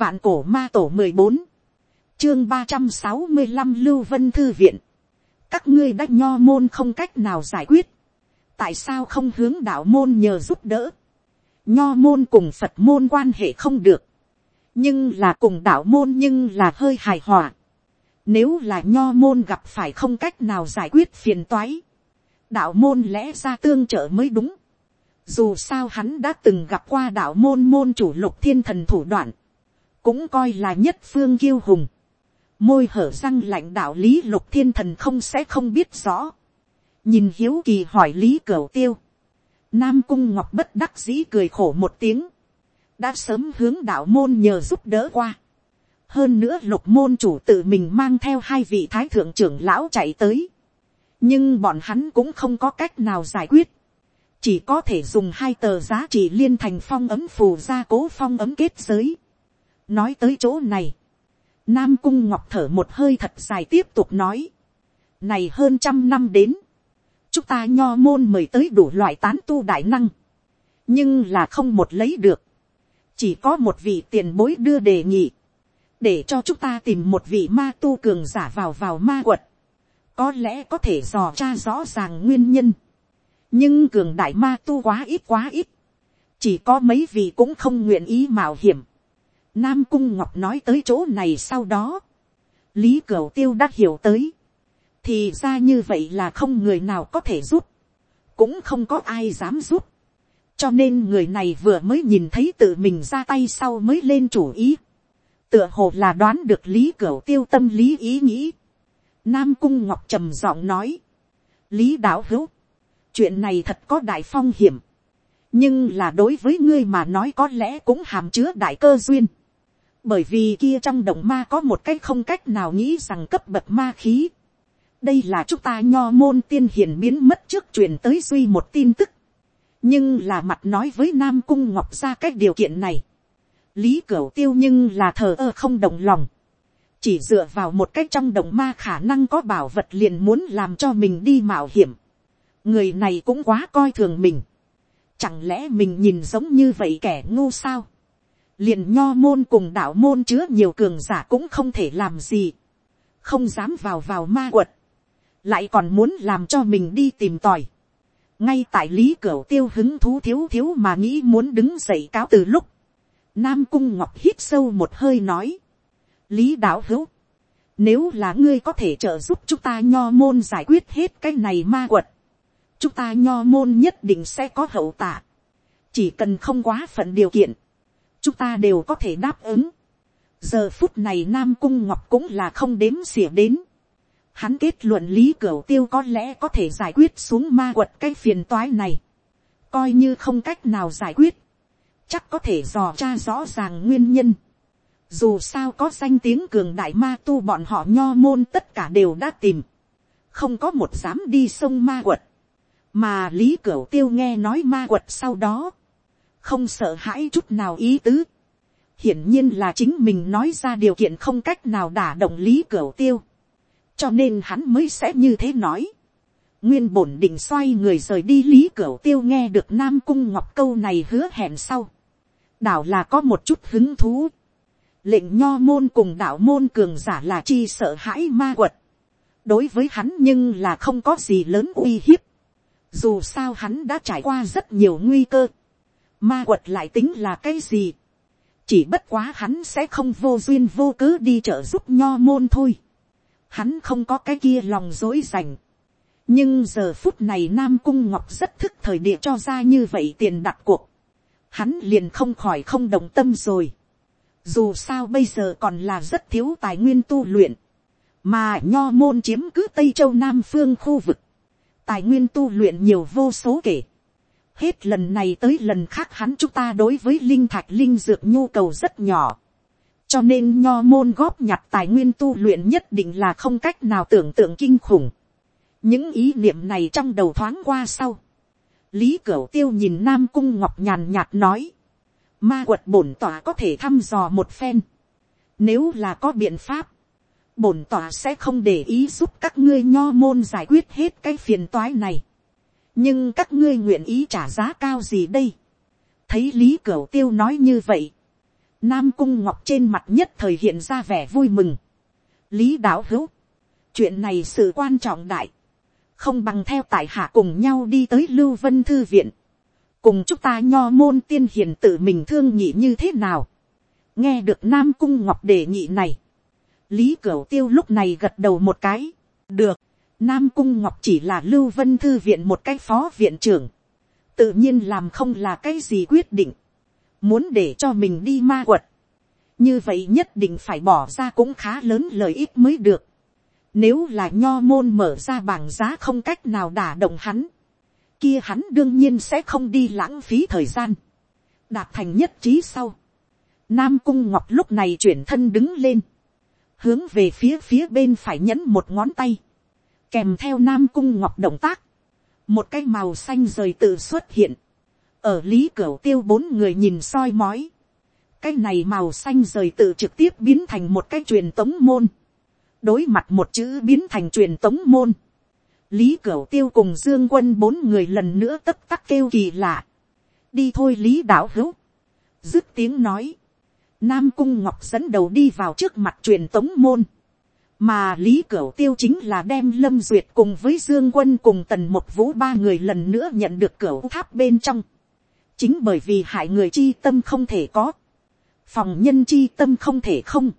Vạn cổ ma tổ mười bốn Chương ba trăm sáu mươi 365 Lưu Vân Thư Viện. Các ngươi đã nho môn không cách nào giải quyết. Tại sao không hướng đạo môn nhờ giúp đỡ? Nho môn cùng Phật môn quan hệ không được. Nhưng là cùng đạo môn nhưng là hơi hài hòa. Nếu là nho môn gặp phải không cách nào giải quyết phiền toái. Đạo môn lẽ ra tương trợ mới đúng. Dù sao hắn đã từng gặp qua đạo môn môn chủ lục thiên thần thủ đoạn cũng coi là nhất phương kiêu hùng. Môi hở răng lạnh đạo lý lục thiên thần không sẽ không biết rõ. Nhìn hiếu kỳ hỏi lý cửu tiêu. Nam cung ngọc bất đắc dĩ cười khổ một tiếng. Đã sớm hướng đạo môn nhờ giúp đỡ qua. Hơn nữa lục môn chủ tự mình mang theo hai vị thái thượng trưởng lão chạy tới. Nhưng bọn hắn cũng không có cách nào giải quyết. Chỉ có thể dùng hai tờ giá trị liên thành phong ấm phù ra cố phong ấm kết giới nói tới chỗ này, nam cung ngọc thở một hơi thật dài tiếp tục nói, này hơn trăm năm đến, chúng ta nho môn mời tới đủ loại tán tu đại năng, nhưng là không một lấy được, chỉ có một vị tiền bối đưa đề nghị, để cho chúng ta tìm một vị ma tu cường giả vào vào ma quật, có lẽ có thể dò tra rõ ràng nguyên nhân, nhưng cường đại ma tu quá ít quá ít, chỉ có mấy vị cũng không nguyện ý mạo hiểm, Nam Cung Ngọc nói tới chỗ này sau đó. Lý Cửu Tiêu đã hiểu tới. Thì ra như vậy là không người nào có thể giúp. Cũng không có ai dám giúp. Cho nên người này vừa mới nhìn thấy tự mình ra tay sau mới lên chủ ý. Tựa hồ là đoán được Lý Cửu Tiêu tâm lý ý nghĩ. Nam Cung Ngọc trầm giọng nói. Lý Đạo Hữu. Chuyện này thật có đại phong hiểm. Nhưng là đối với ngươi mà nói có lẽ cũng hàm chứa đại cơ duyên bởi vì kia trong động ma có một cái không cách nào nghĩ rằng cấp bậc ma khí. đây là chúng ta nho môn tiên hiển biến mất trước truyền tới duy một tin tức. nhưng là mặt nói với nam cung ngọc ra cái điều kiện này. lý cửu tiêu nhưng là thờ ơ không đồng lòng. chỉ dựa vào một cái trong động ma khả năng có bảo vật liền muốn làm cho mình đi mạo hiểm. người này cũng quá coi thường mình. chẳng lẽ mình nhìn giống như vậy kẻ ngu sao liền nho môn cùng đạo môn chứa nhiều cường giả cũng không thể làm gì, không dám vào vào ma quật, lại còn muốn làm cho mình đi tìm tòi. ngay tại lý cửa tiêu hứng thú thiếu thiếu mà nghĩ muốn đứng dậy cáo từ lúc, nam cung ngọc hít sâu một hơi nói, lý đạo hữu, nếu là ngươi có thể trợ giúp chúng ta nho môn giải quyết hết cái này ma quật, chúng ta nho môn nhất định sẽ có hậu tạ, chỉ cần không quá phận điều kiện, chúng ta đều có thể đáp ứng. giờ phút này nam cung ngọc cũng là không đếm xỉa đến. hắn kết luận lý cửu tiêu có lẽ có thể giải quyết xuống ma quật cái phiền toái này. coi như không cách nào giải quyết. chắc có thể dò tra rõ ràng nguyên nhân. dù sao có danh tiếng cường đại ma tu bọn họ nho môn tất cả đều đã tìm. không có một dám đi sông ma quật. mà lý cửu tiêu nghe nói ma quật sau đó không sợ hãi chút nào ý tứ. hiển nhiên là chính mình nói ra điều kiện không cách nào đả động lý cửa tiêu. cho nên hắn mới sẽ như thế nói. nguyên bổn định xoay người rời đi lý cửa tiêu nghe được nam cung ngọc câu này hứa hẹn sau. đảo là có một chút hứng thú. lệnh nho môn cùng đạo môn cường giả là chi sợ hãi ma quật. đối với hắn nhưng là không có gì lớn uy hiếp. dù sao hắn đã trải qua rất nhiều nguy cơ Ma quật lại tính là cái gì? Chỉ bất quá hắn sẽ không vô duyên vô cớ đi trợ giúp nho môn thôi. Hắn không có cái kia lòng dối dành. Nhưng giờ phút này Nam Cung Ngọc rất thức thời địa cho ra như vậy tiền đặt cuộc. Hắn liền không khỏi không đồng tâm rồi. Dù sao bây giờ còn là rất thiếu tài nguyên tu luyện. Mà nho môn chiếm cứ Tây Châu Nam Phương khu vực. Tài nguyên tu luyện nhiều vô số kể Hết lần này tới lần khác hắn chúng ta đối với linh thạch linh dược nhu cầu rất nhỏ. Cho nên nho môn góp nhặt tài nguyên tu luyện nhất định là không cách nào tưởng tượng kinh khủng. Những ý niệm này trong đầu thoáng qua sau. Lý Cửu Tiêu nhìn Nam Cung Ngọc nhàn nhạt nói. Ma quật bổn tỏa có thể thăm dò một phen. Nếu là có biện pháp. Bổn tỏa sẽ không để ý giúp các ngươi nho môn giải quyết hết cái phiền toái này nhưng các ngươi nguyện ý trả giá cao gì đây. thấy lý cửu tiêu nói như vậy. Nam cung ngọc trên mặt nhất thời hiện ra vẻ vui mừng. Lý đạo hữu. Chuyện này sự quan trọng đại. Không bằng theo tại hạ cùng nhau đi tới Lưu Vân Thư Viện. Cùng chúng ta nho môn tiên hiền tự mình thương nhị như thế nào. Nghe được Nam cung ngọc đề nghị này. Lý Cửu Tiêu lúc này gật đầu một cái. Được. Nam cung ngọc chỉ là Lưu Vân Thư Viện một cái phó viện trưởng. Tự nhiên làm không là cái gì quyết định muốn để cho mình đi ma quật, như vậy nhất định phải bỏ ra cũng khá lớn lợi ích mới được. Nếu là nho môn mở ra bảng giá không cách nào đả động hắn, kia hắn đương nhiên sẽ không đi lãng phí thời gian. Đạt thành nhất trí sau. Nam cung ngọc lúc này chuyển thân đứng lên, hướng về phía phía bên phải nhấn một ngón tay, kèm theo nam cung ngọc động tác, một cái màu xanh rời tự xuất hiện, ở lý cửa tiêu bốn người nhìn soi mói, cái này màu xanh rời tự trực tiếp biến thành một cái truyền tống môn, đối mặt một chữ biến thành truyền tống môn, lý cửu tiêu cùng dương quân bốn người lần nữa tất tắc kêu kỳ lạ, đi thôi lý đạo hữu, dứt tiếng nói, nam cung ngọc dẫn đầu đi vào trước mặt truyền tống môn, mà lý cửu tiêu chính là đem lâm duyệt cùng với dương quân cùng tần một vũ ba người lần nữa nhận được cửu tháp bên trong, chính bởi vì hại người chi tâm không thể có, phòng nhân chi tâm không thể không,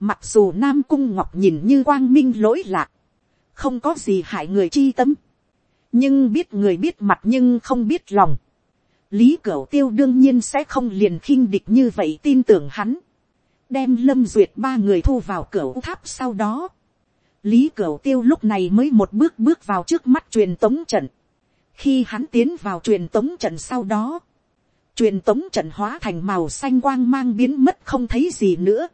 mặc dù nam cung ngọc nhìn như quang minh lỗi lạc, không có gì hại người chi tâm, nhưng biết người biết mặt nhưng không biết lòng, lý cửu tiêu đương nhiên sẽ không liền khinh địch như vậy tin tưởng hắn, đem lâm duyệt ba người thu vào cửa tháp sau đó, lý cửa tiêu lúc này mới một bước bước vào trước mắt truyền tống trận, khi hắn tiến vào truyền tống trận sau đó, truyền tống trận hóa thành màu xanh quang mang biến mất không thấy gì nữa,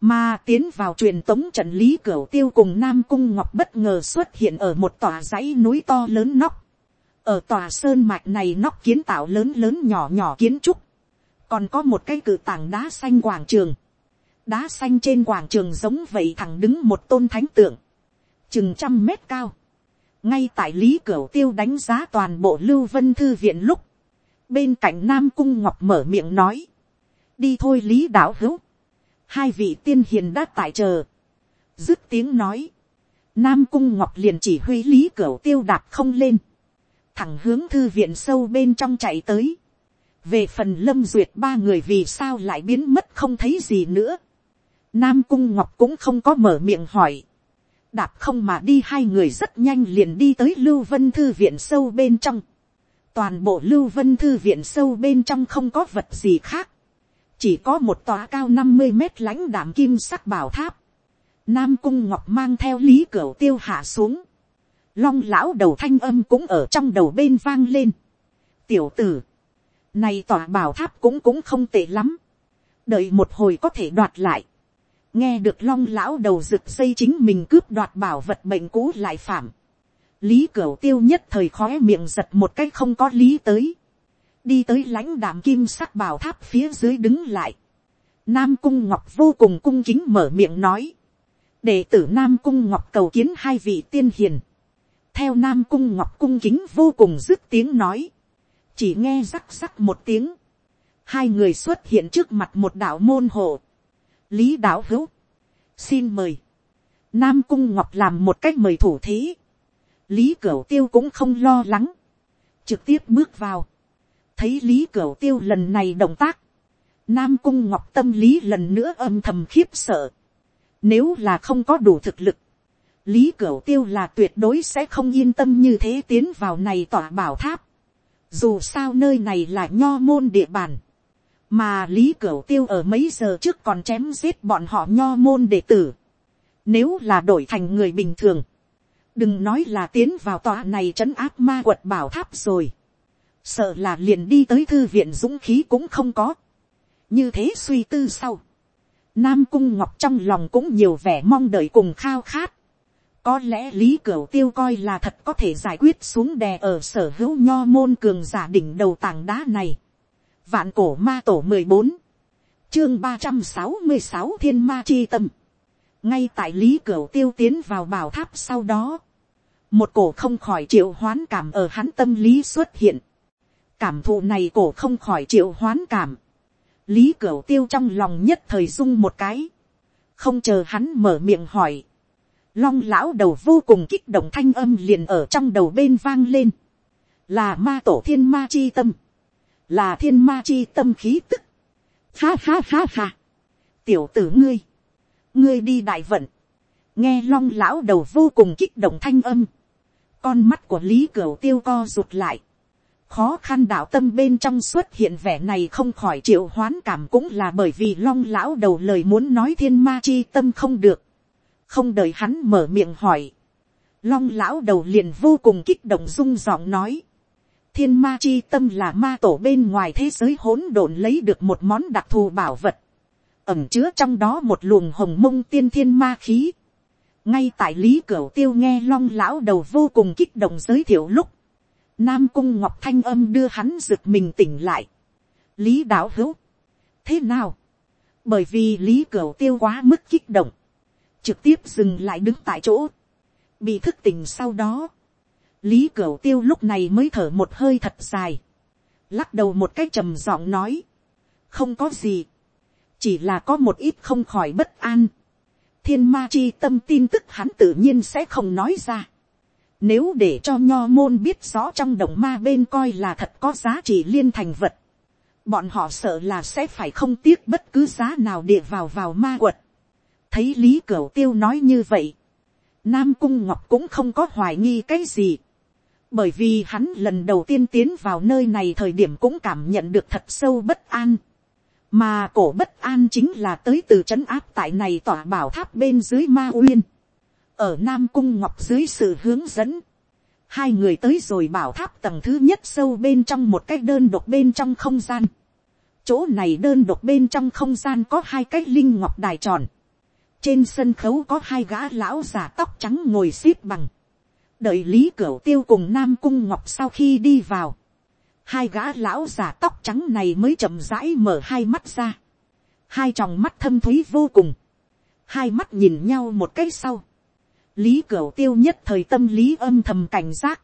mà tiến vào truyền tống trận lý cửa tiêu cùng nam cung ngọc bất ngờ xuất hiện ở một tòa dãy núi to lớn nóc, ở tòa sơn mạch này nóc kiến tạo lớn lớn nhỏ nhỏ kiến trúc, còn có một cái cự tảng đá xanh quảng trường, đá xanh trên quảng trường giống vậy thẳng đứng một tôn thánh tượng, chừng trăm mét cao, ngay tại lý cửu tiêu đánh giá toàn bộ lưu vân thư viện lúc, bên cạnh nam cung ngọc mở miệng nói, đi thôi lý đạo hữu, hai vị tiên hiền đã tại chờ, dứt tiếng nói, nam cung ngọc liền chỉ huy lý cửu tiêu đạp không lên, thẳng hướng thư viện sâu bên trong chạy tới, về phần lâm duyệt ba người vì sao lại biến mất không thấy gì nữa, nam cung ngọc cũng không có mở miệng hỏi, đạp không mà đi hai người rất nhanh liền đi tới lưu vân thư viện sâu bên trong. toàn bộ lưu vân thư viện sâu bên trong không có vật gì khác. chỉ có một tòa cao năm mươi mét lãnh đảm kim sắc bảo tháp. nam cung ngọc mang theo lý Cửu tiêu hạ xuống. long lão đầu thanh âm cũng ở trong đầu bên vang lên. tiểu tử, này tòa bảo tháp cũng cũng không tệ lắm. đợi một hồi có thể đoạt lại nghe được long lão đầu rực dây chính mình cướp đoạt bảo vật bệnh cũ lại phạm. lý cửu tiêu nhất thời khói miệng giật một cách không có lý tới. đi tới lãnh đàm kim sắc bảo tháp phía dưới đứng lại. nam cung ngọc vô cùng cung kính mở miệng nói. đệ tử nam cung ngọc cầu kiến hai vị tiên hiền. theo nam cung ngọc cung kính vô cùng dứt tiếng nói. chỉ nghe rắc rắc một tiếng. hai người xuất hiện trước mặt một đạo môn hộ lý đạo hữu, xin mời, nam cung ngọc làm một cách mời thủ thế, lý cửu tiêu cũng không lo lắng, trực tiếp bước vào, thấy lý cửu tiêu lần này động tác, nam cung ngọc tâm lý lần nữa âm thầm khiếp sợ, nếu là không có đủ thực lực, lý cửu tiêu là tuyệt đối sẽ không yên tâm như thế tiến vào này tỏa bảo tháp, dù sao nơi này là nho môn địa bàn, mà lý cửu tiêu ở mấy giờ trước còn chém giết bọn họ nho môn đệ tử. Nếu là đổi thành người bình thường, đừng nói là tiến vào tòa này trấn áp ma quật bảo tháp rồi. Sợ là liền đi tới thư viện dũng khí cũng không có. Như thế suy tư sau. Nam Cung Ngọc trong lòng cũng nhiều vẻ mong đợi cùng khao khát. Có lẽ Lý Cửu Tiêu coi là thật có thể giải quyết xuống đè ở sở hữu nho môn cường giả đỉnh đầu tảng đá này Vạn cổ ma tổ mười bốn Chương ba trăm sáu mươi sáu thiên ma chi tâm. Ngay tại Lý Cửu Tiêu tiến vào bảo tháp sau đó. Một cổ không khỏi triệu hoán cảm ở hắn tâm lý xuất hiện. Cảm thụ này cổ không khỏi triệu hoán cảm. lý cửu tiêu trong lòng nhất thời dung một cái, không chờ hắn mở miệng hỏi, long lão đầu vô cùng kích động thanh âm liền ở trong đầu bên vang lên, là ma tổ thiên ma chi tâm, là thiên ma chi tâm khí tức, ha ha ha ha, tiểu tử ngươi, ngươi đi đại vận, nghe long lão đầu vô cùng kích động thanh âm, con mắt của lý cửu tiêu co rụt lại, khó khăn đạo tâm bên trong xuất hiện vẻ này không khỏi triệu hoán cảm cũng là bởi vì long lão đầu lời muốn nói thiên ma chi tâm không được, không đợi hắn mở miệng hỏi, long lão đầu liền vô cùng kích động rung giọng nói, thiên ma chi tâm là ma tổ bên ngoài thế giới hỗn độn lấy được một món đặc thù bảo vật, ẩm chứa trong đó một luồng hồng mông tiên thiên ma khí. ngay tại lý cửu tiêu nghe long lão đầu vô cùng kích động giới thiệu lúc, nam cung ngọc thanh âm đưa hắn giựt mình tỉnh lại. lý đạo hữu, thế nào, bởi vì lý cửu tiêu quá mức kích động, trực tiếp dừng lại đứng tại chỗ, bị thức tỉnh sau đó, lý cửu tiêu lúc này mới thở một hơi thật dài, lắc đầu một cái trầm giọng nói, không có gì, chỉ là có một ít không khỏi bất an. thiên ma chi tâm tin tức hắn tự nhiên sẽ không nói ra. Nếu để cho nho môn biết rõ trong động ma bên coi là thật có giá trị liên thành vật. Bọn họ sợ là sẽ phải không tiếc bất cứ giá nào địa vào vào ma quật. Thấy Lý Cửu Tiêu nói như vậy. Nam Cung Ngọc cũng không có hoài nghi cái gì. Bởi vì hắn lần đầu tiên tiến vào nơi này thời điểm cũng cảm nhận được thật sâu bất an. Mà cổ bất an chính là tới từ c h ấ n áp tại này tỏa bảo tháp bên dưới ma uyên, ở nam cung ngọc dưới sự hướng dẫn, hai người tới rồi bảo tháp tầng thứ nhất sâu bên trong một cái đơn độc bên trong không gian, chỗ này đơn độc bên trong không gian có hai cái linh ngọc đài tròn, trên sân khấu có hai gã lão già tóc trắng ngồi x ế p bằng, đợi lý cửu tiêu cùng nam cung ngọc sau khi đi vào, hai gã lão già tóc trắng này mới chậm rãi mở hai mắt ra, hai tròng mắt thâm thúy vô cùng, hai mắt nhìn nhau một cái sau, lý cửu tiêu nhất thời tâm lý âm thầm cảnh giác,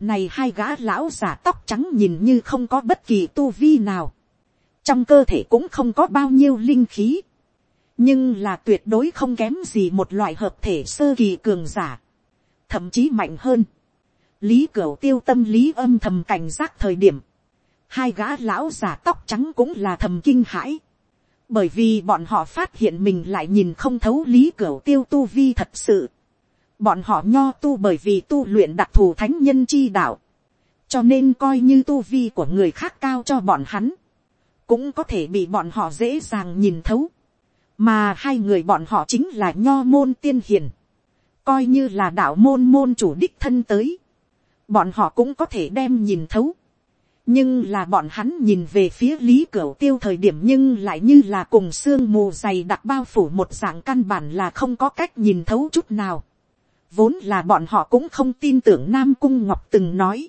này hai gã lão già tóc trắng nhìn như không có bất kỳ tu vi nào, trong cơ thể cũng không có bao nhiêu linh khí, nhưng là tuyệt đối không kém gì một loại hợp thể sơ kỳ cường giả, thậm chí mạnh hơn. Lý cửu tiêu tâm lý âm thầm cảnh giác thời điểm, hai gã lão già tóc trắng cũng là thầm kinh hãi, bởi vì bọn họ phát hiện mình lại nhìn không thấu lý cửu tiêu tu vi thật sự, bọn họ nho tu bởi vì tu luyện đặc thù thánh nhân chi đạo, cho nên coi như tu vi của người khác cao cho bọn hắn, cũng có thể bị bọn họ dễ dàng nhìn thấu, mà hai người bọn họ chính là nho môn tiên hiền, coi như là đạo môn môn chủ đích thân tới, bọn họ cũng có thể đem nhìn thấu. nhưng là bọn hắn nhìn về phía lý cửu tiêu thời điểm nhưng lại như là cùng sương mù dày đặc bao phủ một dạng căn bản là không có cách nhìn thấu chút nào. vốn là bọn họ cũng không tin tưởng nam cung ngọc từng nói.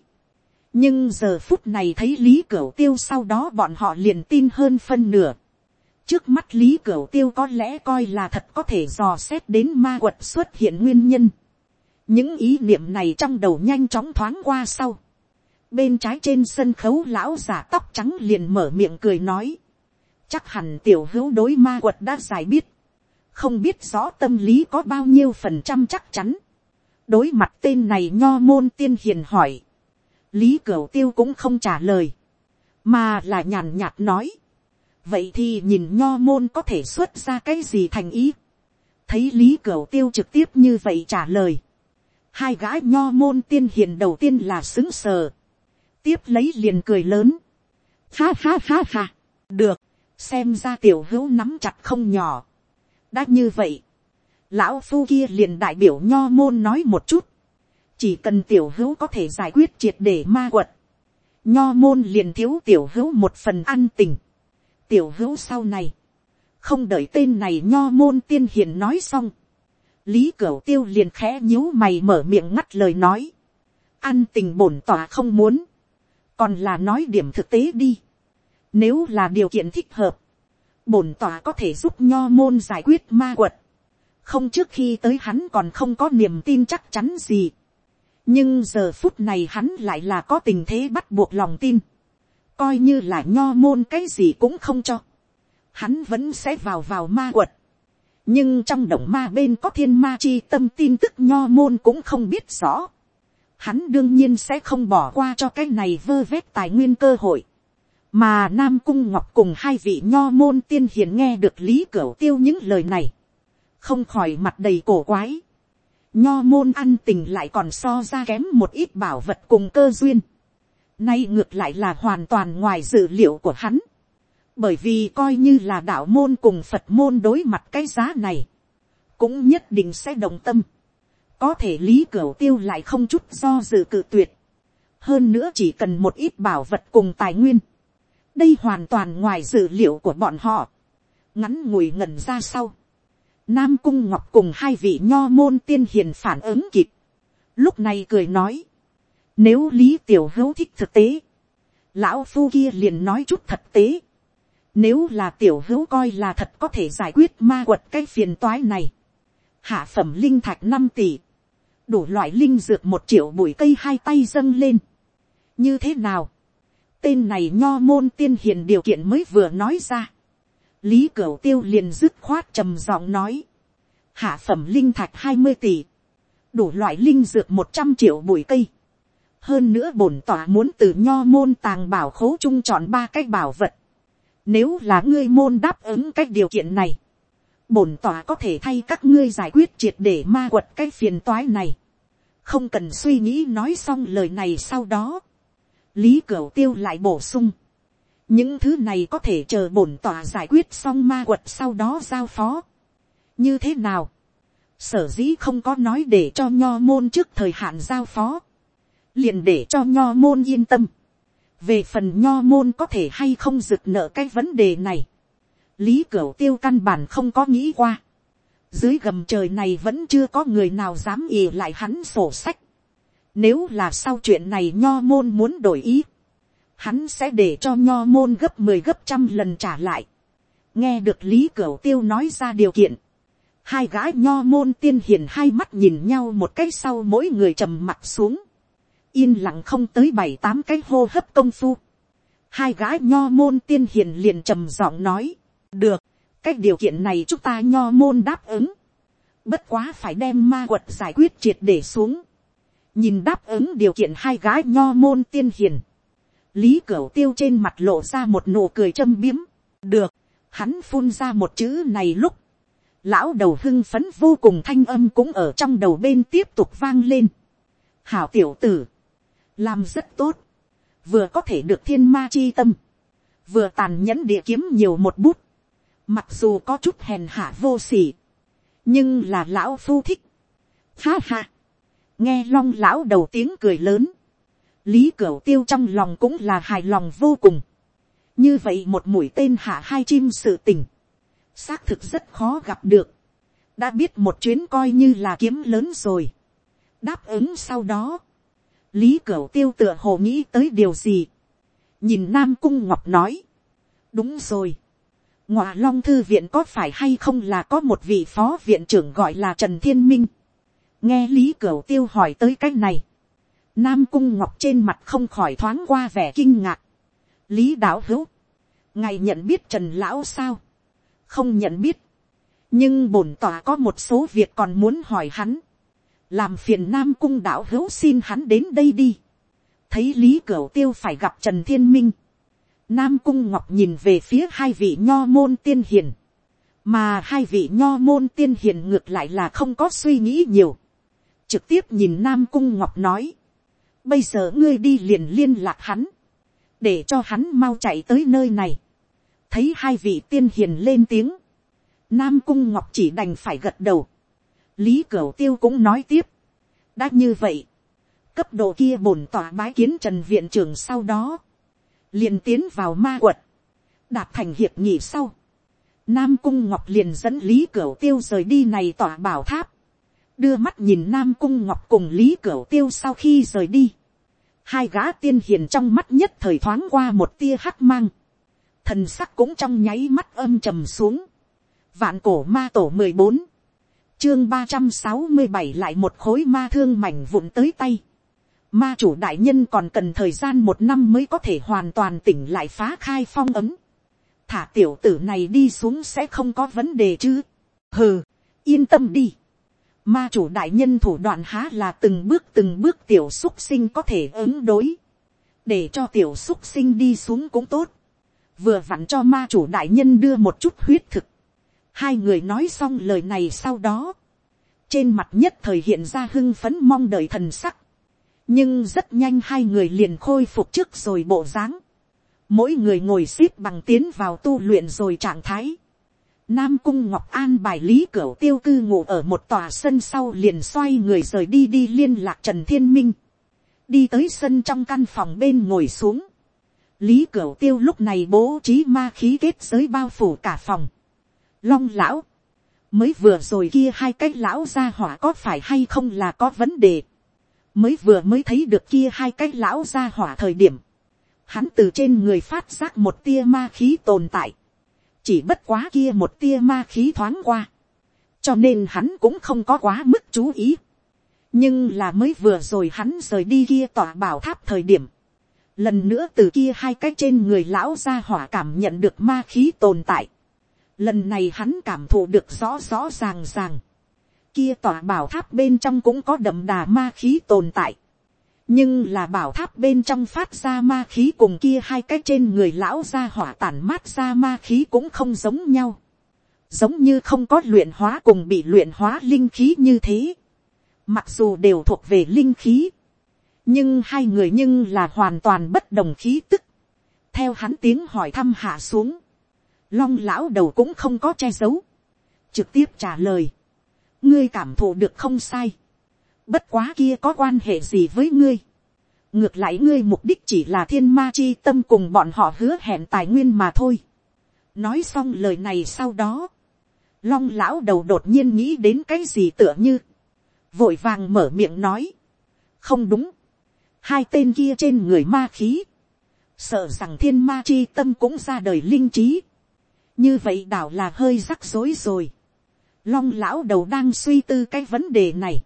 nhưng giờ phút này thấy lý cửu tiêu sau đó bọn họ liền tin hơn phân nửa trước mắt lý cửu tiêu có lẽ coi là thật có thể dò xét đến ma quật xuất hiện nguyên nhân những ý niệm này trong đầu nhanh chóng thoáng qua sau. bên trái trên sân khấu lão giả tóc trắng liền mở miệng cười nói. chắc hẳn tiểu hữu đối ma quật đã giải biết. không biết rõ tâm lý có bao nhiêu phần trăm chắc chắn. đối mặt tên này nho môn tiên hiền hỏi. lý cửu tiêu cũng không trả lời. mà là nhàn nhạt nói vậy thì nhìn nho môn có thể xuất ra cái gì thành ý. thấy lý cửu tiêu trực tiếp như vậy trả lời. Hai gái nho môn tiên hiền đầu tiên là xứng sờ, tiếp lấy liền cười lớn, ha ha ha ha, được, xem ra tiểu hữu nắm chặt không nhỏ, đã như vậy, lão phu kia liền đại biểu nho môn nói một chút, chỉ cần tiểu hữu có thể giải quyết triệt để ma quật, nho môn liền thiếu tiểu hữu một phần ăn tình, tiểu hữu sau này, không đợi tên này nho môn tiên hiền nói xong, lý cửu tiêu liền khẽ nhíu mày mở miệng ngắt lời nói. ăn tình bổn tỏa không muốn. còn là nói điểm thực tế đi. nếu là điều kiện thích hợp, bổn tỏa có thể giúp nho môn giải quyết ma quật. không trước khi tới hắn còn không có niềm tin chắc chắn gì. nhưng giờ phút này hắn lại là có tình thế bắt buộc lòng tin coi như là nho môn cái gì cũng không cho. hắn vẫn sẽ vào vào ma quật. nhưng trong động ma bên có thiên ma chi tâm tin tức nho môn cũng không biết rõ. hắn đương nhiên sẽ không bỏ qua cho cái này vơ vét tài nguyên cơ hội. mà nam cung ngọc cùng hai vị nho môn tiên hiền nghe được lý cửu tiêu những lời này. không khỏi mặt đầy cổ quái. nho môn ăn tình lại còn so ra kém một ít bảo vật cùng cơ duyên nay ngược lại là hoàn toàn ngoài dự liệu của hắn bởi vì coi như là đạo môn cùng phật môn đối mặt cái giá này, cũng nhất định sẽ đồng tâm. có thể lý cửu tiêu lại không chút do dự cự tuyệt. hơn nữa chỉ cần một ít bảo vật cùng tài nguyên. đây hoàn toàn ngoài dự liệu của bọn họ. ngắn ngủi ngẩn ra sau. nam cung ngọc cùng hai vị nho môn tiên hiền phản ứng kịp. lúc này cười nói nếu lý tiểu hữu thích thực tế, lão phu kia liền nói chút thật tế nếu là tiểu hữu coi là thật có thể giải quyết ma quật cái phiền toái này. Hạ phẩm linh thạch năm tỷ. Đủ loại linh dược một triệu bụi cây hai tay dâng lên. Như thế nào? Tên này nho môn tiên hiền điều kiện mới vừa nói ra. Lý Cửu Tiêu liền dứt khoát trầm giọng nói. Hạ phẩm linh thạch hai mươi tỷ. Đủ loại linh dược một trăm triệu bụi cây. Hơn nữa bổn tỏa muốn từ nho môn tàng bảo khố chung chọn ba cái bảo vật nếu là ngươi môn đáp ứng cái điều kiện này, bổn tòa có thể thay các ngươi giải quyết triệt để ma quật cái phiền toái này. Không cần suy nghĩ nói xong lời này sau đó. Lý Cửu Tiêu lại bổ sung. Những thứ này có thể chờ bổn tòa giải quyết xong ma quật sau đó giao phó. Như thế nào? Sở dĩ không có nói để cho nho môn trước thời hạn giao phó. Liền để cho nho môn yên tâm về phần nho môn có thể hay không rực nợ cái vấn đề này, lý cửu tiêu căn bản không có nghĩ qua. dưới gầm trời này vẫn chưa có người nào dám ì lại hắn sổ sách. nếu là sau chuyện này nho môn muốn đổi ý, hắn sẽ để cho nho môn gấp mười gấp trăm lần trả lại. nghe được lý cửu tiêu nói ra điều kiện, hai gái nho môn tiên hiền hai mắt nhìn nhau một cái sau mỗi người trầm mặt xuống yên lặng không tới bảy tám cái hô hấp công phu. Hai gái nho môn tiên hiền liền trầm giọng nói, được, cái điều kiện này chúng ta nho môn đáp ứng. Bất quá phải đem ma quật giải quyết triệt để xuống. Nhìn đáp ứng điều kiện hai gái nho môn tiên hiền. Lý Cửu tiêu trên mặt lộ ra một nụ cười châm biếm. Được, hắn phun ra một chữ này lúc. Lão đầu hưng phấn vô cùng thanh âm cũng ở trong đầu bên tiếp tục vang lên. Hảo tiểu tử làm rất tốt, vừa có thể được thiên ma chi tâm, vừa tàn nhẫn địa kiếm nhiều một bút, mặc dù có chút hèn hạ vô sỉ, nhưng là lão phu thích. Ha ha, nghe long lão đầu tiếng cười lớn, lý cửu tiêu trong lòng cũng là hài lòng vô cùng. như vậy một mũi tên hạ hai chim sự tình, xác thực rất khó gặp được, đã biết một chuyến coi như là kiếm lớn rồi. đáp ứng sau đó, lý cửu tiêu tựa hồ nghĩ tới điều gì. nhìn nam cung ngọc nói. đúng rồi. ngọa long thư viện có phải hay không là có một vị phó viện trưởng gọi là trần thiên minh. nghe lý cửu tiêu hỏi tới cái này. nam cung ngọc trên mặt không khỏi thoáng qua vẻ kinh ngạc. lý đạo hữu. ngài nhận biết trần lão sao. không nhận biết. nhưng bổn tòa có một số việc còn muốn hỏi hắn làm phiền nam cung đạo hữu xin hắn đến đây đi. thấy lý cửu tiêu phải gặp trần thiên minh. nam cung ngọc nhìn về phía hai vị nho môn tiên hiền. mà hai vị nho môn tiên hiền ngược lại là không có suy nghĩ nhiều. trực tiếp nhìn nam cung ngọc nói. bây giờ ngươi đi liền liên lạc hắn. để cho hắn mau chạy tới nơi này. thấy hai vị tiên hiền lên tiếng. nam cung ngọc chỉ đành phải gật đầu lý cửu tiêu cũng nói tiếp. đã như vậy, cấp độ kia bổn tỏa bái kiến trần viện trưởng sau đó, liền tiến vào ma quật, đạt thành hiệp nghị sau. Nam cung ngọc liền dẫn lý cửu tiêu rời đi này tỏa bảo tháp, đưa mắt nhìn nam cung ngọc cùng lý cửu tiêu sau khi rời đi. hai gã tiên hiền trong mắt nhất thời thoáng qua một tia hắc mang, thần sắc cũng trong nháy mắt âm trầm xuống. vạn cổ ma tổ mười bốn chương ba trăm sáu mươi bảy lại một khối ma thương mảnh vụn tới tay. Ma chủ đại nhân còn cần thời gian một năm mới có thể hoàn toàn tỉnh lại phá khai phong ấm. thả tiểu tử này đi xuống sẽ không có vấn đề chứ. hừ, yên tâm đi. Ma chủ đại nhân thủ đoạn há là từng bước từng bước tiểu xúc sinh có thể ứng đối. Để cho tiểu xúc sinh đi xuống cũng tốt. Vừa vặn cho ma chủ đại nhân đưa một chút huyết thực. Hai người nói xong lời này sau đó. Trên mặt nhất thời hiện ra hưng phấn mong đợi thần sắc. Nhưng rất nhanh hai người liền khôi phục trước rồi bộ dáng. Mỗi người ngồi xếp bằng tiến vào tu luyện rồi trạng thái Nam Cung Ngọc An bài lý cửa tiêu cư ngủ ở một tòa sân sau liền xoay người rời đi đi liên lạc Trần Thiên Minh. Đi tới sân trong căn phòng bên ngồi xuống. Lý cửu tiêu lúc này bố trí ma khí kết giới bao phủ cả phòng. Long lão. Mới vừa rồi kia hai cái lão ra hỏa có phải hay không là có vấn đề. Mới vừa mới thấy được kia hai cái lão ra hỏa thời điểm. Hắn từ trên người phát giác một tia ma khí tồn tại chỉ bất quá kia một tia ma khí thoáng qua, cho nên hắn cũng không có quá mức chú ý. nhưng là mới vừa rồi hắn rời đi kia tòa bảo tháp thời điểm, lần nữa từ kia hai cái trên người lão ra hỏa cảm nhận được ma khí tồn tại lần này hắn cảm thụ được rõ rõ ràng ràng. kia tòa bảo tháp bên trong cũng có đậm đà ma khí tồn tại nhưng là bảo tháp bên trong phát ra ma khí cùng kia hai cái trên người lão ra hỏa tản mát ra ma khí cũng không giống nhau. giống như không có luyện hóa cùng bị luyện hóa linh khí như thế. mặc dù đều thuộc về linh khí. nhưng hai người nhưng là hoàn toàn bất đồng khí tức. theo hắn tiếng hỏi thăm hạ xuống long lão đầu cũng không có che giấu. trực tiếp trả lời. ngươi cảm thụ được không sai Bất quá kia có quan hệ gì với ngươi. Ngược lại ngươi mục đích chỉ là thiên ma chi tâm cùng bọn họ hứa hẹn tài nguyên mà thôi. Nói xong lời này sau đó. Long lão đầu đột nhiên nghĩ đến cái gì tựa như. Vội vàng mở miệng nói. Không đúng. Hai tên kia trên người ma khí. Sợ rằng thiên ma chi tâm cũng ra đời linh trí. Như vậy đảo là hơi rắc rối rồi. Long lão đầu đang suy tư cái vấn đề này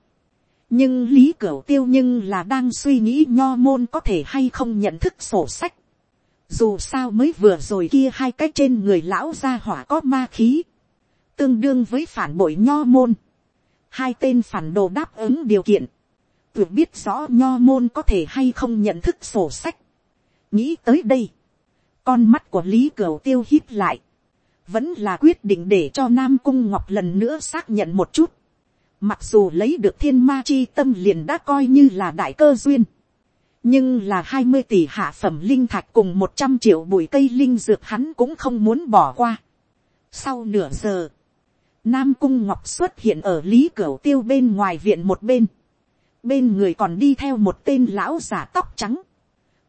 nhưng lý cửu tiêu nhưng là đang suy nghĩ nho môn có thể hay không nhận thức sổ sách. dù sao mới vừa rồi kia hai cái trên người lão gia hỏa có ma khí, tương đương với phản bội nho môn. hai tên phản đồ đáp ứng điều kiện, tự biết rõ nho môn có thể hay không nhận thức sổ sách. nghĩ tới đây, con mắt của lý cửu tiêu hít lại, vẫn là quyết định để cho nam cung ngọc lần nữa xác nhận một chút Mặc dù lấy được thiên ma chi tâm liền đã coi như là đại cơ duyên. Nhưng là hai mươi tỷ hạ phẩm linh thạch cùng một trăm triệu bụi cây linh dược hắn cũng không muốn bỏ qua. Sau nửa giờ, Nam Cung Ngọc xuất hiện ở Lý Cửu Tiêu bên ngoài viện một bên. Bên người còn đi theo một tên lão giả tóc trắng.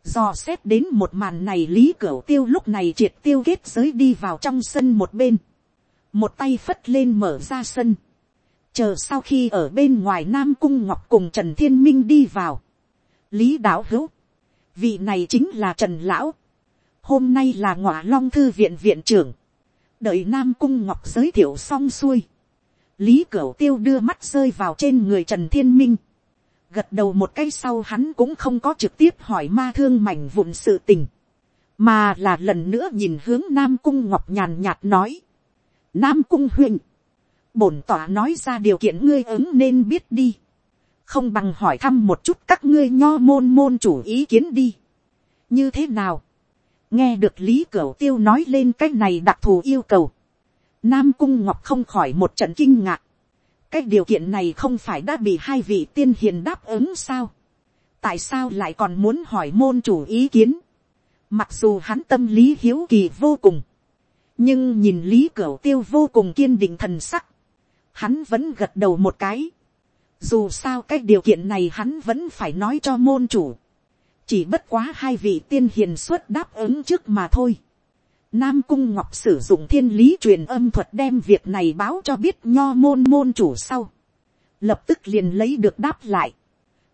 Do xét đến một màn này Lý cửa Tiêu lúc này triệt tiêu kết giới đi vào trong sân một bên. Một tay phất lên mở ra sân. Chờ sau khi ở bên ngoài nam cung ngọc cùng trần thiên minh đi vào, lý đạo hữu, vị này chính là trần lão, hôm nay là ngọa long thư viện viện trưởng, đợi nam cung ngọc giới thiệu xong xuôi, lý cửu tiêu đưa mắt rơi vào trên người trần thiên minh, gật đầu một cái sau hắn cũng không có trực tiếp hỏi ma thương mảnh vụn sự tình, mà là lần nữa nhìn hướng nam cung ngọc nhàn nhạt nói, nam cung huynh, bổn tỏa nói ra điều kiện ngươi ứng nên biết đi. không bằng hỏi thăm một chút các ngươi nho môn môn chủ ý kiến đi. như thế nào. nghe được lý cửu tiêu nói lên cái này đặc thù yêu cầu. nam cung ngọc không khỏi một trận kinh ngạc cái điều kiện này không phải đã bị hai vị tiên hiền đáp ứng sao. tại sao lại còn muốn hỏi môn chủ ý kiến. mặc dù hắn tâm lý hiếu kỳ vô cùng nhưng nhìn lý cửa tiêu vô cùng kiên định thần sắc, hắn vẫn gật đầu một cái. Dù sao cái điều kiện này hắn vẫn phải nói cho môn chủ. Chỉ bất quá hai vị tiên hiền xuất đáp ứng trước mà thôi. Nam Cung Ngọc sử dụng thiên lý truyền âm thuật đem việc này báo cho biết nho môn môn chủ sau. Lập tức liền lấy được đáp lại.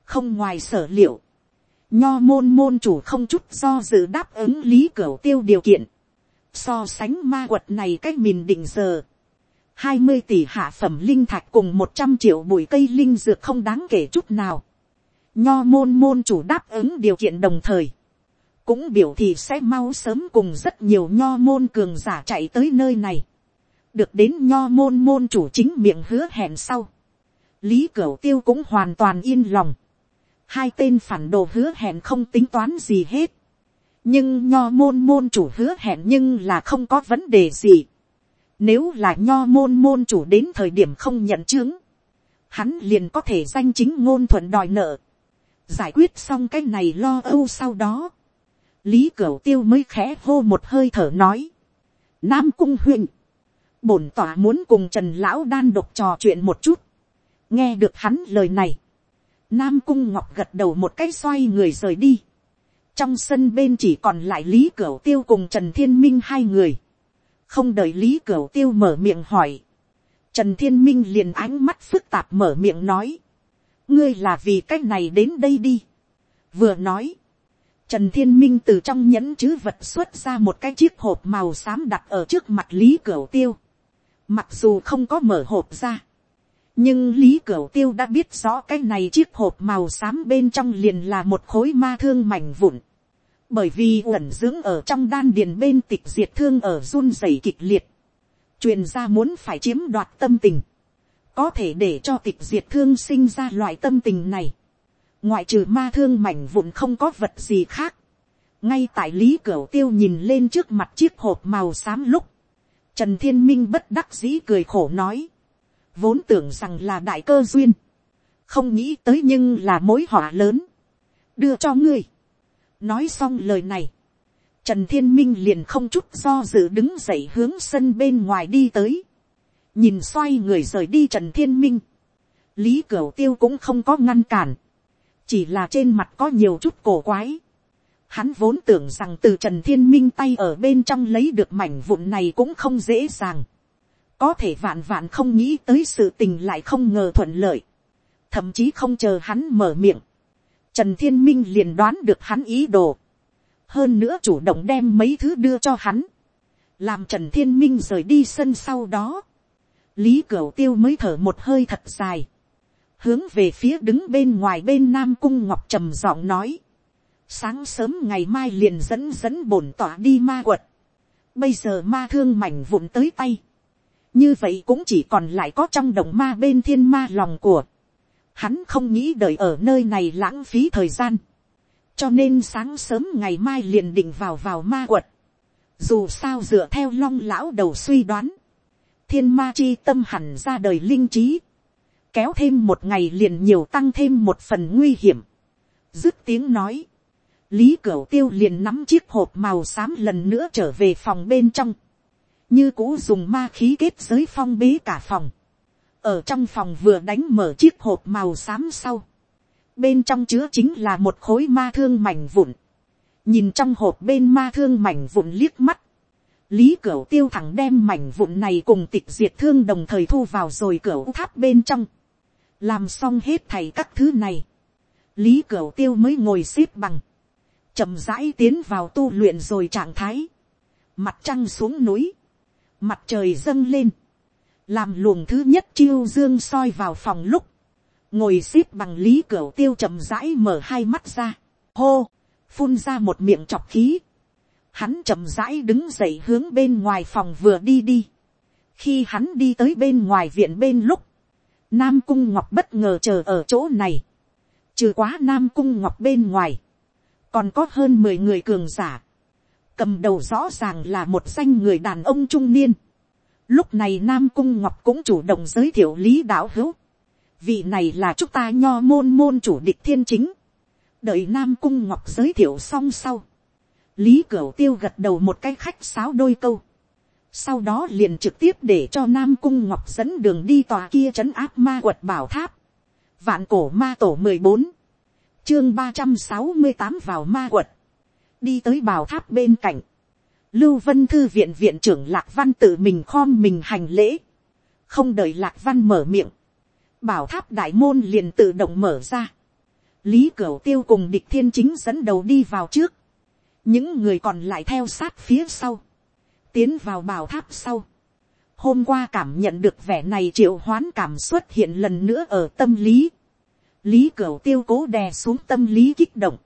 Không ngoài sở liệu. Nho môn môn chủ không chút do dự đáp ứng lý cửu tiêu điều kiện. So sánh ma quật này cách mình định giờ hai mươi tỷ hạ phẩm linh thạch cùng một trăm triệu bụi cây linh dược không đáng kể chút nào. Nho môn môn chủ đáp ứng điều kiện đồng thời cũng biểu thì sẽ mau sớm cùng rất nhiều nho môn cường giả chạy tới nơi này, được đến nho môn môn chủ chính miệng hứa hẹn sau, lý cửu tiêu cũng hoàn toàn yên lòng, hai tên phản đồ hứa hẹn không tính toán gì hết, nhưng nho môn môn chủ hứa hẹn nhưng là không có vấn đề gì, nếu là nho môn môn chủ đến thời điểm không nhận chứng, hắn liền có thể danh chính ngôn thuận đòi nợ, giải quyết xong cái này lo âu sau đó, lý cửu tiêu mới khẽ hô một hơi thở nói, nam cung huyện, bổn tỏa muốn cùng trần lão đan độc trò chuyện một chút, nghe được hắn lời này, nam cung ngọc gật đầu một cái xoay người rời đi, trong sân bên chỉ còn lại lý cửu tiêu cùng trần thiên minh hai người, không đợi lý cửu tiêu mở miệng hỏi, trần thiên minh liền ánh mắt phức tạp mở miệng nói, ngươi là vì c á c h này đến đây đi. vừa nói, trần thiên minh từ trong nhẫn chứ vật xuất ra một cái chiếc hộp màu xám đặt ở trước mặt lý cửu tiêu. mặc dù không có mở hộp ra, nhưng lý cửu tiêu đã biết rõ cái này chiếc hộp màu xám bên trong liền là một khối ma thương mảnh vụn. bởi vì ẩn dưỡng ở trong đan điền bên tịch diệt thương ở run rẩy kịch liệt. truyền ra muốn phải chiếm đoạt tâm tình có thể để cho tịch diệt thương sinh ra loại tâm tình này, ngoại trừ ma thương mảnh vụn không có vật gì khác, ngay tại lý cửu tiêu nhìn lên trước mặt chiếc hộp màu xám lúc, trần thiên minh bất đắc dĩ cười khổ nói, vốn tưởng rằng là đại cơ duyên, không nghĩ tới nhưng là mối họa lớn, đưa cho ngươi. nói xong lời này, trần thiên minh liền không chút do dự đứng dậy hướng sân bên ngoài đi tới, nhìn xoay người rời đi trần thiên minh, lý cửu tiêu cũng không có ngăn cản, chỉ là trên mặt có nhiều chút cổ quái. Hắn vốn tưởng rằng từ trần thiên minh tay ở bên trong lấy được mảnh vụn này cũng không dễ dàng, có thể vạn vạn không nghĩ tới sự tình lại không ngờ thuận lợi, thậm chí không chờ hắn mở miệng, trần thiên minh liền đoán được hắn ý đồ, hơn nữa chủ động đem mấy thứ đưa cho hắn, làm trần thiên minh rời đi sân sau đó, lý cửu tiêu mới thở một hơi thật dài, hướng về phía đứng bên ngoài bên nam cung ngọc trầm giọng nói, sáng sớm ngày mai liền dẫn dẫn bổn tỏa đi ma quật, bây giờ ma thương mảnh vụn tới tay, như vậy cũng chỉ còn lại có trong đồng ma bên thiên ma lòng của, hắn không nghĩ đợi ở nơi này lãng phí thời gian, cho nên sáng sớm ngày mai liền định vào vào ma quật, dù sao dựa theo long lão đầu suy đoán, thiên ma chi tâm hẳn ra đời linh trí, kéo thêm một ngày liền nhiều tăng thêm một phần nguy hiểm. dứt tiếng nói, lý cửu tiêu liền nắm chiếc hộp màu xám lần nữa trở về phòng bên trong, như cũ dùng ma khí kết giới phong bế cả phòng, ở trong phòng vừa đánh mở chiếc hộp màu xám sau, bên trong chứa chính là một khối ma thương mảnh vụn, nhìn trong hộp bên ma thương mảnh vụn liếc mắt, lý cửu tiêu thẳng đem mảnh vụn này cùng tịch diệt thương đồng thời thu vào rồi cửu tháp bên trong làm xong hết thầy các thứ này. lý cửu tiêu mới ngồi xếp bằng. chậm rãi tiến vào tu luyện rồi trạng thái. mặt trăng xuống núi. mặt trời dâng lên. làm luồng thứ nhất chiêu dương soi vào phòng lúc. ngồi xếp bằng lý cửu tiêu chậm rãi mở hai mắt ra. hô, phun ra một miệng chọc khí hắn chậm rãi đứng dậy hướng bên ngoài phòng vừa đi đi. khi hắn đi tới bên ngoài viện bên lúc, nam cung ngọc bất ngờ chờ ở chỗ này. trừ quá nam cung ngọc bên ngoài, còn có hơn mười người cường giả. cầm đầu rõ ràng là một danh người đàn ông trung niên. lúc này nam cung ngọc cũng chủ động giới thiệu lý đạo hữu. vị này là chúng ta nho môn môn chủ địch thiên chính. đợi nam cung ngọc giới thiệu xong sau lý cửu tiêu gật đầu một cái khách sáo đôi câu sau đó liền trực tiếp để cho nam cung ngọc dẫn đường đi tòa kia trấn áp ma quật bảo tháp. vạn cổ ma tổ mười bốn, chương ba trăm sáu mươi tám vào ma quật. đi tới bảo tháp bên cạnh. lưu vân thư viện viện trưởng lạc văn tự mình khom mình hành lễ. không đợi lạc văn mở miệng. bảo tháp đại môn liền tự động mở ra. lý cửu tiêu cùng địch thiên chính dẫn đầu đi vào trước những người còn lại theo sát phía sau, tiến vào bảo tháp sau. hôm qua cảm nhận được vẻ này triệu hoán cảm xuất hiện lần nữa ở tâm lý. lý cửu tiêu cố đè xuống tâm lý kích động,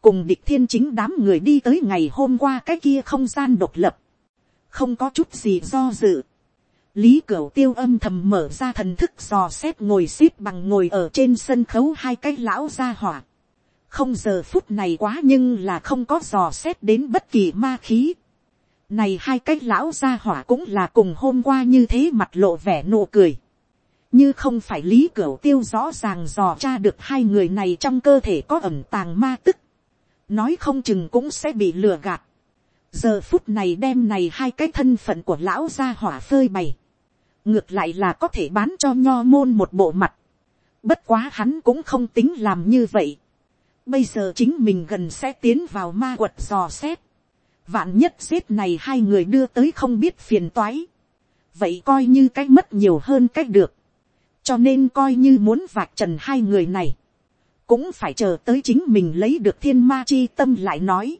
cùng địch thiên chính đám người đi tới ngày hôm qua cái kia không gian độc lập, không có chút gì do dự. lý cửu tiêu âm thầm mở ra thần thức dò xét ngồi xếp bằng ngồi ở trên sân khấu hai cái lão gia hỏa. không giờ phút này quá nhưng là không có dò xét đến bất kỳ ma khí này hai cái lão gia hỏa cũng là cùng hôm qua như thế mặt lộ vẻ nụ cười. như không phải lý cửu tiêu rõ ràng dò tra được hai người này trong cơ thể có ẩm tàng ma tức nói không chừng cũng sẽ bị lừa gạt. giờ phút này đem này hai cái thân phận của lão gia hỏa phơi bày. ngược lại là có thể bán cho nho môn một bộ mặt. bất quá hắn cũng không tính làm như vậy. bây giờ chính mình gần sẽ tiến vào ma quật dò xét vạn nhất giết này hai người đưa tới không biết phiền toái. vậy coi như cái mất nhiều hơn cái được. cho nên coi như muốn vạch trần hai người này cũng phải chờ tới chính mình lấy được thiên ma chi tâm lại nói.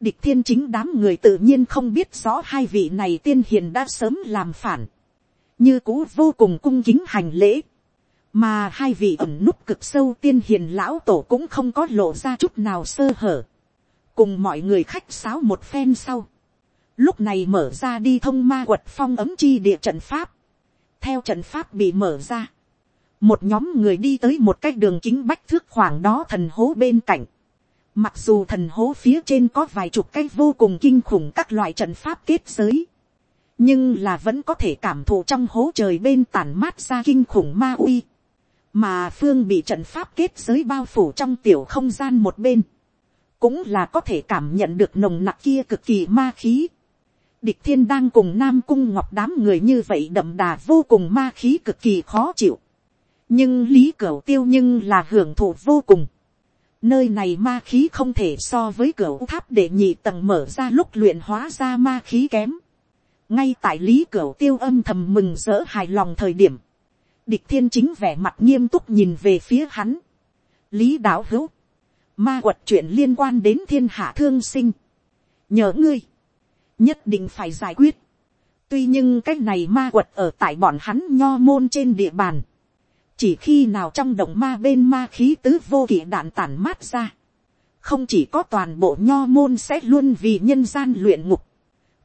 địch thiên chính đám người tự nhiên không biết rõ hai vị này tiên hiền đã sớm làm phản, như cũ vô cùng cung kính hành lễ, mà hai vị ẩn núp cực sâu tiên hiền lão tổ cũng không có lộ ra chút nào sơ hở, cùng mọi người khách sáo một phen sau, lúc này mở ra đi thông ma quật phong ấm chi địa trận pháp, theo trận pháp bị mở ra, một nhóm người đi tới một cái đường kính bách thước khoảng đó thần hố bên cạnh. Mặc dù thần hố phía trên có vài chục cái vô cùng kinh khủng các loại trận pháp kết giới. Nhưng là vẫn có thể cảm thụ trong hố trời bên tản mát ra kinh khủng ma uy. Mà phương bị trận pháp kết giới bao phủ trong tiểu không gian một bên. Cũng là có thể cảm nhận được nồng nặc kia cực kỳ ma khí. Địch thiên đang cùng Nam Cung Ngọc đám người như vậy đậm đà vô cùng ma khí cực kỳ khó chịu nhưng lý cửu tiêu nhưng là hưởng thụ vô cùng. nơi này ma khí không thể so với cửu tháp để nhị tầng mở ra lúc luyện hóa ra ma khí kém. ngay tại lý cửu tiêu âm thầm mừng rỡ hài lòng thời điểm, địch thiên chính vẻ mặt nghiêm túc nhìn về phía hắn. lý đạo hữu, ma quật chuyện liên quan đến thiên hạ thương sinh. nhớ ngươi, nhất định phải giải quyết. tuy nhưng cái này ma quật ở tại bọn hắn nho môn trên địa bàn chỉ khi nào trong động ma bên ma khí tứ vô kỷ đạn tản mát ra, không chỉ có toàn bộ nho môn sẽ luôn vì nhân gian luyện ngục,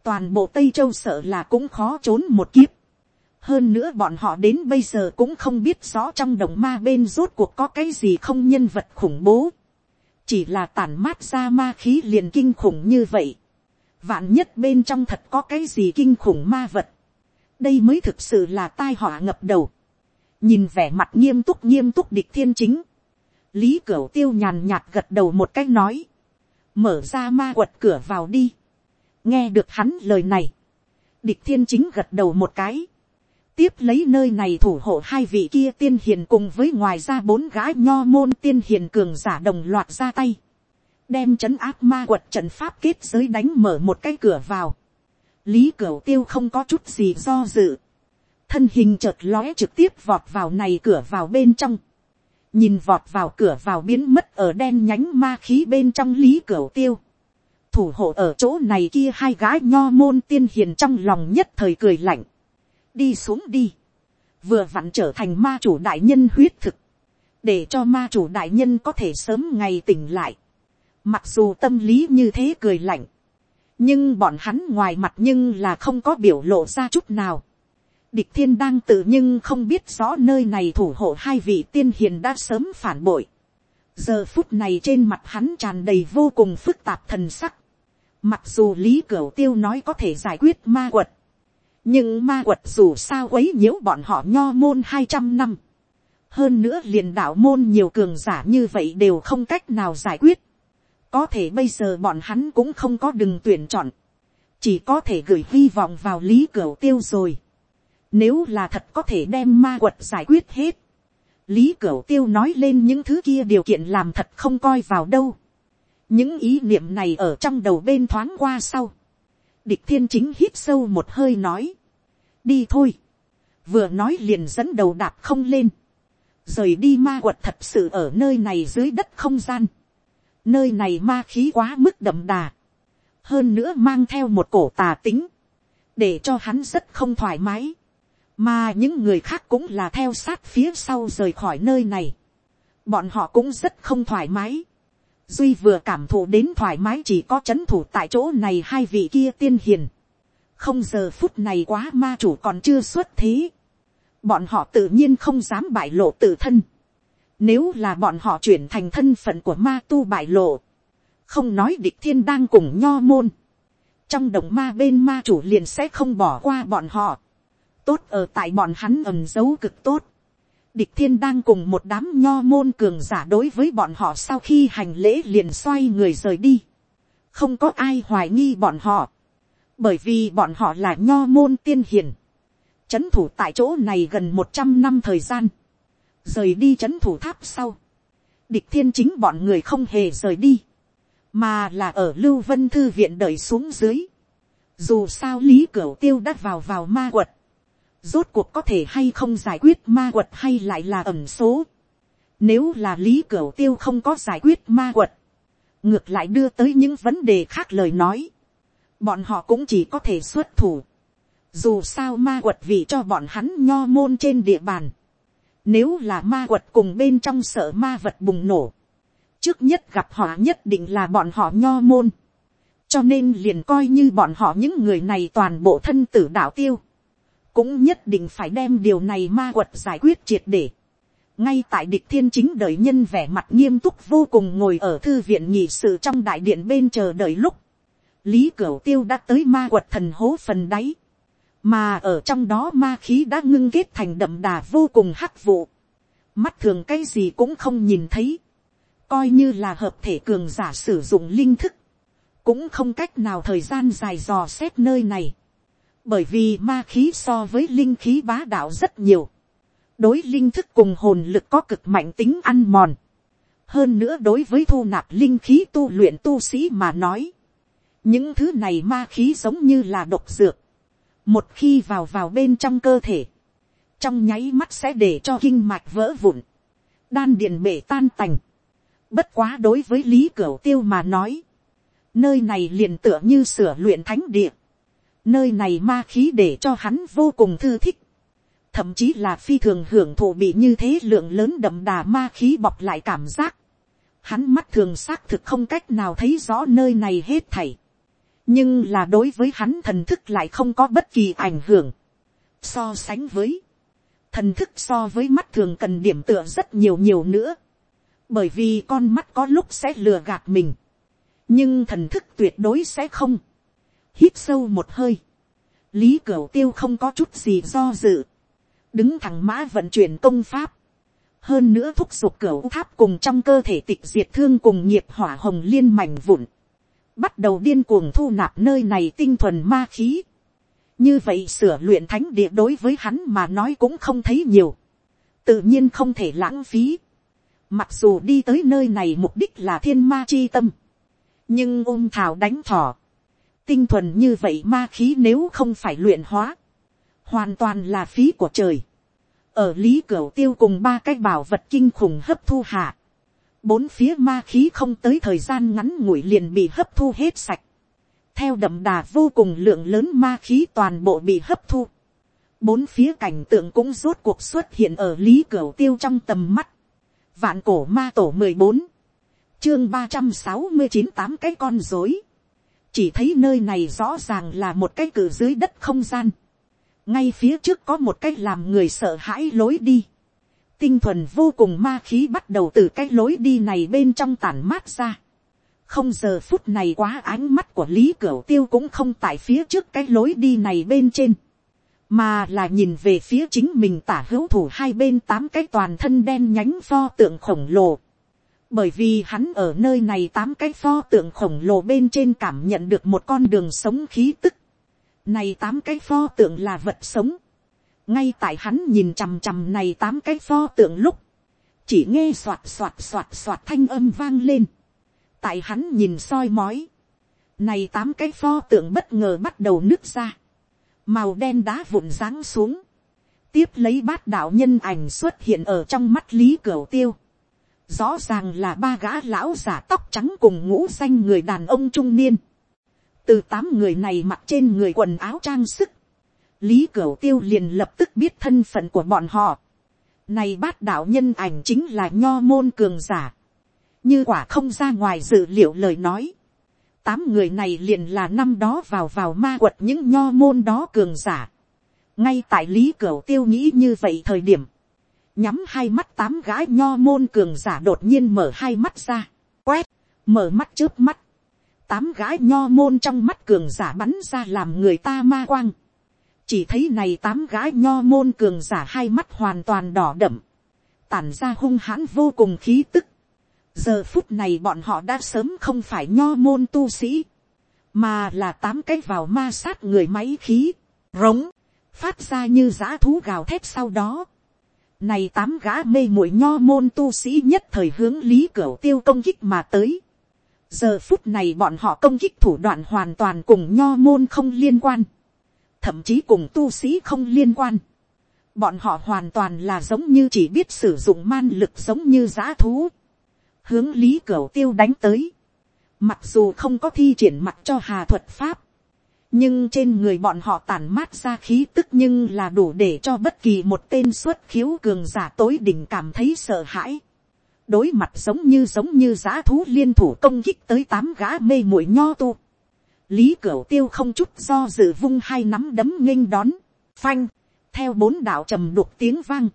toàn bộ tây châu sợ là cũng khó trốn một kiếp. hơn nữa bọn họ đến bây giờ cũng không biết rõ trong động ma bên rốt cuộc có cái gì không nhân vật khủng bố, chỉ là tản mát ra ma khí liền kinh khủng như vậy. vạn nhất bên trong thật có cái gì kinh khủng ma vật, đây mới thực sự là tai họa ngập đầu. Nhìn vẻ mặt nghiêm túc nghiêm túc địch thiên chính, lý cửu tiêu nhàn nhạt gật đầu một cách nói, mở ra ma quật cửa vào đi, nghe được hắn lời này, địch thiên chính gật đầu một cái, tiếp lấy nơi này thủ hộ hai vị kia tiên hiền cùng với ngoài ra bốn gái nho môn tiên hiền cường giả đồng loạt ra tay, đem c áp ma quật trận pháp kết giới đánh mở một cái cửa vào, lý cửu tiêu không có chút gì do dự, thân hình chợt lóe trực tiếp vọt vào này cửa vào bên trong, nhìn vọt vào cửa vào biến mất ở đen nhánh ma khí bên trong lý cửa tiêu, thủ hộ ở chỗ này kia hai gái nho môn tiên hiền trong lòng nhất thời cười lạnh, đi xuống đi, vừa vặn trở thành ma chủ đại nhân huyết thực, để cho ma chủ đại nhân có thể sớm ngày tỉnh lại, mặc dù tâm lý như thế cười lạnh, nhưng bọn hắn ngoài mặt nhưng là không có biểu lộ ra chút nào, địch thiên đang tự nhưng không biết rõ nơi này thủ hộ hai vị tiên hiền đã sớm phản bội. giờ phút này trên mặt hắn tràn đầy vô cùng phức tạp thần sắc. mặc dù lý cửu tiêu nói có thể giải quyết ma quật nhưng ma quật dù sao quấy nhiễu bọn họ nho môn hai trăm năm. hơn nữa liền đạo môn nhiều cường giả như vậy đều không cách nào giải quyết. có thể bây giờ bọn hắn cũng không có đừng tuyển chọn. chỉ có thể gửi hy vọng vào lý cửu tiêu rồi nếu là thật có thể đem ma quật giải quyết hết. Lý Cửu Tiêu nói lên những thứ kia điều kiện làm thật không coi vào đâu. Những ý niệm này ở trong đầu bên thoáng qua sau. Địch thiên chính hít sâu một hơi nói. Đi thôi. Vừa nói liền dẫn đầu đạp không lên. Rời đi ma quật thật sự ở nơi này dưới đất không gian. Nơi này ma khí quá mức đậm đà. Hơn nữa mang theo một cổ tà tính. Để cho hắn rất không thoải mái mà những người khác cũng là theo sát phía sau rời khỏi nơi này. bọn họ cũng rất không thoải mái duy vừa cảm thụ đến thoải mái chỉ có c h ấ n thủ tại chỗ này hai vị kia tiên hiền, không giờ phút này quá ma chủ còn chưa xuất thế, bọn họ tự nhiên không dám bại lộ tự thân, nếu là bọn họ chuyển thành thân phận của ma tu bại lộ, không nói địch thiên đang cùng nho môn, trong đồng ma bên ma chủ liền sẽ không bỏ qua bọn họ, tốt ở tại bọn hắn ẩm giấu cực tốt, địch thiên đang cùng một đám nho môn cường giả đối với bọn họ sau khi hành lễ liền xoay người rời đi. không có ai hoài nghi bọn họ, bởi vì bọn họ là nho môn tiên hiền. c h ấ n thủ tại chỗ này gần một trăm năm thời gian, rời đi c h ấ n thủ tháp sau. địch thiên chính bọn người không hề rời đi, mà là ở lưu vân thư viện đợi xuống dưới. dù sao lý cửu tiêu đã vào vào ma quật, rốt cuộc có thể hay không giải quyết ma quật hay lại là ẩm số. Nếu là lý cửu tiêu không có giải quyết ma quật, ngược lại đưa tới những vấn đề khác lời nói. Bọn họ cũng chỉ có thể xuất thủ. Dù sao ma quật vì cho bọn hắn nho môn trên địa bàn. Nếu là ma quật cùng bên trong sợ ma vật bùng nổ. Trước nhất gặp họ nhất định là bọn họ nho môn. Cho nên liền coi như bọn họ những người này toàn bộ thân tử đạo tiêu cũng nhất định phải đem điều này ma quật giải quyết triệt để. ngay tại địch thiên chính đợi nhân vẻ mặt nghiêm túc vô cùng ngồi ở thư viện nhị sự trong đại điện bên chờ đợi lúc, lý cửu tiêu đã tới ma quật thần hố phần đáy, mà ở trong đó ma khí đã ngưng kết thành đậm đà vô cùng hắc vụ, mắt thường cái gì cũng không nhìn thấy, coi như là hợp thể cường giả sử dụng linh thức, cũng không cách nào thời gian dài dò xét nơi này bởi vì ma khí so với linh khí bá đạo rất nhiều, đối linh thức cùng hồn lực có cực mạnh tính ăn mòn, hơn nữa đối với thu nạp linh khí tu luyện tu sĩ mà nói, những thứ này ma khí giống như là độc dược, một khi vào vào bên trong cơ thể, trong nháy mắt sẽ để cho kinh mạch vỡ vụn, đan điện bể tan tành, bất quá đối với lý cửa tiêu mà nói, nơi này liền tựa như sửa luyện thánh địa, Nơi này ma khí để cho hắn vô cùng thư thích. Thậm chí là phi thường hưởng thụ bị như thế lượng lớn đậm đà ma khí bọc lại cảm giác. Hắn mắt thường xác thực không cách nào thấy rõ nơi này hết thảy. Nhưng là đối với hắn thần thức lại không có bất kỳ ảnh hưởng. So sánh với, thần thức so với mắt thường cần điểm tựa rất nhiều nhiều nữa. Bởi vì con mắt có lúc sẽ lừa gạt mình. Nhưng thần thức tuyệt đối sẽ không hít sâu một hơi, lý cửu tiêu không có chút gì do dự, đứng thẳng mã vận chuyển công pháp, hơn nữa thúc giục cửu tháp cùng trong cơ thể tịch diệt thương cùng nghiệp hỏa hồng liên mảnh vụn, bắt đầu điên cuồng thu nạp nơi này tinh thuần ma khí. như vậy sửa luyện thánh địa đối với hắn mà nói cũng không thấy nhiều, tự nhiên không thể lãng phí. mặc dù đi tới nơi này mục đích là thiên ma chi tâm, nhưng ôm thảo đánh thỏ, tinh thuần như vậy ma khí nếu không phải luyện hóa, hoàn toàn là phí của trời. ở lý cửa tiêu cùng ba cái bảo vật kinh khủng hấp thu hạ, bốn phía ma khí không tới thời gian ngắn ngủi liền bị hấp thu hết sạch, theo đậm đà vô cùng lượng lớn ma khí toàn bộ bị hấp thu, bốn phía cảnh tượng cũng rốt cuộc xuất hiện ở lý cửa tiêu trong tầm mắt, vạn cổ ma tổ mười bốn, chương ba trăm sáu mươi chín tám cái con dối, chỉ thấy nơi này rõ ràng là một cái cử dưới đất không gian, ngay phía trước có một cái làm người sợ hãi lối đi, tinh thuần vô cùng ma khí bắt đầu từ cái lối đi này bên trong tản mát ra, không giờ phút này quá ánh mắt của lý cửu tiêu cũng không tại phía trước cái lối đi này bên trên, mà là nhìn về phía chính mình tả hữu thủ hai bên tám cái toàn thân đen nhánh pho tượng khổng lồ, bởi vì hắn ở nơi này tám cái pho tượng khổng lồ bên trên cảm nhận được một con đường sống khí tức. Này tám cái pho tượng là vật sống. Ngay tại hắn nhìn chằm chằm này tám cái pho tượng lúc. Chỉ nghe soạt soạt soạt soạt thanh âm vang lên. Tại hắn nhìn soi mói. Này tám cái pho tượng bất ngờ bắt đầu nứt ra. Màu đen đá vụn ráng xuống. Tiếp lấy bát đạo nhân ảnh xuất hiện ở trong mắt Lý Cửu Tiêu Rõ ràng là ba gã lão giả tóc trắng cùng ngũ xanh người đàn ông trung niên. Từ tám người này mặc trên người quần áo trang sức. Lý Cửu Tiêu liền lập tức biết thân phận của bọn họ. Này bát đạo nhân ảnh chính là nho môn cường giả. như quả không ra ngoài dự liệu lời nói, tám người này liền là năm đó vào vào ma quật những nho môn đó cường giả. ngay tại lý cửu tiêu nghĩ như vậy thời điểm, nhắm hai mắt tám gái nho môn cường giả đột nhiên mở hai mắt ra, quét, mở mắt trước mắt, tám gái nho môn trong mắt cường giả bắn ra làm người ta ma quang, chỉ thấy này tám gái nho môn cường giả hai mắt hoàn toàn đỏ đậm, tản ra hung hãn vô cùng khí tức, giờ phút này bọn họ đã sớm không phải nho môn tu sĩ, mà là tám cái vào ma sát người máy khí, rống, phát ra như giã thú gào thét sau đó. Này tám gã mê muội nho môn tu sĩ nhất thời hướng lý Cửu tiêu công kích mà tới. Giờ phút này bọn họ công kích thủ đoạn hoàn toàn cùng nho môn không liên quan. Thậm chí cùng tu sĩ không liên quan. Bọn họ hoàn toàn là giống như chỉ biết sử dụng man lực giống như giã thú hướng lý cửu tiêu đánh tới. Mặc dù không có thi triển mặt cho hà thuật pháp, nhưng trên người bọn họ tản mát ra khí tức nhưng là đủ để cho bất kỳ một tên xuất khiếu cường giả tối đỉnh cảm thấy sợ hãi. đối mặt giống như giống như giã thú liên thủ công kích tới tám gã mê muội nho tu. lý cửu tiêu không chút do dự vung hai nắm đấm nghênh đón, phanh, theo bốn đạo trầm đục tiếng vang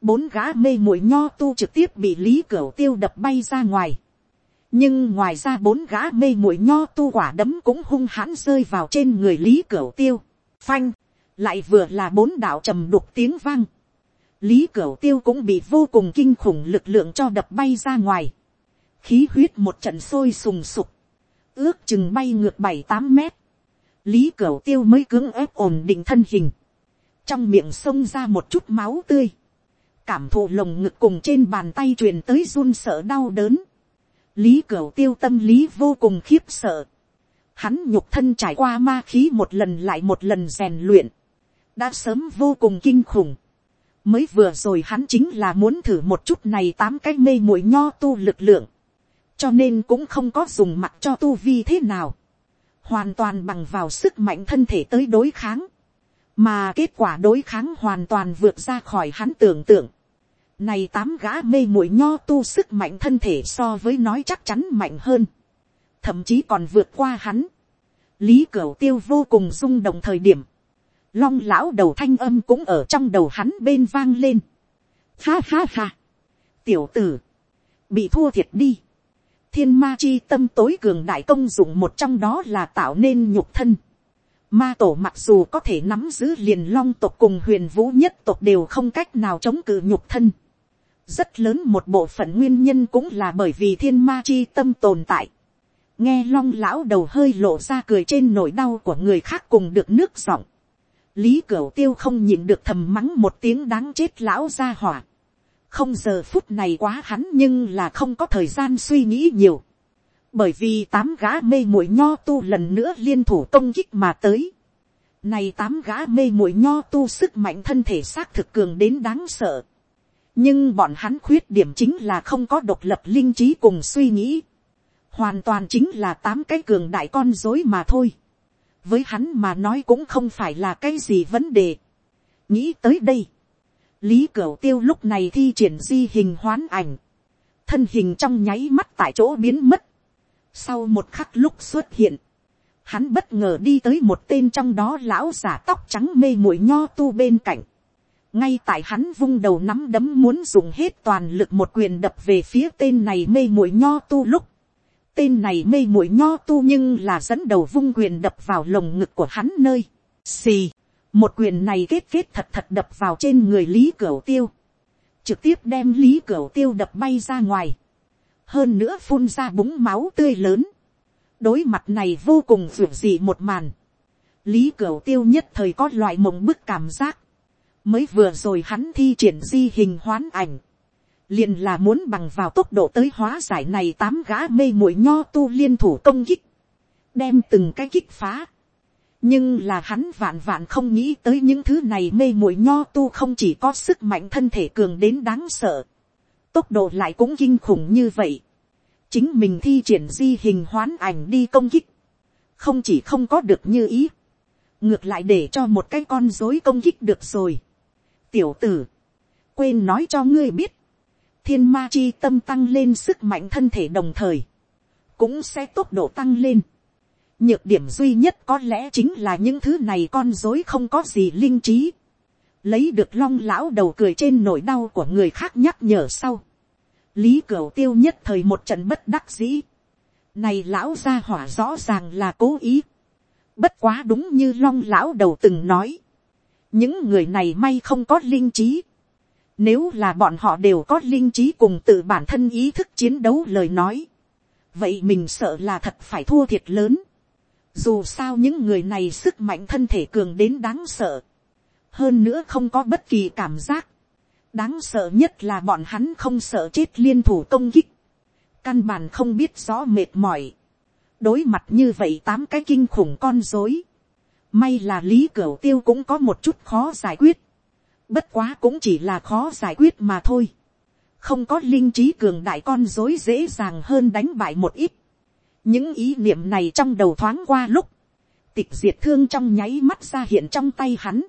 bốn gã mê muội nho tu trực tiếp bị lý cửu tiêu đập bay ra ngoài nhưng ngoài ra bốn gã mê muội nho tu quả đấm cũng hung hãn rơi vào trên người lý cửu tiêu. phanh, lại vừa là bốn đạo trầm đục tiếng vang. lý cửu tiêu cũng bị vô cùng kinh khủng lực lượng cho đập bay ra ngoài. khí huyết một trận sôi sùng sục. ước chừng bay ngược bảy tám mét. lý cửu tiêu mới cưỡng ép ổn định thân hình. trong miệng xông ra một chút máu tươi cảm thụ lồng ngực cùng trên bàn tay truyền tới run sợ đau đớn lý cửu tiêu tâm lý vô cùng khiếp sợ. hắn nhục thân trải qua ma khí một lần lại một lần rèn luyện. đã sớm vô cùng kinh khủng. mới vừa rồi hắn chính là muốn thử một chút này tám cái mê muội nho tu lực lượng. cho nên cũng không có dùng mặt cho tu vi thế nào. hoàn toàn bằng vào sức mạnh thân thể tới đối kháng mà kết quả đối kháng hoàn toàn vượt ra khỏi hắn tưởng tượng. Này tám gã mê muội nho tu sức mạnh thân thể so với nói chắc chắn mạnh hơn. Thậm chí còn vượt qua hắn. Lý Cửu Tiêu vô cùng rung động thời điểm. Long lão đầu thanh âm cũng ở trong đầu hắn bên vang lên. Ha ha ha. Tiểu tử. Bị thua thiệt đi. Thiên ma chi tâm tối cường đại công dụng một trong đó là tạo nên nhục thân Ma tổ mặc dù có thể nắm giữ liền long tộc cùng huyền vũ nhất tộc đều không cách nào chống cự nhục thân. Rất lớn một bộ phận nguyên nhân cũng là bởi vì thiên ma chi tâm tồn tại. Nghe long lão đầu hơi lộ ra cười trên nỗi đau của người khác cùng được nước giọng. Lý Cửu Tiêu không nhìn được thầm mắng một tiếng đáng chết lão ra hỏa. Không giờ phút này quá hắn nhưng là không có thời gian suy nghĩ nhiều bởi vì tám gã mê muội nho tu lần nữa liên thủ công kích mà tới. Này tám gã mê muội nho tu sức mạnh thân thể xác thực cường đến đáng sợ. Nhưng bọn hắn khuyết điểm chính là không có độc lập linh trí cùng suy nghĩ. Hoàn toàn chính là tám cái cường đại con dối mà thôi. Với hắn mà nói cũng không phải là cái gì vấn đề. Nghĩ tới đây. Lý Cửu Tiêu lúc này thi triển di hình hoán ảnh. Thân hình trong nháy mắt tại chỗ biến mất sau một khắc lúc xuất hiện, hắn bất ngờ đi tới một tên trong đó lão giả tóc trắng mê muội nho tu bên cạnh ngay tại hắn vung đầu nắm đấm muốn dùng hết toàn lực một quyền đập về phía tên này mê muội nho tu lúc. tên này mê muội nho tu nhưng là dẫn đầu vung quyền đập vào lồng ngực của hắn nơi. xì, một quyền này kết kết thật thật đập vào trên người lý cửa tiêu. trực tiếp đem lý cửa tiêu đập bay ra ngoài hơn nữa phun ra búng máu tươi lớn, đối mặt này vô cùng ruột dị một màn, lý cửa tiêu nhất thời có loại mộng bức cảm giác, mới vừa rồi hắn thi triển di hình hoán ảnh, liền là muốn bằng vào tốc độ tới hóa giải này tám gã mê muội nho tu liên thủ công kích, đem từng cái kích phá. nhưng là hắn vạn vạn không nghĩ tới những thứ này mê muội nho tu không chỉ có sức mạnh thân thể cường đến đáng sợ, tốc độ lại cũng kinh khủng như vậy. chính mình thi triển di hình hoán ảnh đi công kích, không chỉ không có được như ý, ngược lại để cho một cái con dối công kích được rồi tiểu tử, quên nói cho ngươi biết, thiên ma chi tâm tăng lên sức mạnh thân thể đồng thời, cũng sẽ tốc độ tăng lên. nhược điểm duy nhất có lẽ chính là những thứ này con dối không có gì linh trí. lấy được long lão đầu cười trên nỗi đau của người khác nhắc nhở sau. lý cửu tiêu nhất thời một trận bất đắc dĩ. này lão gia hỏa rõ ràng là cố ý. bất quá đúng như long lão đầu từng nói những người này may không có linh trí nếu là bọn họ đều có linh trí cùng tự bản thân ý thức chiến đấu lời nói. Vậy mình sợ là thật phải thua thiệt lớn. Dù sao những người này sức mạnh thân thể cường đến đáng sợ. Hơn nữa không có bất kỳ cảm giác. Đáng sợ nhất là bọn hắn không sợ chết liên thủ công kích. Căn bản không biết rõ mệt mỏi. Đối mặt như vậy tám cái kinh khủng con dối. May là lý cửu tiêu cũng có một chút khó giải quyết Bất quá cũng chỉ là khó giải quyết mà thôi. Không có linh trí cường đại con dối dễ dàng hơn đánh bại một ít. Những ý niệm này trong đầu thoáng qua lúc. Tịch diệt thương trong nháy mắt ra hiện trong tay hắn.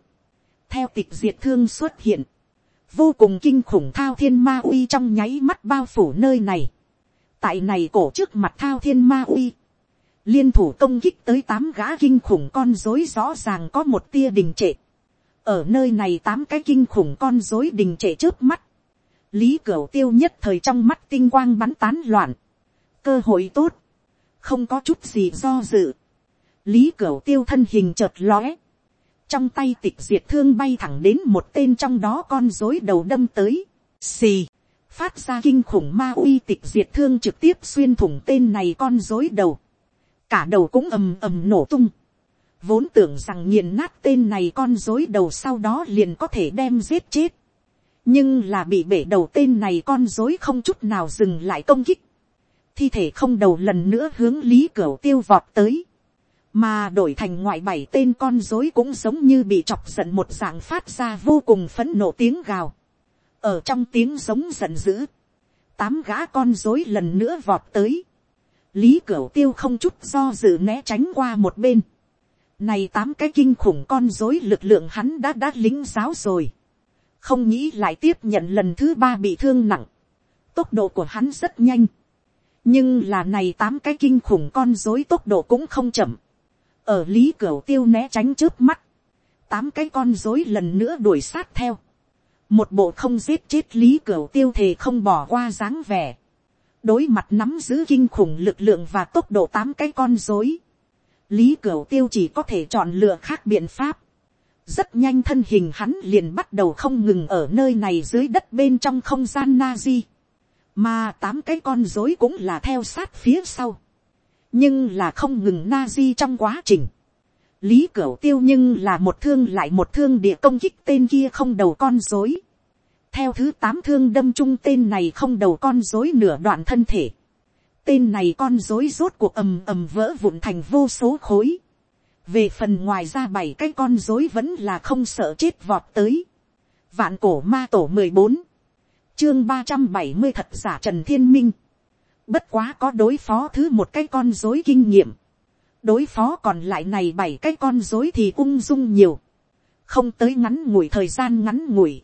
Theo tịch diệt thương xuất hiện. Vô cùng kinh khủng thao thiên ma uy trong nháy mắt bao phủ nơi này. Tại này cổ trước mặt thao thiên ma uy liên thủ công kích tới tám gã kinh khủng con dối rõ ràng có một tia đình trệ. Ở nơi này tám cái kinh khủng con dối đình trệ trước mắt, lý cửu tiêu nhất thời trong mắt tinh quang bắn tán loạn, cơ hội tốt, không có chút gì do dự, lý cửu tiêu thân hình chợt lóe, trong tay tịch diệt thương bay thẳng đến một tên trong đó con dối đầu đâm tới, xì, phát ra kinh khủng ma uy tịch diệt thương trực tiếp xuyên thủng tên này con dối đầu, cả đầu cũng ầm ầm nổ tung, vốn tưởng rằng nghiền nát tên này con dối đầu sau đó liền có thể đem giết chết. nhưng là bị bể đầu tên này con dối không chút nào dừng lại công kích. thi thể không đầu lần nữa hướng lý Cửu tiêu vọt tới. mà đổi thành ngoại bảy tên con dối cũng giống như bị chọc giận một dạng phát ra vô cùng phấn nộ tiếng gào. ở trong tiếng giống giận dữ, tám gã con dối lần nữa vọt tới lý Cửu tiêu không chút do dự né tránh qua một bên này tám cái kinh khủng con dối lực lượng hắn đã đã lính giáo rồi. Không nghĩ lại tiếp nhận lần thứ ba bị thương nặng. Tốc độ của hắn rất nhanh. Nhưng là này tám cái kinh khủng con dối tốc độ cũng không chậm. Ở lý Cửu tiêu né tránh trước mắt. Tám cái con dối lần nữa đuổi sát theo. Một bộ không giết chết lý Cửu tiêu thề không bỏ qua dáng vẻ. Đối mặt nắm giữ kinh khủng lực lượng và tốc độ tám cái con dối lý cửu tiêu chỉ có thể chọn lựa khác biện pháp. rất nhanh thân hình hắn liền bắt đầu không ngừng ở nơi này dưới đất bên trong không gian na di. mà tám cái con dối cũng là theo sát phía sau. nhưng là không ngừng na di trong quá trình. lý cửu tiêu nhưng là một thương lại một thương địa công kích tên kia không đầu con dối theo thứ tám thương đâm chung tên này không đầu con dối nửa đoạn thân thể tên này con dối rốt cuộc ầm ầm vỡ vụn thành vô số khối. về phần ngoài ra bảy cái con dối vẫn là không sợ chết vọt tới. vạn cổ ma tổ mười bốn, chương ba trăm bảy mươi thật giả trần thiên minh. bất quá có đối phó thứ một cái con dối kinh nghiệm. đối phó còn lại này bảy cái con dối thì ung dung nhiều. không tới ngắn ngủi thời gian ngắn ngủi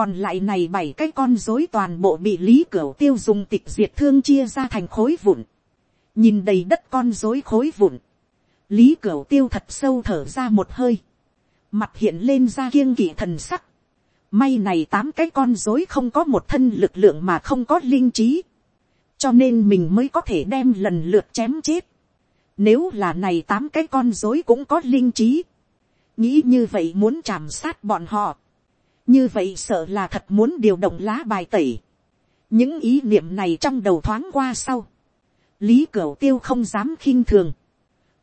còn lại này bảy cái con dối toàn bộ bị lý cửa tiêu dùng tịch diệt thương chia ra thành khối vụn. nhìn đầy đất con dối khối vụn. lý cửa tiêu thật sâu thở ra một hơi. mặt hiện lên ra kiêng kỵ thần sắc. may này tám cái con dối không có một thân lực lượng mà không có linh trí. cho nên mình mới có thể đem lần lượt chém chết. nếu là này tám cái con dối cũng có linh trí. nghĩ như vậy muốn chạm sát bọn họ như vậy sợ là thật muốn điều động lá bài tẩy. những ý niệm này trong đầu thoáng qua sau. lý cửu tiêu không dám khinh thường.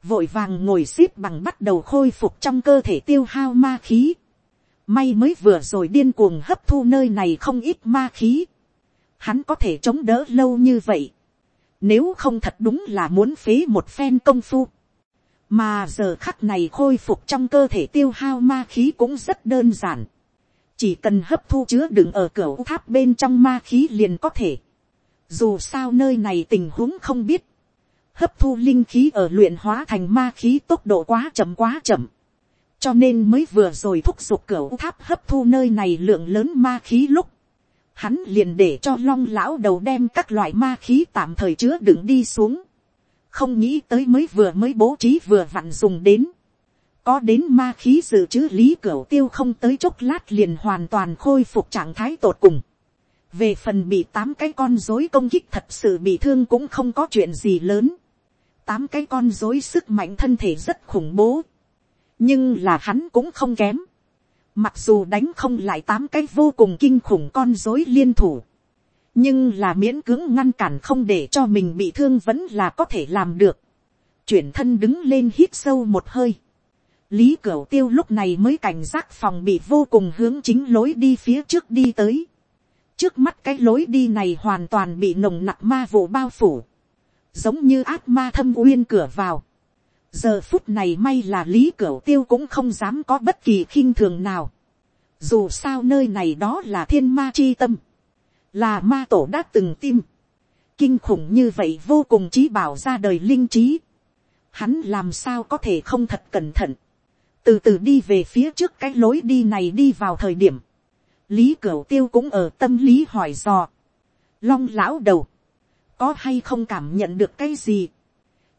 vội vàng ngồi x ế p bằng bắt đầu khôi phục trong cơ thể tiêu hao ma khí. may mới vừa rồi điên cuồng hấp thu nơi này không ít ma khí. hắn có thể chống đỡ lâu như vậy. nếu không thật đúng là muốn phế một phen công phu. mà giờ khắc này khôi phục trong cơ thể tiêu hao ma khí cũng rất đơn giản chỉ cần hấp thu chứa đựng ở cửa tháp bên trong ma khí liền có thể. Dù sao nơi này tình huống không biết. Hấp thu linh khí ở luyện hóa thành ma khí tốc độ quá chậm quá chậm. Cho nên mới vừa rồi thúc giục cửa tháp hấp thu nơi này lượng lớn ma khí lúc. hắn liền để cho long lão đầu đem các loại ma khí tạm thời chứa đựng đi xuống, không nghĩ tới mới vừa mới bố trí vừa vặn dùng đến, có đến ma khí dự trữ lý cửa tiêu không tới chốc lát liền hoàn toàn khôi phục trạng thái tột cùng. về phần bị tám cái con dối công kích thật sự bị thương cũng không có chuyện gì lớn. tám cái con dối sức mạnh thân thể rất khủng bố. nhưng là hắn cũng không kém. mặc dù đánh không lại tám cái vô cùng kinh khủng con dối liên thủ. nhưng là miễn cưỡng ngăn cản không để cho mình bị thương vẫn là có thể làm được. chuyển thân đứng lên hít sâu một hơi lý cửu tiêu lúc này mới cảnh giác phòng bị vô cùng hướng chính lối đi phía trước đi tới. trước mắt cái lối đi này hoàn toàn bị nồng nặc ma vụ bao phủ, giống như ác ma thâm uyên cửa vào. giờ phút này may là lý cửu tiêu cũng không dám có bất kỳ khinh thường nào. dù sao nơi này đó là thiên ma chi tâm, là ma tổ đã từng tim. kinh khủng như vậy vô cùng trí bảo ra đời linh trí. hắn làm sao có thể không thật cẩn thận từ từ đi về phía trước cái lối đi này đi vào thời điểm, lý cửu tiêu cũng ở tâm lý hỏi dò, long lão đầu, có hay không cảm nhận được cái gì,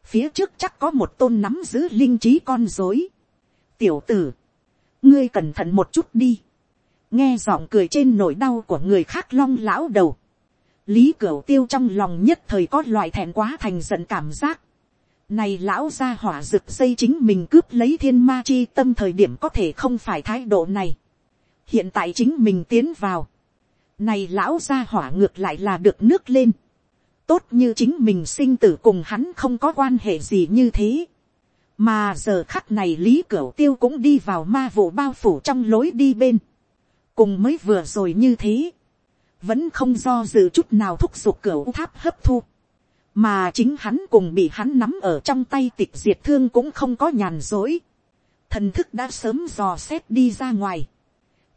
phía trước chắc có một tôn nắm giữ linh trí con dối, tiểu tử, ngươi cẩn thận một chút đi, nghe giọng cười trên nỗi đau của người khác long lão đầu, lý cửu tiêu trong lòng nhất thời có loại thẹn quá thành giận cảm giác, này lão gia hỏa rực xây chính mình cướp lấy thiên ma chi tâm thời điểm có thể không phải thái độ này. Hiện tại chính mình tiến vào. Này lão gia hỏa ngược lại là được nước lên. Tốt như chính mình sinh tử cùng hắn không có quan hệ gì như thế. Mà giờ khắc này Lý Cửu Tiêu cũng đi vào ma vụ bao phủ trong lối đi bên. Cùng mới vừa rồi như thế. Vẫn không do dự chút nào thúc giục cửu tháp hấp thu mà chính hắn cùng bị hắn nắm ở trong tay tịch diệt thương cũng không có nhàn dối. thần thức đã sớm dò xét đi ra ngoài.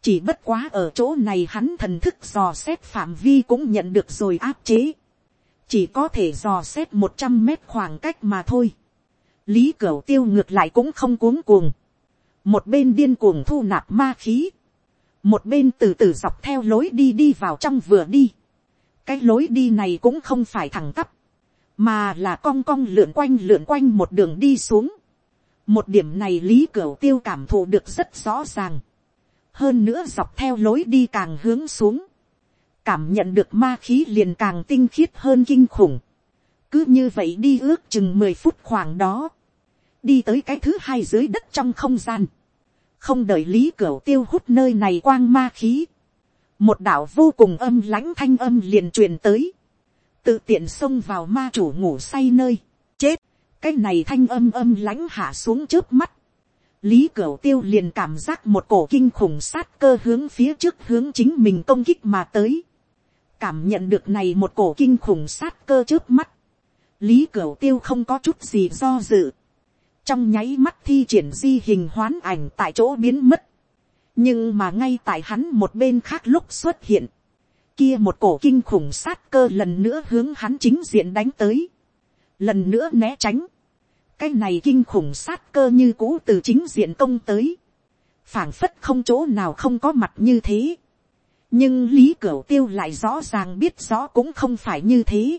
chỉ bất quá ở chỗ này hắn thần thức dò xét phạm vi cũng nhận được rồi áp chế. chỉ có thể dò xét một trăm mét khoảng cách mà thôi. lý cửu tiêu ngược lại cũng không cuống cuồng. một bên điên cuồng thu nạp ma khí. một bên từ từ dọc theo lối đi đi vào trong vừa đi. cái lối đi này cũng không phải thẳng tắp mà là cong cong lượn quanh lượn quanh một đường đi xuống. một điểm này lý cửu tiêu cảm thụ được rất rõ ràng. hơn nữa dọc theo lối đi càng hướng xuống. cảm nhận được ma khí liền càng tinh khiết hơn kinh khủng. cứ như vậy đi ước chừng mười phút khoảng đó. đi tới cái thứ hai dưới đất trong không gian. không đợi lý cửu tiêu hút nơi này quang ma khí. một đạo vô cùng âm lãnh thanh âm liền truyền tới tự tiện xông vào ma chủ ngủ say nơi, chết, cái này thanh âm âm lãnh hạ xuống trước mắt, lý cửu tiêu liền cảm giác một cổ kinh khủng sát cơ hướng phía trước hướng chính mình công kích mà tới, cảm nhận được này một cổ kinh khủng sát cơ trước mắt, lý cửu tiêu không có chút gì do dự, trong nháy mắt thi triển di hình hoán ảnh tại chỗ biến mất, nhưng mà ngay tại hắn một bên khác lúc xuất hiện, kia một cổ kinh khủng sát cơ lần nữa hướng hắn chính diện đánh tới. Lần nữa né tránh. Cái này kinh khủng sát cơ như cũ từ chính diện công tới. phảng phất không chỗ nào không có mặt như thế. Nhưng Lý Cửu Tiêu lại rõ ràng biết rõ cũng không phải như thế.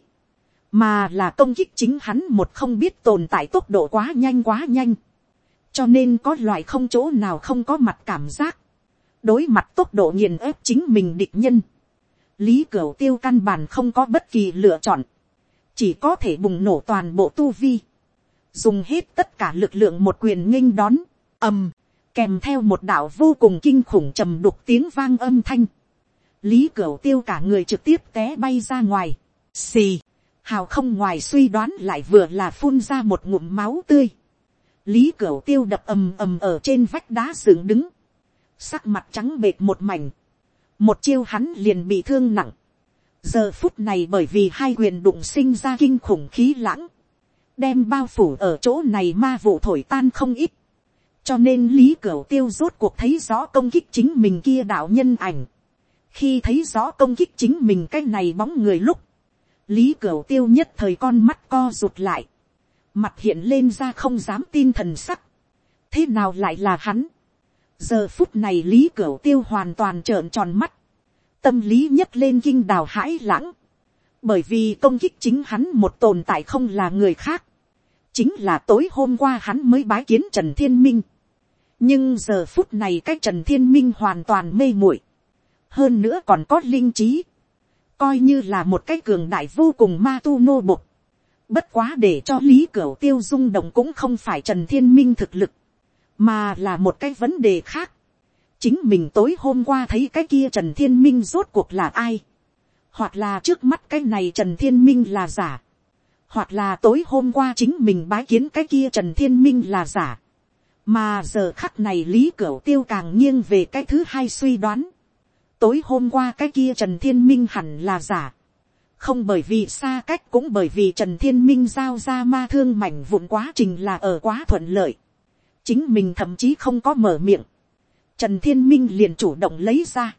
Mà là công kích chính hắn một không biết tồn tại tốc độ quá nhanh quá nhanh. Cho nên có loại không chỗ nào không có mặt cảm giác. Đối mặt tốc độ nghiền ép chính mình địch nhân lý cửu tiêu căn bản không có bất kỳ lựa chọn, chỉ có thể bùng nổ toàn bộ tu vi, dùng hết tất cả lực lượng một quyền nghênh đón, ầm, kèm theo một đạo vô cùng kinh khủng trầm đục tiếng vang âm thanh, lý cửu tiêu cả người trực tiếp té bay ra ngoài, xì, hào không ngoài suy đoán lại vừa là phun ra một ngụm máu tươi, lý cửu tiêu đập ầm ầm ở trên vách đá dựng đứng, sắc mặt trắng bệt một mảnh, một chiêu hắn liền bị thương nặng. giờ phút này bởi vì hai quyền đụng sinh ra kinh khủng khí lãng, đem bao phủ ở chỗ này ma vụ thổi tan không ít. cho nên lý cửu tiêu rốt cuộc thấy rõ công kích chính mình kia đạo nhân ảnh. khi thấy rõ công kích chính mình cái này bóng người lúc, lý cửu tiêu nhất thời con mắt co rụt lại, mặt hiện lên ra không dám tin thần sắc. thế nào lại là hắn giờ phút này lý cửu tiêu hoàn toàn trợn tròn mắt, tâm lý nhấc lên kinh đào hãi lãng, bởi vì công kích chính hắn một tồn tại không là người khác, chính là tối hôm qua hắn mới bái kiến trần thiên minh, nhưng giờ phút này cái trần thiên minh hoàn toàn mê muội, hơn nữa còn có linh trí, coi như là một cái cường đại vô cùng ma tu nô bục, bất quá để cho lý cửu tiêu rung động cũng không phải trần thiên minh thực lực, mà là một cái vấn đề khác. chính mình tối hôm qua thấy cái kia trần thiên minh rốt cuộc là ai, hoặc là trước mắt cái này trần thiên minh là giả, hoặc là tối hôm qua chính mình bái kiến cái kia trần thiên minh là giả, mà giờ khắc này lý cửu tiêu càng nghiêng về cái thứ hai suy đoán, tối hôm qua cái kia trần thiên minh hẳn là giả, không bởi vì xa cách cũng bởi vì trần thiên minh giao ra ma thương mảnh vụn quá trình là ở quá thuận lợi, chính mình thậm chí không có mở miệng, trần thiên minh liền chủ động lấy ra,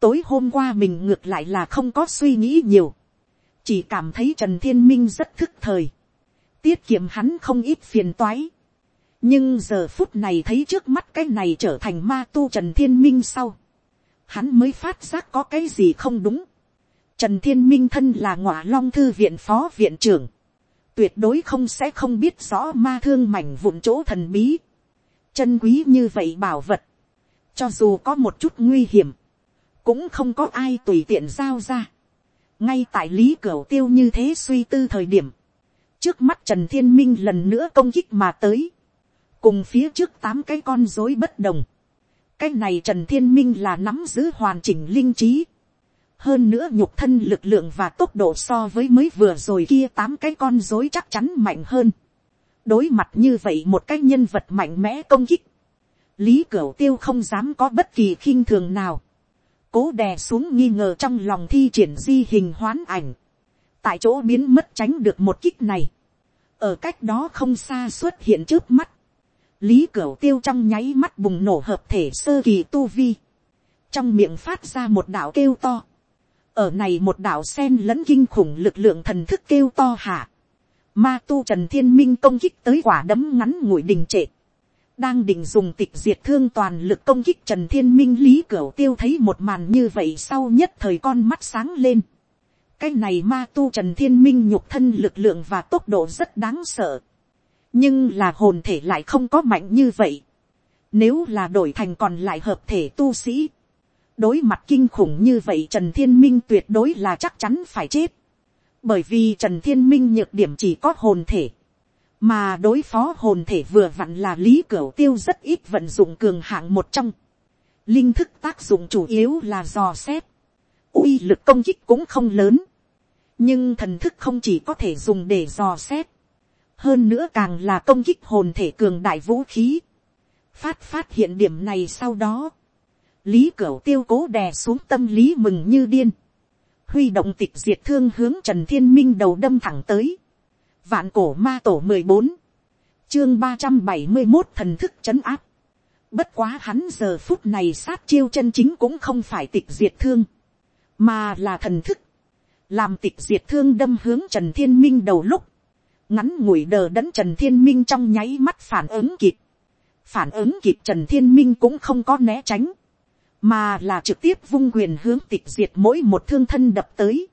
tối hôm qua mình ngược lại là không có suy nghĩ nhiều, chỉ cảm thấy trần thiên minh rất thức thời, tiết kiệm hắn không ít phiền toái, nhưng giờ phút này thấy trước mắt cái này trở thành ma tu trần thiên minh sau, hắn mới phát giác có cái gì không đúng. Trần thiên minh thân là ngọa long thư viện phó viện trưởng, tuyệt đối không sẽ không biết rõ ma thương mảnh vụn chỗ thần bí, chân quý như vậy bảo vật, cho dù có một chút nguy hiểm, cũng không có ai tùy tiện giao ra. ngay tại lý cửa tiêu như thế suy tư thời điểm, trước mắt trần thiên minh lần nữa công kích mà tới, cùng phía trước tám cái con dối bất đồng, cái này trần thiên minh là nắm giữ hoàn chỉnh linh trí, hơn nữa nhục thân lực lượng và tốc độ so với mới vừa rồi kia tám cái con dối chắc chắn mạnh hơn đối mặt như vậy một cái nhân vật mạnh mẽ công kích, lý cửu tiêu không dám có bất kỳ khinh thường nào, cố đè xuống nghi ngờ trong lòng thi triển di hình hoán ảnh, tại chỗ biến mất tránh được một kích này, ở cách đó không xa xuất hiện trước mắt, lý cửu tiêu trong nháy mắt bùng nổ hợp thể sơ kỳ tu vi, trong miệng phát ra một đạo kêu to, ở này một đạo sen lẫn kinh khủng lực lượng thần thức kêu to hạ, ma tu trần thiên minh công kích tới quả đấm ngắn ngủi đình trệ, đang định dùng tịch diệt thương toàn lực công kích trần thiên minh lý cửa tiêu thấy một màn như vậy sau nhất thời con mắt sáng lên, cái này ma tu trần thiên minh nhục thân lực lượng và tốc độ rất đáng sợ nhưng là hồn thể lại không có mạnh như vậy. Nếu là đổi thành còn lại hợp thể tu sĩ, đối mặt kinh khủng như vậy Trần Thiên Minh tuyệt đối là chắc chắn phải chết. Bởi vì Trần Thiên Minh nhược điểm chỉ có hồn thể. Mà đối phó hồn thể vừa vặn là lý cửa tiêu rất ít vận dụng cường hạng một trong. Linh thức tác dụng chủ yếu là dò xét. uy lực công kích cũng không lớn. Nhưng thần thức không chỉ có thể dùng để dò xét hơn nữa càng là công kích hồn thể cường đại vũ khí. phát phát hiện điểm này sau đó, lý cửa tiêu cố đè xuống tâm lý mừng như điên, huy động tịch diệt thương hướng trần thiên minh đầu đâm thẳng tới, vạn cổ ma tổ mười bốn, chương ba trăm bảy mươi một thần thức chấn áp, bất quá hắn giờ phút này sát chiêu chân chính cũng không phải tịch diệt thương, mà là thần thức, làm tịch diệt thương đâm hướng trần thiên minh đầu lúc, ngắn ngủi đờ đẫn trần thiên minh trong nháy mắt phản ứng kịp, phản ứng kịp trần thiên minh cũng không có né tránh, mà là trực tiếp vung quyền hướng tịch diệt mỗi một thương thân đập tới.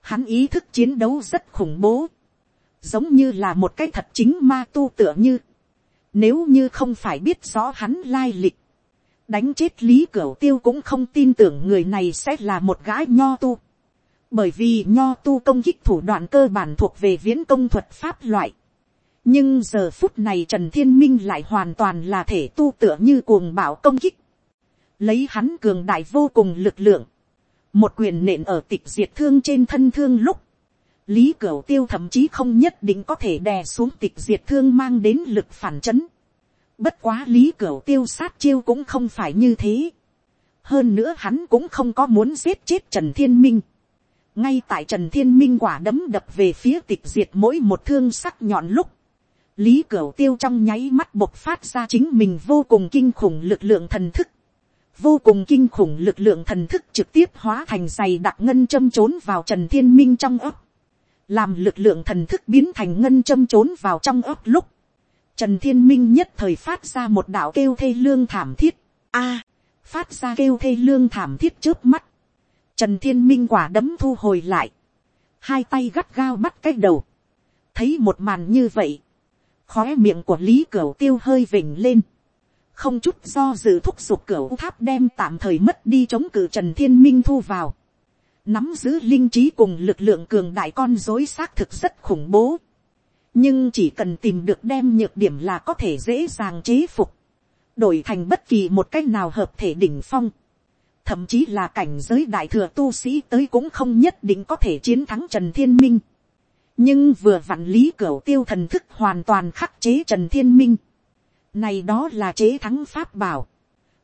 Hắn ý thức chiến đấu rất khủng bố, giống như là một cái thật chính ma tu tựa như, nếu như không phải biết rõ hắn lai lịch, đánh chết lý cửu tiêu cũng không tin tưởng người này sẽ là một gái nho tu bởi vì nho tu công kích thủ đoạn cơ bản thuộc về viễn công thuật pháp loại. nhưng giờ phút này trần thiên minh lại hoàn toàn là thể tu tựa như cuồng bảo công kích lấy hắn cường đại vô cùng lực lượng. một quyền nện ở tịch diệt thương trên thân thương lúc. lý cửu tiêu thậm chí không nhất định có thể đè xuống tịch diệt thương mang đến lực phản chấn. bất quá lý cửu tiêu sát chiêu cũng không phải như thế. hơn nữa hắn cũng không có muốn giết chết trần thiên minh ngay tại trần thiên minh quả đấm đập về phía tịch diệt mỗi một thương sắc nhọn lúc, lý cửu tiêu trong nháy mắt bộc phát ra chính mình vô cùng kinh khủng lực lượng thần thức, vô cùng kinh khủng lực lượng thần thức trực tiếp hóa thành dày đặc ngân châm trốn vào trần thiên minh trong ấp, làm lực lượng thần thức biến thành ngân châm trốn vào trong ấp lúc, trần thiên minh nhất thời phát ra một đạo kêu thê lương thảm thiết, a, phát ra kêu thê lương thảm thiết trước mắt, Trần thiên minh quả đấm thu hồi lại, hai tay gắt gao bắt cái đầu, thấy một màn như vậy, khóe miệng của lý cửu tiêu hơi vỉnh lên, không chút do dự thúc giục cửu tháp đem tạm thời mất đi chống cự trần thiên minh thu vào, nắm giữ linh trí cùng lực lượng cường đại con dối xác thực rất khủng bố, nhưng chỉ cần tìm được đem nhược điểm là có thể dễ dàng chế phục, đổi thành bất kỳ một cách nào hợp thể đỉnh phong, thậm chí là cảnh giới đại thừa tu sĩ tới cũng không nhất định có thể chiến thắng trần thiên minh, nhưng vừa vặn lý cửa tiêu thần thức hoàn toàn khắc chế trần thiên minh, này đó là chế thắng pháp bảo,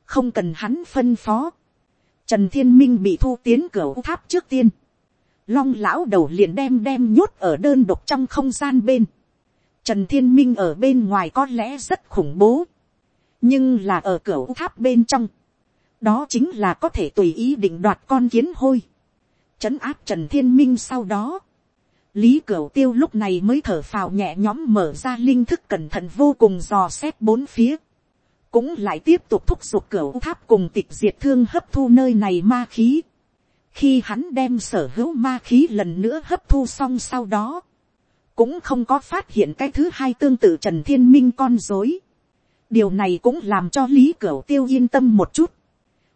không cần hắn phân phó, trần thiên minh bị thu tiến cửa tháp trước tiên, long lão đầu liền đem đem nhốt ở đơn độc trong không gian bên, Trần Thiên Minh ở bên ngoài có lẽ rất khủng bố. Nhưng là ở cửa tháp bên trong. Đó chính là có thể tùy ý định đoạt con kiến hôi. Trấn áp Trần Thiên Minh sau đó. Lý Cửu Tiêu lúc này mới thở phào nhẹ nhõm mở ra linh thức cẩn thận vô cùng dò xét bốn phía. Cũng lại tiếp tục thúc giục cửu tháp cùng tịch diệt thương hấp thu nơi này ma khí. Khi hắn đem sở hữu ma khí lần nữa hấp thu xong sau đó, cũng không có phát hiện cái thứ hai tương tự trần thiên minh con dối. điều này cũng làm cho lý cửu tiêu yên tâm một chút.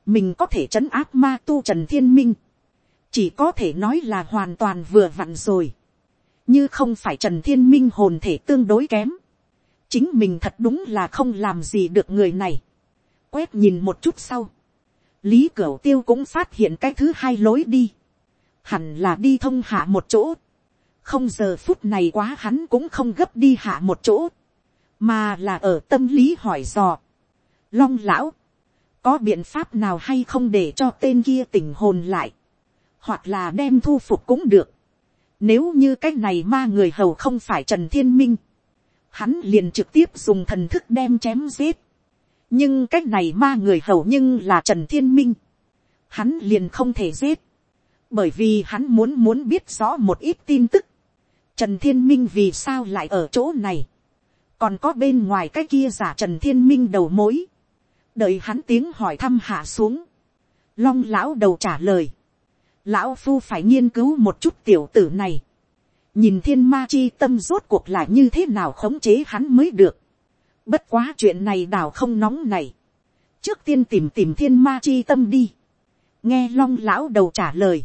mình có thể trấn áp ma tu trần thiên minh. chỉ có thể nói là hoàn toàn vừa vặn rồi như không phải trần thiên minh hồn thể tương đối kém. chính mình thật đúng là không làm gì được người này. quét nhìn một chút sau. lý cửu tiêu cũng phát hiện cái thứ hai lối đi. hẳn là đi thông hạ một chỗ không giờ phút này quá hắn cũng không gấp đi hạ một chỗ, mà là ở tâm lý hỏi dò. Long lão, có biện pháp nào hay không để cho tên kia tình hồn lại, hoặc là đem thu phục cũng được. Nếu như cái này ma người hầu không phải Trần Thiên Minh, hắn liền trực tiếp dùng thần thức đem chém giết. nhưng cái này ma người hầu nhưng là Trần Thiên Minh, hắn liền không thể giết, bởi vì hắn muốn muốn biết rõ một ít tin tức, Trần Thiên Minh vì sao lại ở chỗ này. Còn có bên ngoài cái kia giả Trần Thiên Minh đầu mối. Đợi hắn tiếng hỏi thăm hạ xuống. Long lão đầu trả lời. Lão Phu phải nghiên cứu một chút tiểu tử này. Nhìn thiên ma chi tâm rốt cuộc là như thế nào khống chế hắn mới được. Bất quá chuyện này đào không nóng này. Trước tiên tìm tìm thiên ma chi tâm đi. Nghe long lão đầu trả lời.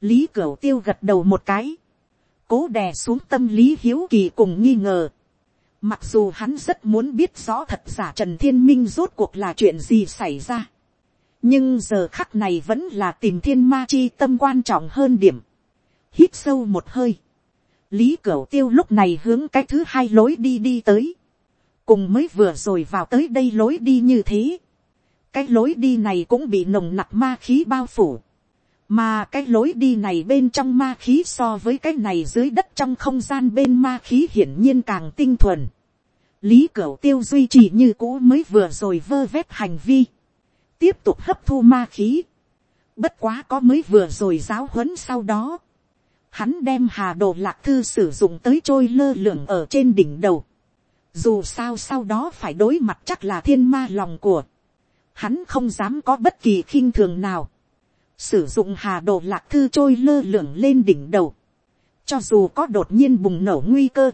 Lý Cửu tiêu gật đầu một cái cố đè xuống tâm lý hiếu kỳ cùng nghi ngờ. Mặc dù hắn rất muốn biết rõ thật giả Trần Thiên Minh rốt cuộc là chuyện gì xảy ra. Nhưng giờ khắc này vẫn là tìm thiên ma chi tâm quan trọng hơn điểm. Hít sâu một hơi. Lý Cửu Tiêu lúc này hướng cái thứ hai lối đi đi tới. Cùng mới vừa rồi vào tới đây lối đi như thế. Cái lối đi này cũng bị nồng nặc ma khí bao phủ mà cái lối đi này bên trong ma khí so với cái này dưới đất trong không gian bên ma khí hiển nhiên càng tinh thuần. lý cửu tiêu duy trì như cũ mới vừa rồi vơ vét hành vi, tiếp tục hấp thu ma khí. bất quá có mới vừa rồi giáo huấn sau đó. hắn đem hà đồ lạc thư sử dụng tới trôi lơ lửng ở trên đỉnh đầu. dù sao sau đó phải đối mặt chắc là thiên ma lòng của. hắn không dám có bất kỳ khinh thường nào sử dụng hà đồ lạc thư trôi lơ lửng lên đỉnh đầu, cho dù có đột nhiên bùng nổ nguy cơ,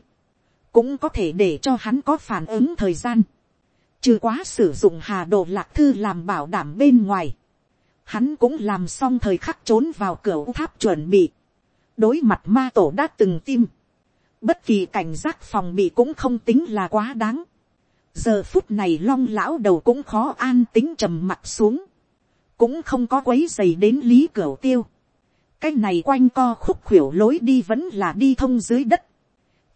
cũng có thể để cho hắn có phản ứng thời gian, trừ quá sử dụng hà đồ lạc thư làm bảo đảm bên ngoài, hắn cũng làm xong thời khắc trốn vào cửa tháp chuẩn bị, đối mặt ma tổ đã từng tim, bất kỳ cảnh giác phòng bị cũng không tính là quá đáng, giờ phút này long lão đầu cũng khó an tính trầm mặt xuống, cũng không có quấy dày đến lý cửa tiêu. cái này quanh co khúc khuỷu lối đi vẫn là đi thông dưới đất,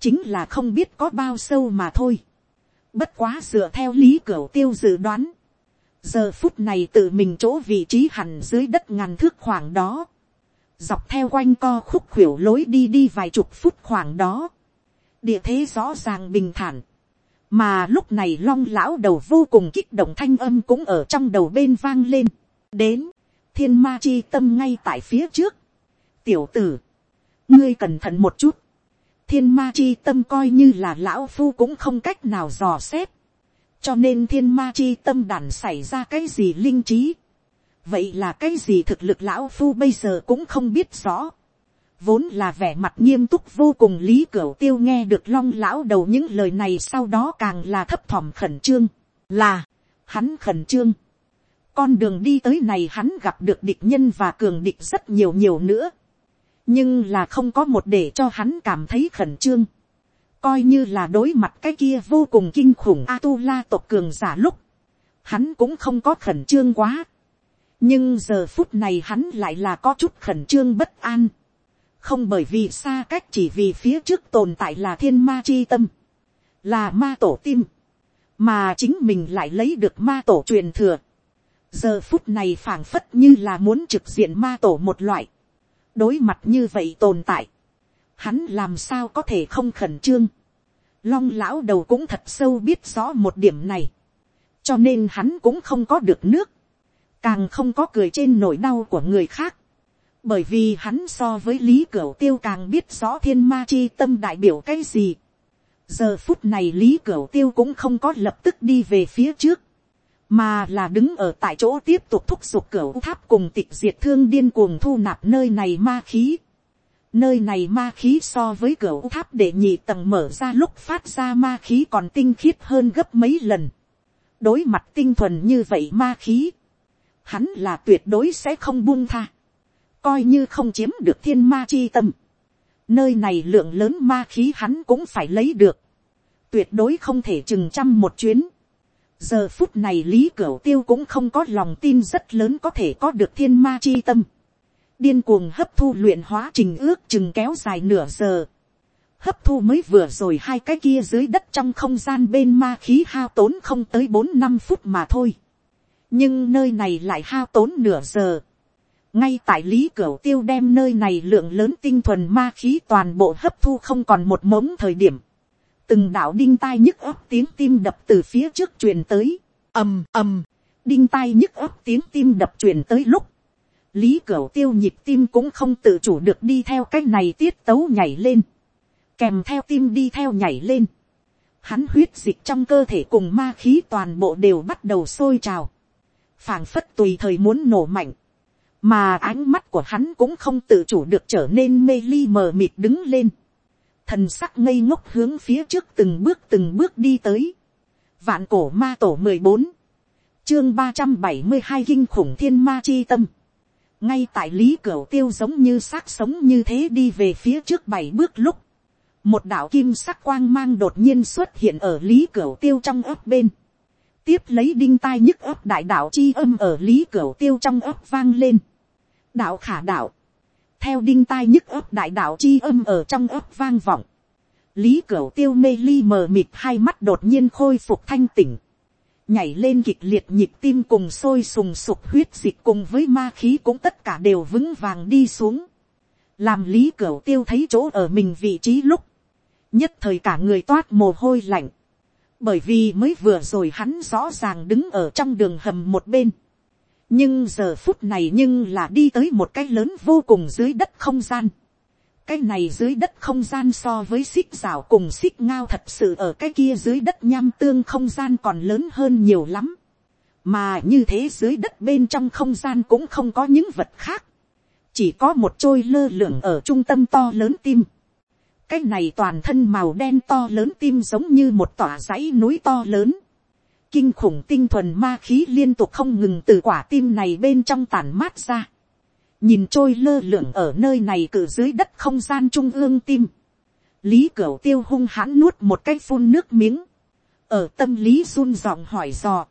chính là không biết có bao sâu mà thôi bất quá dựa theo lý cửa tiêu dự đoán, giờ phút này tự mình chỗ vị trí hẳn dưới đất ngàn thước khoảng đó, dọc theo quanh co khúc khuỷu lối đi đi vài chục phút khoảng đó, địa thế rõ ràng bình thản, mà lúc này long lão đầu vô cùng kích động thanh âm cũng ở trong đầu bên vang lên. Đến, thiên ma chi tâm ngay tại phía trước. tiểu tử, ngươi cẩn thận một chút, thiên ma chi tâm coi như là lão phu cũng không cách nào dò xét, cho nên thiên ma chi tâm đàn xảy ra cái gì linh trí, vậy là cái gì thực lực lão phu bây giờ cũng không biết rõ. vốn là vẻ mặt nghiêm túc vô cùng lý cửu tiêu nghe được long lão đầu những lời này sau đó càng là thấp thỏm khẩn trương, là, hắn khẩn trương. con đường đi tới này hắn gặp được địch nhân và cường địch rất nhiều nhiều nữa, nhưng là không có một để cho hắn cảm thấy khẩn trương. coi như là đối mặt cái kia vô cùng kinh khủng a tu la tộc cường giả lúc, hắn cũng không có khẩn trương quá nhưng giờ phút này hắn lại là có chút khẩn trương bất an. không bởi vì xa cách chỉ vì phía trước tồn tại là thiên ma chi tâm, là ma tổ tim, mà chính mình lại lấy được ma tổ truyền thừa. giờ phút này phảng phất như là muốn trực diện ma tổ một loại, đối mặt như vậy tồn tại, hắn làm sao có thể không khẩn trương. long lão đầu cũng thật sâu biết rõ một điểm này, cho nên hắn cũng không có được nước, càng không có cười trên nỗi đau của người khác, bởi vì hắn so với lý cửu tiêu càng biết rõ thiên ma chi tâm đại biểu cái gì. giờ phút này lý cửu tiêu cũng không có lập tức đi về phía trước, mà là đứng ở tại chỗ tiếp tục thúc giục cửa tháp cùng tịch diệt thương điên cuồng thu nạp nơi này ma khí. nơi này ma khí so với cửa tháp để nhị tầng mở ra lúc phát ra ma khí còn tinh khiết hơn gấp mấy lần. đối mặt tinh thuần như vậy ma khí hắn là tuyệt đối sẽ không buông tha, coi như không chiếm được thiên ma chi tâm, nơi này lượng lớn ma khí hắn cũng phải lấy được, tuyệt đối không thể chừng trăm một chuyến giờ phút này lý cửu tiêu cũng không có lòng tin rất lớn có thể có được thiên ma chi tâm, điên cuồng hấp thu luyện hóa trình ước chừng kéo dài nửa giờ, hấp thu mới vừa rồi hai cái kia dưới đất trong không gian bên ma khí hao tốn không tới bốn năm phút mà thôi nhưng nơi này lại hao tốn nửa giờ. ngay tại lý cửu tiêu đem nơi này lượng lớn tinh thuần ma khí toàn bộ hấp thu không còn một mống thời điểm từng đạo đinh tai nhức ấp tiếng tim đập từ phía trước truyền tới. ầm ầm, đinh tai nhức ấp tiếng tim đập truyền tới lúc. lý cửa tiêu nhịp tim cũng không tự chủ được đi theo cái này tiết tấu nhảy lên. kèm theo tim đi theo nhảy lên hắn huyết dịch trong cơ thể cùng ma khí toàn bộ đều bắt đầu sôi trào phảng phất tùy thời muốn nổ mạnh, mà ánh mắt của hắn cũng không tự chủ được trở nên mê ly mờ mịt đứng lên, thần sắc ngây ngốc hướng phía trước từng bước từng bước đi tới, vạn cổ ma tổ mười bốn, chương ba trăm bảy mươi hai kinh khủng thiên ma chi tâm, ngay tại lý cửa tiêu giống như xác sống như thế đi về phía trước bảy bước lúc, một đạo kim sắc quang mang đột nhiên xuất hiện ở lý cửa tiêu trong ấp bên, tiếp lấy đinh tai nhức ấp đại đạo chi âm ở lý cửa tiêu trong ấp vang lên. đạo khả đạo, theo đinh tai nhức ấp đại đạo chi âm ở trong ấp vang vọng. lý cẩu tiêu mê ly mờ mịt hai mắt đột nhiên khôi phục thanh tỉnh. nhảy lên kịch liệt nhịp tim cùng sôi sùng sục huyết dịch cùng với ma khí cũng tất cả đều vững vàng đi xuống. làm lý cẩu tiêu thấy chỗ ở mình vị trí lúc, nhất thời cả người toát mồ hôi lạnh bởi vì mới vừa rồi hắn rõ ràng đứng ở trong đường hầm một bên nhưng giờ phút này nhưng là đi tới một cái lớn vô cùng dưới đất không gian. cái này dưới đất không gian so với xích rào cùng xích ngao thật sự ở cái kia dưới đất nham tương không gian còn lớn hơn nhiều lắm. mà như thế dưới đất bên trong không gian cũng không có những vật khác. chỉ có một trôi lơ lửng ở trung tâm to lớn tim cái này toàn thân màu đen to lớn tim giống như một tòa dãy núi to lớn. Kinh khủng tinh thuần ma khí liên tục không ngừng từ quả tim này bên trong tàn mát ra. Nhìn trôi lơ lửng ở nơi này cử dưới đất không gian trung ương tim. Lý Cửu tiêu hung hãn nuốt một cái phun nước miếng. Ở tâm lý run giọng hỏi dò.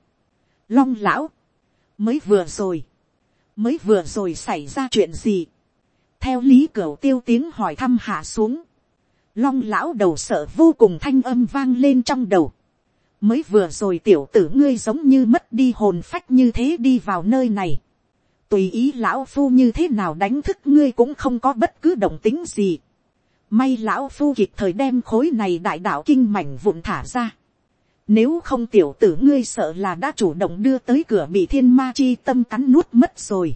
Long lão. Mới vừa rồi. Mới vừa rồi xảy ra chuyện gì. Theo lý Cửu tiêu tiếng hỏi thăm hạ xuống long lão đầu sợ vô cùng thanh âm vang lên trong đầu mới vừa rồi tiểu tử ngươi giống như mất đi hồn phách như thế đi vào nơi này. tùy ý lão phu như thế nào đánh thức ngươi cũng không có bất cứ động tính gì. may lão phu kịp thời đem khối này đại đạo kinh mảnh vụn thả ra. Nếu không tiểu tử ngươi sợ là đã chủ động đưa tới cửa bị thiên ma chi tâm cắn nuốt mất rồi.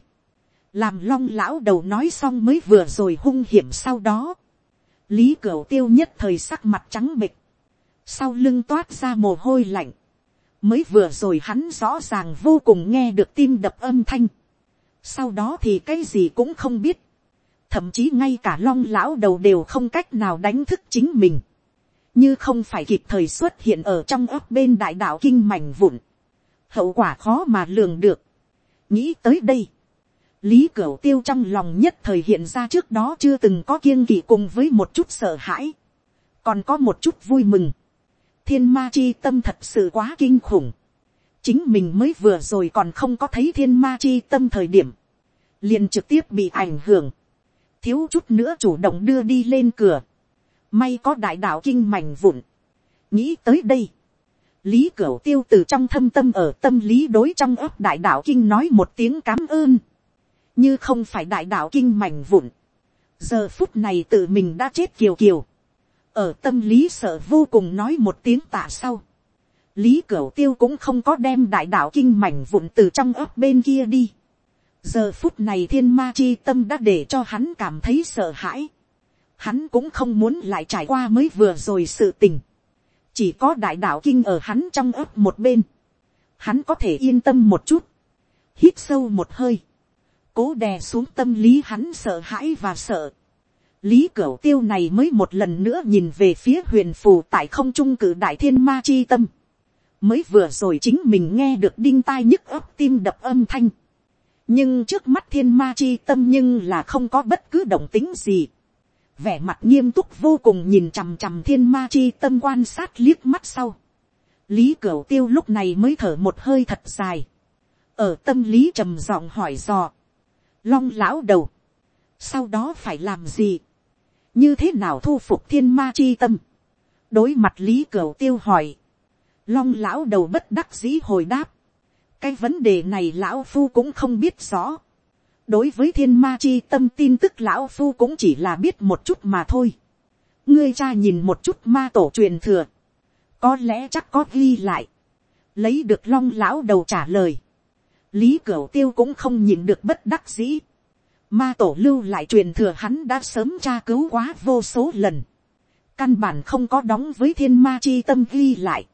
Làm long lão đầu nói xong mới vừa rồi hung hiểm sau đó lý cửu tiêu nhất thời sắc mặt trắng bịch, sau lưng toát ra mồ hôi lạnh, mới vừa rồi hắn rõ ràng vô cùng nghe được tim đập âm thanh, sau đó thì cái gì cũng không biết, thậm chí ngay cả long lão đầu đều không cách nào đánh thức chính mình, như không phải kịp thời xuất hiện ở trong ấp bên đại đạo kinh mảnh vụn, hậu quả khó mà lường được. nghĩ tới đây, lý cửu tiêu trong lòng nhất thời hiện ra trước đó chưa từng có kiêng kỵ cùng với một chút sợ hãi, còn có một chút vui mừng thiên ma chi tâm thật sự quá kinh khủng, chính mình mới vừa rồi còn không có thấy thiên ma chi tâm thời điểm, liền trực tiếp bị ảnh hưởng, thiếu chút nữa chủ động đưa đi lên cửa, may có đại đạo kinh mảnh vụn, nghĩ tới đây, lý cửu tiêu từ trong thâm tâm ở tâm lý đối trong ấp đại đạo kinh nói một tiếng cám ơn, như không phải đại đạo kinh mảnh vụn, giờ phút này tự mình đã chết kiều kiều, ở tâm lý sợ vô cùng nói một tiếng tạ sau, lý cửu tiêu cũng không có đem đại đạo kinh mảnh vụn từ trong ấp bên kia đi, giờ phút này thiên ma chi tâm đã để cho hắn cảm thấy sợ hãi, hắn cũng không muốn lại trải qua mới vừa rồi sự tình, chỉ có đại đạo kinh ở hắn trong ấp một bên, hắn có thể yên tâm một chút, hít sâu một hơi, cố đè xuống tâm lý hắn sợ hãi và sợ lý cửu tiêu này mới một lần nữa nhìn về phía huyền phù tại không trung cử đại thiên ma chi tâm, mới vừa rồi chính mình nghe được đinh tai nhức ấp tim đập âm thanh, nhưng trước mắt thiên ma chi tâm nhưng là không có bất cứ động tính gì vẻ mặt nghiêm túc vô cùng nhìn chằm chằm thiên ma chi tâm quan sát liếc mắt sau. lý cửu tiêu lúc này mới thở một hơi thật dài. ở tâm lý trầm giọng hỏi dò. long lão đầu. sau đó phải làm gì như thế nào thu phục thiên ma chi tâm. đối mặt lý cửu tiêu hỏi. long lão đầu bất đắc dĩ hồi đáp. cái vấn đề này lão phu cũng không biết rõ đối với thiên ma chi tâm tin tức lão phu cũng chỉ là biết một chút mà thôi. ngươi cha nhìn một chút ma tổ truyền thừa. có lẽ chắc có ghi lại. lấy được long lão đầu trả lời. lý cửu tiêu cũng không nhìn được bất đắc dĩ ma tổ lưu lại truyền thừa hắn đã sớm tra cứu quá vô số lần. căn bản không có đóng với thiên ma chi tâm ghi lại.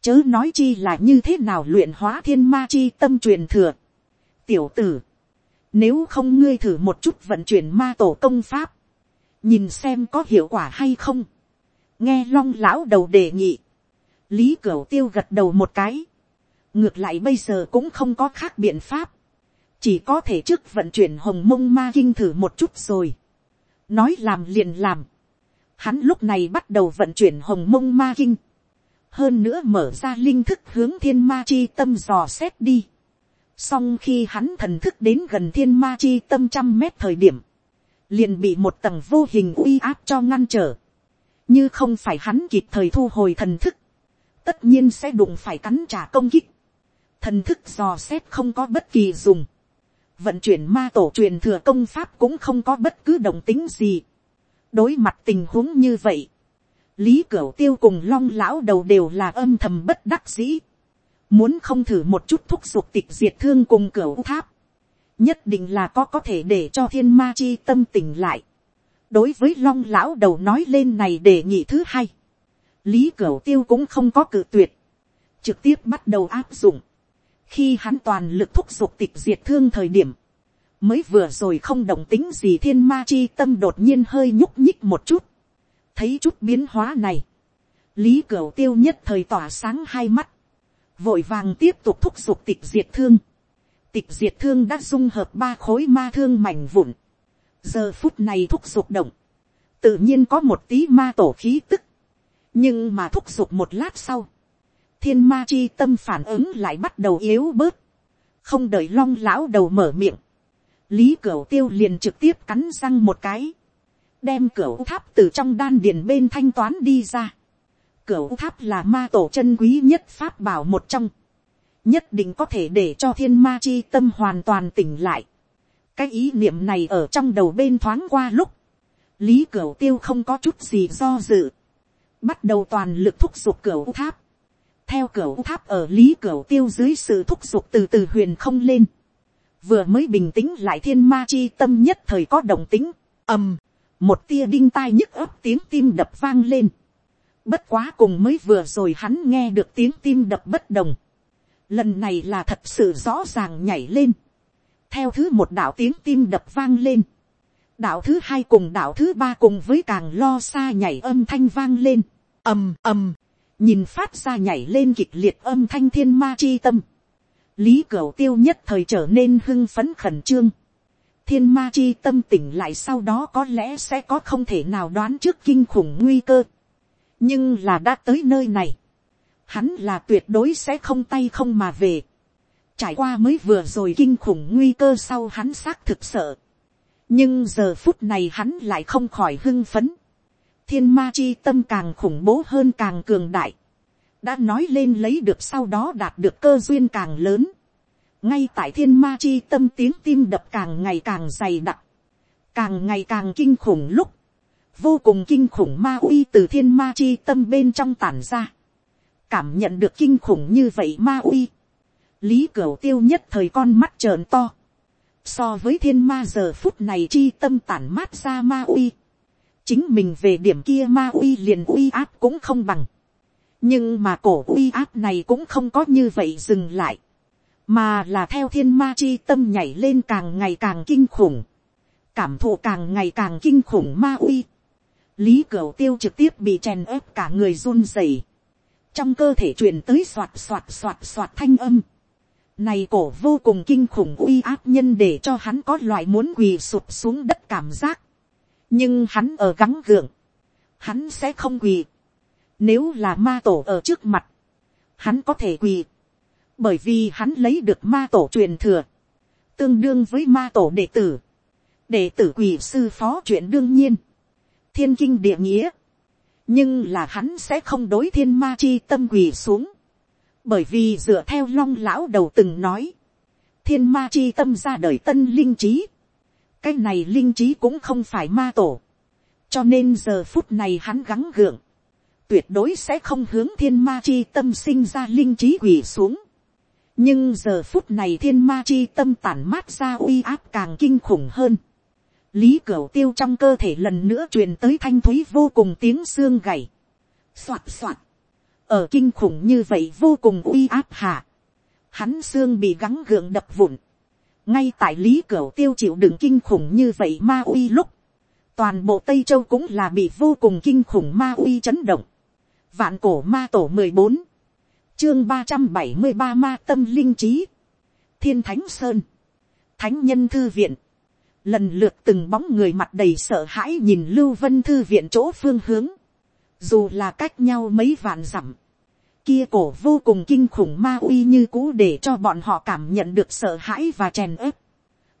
chớ nói chi là như thế nào luyện hóa thiên ma chi tâm truyền thừa. tiểu tử, nếu không ngươi thử một chút vận chuyển ma tổ công pháp. Nhìn xem có hiệu quả hay không. Nghe long lão đầu đề nghị. Lý Cửu tiêu gật đầu một cái. Ngược lại bây giờ cũng không có khác biện pháp. Chỉ có thể trước vận chuyển hồng mông ma kinh thử một chút rồi. Nói làm liền làm. Hắn lúc này bắt đầu vận chuyển hồng mông ma kinh. Hơn nữa mở ra linh thức hướng thiên ma chi tâm dò xét đi song khi hắn thần thức đến gần thiên ma chi tâm trăm mét thời điểm, liền bị một tầng vô hình uy áp cho ngăn trở, như không phải hắn kịp thời thu hồi thần thức, tất nhiên sẽ đụng phải cắn trả công kích, thần thức dò xét không có bất kỳ dùng, vận chuyển ma tổ truyền thừa công pháp cũng không có bất cứ đồng tính gì, đối mặt tình huống như vậy, lý cửu tiêu cùng long lão đầu đều là âm thầm bất đắc dĩ, muốn không thử một chút thúc giục tịch diệt thương cùng cửu tháp, nhất định là có có thể để cho thiên ma chi tâm tỉnh lại. đối với long lão đầu nói lên này đề nghị thứ hai, lý cửu tiêu cũng không có cự tuyệt, trực tiếp bắt đầu áp dụng khi hắn toàn lực thúc giục tịch diệt thương thời điểm, mới vừa rồi không đồng tính gì thiên ma chi tâm đột nhiên hơi nhúc nhích một chút, thấy chút biến hóa này, lý cửu tiêu nhất thời tỏa sáng hai mắt, vội vàng tiếp tục thúc giục tịch diệt thương. Tịch diệt thương đã dung hợp ba khối ma thương mảnh vụn. giờ phút này thúc giục động, tự nhiên có một tí ma tổ khí tức. nhưng mà thúc giục một lát sau, thiên ma chi tâm phản ứng lại bắt đầu yếu bớt. không đợi long lão đầu mở miệng, lý cửu tiêu liền trực tiếp cắn răng một cái, đem cửu tháp từ trong đan điền bên thanh toán đi ra Cửu tháp là ma tổ chân quý nhất pháp bảo một trong. Nhất định có thể để cho thiên ma chi tâm hoàn toàn tỉnh lại. Cái ý niệm này ở trong đầu bên thoáng qua lúc. Lý Cửu tiêu không có chút gì do dự. Bắt đầu toàn lực thúc giục cửu tháp. Theo cửa tháp ở Lý cửa tiêu dưới sự thúc giục từ từ huyền không lên. Vừa mới bình tĩnh lại thiên ma chi tâm nhất thời có đồng tính. ầm, một tia đinh tai nhức ấp tiếng tim đập vang lên Bất quá cùng mới vừa rồi hắn nghe được tiếng tim đập bất đồng. Lần này là thật sự rõ ràng nhảy lên. theo thứ một đạo tiếng tim đập vang lên, đạo thứ hai cùng đạo thứ ba cùng với càng lo xa nhảy âm thanh vang lên, ầm ầm, nhìn phát ra nhảy lên kịch liệt âm thanh thiên ma chi tâm, lý cửu tiêu nhất thời trở nên hưng phấn khẩn trương, thiên ma chi tâm tỉnh lại sau đó có lẽ sẽ có không thể nào đoán trước kinh khủng nguy cơ, nhưng là đã tới nơi này, hắn là tuyệt đối sẽ không tay không mà về, trải qua mới vừa rồi kinh khủng nguy cơ sau hắn xác thực sợ, nhưng giờ phút này hắn lại không khỏi hưng phấn, thiên ma chi tâm càng khủng bố hơn càng cường đại, đã nói lên lấy được sau đó đạt được cơ duyên càng lớn, ngay tại thiên ma chi tâm tiếng tim đập càng ngày càng dày đặc, càng ngày càng kinh khủng lúc, vô cùng kinh khủng ma uy từ thiên ma chi tâm bên trong tản ra, cảm nhận được kinh khủng như vậy ma uy, lý cửa tiêu nhất thời con mắt trợn to, so với thiên ma giờ phút này chi tâm tản mát ra ma uy, chính mình về điểm kia ma uy liền uy áp cũng không bằng, nhưng mà cổ uy áp này cũng không có như vậy dừng lại, mà là theo thiên ma chi tâm nhảy lên càng ngày càng kinh khủng, cảm thụ càng ngày càng kinh khủng ma uy, lý cửu tiêu trực tiếp bị chèn ớp cả người run rẩy, trong cơ thể truyền tới soạt soạt soạt soạt thanh âm, này cổ vô cùng kinh khủng uy áp nhân để cho hắn có loại muốn quỳ sụp xuống đất cảm giác. Nhưng hắn ở gắng gượng. Hắn sẽ không quỳ. Nếu là ma tổ ở trước mặt. Hắn có thể quỳ. Bởi vì hắn lấy được ma tổ truyền thừa. Tương đương với ma tổ đệ tử. Đệ tử quỳ sư phó chuyện đương nhiên. Thiên kinh địa nghĩa. Nhưng là hắn sẽ không đối thiên ma chi tâm quỳ xuống bởi vì dựa theo long lão đầu từng nói, thiên ma chi tâm ra đời tân linh trí, cái này linh trí cũng không phải ma tổ, cho nên giờ phút này hắn gắng gượng, tuyệt đối sẽ không hướng thiên ma chi tâm sinh ra linh trí quỳ xuống. nhưng giờ phút này thiên ma chi tâm tản mát ra uy áp càng kinh khủng hơn. lý cửu tiêu trong cơ thể lần nữa truyền tới thanh thúy vô cùng tiếng xương gầy. soạt soạt ở kinh khủng như vậy vô cùng uy áp hạ, hắn xương bị gắng gượng đập vụn, ngay tại lý cửu tiêu chịu đựng kinh khủng như vậy ma uy lúc, toàn bộ tây châu cũng là bị vô cùng kinh khủng ma uy chấn động, vạn cổ ma tổ mười bốn, chương ba trăm bảy mươi ba ma tâm linh trí, thiên thánh sơn, thánh nhân thư viện, lần lượt từng bóng người mặt đầy sợ hãi nhìn lưu vân thư viện chỗ phương hướng, dù là cách nhau mấy vạn dặm, kia cổ vô cùng kinh khủng ma uy như cũ để cho bọn họ cảm nhận được sợ hãi và chèn ớp.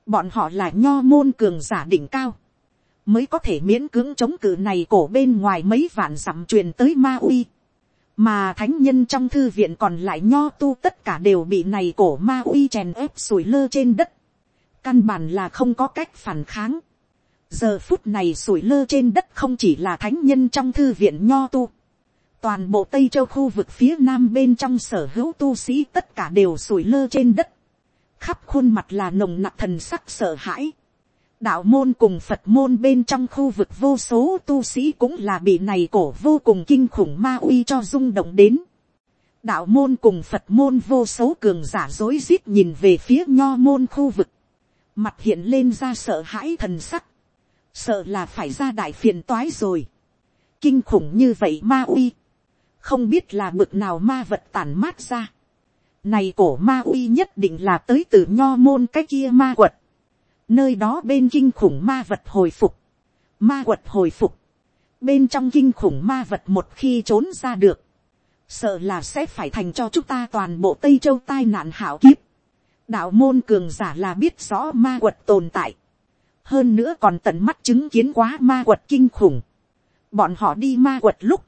Bọn họ là nho môn cường giả đỉnh cao, mới có thể miễn cưỡng chống cự này cổ bên ngoài mấy vạn dặm truyền tới ma uy. Mà thánh nhân trong thư viện còn lại nho tu tất cả đều bị này cổ ma uy chèn ớp sủi lơ trên đất. Căn bản là không có cách phản kháng giờ phút này sủi lơ trên đất không chỉ là thánh nhân trong thư viện nho tu toàn bộ tây châu khu vực phía nam bên trong sở hữu tu sĩ tất cả đều sủi lơ trên đất. khắp khuôn mặt là nồng nặc thần sắc sợ hãi. đạo môn cùng phật môn bên trong khu vực vô số tu sĩ cũng là bị này cổ vô cùng kinh khủng ma uy cho rung động đến. đạo môn cùng phật môn vô số cường giả dối rít nhìn về phía nho môn khu vực. mặt hiện lên ra sợ hãi thần sắc sợ là phải ra đại phiền toái rồi. kinh khủng như vậy ma uy, không biết là bực nào ma vật tàn mát ra. này cổ ma uy nhất định là tới từ nho môn cái kia ma quật. nơi đó bên kinh khủng ma vật hồi phục, ma quật hồi phục, bên trong kinh khủng ma vật một khi trốn ra được, sợ là sẽ phải thành cho chúng ta toàn bộ tây châu tai nạn hảo kiếp. đạo môn cường giả là biết rõ ma quật tồn tại hơn nữa còn tận mắt chứng kiến quá ma quật kinh khủng. bọn họ đi ma quật lúc,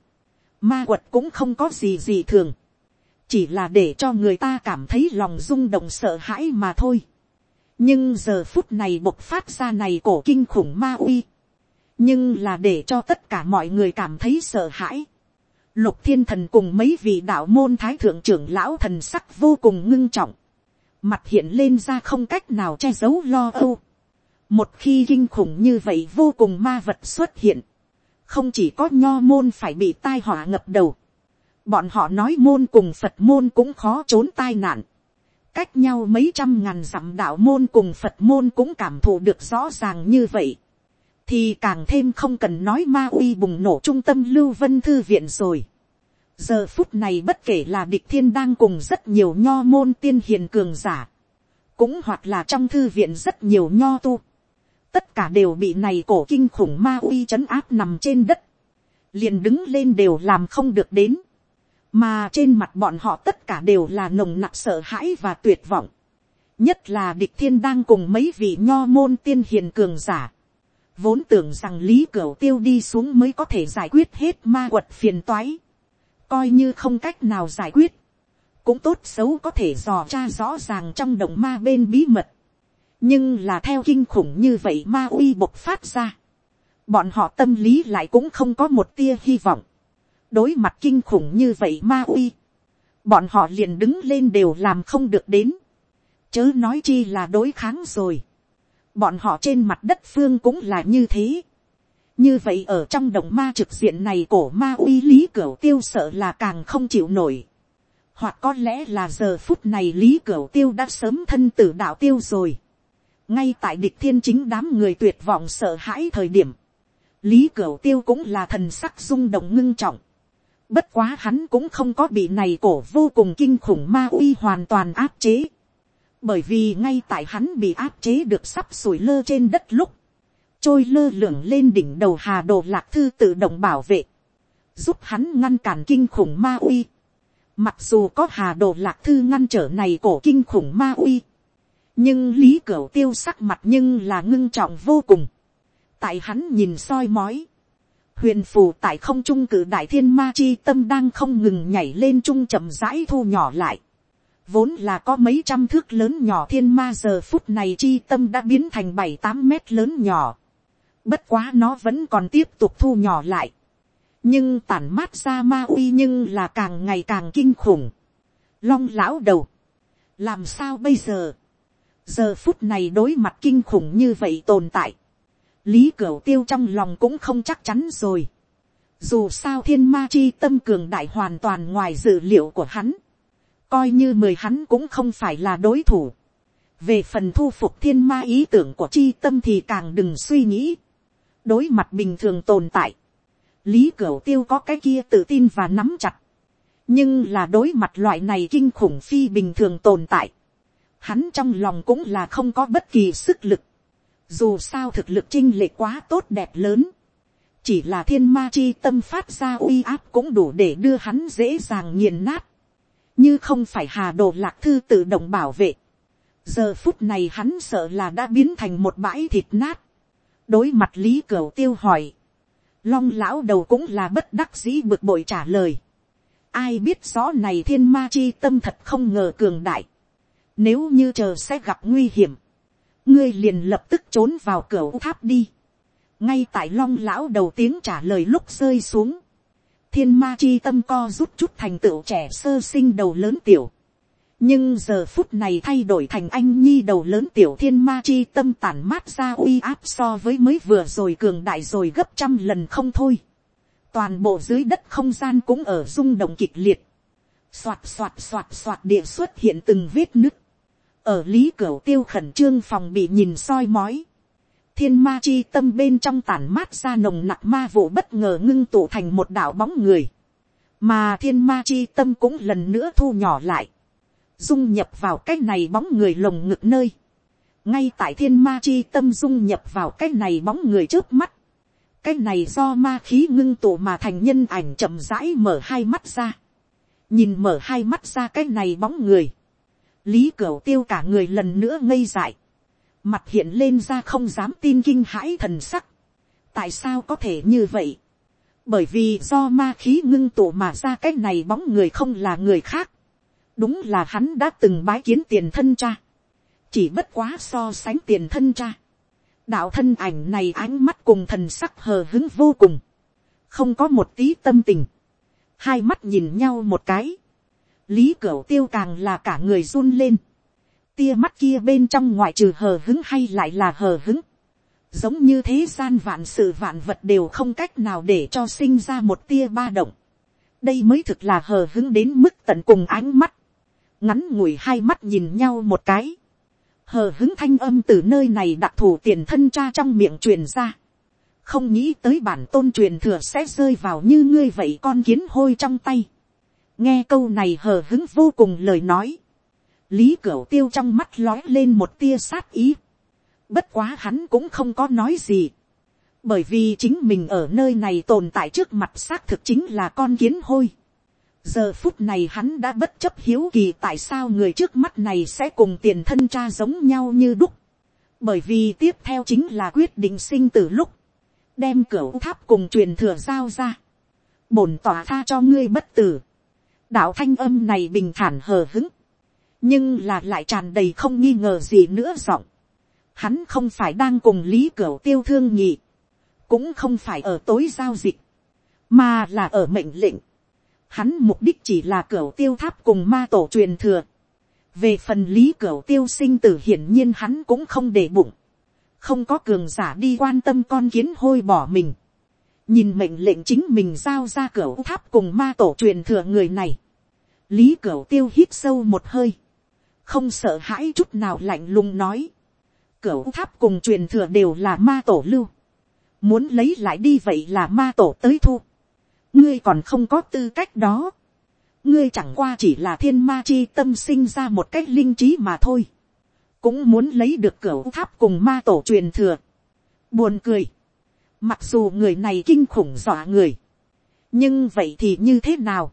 ma quật cũng không có gì gì thường, chỉ là để cho người ta cảm thấy lòng rung động sợ hãi mà thôi. nhưng giờ phút này bộc phát ra này cổ kinh khủng ma uy, nhưng là để cho tất cả mọi người cảm thấy sợ hãi. Lục thiên thần cùng mấy vị đạo môn thái thượng trưởng lão thần sắc vô cùng ngưng trọng. Mặt hiện lên ra không cách nào che giấu lo âu. Một khi kinh khủng như vậy vô cùng ma vật xuất hiện. Không chỉ có nho môn phải bị tai họa ngập đầu. Bọn họ nói môn cùng Phật môn cũng khó trốn tai nạn. cách nhau mấy trăm ngàn dặm đạo môn cùng phật môn cũng cảm thụ được rõ ràng như vậy, thì càng thêm không cần nói ma uy bùng nổ trung tâm lưu vân thư viện rồi. giờ phút này bất kể là địch thiên đang cùng rất nhiều nho môn tiên hiền cường giả, cũng hoặc là trong thư viện rất nhiều nho tu, tất cả đều bị này cổ kinh khủng ma uy c h ấ n áp nằm trên đất, liền đứng lên đều làm không được đến, mà trên mặt bọn họ tất cả đều là nồng nặc sợ hãi và tuyệt vọng, nhất là địch thiên đang cùng mấy vị nho môn tiên hiền cường giả, vốn tưởng rằng lý cửu tiêu đi xuống mới có thể giải quyết hết ma quật phiền toái, coi như không cách nào giải quyết, cũng tốt xấu có thể dò tra rõ ràng trong động ma bên bí mật, nhưng là theo kinh khủng như vậy ma uy bộc phát ra, bọn họ tâm lý lại cũng không có một tia hy vọng, đối mặt kinh khủng như vậy ma uy, bọn họ liền đứng lên đều làm không được đến, chớ nói chi là đối kháng rồi, bọn họ trên mặt đất phương cũng là như thế, như vậy ở trong động ma trực diện này cổ ma uy lý cửa tiêu sợ là càng không chịu nổi, hoặc có lẽ là giờ phút này lý cửa tiêu đã sớm thân tử đạo tiêu rồi, ngay tại địch thiên chính đám người tuyệt vọng sợ hãi thời điểm, lý cửu tiêu cũng là thần sắc rung động ngưng trọng. bất quá hắn cũng không có bị này cổ vô cùng kinh khủng ma uy hoàn toàn áp chế. bởi vì ngay tại hắn bị áp chế được sắp sủi lơ trên đất lúc, trôi lơ lửng lên đỉnh đầu hà đồ lạc thư tự động bảo vệ, giúp hắn ngăn cản kinh khủng ma uy. mặc dù có hà đồ lạc thư ngăn trở này cổ kinh khủng ma uy, nhưng lý cửu tiêu sắc mặt nhưng là ngưng trọng vô cùng. tại hắn nhìn soi mói, huyền phù tại không trung cử đại thiên ma chi tâm đang không ngừng nhảy lên trung chậm rãi thu nhỏ lại. vốn là có mấy trăm thước lớn nhỏ thiên ma giờ phút này chi tâm đã biến thành bảy tám mét lớn nhỏ. bất quá nó vẫn còn tiếp tục thu nhỏ lại. nhưng tản mát ra ma uy nhưng là càng ngày càng kinh khủng. long lão đầu, làm sao bây giờ giờ phút này đối mặt kinh khủng như vậy tồn tại, lý cửu tiêu trong lòng cũng không chắc chắn rồi. dù sao thiên ma chi tâm cường đại hoàn toàn ngoài dự liệu của hắn, coi như mười hắn cũng không phải là đối thủ. về phần thu phục thiên ma ý tưởng của chi tâm thì càng đừng suy nghĩ. đối mặt bình thường tồn tại, lý cửu tiêu có cái kia tự tin và nắm chặt. nhưng là đối mặt loại này kinh khủng phi bình thường tồn tại hắn trong lòng cũng là không có bất kỳ sức lực. Dù sao thực lực chinh lệ quá tốt đẹp lớn. Chỉ là thiên ma chi tâm phát ra uy áp cũng đủ để đưa hắn dễ dàng nghiền nát. Như không phải hà đồ lạc thư tự động bảo vệ. Giờ phút này hắn sợ là đã biến thành một bãi thịt nát. Đối mặt lý cửu tiêu hỏi. Long lão đầu cũng là bất đắc dĩ bực bội trả lời. Ai biết rõ này thiên ma chi tâm thật không ngờ cường đại nếu như chờ sẽ gặp nguy hiểm. Ngươi liền lập tức trốn vào cửa tháp đi. Ngay tại long lão đầu tiếng trả lời lúc rơi xuống. Thiên ma chi tâm co rút chút thành tựu trẻ sơ sinh đầu lớn tiểu. Nhưng giờ phút này thay đổi thành anh nhi đầu lớn tiểu thiên ma chi tâm tản mát ra uy áp so với mới vừa rồi cường đại rồi gấp trăm lần không thôi. Toàn bộ dưới đất không gian cũng ở rung động kịch liệt. Xoạt xoạt xoạt xoạt địa xuất hiện từng vết nứt ở lý cửa tiêu khẩn trương phòng bị nhìn soi mói, thiên ma chi tâm bên trong tản mát ra nồng nặc ma vụ bất ngờ ngưng tụ thành một đảo bóng người, mà thiên ma chi tâm cũng lần nữa thu nhỏ lại, dung nhập vào cái này bóng người lồng ngực nơi, ngay tại thiên ma chi tâm dung nhập vào cái này bóng người trước mắt, cái này do ma khí ngưng tụ mà thành nhân ảnh chậm rãi mở hai mắt ra, nhìn mở hai mắt ra cái này bóng người, lý cửu tiêu cả người lần nữa ngây dại, mặt hiện lên ra không dám tin kinh hãi thần sắc. tại sao có thể như vậy, bởi vì do ma khí ngưng tụ mà ra cái này bóng người không là người khác, đúng là hắn đã từng bái kiến tiền thân cha, chỉ bất quá so sánh tiền thân cha, đạo thân ảnh này ánh mắt cùng thần sắc hờ hứng vô cùng, không có một tí tâm tình, hai mắt nhìn nhau một cái, lý cửu tiêu càng là cả người run lên, tia mắt kia bên trong ngoại trừ hờ hứng hay lại là hờ hứng, giống như thế gian vạn sự vạn vật đều không cách nào để cho sinh ra một tia ba động, đây mới thực là hờ hứng đến mức tận cùng ánh mắt, ngắn ngủi hai mắt nhìn nhau một cái, hờ hứng thanh âm từ nơi này đặc thù tiền thân cha trong miệng truyền ra, không nghĩ tới bản tôn truyền thừa sẽ rơi vào như ngươi vậy con kiến hôi trong tay, nghe câu này hờ hứng vô cùng lời nói, lý cửu tiêu trong mắt lói lên một tia sát ý, bất quá hắn cũng không có nói gì, bởi vì chính mình ở nơi này tồn tại trước mặt xác thực chính là con kiến hôi. giờ phút này hắn đã bất chấp hiếu kỳ tại sao người trước mắt này sẽ cùng tiền thân cha giống nhau như đúc. bởi vì tiếp theo chính là quyết định sinh từ lúc, đem cửa tháp cùng truyền thừa giao ra. bổn tỏa tha cho ngươi bất tử đạo thanh âm này bình thản hờ hứng, nhưng là lại tràn đầy không nghi ngờ gì nữa giọng. hắn không phải đang cùng lý cửa tiêu thương nhị cũng không phải ở tối giao dịch, mà là ở mệnh lệnh. Hắn mục đích chỉ là cửa tiêu tháp cùng ma tổ truyền thừa. về phần lý cửa tiêu sinh tử hiển nhiên hắn cũng không để bụng. không có cường giả đi quan tâm con kiến hôi bỏ mình nhìn mệnh lệnh chính mình giao ra cửa tháp cùng ma tổ truyền thừa người này. lý cửa tiêu hít sâu một hơi. không sợ hãi chút nào lạnh lùng nói. cửa tháp cùng truyền thừa đều là ma tổ lưu muốn lấy lại đi vậy là ma tổ tới thu, ngươi còn không có tư cách đó, ngươi chẳng qua chỉ là thiên ma chi tâm sinh ra một cách linh trí mà thôi, cũng muốn lấy được cửa tháp cùng ma tổ truyền thừa, buồn cười, mặc dù người này kinh khủng dọa người, nhưng vậy thì như thế nào,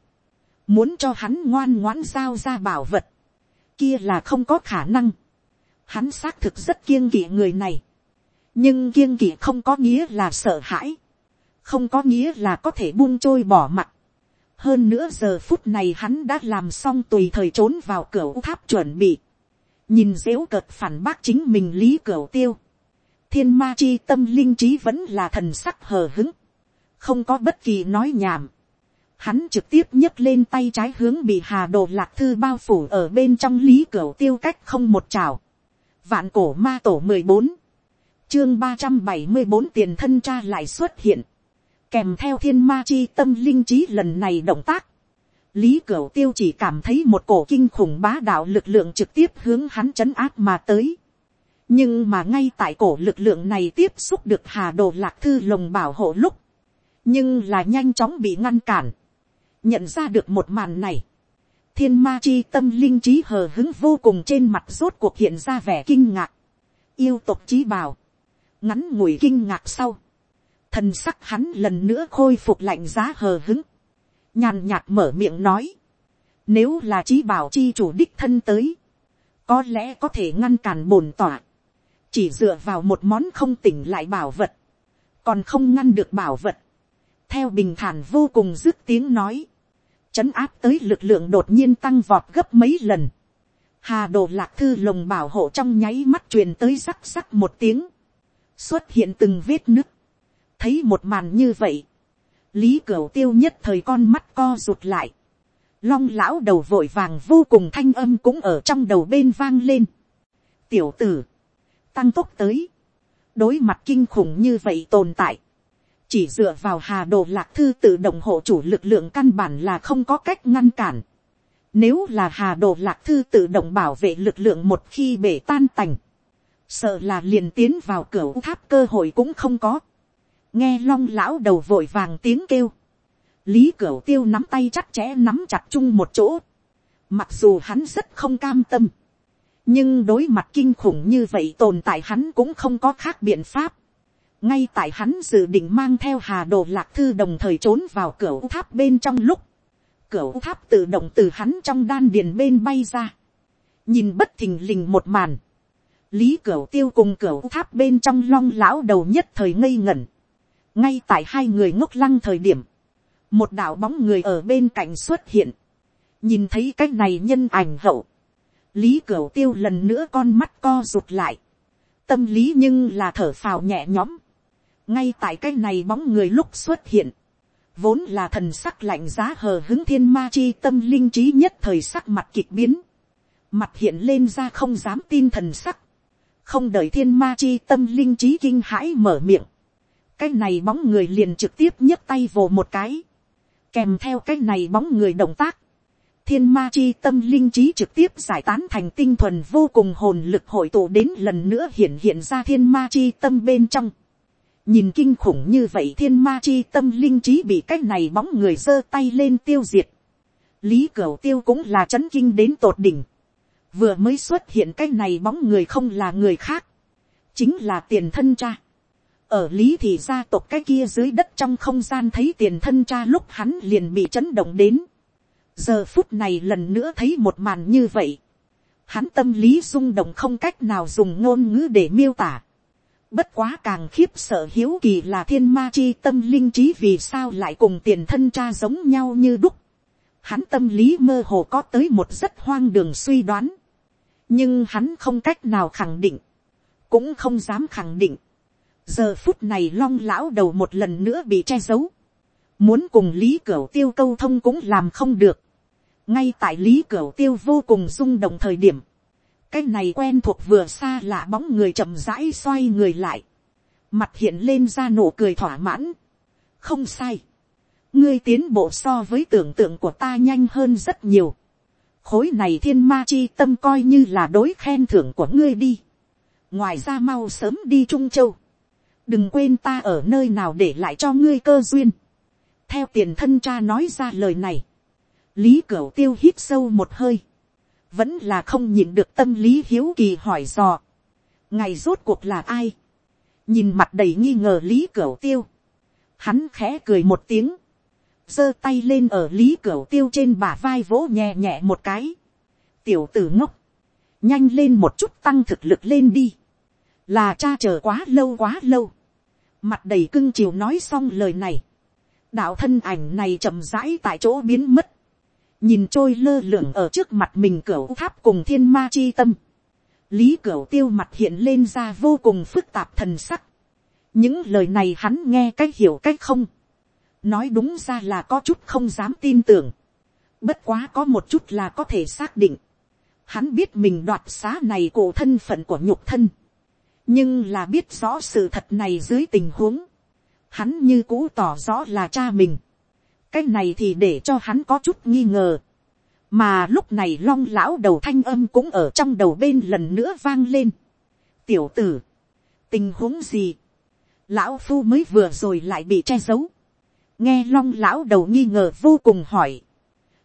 muốn cho hắn ngoan ngoãn giao ra bảo vật, kia là không có khả năng, hắn xác thực rất kiêng kỵ người này, nhưng kiêng kỵ không có nghĩa là sợ hãi, không có nghĩa là có thể buông trôi bỏ mặt. hơn nữa giờ phút này hắn đã làm xong tùy thời trốn vào cửa tháp chuẩn bị, nhìn dễu cợt phản bác chính mình lý cửa tiêu, thiên ma chi tâm linh trí vẫn là thần sắc hờ hứng, không có bất kỳ nói nhảm, hắn trực tiếp nhấc lên tay trái hướng bị hà đồ lạc thư bao phủ ở bên trong lý cửa tiêu cách không một trào, vạn cổ ma tổ mười bốn, chương ba trăm bảy mươi bốn tiền thân cha lại xuất hiện. Kèm theo thiên ma chi tâm linh trí lần này động tác. Lý Cửu Tiêu chỉ cảm thấy một cổ kinh khủng bá đạo lực lượng trực tiếp hướng hắn chấn áp mà tới. Nhưng mà ngay tại cổ lực lượng này tiếp xúc được hà đồ lạc thư lồng bảo hộ lúc. Nhưng là nhanh chóng bị ngăn cản. Nhận ra được một màn này. Thiên ma chi tâm linh trí hờ hứng vô cùng trên mặt rốt cuộc hiện ra vẻ kinh ngạc. Yêu tộc trí bảo ngắn ngủi kinh ngạc sau, thần sắc hắn lần nữa khôi phục lạnh giá hờ hứng, nhàn nhạt mở miệng nói, nếu là trí bảo chi chủ đích thân tới, có lẽ có thể ngăn cản bồn tỏa, chỉ dựa vào một món không tỉnh lại bảo vật, còn không ngăn được bảo vật, theo bình thản vô cùng dứt tiếng nói, chấn áp tới lực lượng đột nhiên tăng vọt gấp mấy lần, hà đồ lạc thư lồng bảo hộ trong nháy mắt truyền tới rắc rắc một tiếng, xuất hiện từng vết nứt, thấy một màn như vậy, lý cửu tiêu nhất thời con mắt co rụt lại, long lão đầu vội vàng vô cùng thanh âm cũng ở trong đầu bên vang lên. tiểu tử, tăng tốc tới, đối mặt kinh khủng như vậy tồn tại, chỉ dựa vào hà đồ lạc thư tự động hộ chủ lực lượng căn bản là không có cách ngăn cản. Nếu là hà đồ lạc thư tự động bảo vệ lực lượng một khi bể tan tành, sợ là liền tiến vào cửa tháp cơ hội cũng không có. nghe long lão đầu vội vàng tiếng kêu. lý cửa tiêu nắm tay chắc chẽ nắm chặt chung một chỗ. mặc dù hắn rất không cam tâm nhưng đối mặt kinh khủng như vậy tồn tại hắn cũng không có khác biện pháp. ngay tại hắn dự định mang theo hà đồ lạc thư đồng thời trốn vào cửa tháp bên trong lúc. cửa tháp tự động từ hắn trong đan điền bên bay ra. nhìn bất thình lình một màn lý cửa tiêu cùng cửa tháp bên trong long lão đầu nhất thời ngây ngẩn. ngay tại hai người ngốc lăng thời điểm, một đạo bóng người ở bên cạnh xuất hiện. nhìn thấy cái này nhân ảnh hậu lý cửu tiêu lần nữa con mắt co rụt lại. tâm lý nhưng là thở phào nhẹ nhõm. ngay tại cái này bóng người lúc xuất hiện. vốn là thần sắc lạnh giá hờ hứng thiên ma chi tâm linh trí nhất thời sắc mặt kịch biến. mặt hiện lên ra không dám tin thần sắc không đợi thiên ma chi tâm linh trí kinh hãi mở miệng, cái này bóng người liền trực tiếp nhấc tay vồ một cái, kèm theo cái này bóng người động tác, thiên ma chi tâm linh trí trực tiếp giải tán thành tinh thuần vô cùng hồn lực hội tụ đến lần nữa hiện hiện ra thiên ma chi tâm bên trong. nhìn kinh khủng như vậy thiên ma chi tâm linh trí bị cái này bóng người giơ tay lên tiêu diệt. lý cửu tiêu cũng là chấn kinh đến tột đỉnh. vừa mới xuất hiện cái này bóng người không là người khác. chính là tiền thân cha. ở lý thì gia tộc cái kia dưới đất trong không gian thấy tiền thân cha lúc hắn liền bị chấn động đến giờ phút này lần nữa thấy một màn như vậy, hắn tâm lý rung động không cách nào dùng ngôn ngữ để miêu tả. Bất quá càng khiếp sợ hiếu kỳ là thiên ma chi tâm linh trí vì sao lại cùng tiền thân cha giống nhau như đúc. Hắn tâm lý mơ hồ có tới một rất hoang đường suy đoán. Nhưng hắn không cách nào khẳng định. Cũng không dám khẳng định. Giờ phút này long lão đầu một lần nữa bị che giấu. Muốn cùng lý cửa tiêu câu thông cũng làm không được ngay tại lý cửu tiêu vô cùng rung động thời điểm, cái này quen thuộc vừa xa lạ bóng người chậm rãi xoay người lại, mặt hiện lên ra nụ cười thỏa mãn, không sai, ngươi tiến bộ so với tưởng tượng của ta nhanh hơn rất nhiều, khối này thiên ma chi tâm coi như là đối khen thưởng của ngươi đi, ngoài ra mau sớm đi trung châu, đừng quên ta ở nơi nào để lại cho ngươi cơ duyên, theo tiền thân cha nói ra lời này, lý cửu tiêu hít sâu một hơi, vẫn là không nhìn được tâm lý hiếu kỳ hỏi dò, ngày rốt cuộc là ai, nhìn mặt đầy nghi ngờ lý cửu tiêu, hắn khẽ cười một tiếng, giơ tay lên ở lý cửu tiêu trên bả vai vỗ nhẹ nhẹ một cái, tiểu tử ngốc, nhanh lên một chút tăng thực lực lên đi, là cha chờ quá lâu quá lâu, mặt đầy cưng chiều nói xong lời này, đạo thân ảnh này chậm rãi tại chỗ biến mất, nhìn trôi lơ lửng ở trước mặt mình cửa tháp cùng thiên ma chi tâm, lý cửa tiêu mặt hiện lên ra vô cùng phức tạp thần sắc. những lời này hắn nghe cách hiểu cách không, nói đúng ra là có chút không dám tin tưởng, bất quá có một chút là có thể xác định, hắn biết mình đoạt xá này cổ thân phận của nhục thân, nhưng là biết rõ sự thật này dưới tình huống, hắn như cũ tỏ rõ là cha mình, cái này thì để cho hắn có chút nghi ngờ. mà lúc này long lão đầu thanh âm cũng ở trong đầu bên lần nữa vang lên. tiểu tử, tình huống gì, lão phu mới vừa rồi lại bị che giấu. nghe long lão đầu nghi ngờ vô cùng hỏi.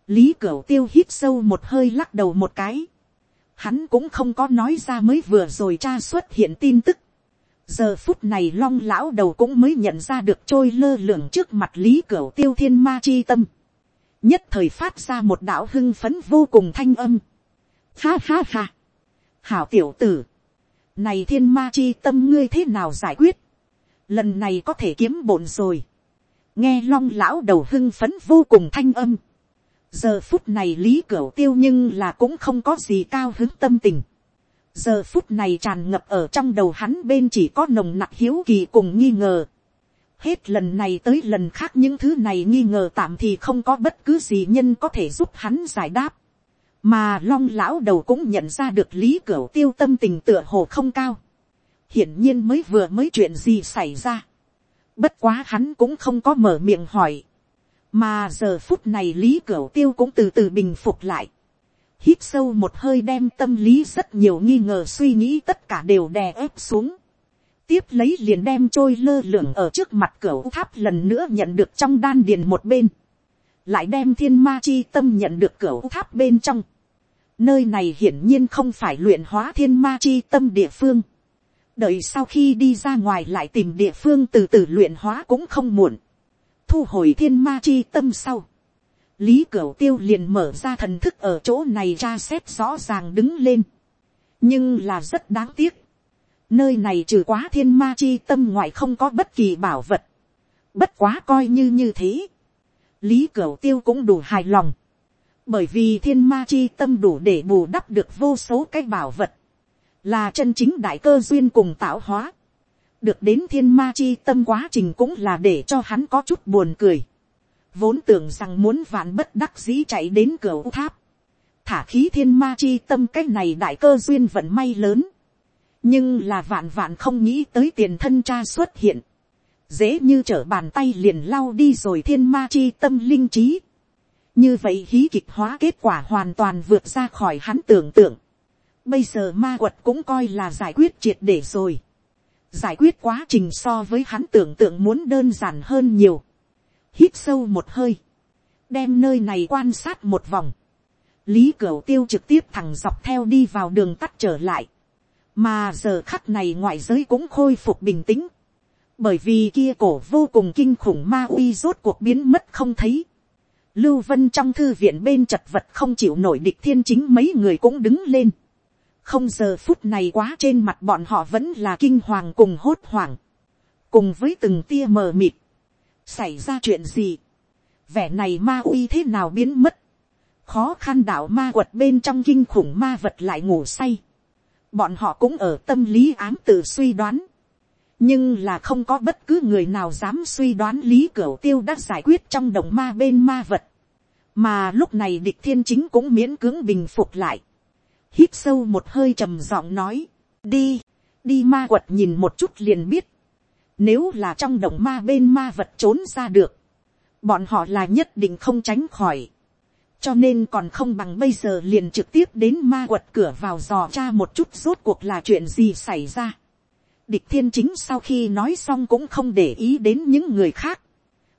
lý cửu tiêu hít sâu một hơi lắc đầu một cái. hắn cũng không có nói ra mới vừa rồi cha xuất hiện tin tức giờ phút này long lão đầu cũng mới nhận ra được trôi lơ lửng trước mặt lý cửu tiêu thiên ma chi tâm. nhất thời phát ra một đạo hưng phấn vô cùng thanh âm. ha ha ha. hảo tiểu tử. này thiên ma chi tâm ngươi thế nào giải quyết. lần này có thể kiếm bổn rồi. nghe long lão đầu hưng phấn vô cùng thanh âm. giờ phút này lý cửu tiêu nhưng là cũng không có gì cao hứng tâm tình giờ phút này tràn ngập ở trong đầu hắn bên chỉ có nồng nặc hiếu kỳ cùng nghi ngờ. hết lần này tới lần khác những thứ này nghi ngờ tạm thì không có bất cứ gì nhân có thể giúp hắn giải đáp. mà long lão đầu cũng nhận ra được lý cửa tiêu tâm tình tựa hồ không cao. hiển nhiên mới vừa mới chuyện gì xảy ra. bất quá hắn cũng không có mở miệng hỏi. mà giờ phút này lý cửa tiêu cũng từ từ bình phục lại hít sâu một hơi đem tâm lý rất nhiều nghi ngờ suy nghĩ tất cả đều đè ép xuống. tiếp lấy liền đem trôi lơ lửng ở trước mặt cửa tháp lần nữa nhận được trong đan điền một bên. lại đem thiên ma chi tâm nhận được cửa tháp bên trong. nơi này hiển nhiên không phải luyện hóa thiên ma chi tâm địa phương. đợi sau khi đi ra ngoài lại tìm địa phương từ từ luyện hóa cũng không muộn. thu hồi thiên ma chi tâm sau lý cửu tiêu liền mở ra thần thức ở chỗ này tra xét rõ ràng đứng lên. nhưng là rất đáng tiếc. nơi này trừ quá thiên ma chi tâm ngoại không có bất kỳ bảo vật. bất quá coi như như thế. lý cửu tiêu cũng đủ hài lòng. bởi vì thiên ma chi tâm đủ để bù đắp được vô số cái bảo vật. là chân chính đại cơ duyên cùng tạo hóa. được đến thiên ma chi tâm quá trình cũng là để cho hắn có chút buồn cười vốn tưởng rằng muốn vạn bất đắc dĩ chạy đến cửa tháp, thả khí thiên ma chi tâm cái này đại cơ duyên vận may lớn, nhưng là vạn vạn không nghĩ tới tiền thân cha xuất hiện, dễ như trở bàn tay liền lau đi rồi thiên ma chi tâm linh trí, như vậy hí kịch hóa kết quả hoàn toàn vượt ra khỏi hắn tưởng tượng. bây giờ ma quật cũng coi là giải quyết triệt để rồi. giải quyết quá trình so với hắn tưởng tượng muốn đơn giản hơn nhiều hít sâu một hơi. đem nơi này quan sát một vòng. lý cửu tiêu trực tiếp thẳng dọc theo đi vào đường tắt trở lại. mà giờ khắc này ngoại giới cũng khôi phục bình tĩnh. bởi vì kia cổ vô cùng kinh khủng ma uy rốt cuộc biến mất không thấy Lưu Vân trong thư viện bên chật vật không chịu nổi địch thiên chính mấy người cũng đứng lên. Không giờ phút này quá trên mặt bọn họ vẫn là kinh hoàng cùng hốt hoảng. Cùng với từng tia mờ mịt. Xảy ra chuyện gì? Vẻ này ma uy thế nào biến mất? Khó khăn đạo ma quật bên trong kinh khủng ma vật lại ngủ say. Bọn họ cũng ở tâm lý ám tự suy đoán. Nhưng là không có bất cứ người nào dám suy đoán lý cửu tiêu đã giải quyết trong động ma bên ma vật mà lúc này địch thiên chính cũng miễn cưỡng bình phục lại, hít sâu một hơi trầm giọng nói, đi, đi ma quật nhìn một chút liền biết, nếu là trong động ma bên ma vật trốn ra được, bọn họ là nhất định không tránh khỏi, cho nên còn không bằng bây giờ liền trực tiếp đến ma quật cửa vào dò cha một chút rốt cuộc là chuyện gì xảy ra. địch thiên chính sau khi nói xong cũng không để ý đến những người khác,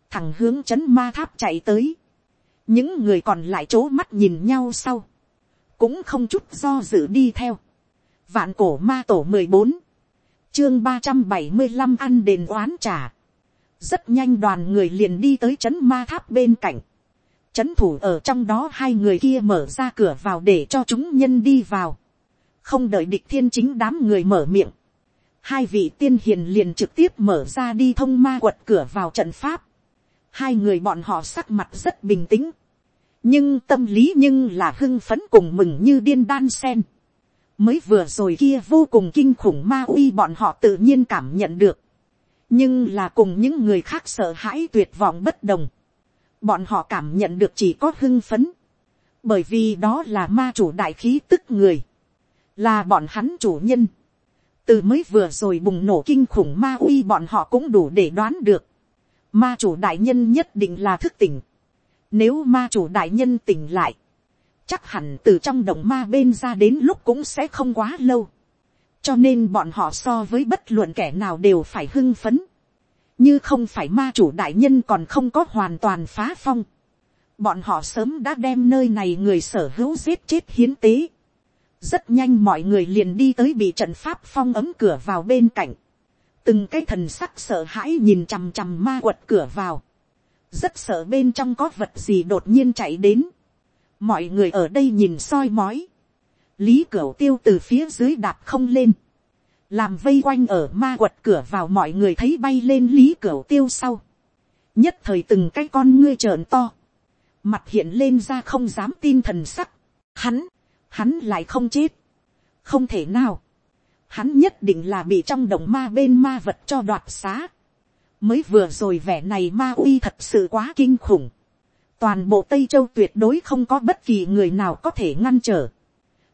thẳng hướng chấn ma tháp chạy tới, những người còn lại chố mắt nhìn nhau sau, cũng không chút do dự đi theo. vạn cổ ma tổ mười bốn, chương ba trăm bảy mươi năm ăn đền oán trả. rất nhanh đoàn người liền đi tới chấn ma tháp bên cạnh. chấn thủ ở trong đó hai người kia mở ra cửa vào để cho chúng nhân đi vào. không đợi địch thiên chính đám người mở miệng. hai vị tiên hiền liền trực tiếp mở ra đi thông ma quật cửa vào trận pháp. hai người bọn họ sắc mặt rất bình tĩnh nhưng tâm lý nhưng là hưng phấn cùng mừng như điên đan sen mới vừa rồi kia vô cùng kinh khủng ma uy bọn họ tự nhiên cảm nhận được. nhưng là cùng những người khác sợ hãi tuyệt vọng bất đồng. bọn họ cảm nhận được chỉ có hưng phấn. bởi vì đó là ma chủ đại khí tức người. là bọn hắn chủ nhân. từ mới vừa rồi bùng nổ kinh khủng ma uy bọn họ cũng đủ để đoán được. ma chủ đại nhân nhất định là thức tỉnh nếu ma chủ đại nhân tỉnh lại, chắc hẳn từ trong động ma bên ra đến lúc cũng sẽ không quá lâu. cho nên bọn họ so với bất luận kẻ nào đều phải hưng phấn. như không phải ma chủ đại nhân còn không có hoàn toàn phá phong. bọn họ sớm đã đem nơi này người sở hữu giết chết hiến tế. rất nhanh mọi người liền đi tới bị trận pháp phong ấm cửa vào bên cạnh. từng cái thần sắc sợ hãi nhìn chằm chằm ma quật cửa vào rất sợ bên trong có vật gì đột nhiên chạy đến, mọi người ở đây nhìn soi mói, lý cửu tiêu từ phía dưới đạp không lên, làm vây quanh ở ma quật cửa vào mọi người thấy bay lên lý cửu tiêu sau, nhất thời từng cái con ngươi trợn to, mặt hiện lên ra không dám tin thần sắc, hắn, hắn lại không chết, không thể nào, hắn nhất định là bị trong đồng ma bên ma vật cho đoạt xá, mới vừa rồi vẻ này ma uy thật sự quá kinh khủng toàn bộ tây châu tuyệt đối không có bất kỳ người nào có thể ngăn trở.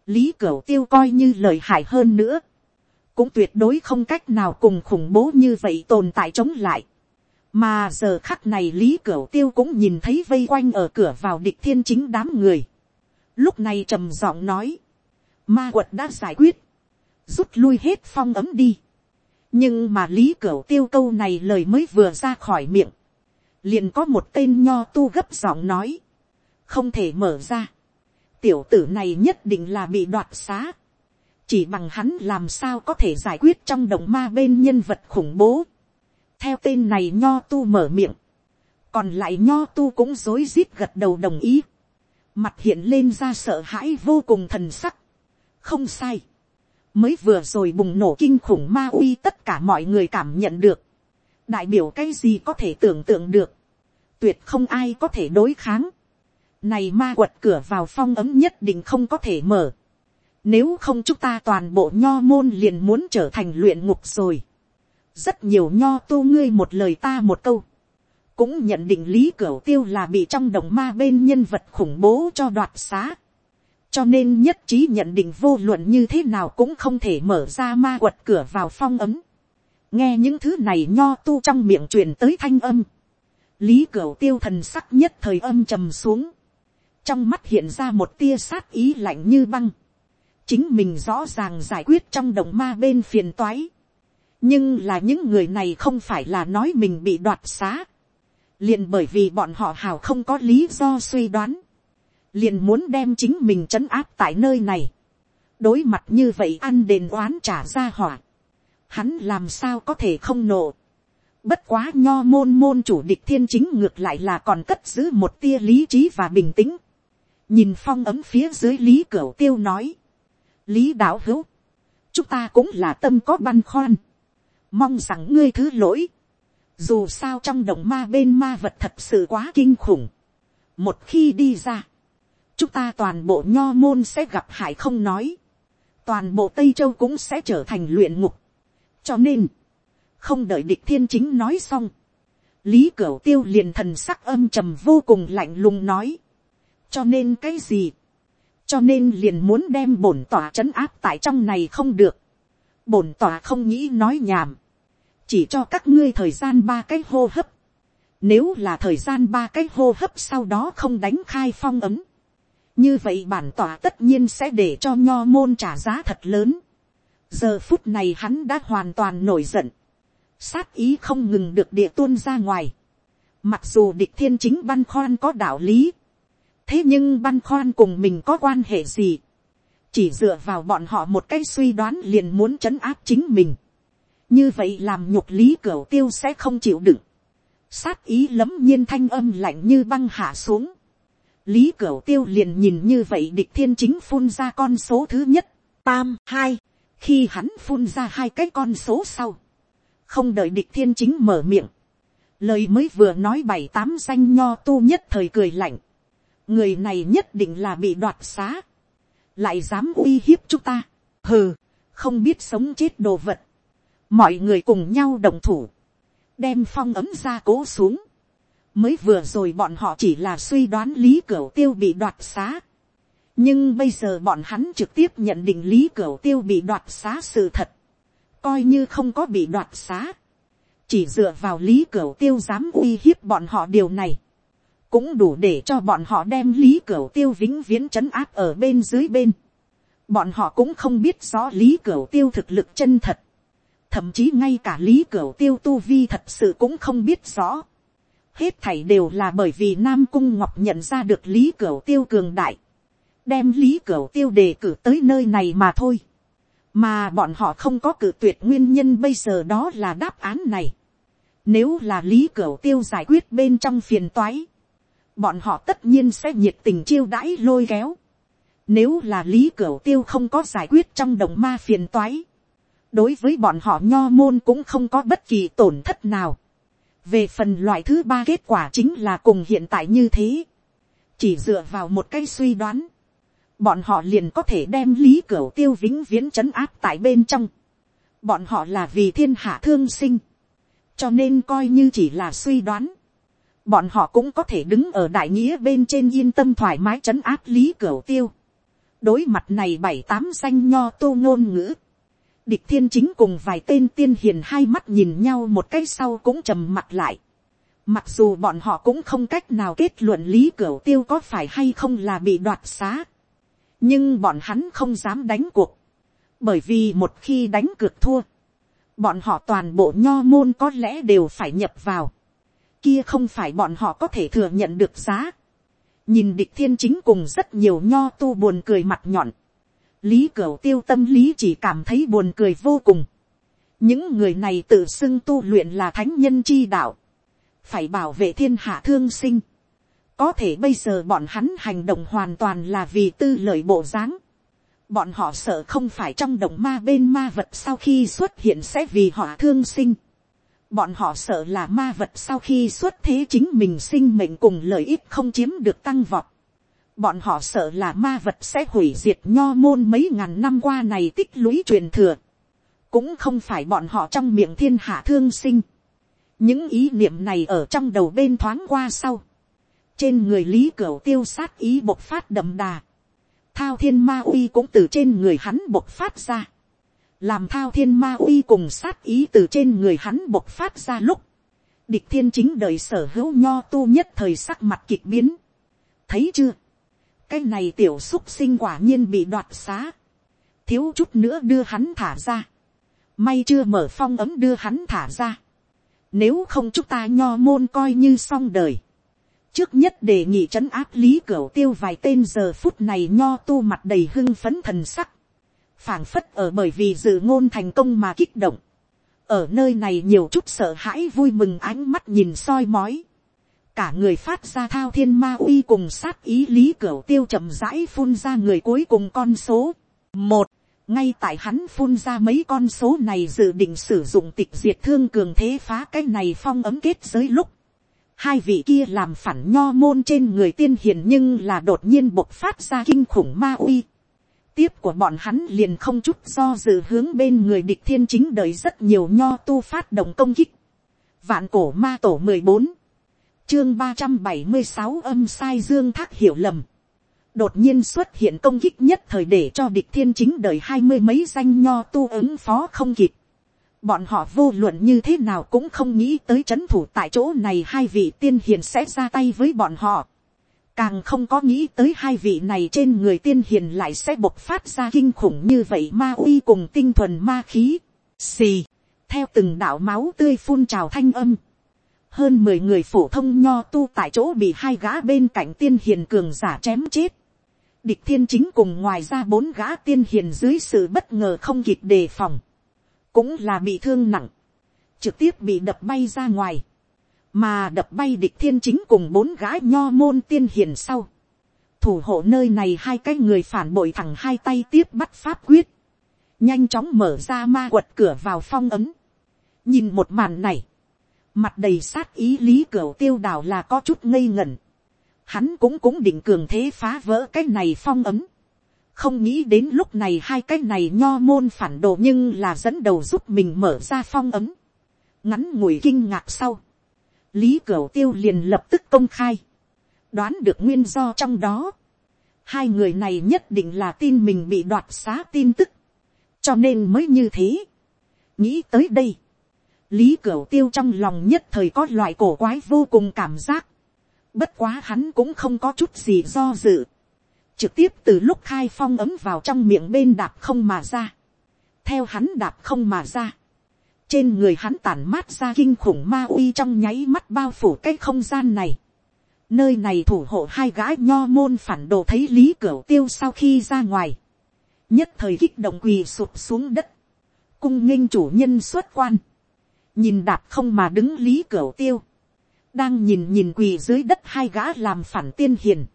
lý cửu tiêu coi như lời hại hơn nữa. cũng tuyệt đối không cách nào cùng khủng bố như vậy tồn tại chống lại. mà giờ khắc này lý cửu tiêu cũng nhìn thấy vây quanh ở cửa vào địch thiên chính đám người. lúc này trầm giọng nói. ma quật đã giải quyết. rút lui hết phong ấm đi nhưng mà lý cửu tiêu câu này lời mới vừa ra khỏi miệng, liền có một tên nho tu gấp giọng nói, không thể mở ra, tiểu tử này nhất định là bị đoạt xá, chỉ bằng hắn làm sao có thể giải quyết trong động ma bên nhân vật khủng bố, theo tên này nho tu mở miệng, còn lại nho tu cũng rối rít gật đầu đồng ý, mặt hiện lên ra sợ hãi vô cùng thần sắc, không sai, mới vừa rồi bùng nổ kinh khủng ma uy tất cả mọi người cảm nhận được, đại biểu cái gì có thể tưởng tượng được, tuyệt không ai có thể đối kháng, này ma quật cửa vào phong ấm nhất định không có thể mở, nếu không chúng ta toàn bộ nho môn liền muốn trở thành luyện ngục rồi, rất nhiều nho tu ngươi một lời ta một câu, cũng nhận định lý cửa tiêu là bị trong đồng ma bên nhân vật khủng bố cho đoạt xá. Cho nên nhất trí nhận định vô luận như thế nào cũng không thể mở ra ma quật cửa vào phong ấm nghe những thứ này nho tu trong miệng truyền tới thanh âm. lý cửu tiêu thần sắc nhất thời âm trầm xuống. trong mắt hiện ra một tia sát ý lạnh như băng, chính mình rõ ràng giải quyết trong đồng ma bên phiền toái, nhưng là những người này không phải là nói mình bị đoạt xá, liền bởi vì bọn họ hào không có lý do suy đoán, liền muốn đem chính mình trấn áp tại nơi này, đối mặt như vậy ăn đền oán trả ra hỏa, hắn làm sao có thể không nộ, bất quá nho môn môn chủ địch thiên chính ngược lại là còn cất giữ một tia lý trí và bình tĩnh, nhìn phong ấm phía dưới lý cửu tiêu nói, lý đạo hữu, chúng ta cũng là tâm có băn khoăn, mong rằng ngươi thứ lỗi, dù sao trong động ma bên ma vật thật sự quá kinh khủng, một khi đi ra, chúng ta toàn bộ nho môn sẽ gặp hại không nói, toàn bộ tây châu cũng sẽ trở thành luyện ngục, cho nên, không đợi địch thiên chính nói xong, lý cửu tiêu liền thần sắc âm trầm vô cùng lạnh lùng nói, cho nên cái gì, cho nên liền muốn đem bổn tỏa c h ấ n áp tại trong này không được, bổn tỏa không nghĩ nói nhảm, chỉ cho các ngươi thời gian ba cái hô hấp, nếu là thời gian ba cái hô hấp sau đó không đánh khai phong ấm, như vậy bản tỏa tất nhiên sẽ để cho nho môn trả giá thật lớn giờ phút này hắn đã hoàn toàn nổi giận, sát ý không ngừng được địa tuôn ra ngoài, mặc dù địch thiên chính băn khoăn có đạo lý, thế nhưng băn khoăn cùng mình có quan hệ gì, chỉ dựa vào bọn họ một cái suy đoán liền muốn chấn áp chính mình, như vậy làm nhục lý cửa tiêu sẽ không chịu đựng, sát ý lấm nhiên thanh âm lạnh như băng hạ xuống, lý cửa tiêu liền nhìn như vậy địch thiên chính phun ra con số thứ nhất, tam hai, khi hắn phun ra hai cái con số sau, không đợi địch thiên chính mở miệng, lời mới vừa nói bảy tám danh nho tu nhất thời cười lạnh, người này nhất định là bị đoạt xá, lại dám uy hiếp chúng ta, hừ, không biết sống chết đồ vật, mọi người cùng nhau đồng thủ, đem phong ấm ra cố xuống, mới vừa rồi bọn họ chỉ là suy đoán lý cửu tiêu bị đoạt xá, nhưng bây giờ bọn hắn trực tiếp nhận định lý cửu tiêu bị đoạt xá sự thật, coi như không có bị đoạt xá, chỉ dựa vào lý cửu tiêu dám uy hiếp bọn họ điều này, cũng đủ để cho bọn họ đem lý cửu tiêu vĩnh viễn chấn áp ở bên dưới bên. Bọn họ cũng không biết rõ lý cửu tiêu thực lực chân thật. Thậm chí ngay cả lý cửu tiêu tu vi thật sự cũng không biết rõ. Hết thảy đều là bởi vì Nam Cung Ngọc nhận ra được lý cửu tiêu cường đại. Đem lý cửa tiêu đề cử tới nơi này mà thôi. Mà bọn họ không có cử tuyệt nguyên nhân bây giờ đó là đáp án này. Nếu là lý cửa tiêu giải quyết bên trong phiền toái bọn họ tất nhiên sẽ nhiệt tình chiêu đãi lôi kéo. Nếu là lý cửa tiêu không có giải quyết trong đồng ma phiền toái, đối với bọn họ nho môn cũng không có bất kỳ tổn thất nào. về phần loại thứ ba kết quả chính là cùng hiện tại như thế. chỉ dựa vào một cái suy đoán, bọn họ liền có thể đem lý cửu tiêu vĩnh viễn trấn áp tại bên trong. bọn họ là vì thiên hạ thương sinh, cho nên coi như chỉ là suy đoán bọn họ cũng có thể đứng ở đại nghĩa bên trên yên tâm thoải mái trấn áp lý cửu tiêu. đối mặt này bảy tám danh nho tô ngôn ngữ. địch thiên chính cùng vài tên tiên hiền hai mắt nhìn nhau một cái sau cũng trầm mặt lại. mặc dù bọn họ cũng không cách nào kết luận lý cửu tiêu có phải hay không là bị đoạt xá nhưng bọn hắn không dám đánh cuộc. bởi vì một khi đánh cược thua, bọn họ toàn bộ nho môn có lẽ đều phải nhập vào kia không phải bọn họ có thể thừa nhận được giá. nhìn địch thiên chính cùng rất nhiều nho tu buồn cười mặt nhọn. lý cửa tiêu tâm lý chỉ cảm thấy buồn cười vô cùng. những người này tự xưng tu luyện là thánh nhân chi đạo. phải bảo vệ thiên hạ thương sinh có thể bây giờ bọn hắn hành động hoàn toàn là vì tư lợi bộ dáng. bọn họ sợ không phải trong động ma bên ma vật sau khi xuất hiện sẽ vì họ thương sinh Bọn họ sợ là ma vật sau khi xuất thế chính mình sinh mệnh cùng lợi ích không chiếm được tăng vọt. Bọn họ sợ là ma vật sẽ hủy diệt nho môn mấy ngàn năm qua này tích lũy truyền thừa. Cũng không phải bọn họ trong miệng thiên hạ thương sinh. Những ý niệm này ở trong đầu bên thoáng qua sau. Trên người lý cửu tiêu sát ý bộc phát đậm đà. Thao thiên ma uy cũng từ trên người hắn bộc phát ra. Làm thao thiên ma uy cùng sát ý từ trên người hắn bộc phát ra lúc, địch thiên chính đời sở hữu nho tu nhất thời sắc mặt kịch biến. thấy chưa, cái này tiểu xúc sinh quả nhiên bị đoạt xá, thiếu chút nữa đưa hắn thả ra, may chưa mở phong ấm đưa hắn thả ra, nếu không chúng ta nho môn coi như xong đời, trước nhất đề nghị trấn áp lý cửa tiêu vài tên giờ phút này nho tu mặt đầy hưng phấn thần sắc, phảng phất ở bởi vì dự ngôn thành công mà kích động, ở nơi này nhiều chút sợ hãi vui mừng ánh mắt nhìn soi mói, cả người phát ra thao thiên ma uy cùng sát ý lý cửa tiêu chậm rãi phun ra người cuối cùng con số. Một ngay tại hắn phun ra mấy con số này dự định sử dụng tịch diệt thương cường thế phá cái này phong ấm kết giới lúc hai vị kia làm phản nho môn trên người tiên hiền nhưng là đột nhiên bộc phát ra kinh khủng ma uy tiếp của bọn hắn liền không chút do dự hướng bên người địch thiên chính đợi rất nhiều nho tu phát động công kích vạn cổ ma tổ mười bốn chương ba trăm bảy mươi sáu âm sai dương thác hiểu lầm. đột nhiên xuất hiện công kích nhất thời để cho địch thiên chính đời hai mươi mấy danh nho tu ứng phó không kịp bọn họ vô luận như thế nào cũng không nghĩ tới c h ấ n thủ tại chỗ này hai vị tiên hiền sẽ ra tay với bọn họ. càng không có nghĩ tới hai vị này trên người tiên hiền lại sẽ bộc phát ra kinh khủng như vậy ma uy cùng tinh thuần ma khí. xì, theo từng đạo máu tươi phun trào thanh âm hơn mười người phổ thông nho tu tại chỗ bị hai gã bên cạnh tiên hiền cường giả chém chết. Địch thiên chính cùng ngoài ra bốn gã tiên hiền dưới sự bất ngờ không kịp đề phòng. Cũng là bị thương nặng. Trực tiếp bị đập bay ra ngoài. Mà đập bay địch thiên chính cùng bốn gã nho môn tiên hiền sau. Thủ hộ nơi này hai cái người phản bội thẳng hai tay tiếp bắt pháp quyết. Nhanh chóng mở ra ma quật cửa vào phong ấm. Nhìn một màn này, mặt đầy sát ý lý cửa tiêu đảo là có chút ngây ngẩn. Hắn cũng cũng định cường thế phá vỡ cái này phong ấm. Không nghĩ đến lúc này hai cái này nho môn phản đồ nhưng là dẫn đầu giúp mình mở ra phong ấm. Ngắn ngủi kinh ngạc sau. Lý cửu tiêu liền lập tức công khai. Đoán được nguyên do trong đó. Hai người này nhất định là tin mình bị đoạt xá tin tức. Cho nên mới như thế. Nghĩ tới đây lý cửu tiêu trong lòng nhất thời có loại cổ quái vô cùng cảm giác. bất quá hắn cũng không có chút gì do dự trực tiếp từ lúc khai phong ấm vào trong miệng bên đạp không mà ra. theo hắn đạp không mà ra. trên người hắn tản mát ra kinh khủng ma uy trong nháy mắt bao phủ cái không gian này. nơi này thủ hộ hai gái nho môn phản đồ thấy lý cửa tiêu sau khi ra ngoài. nhất thời kích động quỳ sụp xuống đất. cung nghênh chủ nhân xuất quan nhìn đạp không mà đứng lý cửa tiêu, đang nhìn nhìn quỳ dưới đất hai gã làm phản tiên hiền,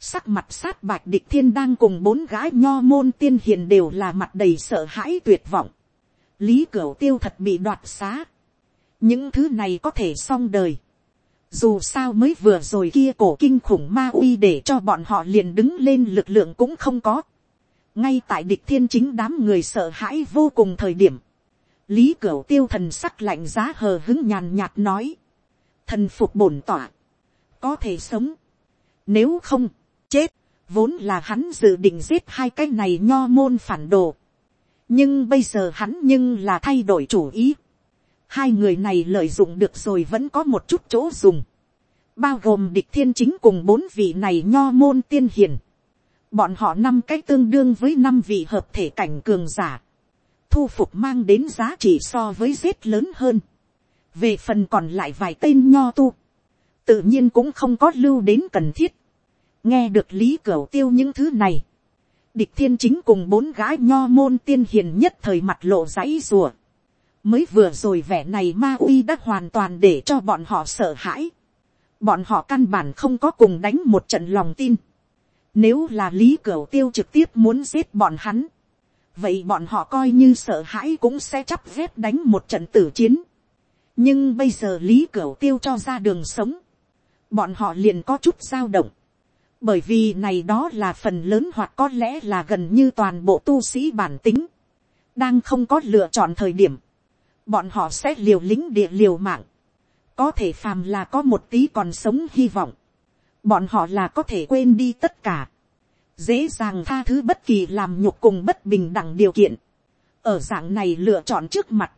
sắc mặt sát bạch địch thiên đang cùng bốn gái nho môn tiên hiền đều là mặt đầy sợ hãi tuyệt vọng, lý cửu tiêu thật bị đoạt xá, những thứ này có thể xong đời, dù sao mới vừa rồi kia cổ kinh khủng ma uy để cho bọn họ liền đứng lên lực lượng cũng không có, ngay tại địch thiên chính đám người sợ hãi vô cùng thời điểm, lý cửu tiêu thần sắc lạnh giá hờ hứng nhàn nhạt nói, thần phục bổn tỏa, có thể sống, nếu không, chết, vốn là hắn dự định giết hai cái này nho môn phản đồ, nhưng bây giờ hắn nhưng là thay đổi chủ ý, hai người này lợi dụng được rồi vẫn có một chút chỗ dùng, bao gồm địch thiên chính cùng bốn vị này nho môn tiên hiền, bọn họ năm cái tương đương với năm vị hợp thể cảnh cường giả, thu phục mang đến giá trị so với giết lớn hơn. về phần còn lại vài tên nho tu, tự nhiên cũng không có lưu đến cần thiết nghe được lý cửu tiêu những thứ này, địch thiên chính cùng bốn gái nho môn tiên hiền nhất thời mặt lộ dãy rùa. mới vừa rồi vẻ này ma uy đã hoàn toàn để cho bọn họ sợ hãi. bọn họ căn bản không có cùng đánh một trận lòng tin. nếu là lý cửu tiêu trực tiếp muốn giết bọn hắn, vậy bọn họ coi như sợ hãi cũng sẽ chắp vét đánh một trận tử chiến. nhưng bây giờ lý cửu tiêu cho ra đường sống, bọn họ liền có chút dao động, bởi vì này đó là phần lớn hoặc có lẽ là gần như toàn bộ tu sĩ bản tính, đang không có lựa chọn thời điểm, bọn họ sẽ liều lính địa liều mạng, có thể phàm là có một tí còn sống hy vọng, bọn họ là có thể quên đi tất cả, dễ dàng tha thứ bất kỳ làm nhục cùng bất bình đẳng điều kiện. ở dạng này lựa chọn trước mặt,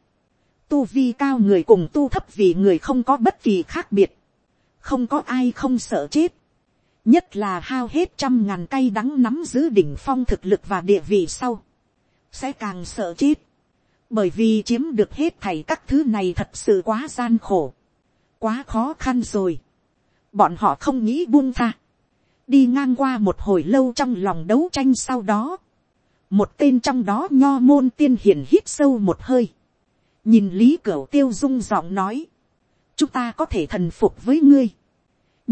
tu vi cao người cùng tu thấp vì người không có bất kỳ khác biệt, không có ai không sợ chết nhất là hao hết trăm ngàn cây đắng nắm giữ đỉnh phong thực lực và địa vị sau, sẽ càng sợ chết, bởi vì chiếm được hết thảy các thứ này thật sự quá gian khổ, quá khó khăn rồi, bọn họ không nghĩ buông tha, đi ngang qua một hồi lâu trong lòng đấu tranh sau đó, một tên trong đó nho môn tiên hiển hít sâu một hơi, nhìn lý cửu tiêu dung giọng nói, chúng ta có thể thần phục với ngươi,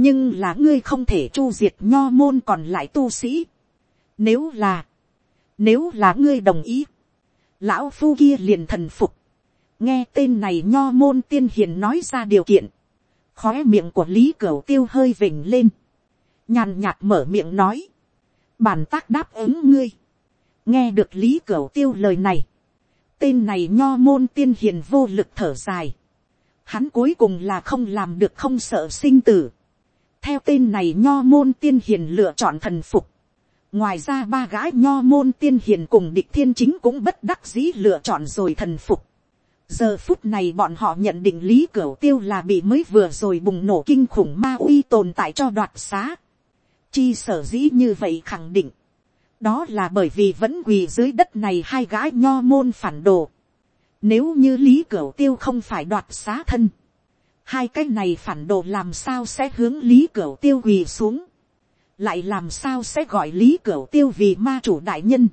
nhưng là ngươi không thể chu diệt nho môn còn lại tu sĩ. Nếu là, nếu là ngươi đồng ý, lão phu kia liền thần phục, nghe tên này nho môn tiên hiền nói ra điều kiện, khói miệng của lý cửu tiêu hơi vỉnh lên, nhàn nhạt mở miệng nói, bản tác đáp ứng ngươi, nghe được lý cửu tiêu lời này, tên này nho môn tiên hiền vô lực thở dài, hắn cuối cùng là không làm được không sợ sinh tử, theo tên này nho môn tiên hiền lựa chọn thần phục, ngoài ra ba gái nho môn tiên hiền cùng địch thiên chính cũng bất đắc dĩ lựa chọn rồi thần phục, giờ phút này bọn họ nhận định lý cửu tiêu là bị mới vừa rồi bùng nổ kinh khủng ma uy tồn tại cho đoạt xá. chi sở dĩ như vậy khẳng định, đó là bởi vì vẫn quỳ dưới đất này hai gái nho môn phản đồ. Nếu như lý cửu tiêu không phải đoạt xá thân, hai cái này phản đồ làm sao sẽ hướng lý cửu tiêu quỳ xuống, lại làm sao sẽ gọi lý cửu tiêu vì ma chủ đại nhân.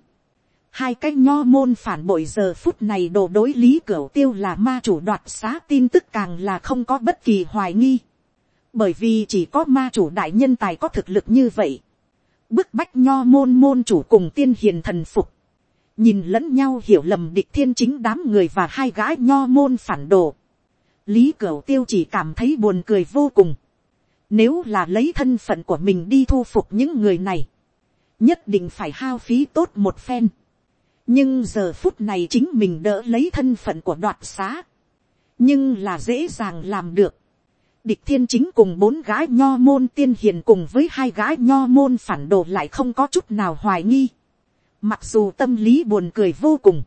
hai cái nho môn phản bội giờ phút này đồ đối lý cửu tiêu là ma chủ đoạt xá tin tức càng là không có bất kỳ hoài nghi, bởi vì chỉ có ma chủ đại nhân tài có thực lực như vậy bức bách nho môn môn chủ cùng tiên hiền thần phục, nhìn lẫn nhau hiểu lầm địch thiên chính đám người và hai gái nho môn phản đồ lý cửu tiêu chỉ cảm thấy buồn cười vô cùng. nếu là lấy thân phận của mình đi thu phục những người này, nhất định phải hao phí tốt một phen. nhưng giờ phút này chính mình đỡ lấy thân phận của đoạt xá. nhưng là dễ dàng làm được địch thiên chính cùng bốn gái nho môn tiên hiền cùng với hai gái nho môn phản đồ lại không có chút nào hoài nghi. Mặc dù tâm lý buồn cười vô cùng.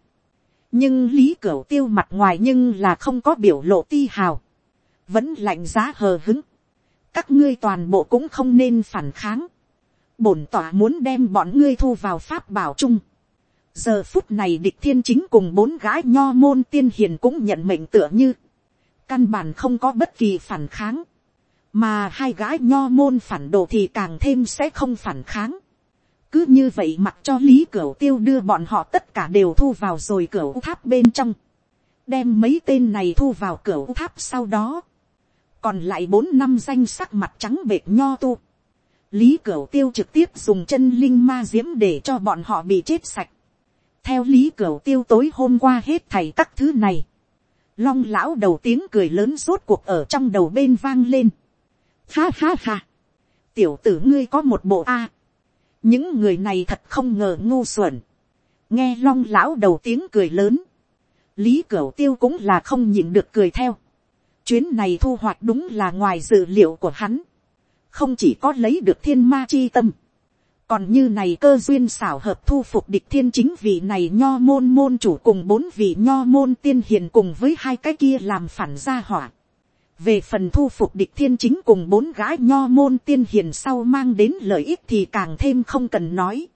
Nhưng lý cửu tiêu mặt ngoài nhưng là không có biểu lộ ti hào. Vẫn lạnh giá hờ hứng. Các ngươi toàn bộ cũng không nên phản kháng. Bổn tỏa muốn đem bọn ngươi thu vào pháp bảo chung. Giờ phút này địch thiên chính cùng bốn gái nho môn tiên hiền cũng nhận mệnh tựa như căn bản không có bất kỳ phản kháng, mà hai gái nho môn phản đồ thì càng thêm sẽ không phản kháng cứ như vậy mặc cho lý cửu tiêu đưa bọn họ tất cả đều thu vào rồi cửu tháp bên trong, đem mấy tên này thu vào cửu tháp sau đó, còn lại bốn năm danh sắc mặt trắng bệt nho tu. lý cửu tiêu trực tiếp dùng chân linh ma diễm để cho bọn họ bị chết sạch. theo lý cửu tiêu tối hôm qua hết thầy các thứ này, long lão đầu tiếng cười lớn rốt cuộc ở trong đầu bên vang lên. Ha ha ha. tiểu tử ngươi có một bộ a những người này thật không ngờ ngu xuẩn. nghe long lão đầu tiếng cười lớn. lý cửu tiêu cũng là không nhịn được cười theo. chuyến này thu hoạch đúng là ngoài dự liệu của hắn. không chỉ có lấy được thiên ma chi tâm còn như này cơ duyên xảo hợp thu phục địch thiên chính vị này nho môn môn chủ cùng bốn vị nho môn tiên hiền cùng với hai cái kia làm phản gia hỏa về phần thu phục địch thiên chính cùng bốn gái nho môn tiên hiền sau mang đến lợi ích thì càng thêm không cần nói.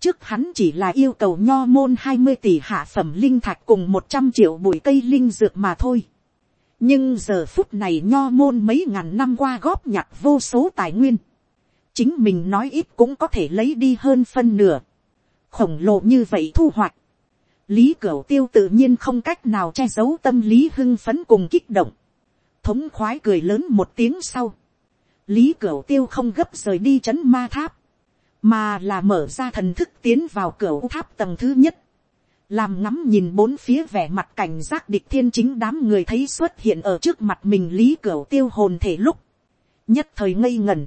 trước hắn chỉ là yêu cầu nho môn hai mươi tỷ hạ phẩm linh thạch cùng một trăm triệu bụi cây linh dược mà thôi. nhưng giờ phút này nho môn mấy ngàn năm qua góp nhặt vô số tài nguyên chính mình nói ít cũng có thể lấy đi hơn phân nửa, khổng lồ như vậy thu hoạch, lý cửu tiêu tự nhiên không cách nào che giấu tâm lý hưng phấn cùng kích động, thống khoái cười lớn một tiếng sau, lý cửu tiêu không gấp rời đi c h ấ n ma tháp, mà là mở ra thần thức tiến vào cửa tháp tầng thứ nhất, làm ngắm nhìn bốn phía vẻ mặt cảnh giác địch thiên chính đám người thấy xuất hiện ở trước mặt mình lý cửu tiêu hồn thể lúc, nhất thời ngây ngẩn,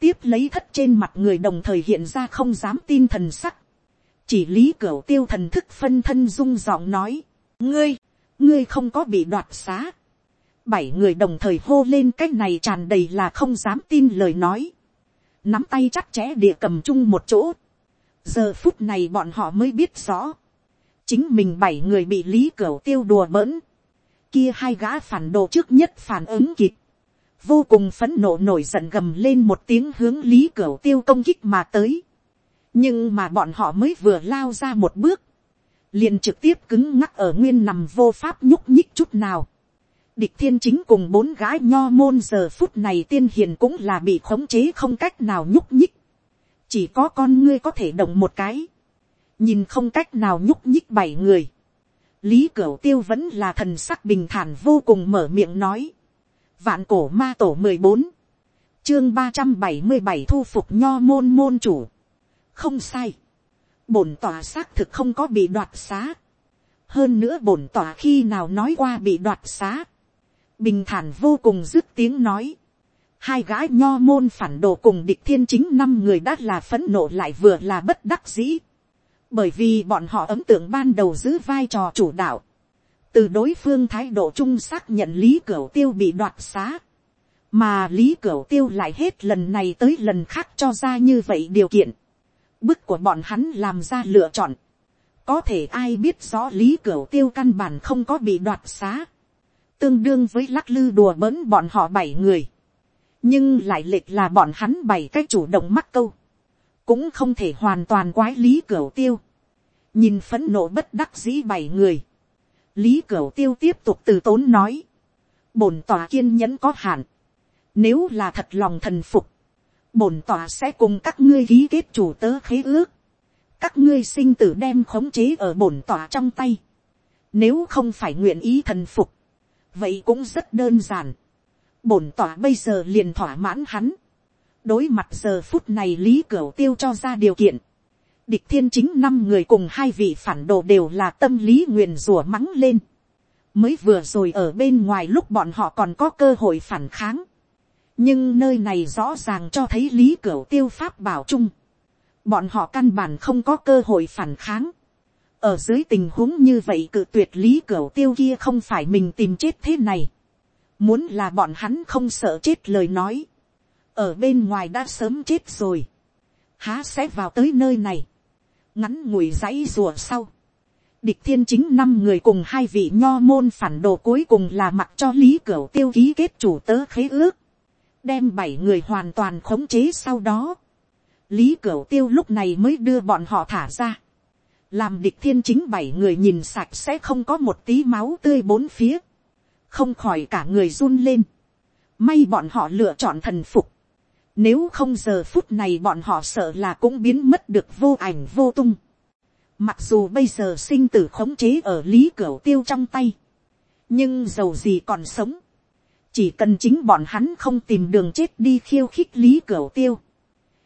tiếp lấy thất trên mặt người đồng thời hiện ra không dám tin thần sắc. chỉ lý cửa tiêu thần thức phân thân dung giọng nói, ngươi, ngươi không có bị đoạt xá bảy người đồng thời hô lên cái này tràn đầy là không dám tin lời nói. nắm tay chắc chẽ địa cầm chung một chỗ. giờ phút này bọn họ mới biết rõ. chính mình bảy người bị lý cửa tiêu đùa bỡn. kia hai gã phản đồ trước nhất phản ứng kịp vô cùng phấn nộ nổi giận gầm lên một tiếng hướng lý cửu tiêu công kích mà tới. nhưng mà bọn họ mới vừa lao ra một bước, liền trực tiếp cứng ngắc ở nguyên nằm vô pháp nhúc nhích chút nào địch thiên chính cùng bốn gái nho môn giờ phút này tiên hiền cũng là bị khống chế không cách nào nhúc nhích. chỉ có con ngươi có thể động một cái. nhìn không cách nào nhúc nhích bảy người. lý cửu tiêu vẫn là thần sắc bình thản vô cùng mở miệng nói Vạn cổ ma tổ mười bốn Chương ba trăm bảy mươi bảy thu phục nho môn môn chủ. Không sai. Bổn tòa xác thực không có bị đoạt xá. Hơn nữa bổn tòa khi nào nói qua bị đoạt xá. Bình thản vô cùng dứt tiếng nói. Hai gái nho môn phản đồ cùng địch thiên chính năm người đã là phẫn nộ lại vừa là bất đắc dĩ. Bởi vì bọn họ ấm tượng ban đầu giữ vai trò chủ đạo. Từ đối phương thái độ trung xác nhận lý cửu tiêu bị đoạt xá, mà lý cửu tiêu lại hết lần này tới lần khác cho ra như vậy điều kiện, bức của bọn hắn làm ra lựa chọn, có thể ai biết rõ lý cửu tiêu căn bản không có bị đoạt xá, tương đương với lắc lư đùa bỡn bọn họ bảy người, nhưng lại lệch là bọn hắn bảy cách chủ động mắc câu, cũng không thể hoàn toàn quái lý cửu tiêu, nhìn phấn nộ bất đắc dĩ bảy người, lý cửu tiêu tiếp tục từ tốn nói, bổn tòa kiên nhẫn có hạn, nếu là thật lòng thần phục, bổn tòa sẽ cùng các ngươi ký kết chủ tớ khế ước, các ngươi sinh tử đem khống chế ở bổn tòa trong tay, nếu không phải nguyện ý thần phục, vậy cũng rất đơn giản, bổn tòa bây giờ liền thỏa mãn hắn, đối mặt giờ phút này lý cửu tiêu cho ra điều kiện, địch thiên chính năm người cùng hai vị phản đồ đều là tâm lý nguyền rủa mắng lên. mới vừa rồi ở bên ngoài lúc bọn họ còn có cơ hội phản kháng. nhưng nơi này rõ ràng cho thấy lý cửu tiêu pháp bảo chung. bọn họ căn bản không có cơ hội phản kháng ở dưới tình huống như vậy cự tuyệt lý cửa tiêu kia không phải mình tìm chết thế này. muốn là bọn hắn không sợ chết lời nói. ở bên ngoài đã sớm chết rồi. há sẽ vào tới nơi này ngắn ngủi giấy rùa sau, địch thiên chính năm người cùng hai vị nho môn phản đồ cuối cùng là mặc cho lý cửa tiêu ký kết chủ tớ khế ước, đem bảy người hoàn toàn khống chế sau đó, lý cửa tiêu lúc này mới đưa bọn họ thả ra, làm địch thiên chính bảy người nhìn sạch sẽ không có một tí máu tươi bốn phía, không khỏi cả người run lên, may bọn họ lựa chọn thần phục, nếu không giờ phút này bọn họ sợ là cũng biến mất được vô ảnh vô tung. Mặc dù bây giờ sinh tử khống chế ở lý cửa tiêu trong tay. Nhưng dầu gì còn sống. Chỉ cần chính bọn hắn không tìm đường chết đi khiêu khích lý cửa tiêu.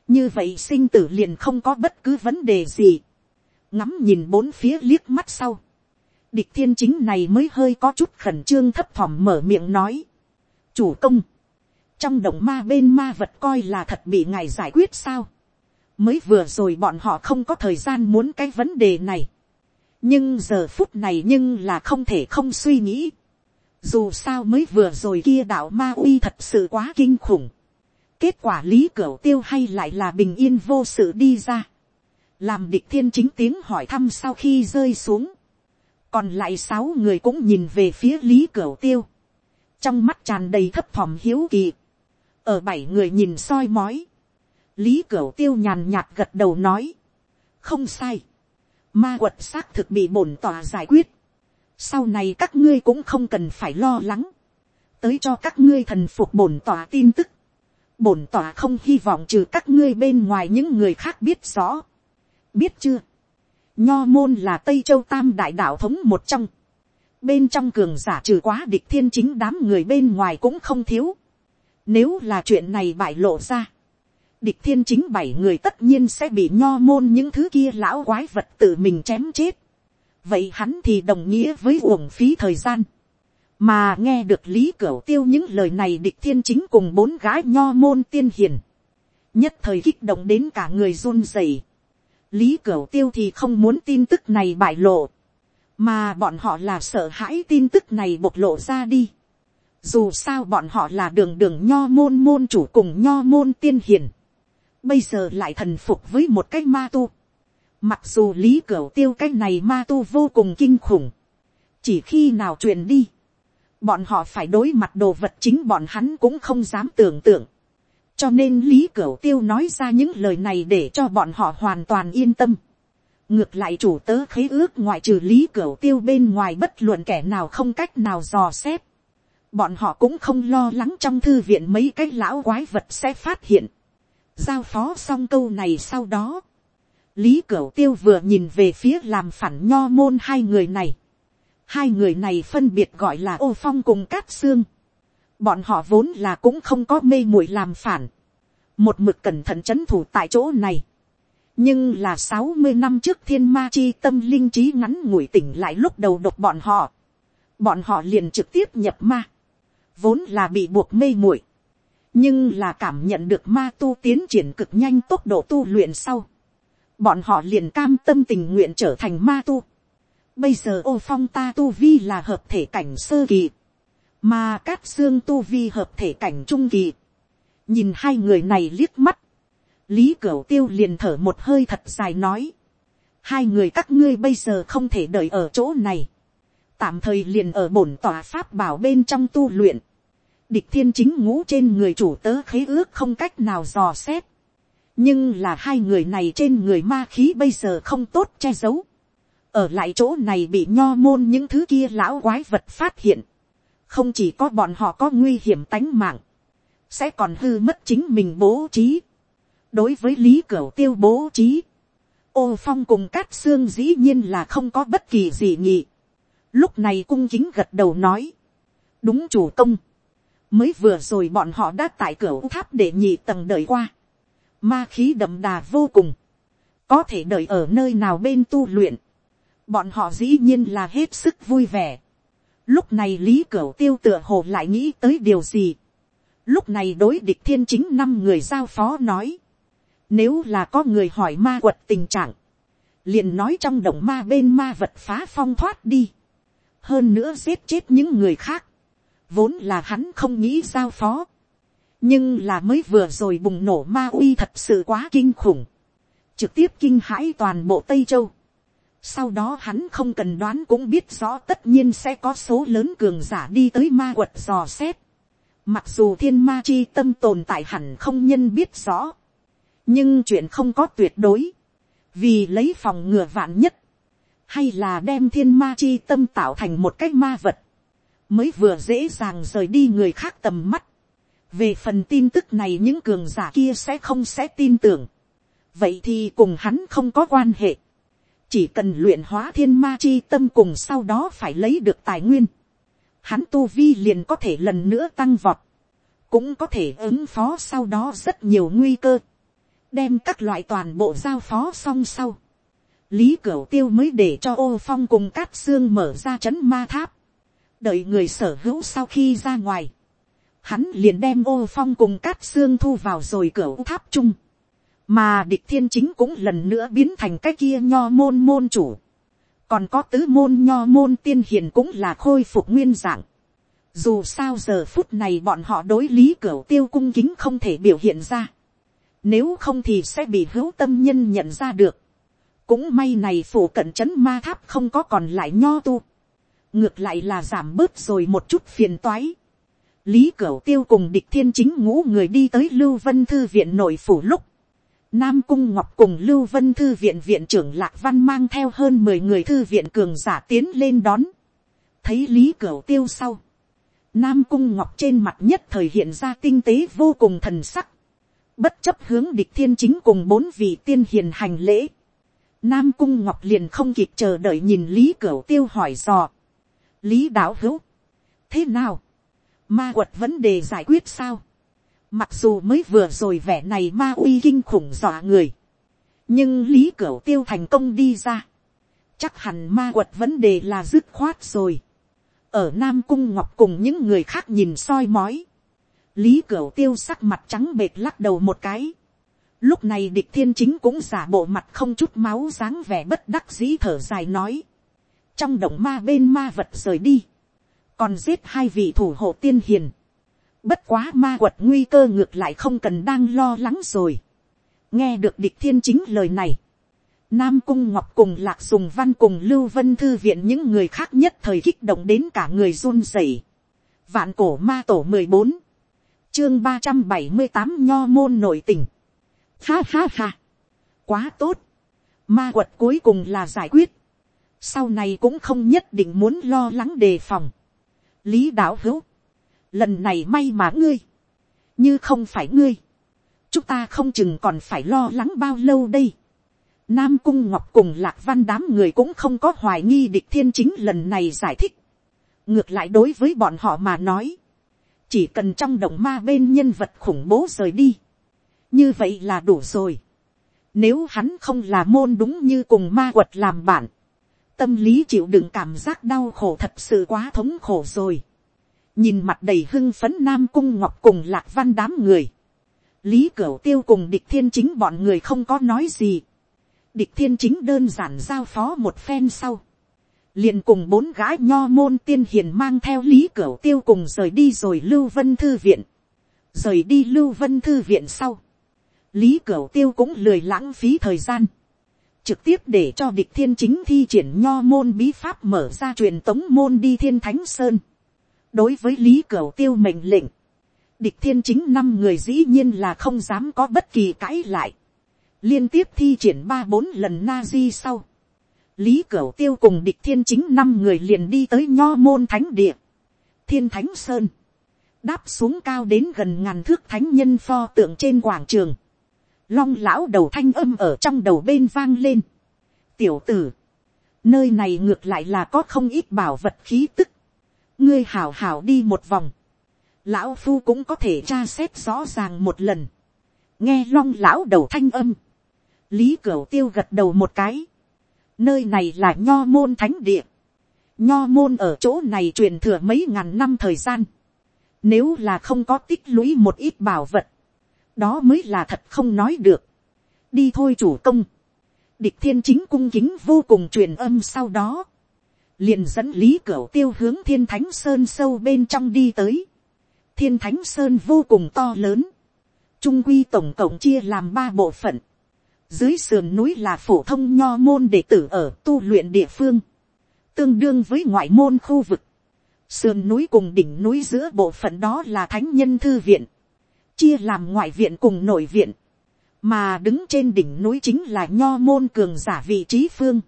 Như vậy sinh tử liền không có bất cứ vấn đề gì. Ngắm nhìn bốn phía liếc mắt sau. Địch thiên chính này mới hơi có chút khẩn trương thấp thỏm mở miệng nói. Chủ công, trong động ma bên ma vật coi là thật bị ngài giải quyết sao. mới vừa rồi bọn họ không có thời gian muốn cái vấn đề này. nhưng giờ phút này nhưng là không thể không suy nghĩ. dù sao mới vừa rồi kia đạo ma uy thật sự quá kinh khủng. kết quả lý cửa tiêu hay lại là bình yên vô sự đi ra làm địch thiên chính tiếng hỏi thăm sau khi rơi xuống. còn lại sáu người cũng nhìn về phía lý cửu tiêu. Trong mắt tràn đầy thấp thỏm hiếu kỳ. Ở bảy người nhìn soi mói, lý cửu tiêu nhàn nhạt gật đầu nói, không sai, ma quật xác thực bị bổn tòa giải quyết, sau này các ngươi cũng không cần phải lo lắng, tới cho các ngươi thần phục bổn tòa tin tức, bổn tòa không hy vọng trừ các ngươi bên ngoài những người khác biết rõ, biết chưa, nho môn là tây châu tam đại đạo thống một trong, bên trong cường giả trừ quá địch thiên chính đám người bên ngoài cũng không thiếu, nếu là chuyện này bại lộ ra, địch thiên chính bảy người tất nhiên sẽ bị nho môn những thứ kia lão quái vật tự mình chém chết. Vậy hắn thì đồng nghĩa với uổng phí thời gian. Mà nghe được lý cửu tiêu những lời này địch thiên chính cùng bốn gái nho môn tiên hiền. Nhất thời kích động đến cả người run rẩy. Lý cửu tiêu thì không muốn tin tức này bại lộ. Mà bọn họ là sợ hãi tin tức này bộc lộ ra đi dù sao bọn họ là đường đường nho môn môn chủ cùng nho môn tiên hiền. Bây giờ lại thần phục với một cái ma tu. Mặc dù lý cửu tiêu cái này ma tu vô cùng kinh khủng. Chỉ khi nào truyền đi. bọn họ phải đối mặt đồ vật chính bọn hắn cũng không dám tưởng tượng cho nên lý cửu tiêu nói ra những lời này để cho bọn họ hoàn toàn yên tâm. ngược lại chủ tớ khế ước ngoại trừ lý cửu tiêu bên ngoài bất luận kẻ nào không cách nào dò xét. bọn họ cũng không lo lắng trong thư viện mấy cái lão quái vật sẽ phát hiện. giao phó xong câu này sau đó. lý cửu tiêu vừa nhìn về phía làm phản nho môn hai người này Hai người này phân biệt gọi là ô phong cùng cát xương. Bọn họ vốn là cũng không có mê muội làm phản. Một mực cẩn thận chấn thủ tại chỗ này. Nhưng là sáu mươi năm trước thiên ma chi tâm linh trí ngắn ngủi tỉnh lại lúc đầu độc bọn họ. Bọn họ liền trực tiếp nhập ma. Vốn là bị buộc mê muội nhưng là cảm nhận được ma tu tiến triển cực nhanh tốc độ tu luyện sau. Bọn họ liền cam tâm tình nguyện trở thành ma tu. Bây giờ ô phong ta tu vi là hợp thể cảnh sơ kỳ. Mà cát xương tu vi hợp thể cảnh trung kỳ. Nhìn hai người này liếc mắt. Lý Cửu Tiêu liền thở một hơi thật dài nói. Hai người các ngươi bây giờ không thể đợi ở chỗ này. Tạm thời liền ở bổn tòa pháp bảo bên trong tu luyện. Địch thiên chính ngũ trên người chủ tớ khế ước không cách nào dò xét. Nhưng là hai người này trên người ma khí bây giờ không tốt che giấu ở lại chỗ này bị nho môn những thứ kia lão quái vật phát hiện, không chỉ có bọn họ có nguy hiểm tánh mạng, sẽ còn hư mất chính mình bố trí. đối với lý cửu tiêu bố trí, ô phong cùng cát xương dĩ nhiên là không có bất kỳ gì nhỉ. lúc này cung chính gật đầu nói, đúng chủ công, mới vừa rồi bọn họ đã tại cửa tháp để nhị tầng đợi qua, ma khí đậm đà vô cùng, có thể đợi ở nơi nào bên tu luyện, bọn họ dĩ nhiên là hết sức vui vẻ. Lúc này lý cửu tiêu tựa hồ lại nghĩ tới điều gì. Lúc này đối địch thiên chính năm người giao phó nói. Nếu là có người hỏi ma quật tình trạng. Liền nói trong động ma bên ma vật phá phong thoát đi. Hơn nữa giết chết những người khác. Vốn là hắn không nghĩ giao phó. Nhưng là mới vừa rồi bùng nổ ma uy thật sự quá kinh khủng. Trực tiếp kinh hãi toàn bộ Tây Châu sau đó hắn không cần đoán cũng biết rõ tất nhiên sẽ có số lớn cường giả đi tới ma quật dò xét. Mặc dù thiên ma chi tâm tồn tại hẳn không nhân biết rõ. Nhưng chuyện không có tuyệt đối. Vì lấy phòng ngừa vạn nhất. Hay là đem thiên ma chi tâm tạo thành một cái ma vật. Mới vừa dễ dàng rời đi người khác tầm mắt. Về phần tin tức này những cường giả kia sẽ không sẽ tin tưởng. Vậy thì cùng hắn không có quan hệ chỉ cần luyện hóa thiên ma chi tâm cùng sau đó phải lấy được tài nguyên, hắn tu vi liền có thể lần nữa tăng vọt, cũng có thể ứng phó sau đó rất nhiều nguy cơ, đem các loại toàn bộ giao phó xong sau. lý cửu tiêu mới để cho ô phong cùng cát xương mở ra c h ấ n ma tháp, đợi người sở hữu sau khi ra ngoài, hắn liền đem ô phong cùng cát xương thu vào rồi cửa tháp chung mà địch thiên chính cũng lần nữa biến thành cái kia nho môn môn chủ, còn có tứ môn nho môn tiên hiền cũng là khôi phục nguyên dạng. Dù sao giờ phút này bọn họ đối lý cửa tiêu cung kính không thể biểu hiện ra. Nếu không thì sẽ bị hữu tâm nhân nhận ra được. Cũng may này phủ cận chấn ma tháp không có còn lại nho tu. Ngược lại là giảm bớt rồi một chút phiền toái. Lý cửa Tiêu cùng địch thiên chính ngũ người đi tới Lưu Vân Thư viện nội phủ lúc. Nam Cung Ngọc cùng Lưu Vân Thư viện viện trưởng Lạc Văn mang theo hơn mười người thư viện cường giả tiến lên đón. Thấy Lý Cửu Tiêu sau. Nam Cung Ngọc trên mặt nhất thời hiện ra tinh tế vô cùng thần sắc. Bất chấp hướng địch thiên chính cùng bốn vị tiên hiền hành lễ. Nam Cung Ngọc liền không kịp chờ đợi nhìn Lý Cửu Tiêu hỏi dò. Lý Đạo Hữu. Thế nào? Ma quật vấn đề giải quyết sao? Mặc dù mới vừa rồi vẻ này ma uy kinh khủng dọa người. Nhưng lý cửu tiêu thành công đi ra. Chắc hẳn ma quật vấn đề là dứt khoát rồi. Ở Nam Cung Ngọc cùng những người khác nhìn soi mói. Lý cửu tiêu sắc mặt trắng bệt lắc đầu một cái. Lúc này địch thiên chính cũng giả bộ mặt không chút máu dáng vẻ bất đắc dĩ thở dài nói. Trong động ma bên ma vật rời đi. Còn giết hai vị thủ hộ tiên hiền Bất quá ma quật nguy cơ ngược lại không cần đang lo lắng rồi. Nghe được địch thiên chính lời này. Nam Cung Ngọc cùng Lạc Sùng Văn cùng Lưu Vân Thư Viện những người khác nhất thời kích động đến cả người run rẩy Vạn cổ ma tổ mười bốn Chương ba trăm bảy mươi tám nho môn nội tình. Ha ha ha. Quá tốt. Ma quật cuối cùng là giải quyết. Sau này cũng không nhất định muốn lo lắng đề phòng. Lý đạo hữu. Lần này may mà ngươi. Như không phải ngươi. Chúng ta không chừng còn phải lo lắng bao lâu đây. Nam Cung Ngọc cùng Lạc Văn đám người cũng không có hoài nghi địch thiên chính lần này giải thích. Ngược lại đối với bọn họ mà nói. Chỉ cần trong động ma bên nhân vật khủng bố rời đi. Như vậy là đủ rồi. Nếu hắn không là môn đúng như cùng ma quật làm bạn. Tâm lý chịu đựng cảm giác đau khổ thật sự quá thống khổ rồi. Nhìn mặt đầy hưng phấn Nam Cung Ngọc cùng Lạc Văn đám người. Lý Cửu Tiêu cùng địch thiên chính bọn người không có nói gì địch thiên chính đơn giản giao phó một phen sau. liền cùng bốn gái nho môn tiên hiền mang theo lý cửu tiêu cùng rời đi rồi lưu vân thư viện. rời đi lưu vân thư viện sau. lý cửu tiêu cũng lười lãng phí thời gian. trực tiếp để cho địch thiên chính thi triển nho môn bí pháp mở ra truyền tống môn đi thiên thánh sơn đối với lý cửu tiêu mệnh lệnh, địch thiên chính năm người dĩ nhiên là không dám có bất kỳ cãi lại. Liên tiếp thi triển ba bốn lần na di sau, lý cửu tiêu cùng địch thiên chính năm người liền đi tới nho môn thánh địa, thiên thánh sơn, đáp xuống cao đến gần ngàn thước thánh nhân pho tượng trên quảng trường, long lão đầu thanh âm ở trong đầu bên vang lên, tiểu tử, nơi này ngược lại là có không ít bảo vật khí tức, ngươi hảo hảo đi một vòng, lão phu cũng có thể tra xét rõ ràng một lần, nghe long lão đầu thanh âm, lý cửu tiêu gật đầu một cái. nơi này là nho môn thánh địa. nho môn ở chỗ này truyền thừa mấy ngàn năm thời gian. nếu là không có tích lũy một ít bảo vật, đó mới là thật không nói được. đi thôi chủ công. địch thiên chính cung kính vô cùng truyền âm sau đó liền dẫn lý cửu tiêu hướng thiên thánh sơn sâu bên trong đi tới. thiên thánh sơn vô cùng to lớn. trung quy tổng cộng chia làm ba bộ phận dưới sườn núi là phổ thông nho môn đệ tử ở tu luyện địa phương. Tương đương với ngoại môn khu vực. Sườn núi cùng đỉnh núi giữa bộ phận đó là thánh nhân thư viện. Chia làm ngoại viện cùng nội viện. Mà đứng trên đỉnh núi chính là nho môn cường giả vị trí phương.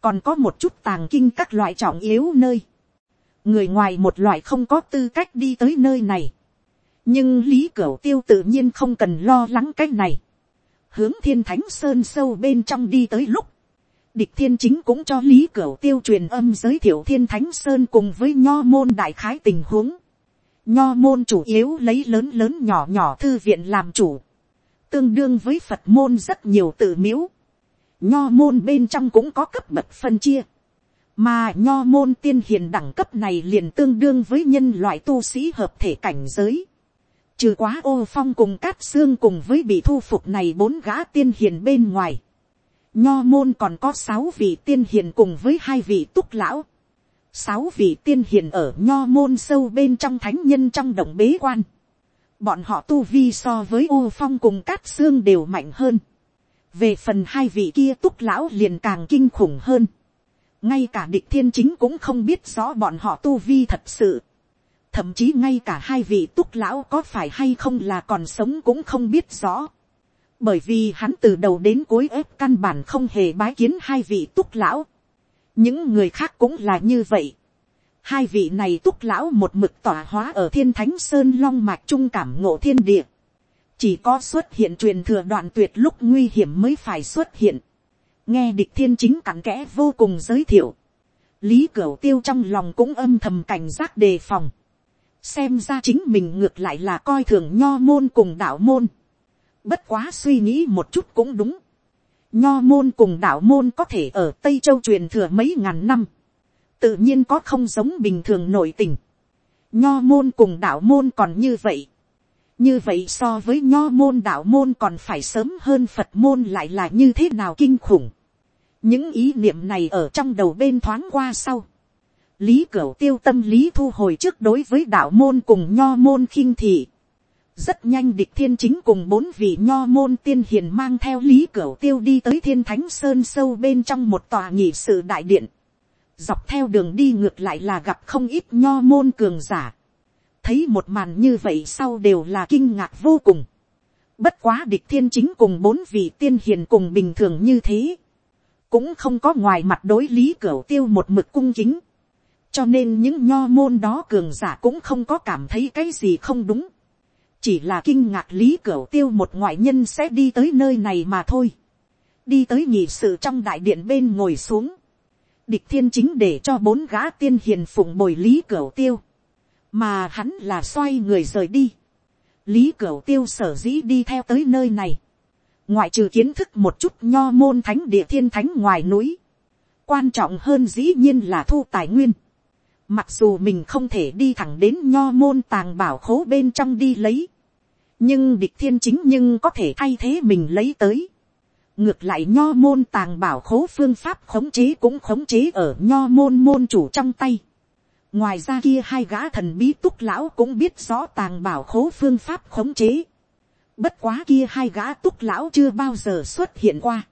Còn có một chút tàng kinh các loại trọng yếu nơi. Người ngoài một loại không có tư cách đi tới nơi này. Nhưng Lý Cửu Tiêu tự nhiên không cần lo lắng cái này hướng thiên thánh sơn sâu bên trong đi tới lúc, địch thiên chính cũng cho lý cửu tiêu truyền âm giới thiệu thiên thánh sơn cùng với nho môn đại khái tình huống. nho môn chủ yếu lấy lớn lớn nhỏ nhỏ thư viện làm chủ, tương đương với phật môn rất nhiều tự miếu nho môn bên trong cũng có cấp bậc phân chia, mà nho môn tiên hiền đẳng cấp này liền tương đương với nhân loại tu sĩ hợp thể cảnh giới Trừ quá ô phong cùng cát xương cùng với bị thu phục này bốn gã tiên hiền bên ngoài. Nho môn còn có sáu vị tiên hiền cùng với hai vị túc lão. Sáu vị tiên hiền ở nho môn sâu bên trong thánh nhân trong động bế quan. Bọn họ tu vi so với ô phong cùng cát xương đều mạnh hơn. Về phần hai vị kia túc lão liền càng kinh khủng hơn. Ngay cả địch thiên chính cũng không biết rõ bọn họ tu vi thật sự thậm chí ngay cả hai vị túc lão có phải hay không là còn sống cũng không biết rõ. bởi vì hắn từ đầu đến cuối ép căn bản không hề bái kiến hai vị túc lão. những người khác cũng là như vậy. hai vị này túc lão một mực tỏa hóa ở thiên thánh sơn long mạch trung cảm ngộ thiên địa chỉ có xuất hiện truyền thừa đoạn tuyệt lúc nguy hiểm mới phải xuất hiện. nghe địch thiên chính cặn kẽ vô cùng giới thiệu. lý cửu tiêu trong lòng cũng âm thầm cảnh giác đề phòng xem ra chính mình ngược lại là coi thường nho môn cùng đạo môn. bất quá suy nghĩ một chút cũng đúng. nho môn cùng đạo môn có thể ở tây châu truyền thừa mấy ngàn năm. tự nhiên có không giống bình thường nội tình. nho môn cùng đạo môn còn như vậy như vậy so với nho môn đạo môn còn phải sớm hơn phật môn lại là như thế nào kinh khủng. những ý niệm này ở trong đầu bên thoáng qua sau lý cửu tiêu tâm lý thu hồi trước đối với đạo môn cùng nho môn khinh thị. rất nhanh địch thiên chính cùng bốn vị nho môn tiên hiền mang theo lý cửu tiêu đi tới thiên thánh sơn sâu bên trong một tòa nhị sự đại điện. dọc theo đường đi ngược lại là gặp không ít nho môn cường giả thấy một màn như vậy sau đều là kinh ngạc vô cùng. Bất quá địch thiên chính cùng bốn vị tiên hiền cùng bình thường như thế. Cũng không có ngoài mặt đối lý cửa tiêu một mực cung chính. Cho nên những nho môn đó cường giả cũng không có cảm thấy cái gì không đúng. Chỉ là kinh ngạc lý cửa tiêu một ngoại nhân sẽ đi tới nơi này mà thôi. Đi tới nhị sự trong đại điện bên ngồi xuống. Địch thiên chính để cho bốn gã tiên hiền phụng bồi lý cửa tiêu. Mà hắn là xoay người rời đi. Lý cửu tiêu sở dĩ đi theo tới nơi này, ngoại trừ kiến thức một chút nho môn thánh địa thiên thánh ngoài núi, quan trọng hơn dĩ nhiên là thu tài nguyên. Mặc dù mình không thể đi thẳng đến nho môn tàng bảo khố bên trong đi lấy, nhưng địch thiên chính nhưng có thể thay thế mình lấy tới. ngược lại nho môn tàng bảo khố phương pháp khống chế cũng khống chế ở nho môn môn chủ trong tay ngoài ra kia hai gã thần bí túc lão cũng biết rõ tàng bảo khố phương pháp khống chế. bất quá kia hai gã túc lão chưa bao giờ xuất hiện qua.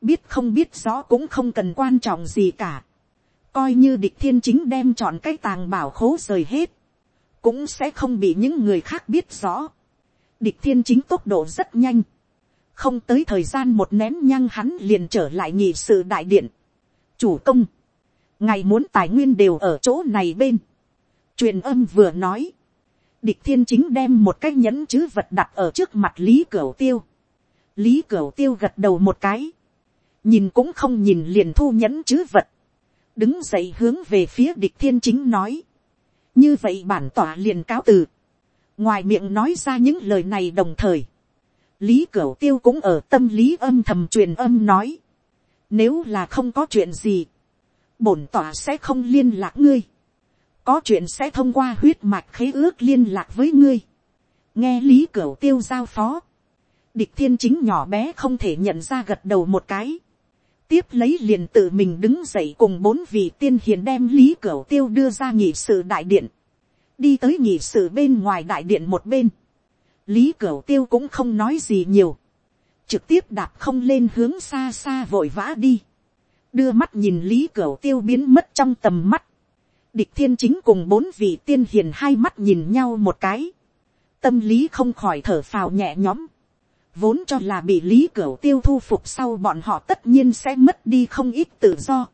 biết không biết rõ cũng không cần quan trọng gì cả. coi như địch thiên chính đem chọn cái tàng bảo khố rời hết. cũng sẽ không bị những người khác biết rõ. địch thiên chính tốc độ rất nhanh. không tới thời gian một nén nhăng hắn liền trở lại nhị sự đại điện. chủ công ngài muốn tài nguyên đều ở chỗ này bên. truyền âm vừa nói, địch thiên chính đem một cái nhẫn chữ vật đặt ở trước mặt lý cửu tiêu. lý cửu tiêu gật đầu một cái, nhìn cũng không nhìn liền thu nhẫn chữ vật, đứng dậy hướng về phía địch thiên chính nói, như vậy bản tỏa liền cáo từ, ngoài miệng nói ra những lời này đồng thời, lý cửu tiêu cũng ở tâm lý âm thầm truyền âm nói, nếu là không có chuyện gì, bổn tỏa sẽ không liên lạc ngươi, có chuyện sẽ thông qua huyết mạch khế ước liên lạc với ngươi, nghe lý cửu tiêu giao phó, địch thiên chính nhỏ bé không thể nhận ra gật đầu một cái, tiếp lấy liền tự mình đứng dậy cùng bốn vị tiên hiền đem lý cửu tiêu đưa ra nghị sự đại điện, đi tới nghị sự bên ngoài đại điện một bên, lý cửu tiêu cũng không nói gì nhiều, trực tiếp đạp không lên hướng xa xa vội vã đi, đưa mắt nhìn lý cửa tiêu biến mất trong tầm mắt. địch thiên chính cùng bốn vị tiên hiền hai mắt nhìn nhau một cái. tâm lý không khỏi thở phào nhẹ nhõm. vốn cho là bị lý cửa tiêu thu phục sau bọn họ tất nhiên sẽ mất đi không ít tự do.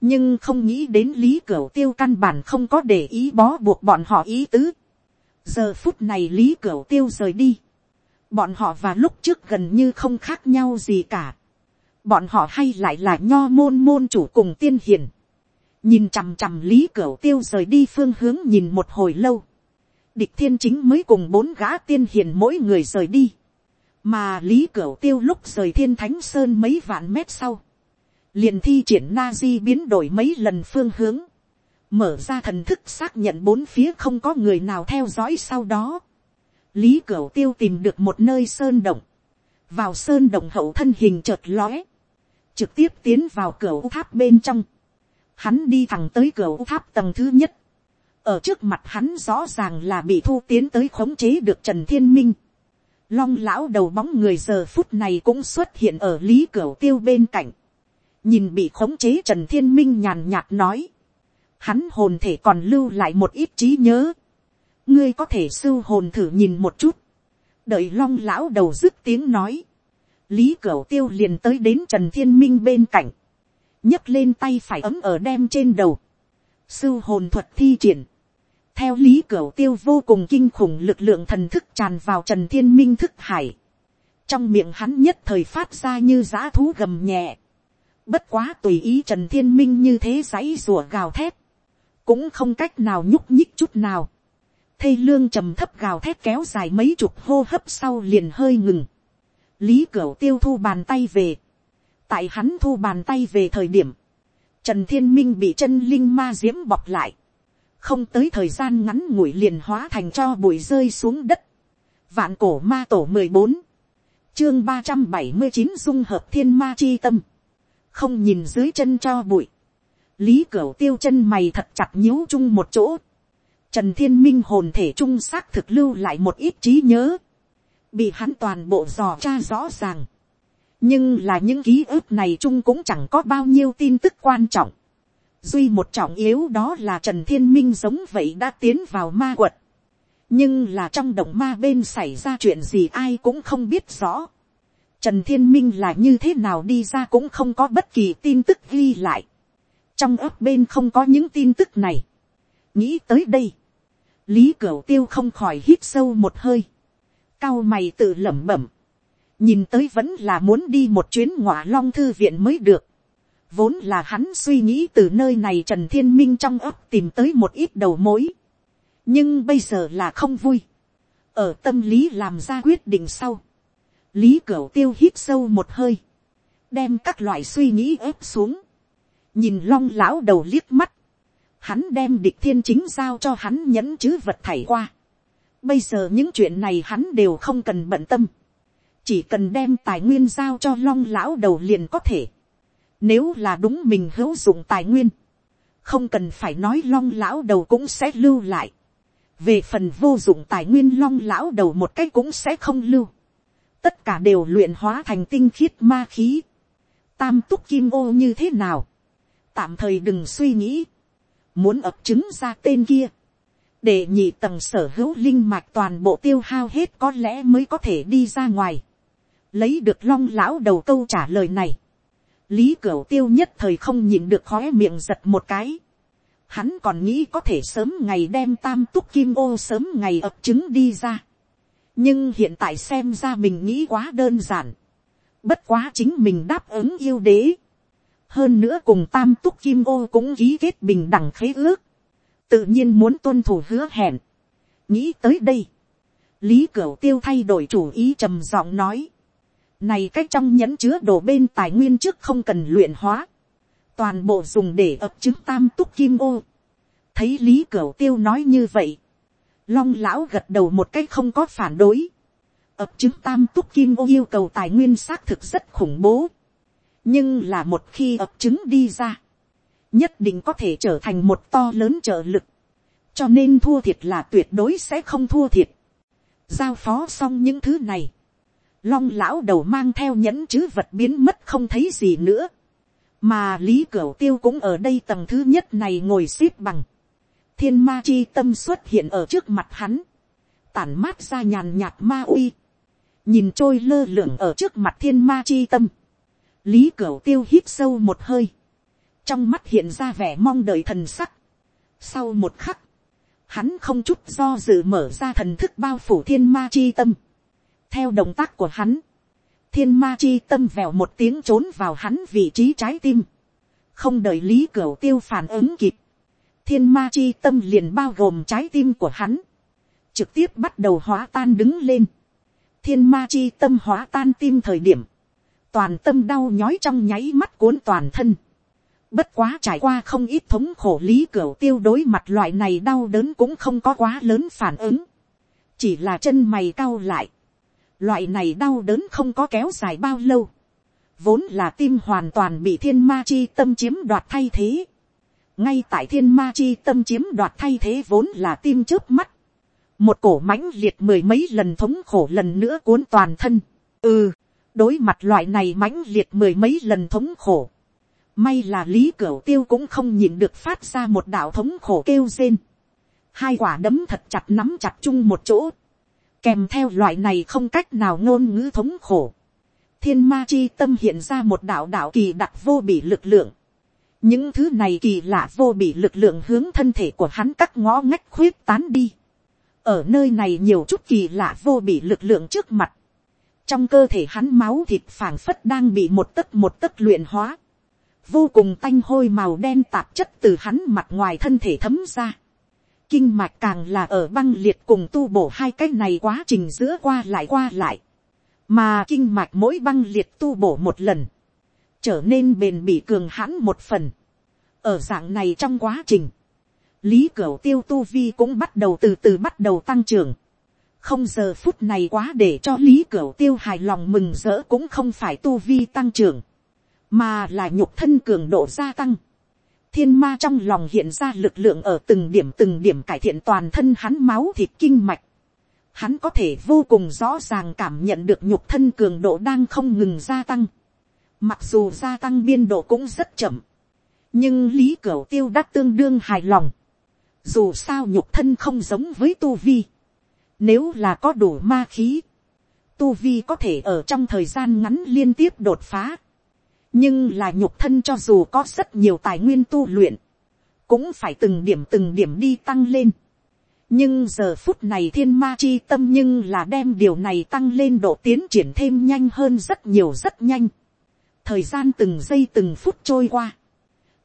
nhưng không nghĩ đến lý cửa tiêu căn bản không có để ý bó buộc bọn họ ý tứ. giờ phút này lý cửa tiêu rời đi. bọn họ và lúc trước gần như không khác nhau gì cả bọn họ hay lại là nho môn môn chủ cùng tiên hiền, nhìn chằm chằm lý cửu tiêu rời đi phương hướng nhìn một hồi lâu, địch thiên chính mới cùng bốn gã tiên hiền mỗi người rời đi, mà lý cửu tiêu lúc rời thiên thánh sơn mấy vạn mét sau, liền thi triển na di biến đổi mấy lần phương hướng, mở ra thần thức xác nhận bốn phía không có người nào theo dõi sau đó, lý cửu tiêu tìm được một nơi sơn động, vào sơn động hậu thân hình chợt lóe, trực tiếp tiến vào cửa tháp bên trong, hắn đi thẳng tới cửa tháp tầng thứ nhất, ở trước mặt hắn rõ ràng là bị thu tiến tới khống chế được trần thiên minh, long lão đầu bóng người giờ phút này cũng xuất hiện ở lý cửa tiêu bên cạnh, nhìn bị khống chế trần thiên minh nhàn nhạt nói, hắn hồn thể còn lưu lại một ít trí nhớ, ngươi có thể sưu hồn thử nhìn một chút, đợi long lão đầu dứt tiếng nói, lý cửu tiêu liền tới đến trần thiên minh bên cạnh, nhấc lên tay phải ấm ở đem trên đầu, sưu hồn thuật thi triển, theo lý cửu tiêu vô cùng kinh khủng lực lượng thần thức tràn vào trần thiên minh thức hải, trong miệng hắn nhất thời phát ra như giã thú gầm nhẹ, bất quá tùy ý trần thiên minh như thế giấy rùa gào thét, cũng không cách nào nhúc nhích chút nào, thây lương trầm thấp gào thét kéo dài mấy chục hô hấp sau liền hơi ngừng, lý cửu tiêu thu bàn tay về. tại hắn thu bàn tay về thời điểm, trần thiên minh bị chân linh ma diễm bọc lại. không tới thời gian ngắn ngủi liền hóa thành cho bụi rơi xuống đất. vạn cổ ma tổ mười bốn, chương ba trăm bảy mươi chín dung hợp thiên ma chi tâm. không nhìn dưới chân cho bụi. lý cửu tiêu chân mày thật chặt nhíu chung một chỗ. Trần thiên minh hồn thể trung xác thực lưu lại một ít trí nhớ bị hắn toàn bộ dò tra rõ ràng. nhưng là những ký ức này chung cũng chẳng có bao nhiêu tin tức quan trọng. duy một trọng yếu đó là trần thiên minh giống vậy đã tiến vào ma quật. nhưng là trong động ma bên xảy ra chuyện gì ai cũng không biết rõ. Trần thiên minh là như thế nào đi ra cũng không có bất kỳ tin tức ghi lại. trong ấp bên không có những tin tức này. nghĩ tới đây, lý cửu tiêu không khỏi hít sâu một hơi cao mày tự lẩm bẩm. nhìn tới vẫn là muốn đi một chuyến ngọa long thư viện mới được. vốn là hắn suy nghĩ từ nơi này trần thiên minh trong ấp tìm tới một ít đầu mối nhưng bây giờ là không vui. ở tâm lý làm ra quyết định sau, lý cửu tiêu hít sâu một hơi, đem các loại suy nghĩ ép xuống, nhìn long lão đầu liếc mắt, hắn đem địch thiên chính giao cho hắn nhẫn chứ vật thảy qua. Bây giờ những chuyện này hắn đều không cần bận tâm, chỉ cần đem tài nguyên giao cho long lão đầu liền có thể. Nếu là đúng mình hữu dụng tài nguyên, không cần phải nói long lão đầu cũng sẽ lưu lại. Về phần vô dụng tài nguyên long lão đầu một cách cũng sẽ không lưu, tất cả đều luyện hóa thành tinh khiết ma khí, tam túc kim ô như thế nào, tạm thời đừng suy nghĩ, muốn ập chứng ra tên kia, để nhị tầng sở hữu linh mạch toàn bộ tiêu hao hết có lẽ mới có thể đi ra ngoài, lấy được long lão đầu câu trả lời này, lý cửu tiêu nhất thời không nhịn được khóe miệng giật một cái, hắn còn nghĩ có thể sớm ngày đem tam túc kim ô sớm ngày ập trứng đi ra. nhưng hiện tại xem ra mình nghĩ quá đơn giản. bất quá chính mình đáp ứng yêu đế. hơn nữa cùng tam túc kim ô cũng ký kết bình đẳng khế ước tự nhiên muốn tuân thủ hứa hẹn. nghĩ tới đây. lý cửu tiêu thay đổi chủ ý trầm giọng nói. này cách trong nhẫn chứa đồ bên tài nguyên trước không cần luyện hóa toàn bộ dùng để ập trứng tam túc kim ô. thấy lý cửu tiêu nói như vậy, long lão gật đầu một cách không có phản đối. ập trứng tam túc kim ô yêu cầu tài nguyên xác thực rất khủng bố. nhưng là một khi ập trứng đi ra, nhất định có thể trở thành một to lớn trợ lực cho nên thua thiệt là tuyệt đối sẽ không thua thiệt. giao phó xong những thứ này, long lão đầu mang theo nhẫn chứ vật biến mất không thấy gì nữa. Mà lý cửu tiêu cũng ở đây tầng thứ nhất này ngồi xếp bằng, thiên ma chi tâm xuất hiện ở trước mặt hắn, tản mát ra nhàn nhạt ma uy, nhìn trôi lơ lửng ở trước mặt thiên ma chi tâm, lý cửu tiêu hít sâu một hơi, trong mắt hiện ra vẻ mong đợi thần sắc. Sau một khắc, hắn không chút do dự mở ra thần thức bao phủ thiên ma chi tâm. theo động tác của hắn, thiên ma chi tâm vèo một tiếng trốn vào hắn vị trí trái tim. không đợi lý cửa tiêu phản ứng kịp. thiên ma chi tâm liền bao gồm trái tim của hắn. trực tiếp bắt đầu hóa tan đứng lên. thiên ma chi tâm hóa tan tim thời điểm. toàn tâm đau nhói trong nháy mắt cuốn toàn thân. Bất quá trải qua không ít thống khổ lý cửa tiêu đối mặt loại này đau đớn cũng không có quá lớn phản ứng. Chỉ là chân mày cau lại Loại này đau đớn không có kéo dài bao lâu. Vốn là tim hoàn toàn bị thiên ma chi tâm chiếm đoạt thay thế. Ngay tại thiên ma chi tâm chiếm đoạt thay thế vốn là tim trước mắt. Một cổ mãnh liệt mười mấy lần thống khổ lần nữa cuốn toàn thân. Ừ, đối mặt loại này mãnh liệt mười mấy lần thống khổ. May là lý cửu tiêu cũng không nhìn được phát ra một đạo thống khổ kêu rên. Hai quả đấm thật chặt nắm chặt chung một chỗ kèm theo loại này không cách nào ngôn ngữ thống khổ, thiên ma chi tâm hiện ra một đạo đạo kỳ đặc vô bị lực lượng. những thứ này kỳ lạ vô bị lực lượng hướng thân thể của hắn các ngõ ngách khuyết tán đi. ở nơi này nhiều chút kỳ lạ vô bị lực lượng trước mặt. trong cơ thể hắn máu thịt phảng phất đang bị một tấc một tấc luyện hóa vô cùng tanh hôi màu đen tạp chất từ hắn mặt ngoài thân thể thấm ra kinh mạch càng là ở băng liệt cùng tu bổ hai cái này quá trình giữa qua lại qua lại. Mà kinh mạch mỗi băng liệt tu bổ một lần. Trở nên bền bỉ cường hãn một phần. Ở dạng này trong quá trình. Lý Cửu tiêu tu vi cũng bắt đầu từ từ bắt đầu tăng trưởng. Không giờ phút này quá để cho Lý Cửu tiêu hài lòng mừng rỡ cũng không phải tu vi tăng trưởng. Mà là nhục thân cường độ gia tăng thiên ma trong lòng hiện ra lực lượng ở từng điểm từng điểm cải thiện toàn thân hắn máu thịt kinh mạch. Hắn có thể vô cùng rõ ràng cảm nhận được nhục thân cường độ đang không ngừng gia tăng. Mặc dù gia tăng biên độ cũng rất chậm. Nhưng lý cửu tiêu đã tương đương hài lòng. Dù sao nhục thân không giống với tu vi. Nếu là có đủ ma khí, tu vi có thể ở trong thời gian ngắn liên tiếp đột phá nhưng là nhục thân cho dù có rất nhiều tài nguyên tu luyện, cũng phải từng điểm từng điểm đi tăng lên. nhưng giờ phút này thiên ma chi tâm nhưng là đem điều này tăng lên độ tiến triển thêm nhanh hơn rất nhiều rất nhanh. thời gian từng giây từng phút trôi qua.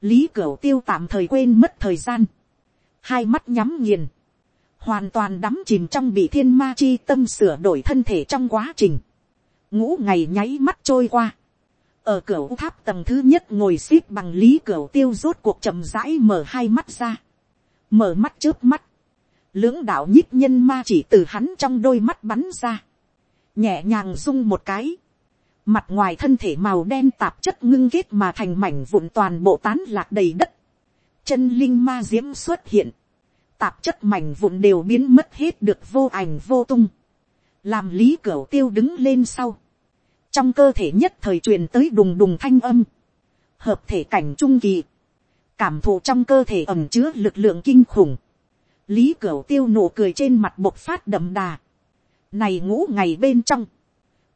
lý cửa tiêu tạm thời quên mất thời gian. hai mắt nhắm nghiền hoàn toàn đắm chìm trong bị thiên ma chi tâm sửa đổi thân thể trong quá trình, ngũ ngày nháy mắt trôi qua, ở cửa tháp tầng thứ nhất ngồi x ế p bằng lý cửa tiêu rốt cuộc chậm rãi mở hai mắt ra, mở mắt trước mắt, lưỡng đạo nhích nhân ma chỉ từ hắn trong đôi mắt bắn ra, nhẹ nhàng rung một cái, mặt ngoài thân thể màu đen tạp chất ngưng kết mà thành mảnh vụn toàn bộ tán lạc đầy đất, chân linh ma diễm xuất hiện, tạp chất mảnh vụn đều biến mất hết được vô ảnh vô tung, làm lý cửa tiêu đứng lên sau, trong cơ thể nhất thời truyền tới đùng đùng thanh âm, hợp thể cảnh trung kỳ, cảm thụ trong cơ thể ẩm chứa lực lượng kinh khủng, lý cửu tiêu nụ cười trên mặt bộc phát đậm đà, này ngũ ngày bên trong,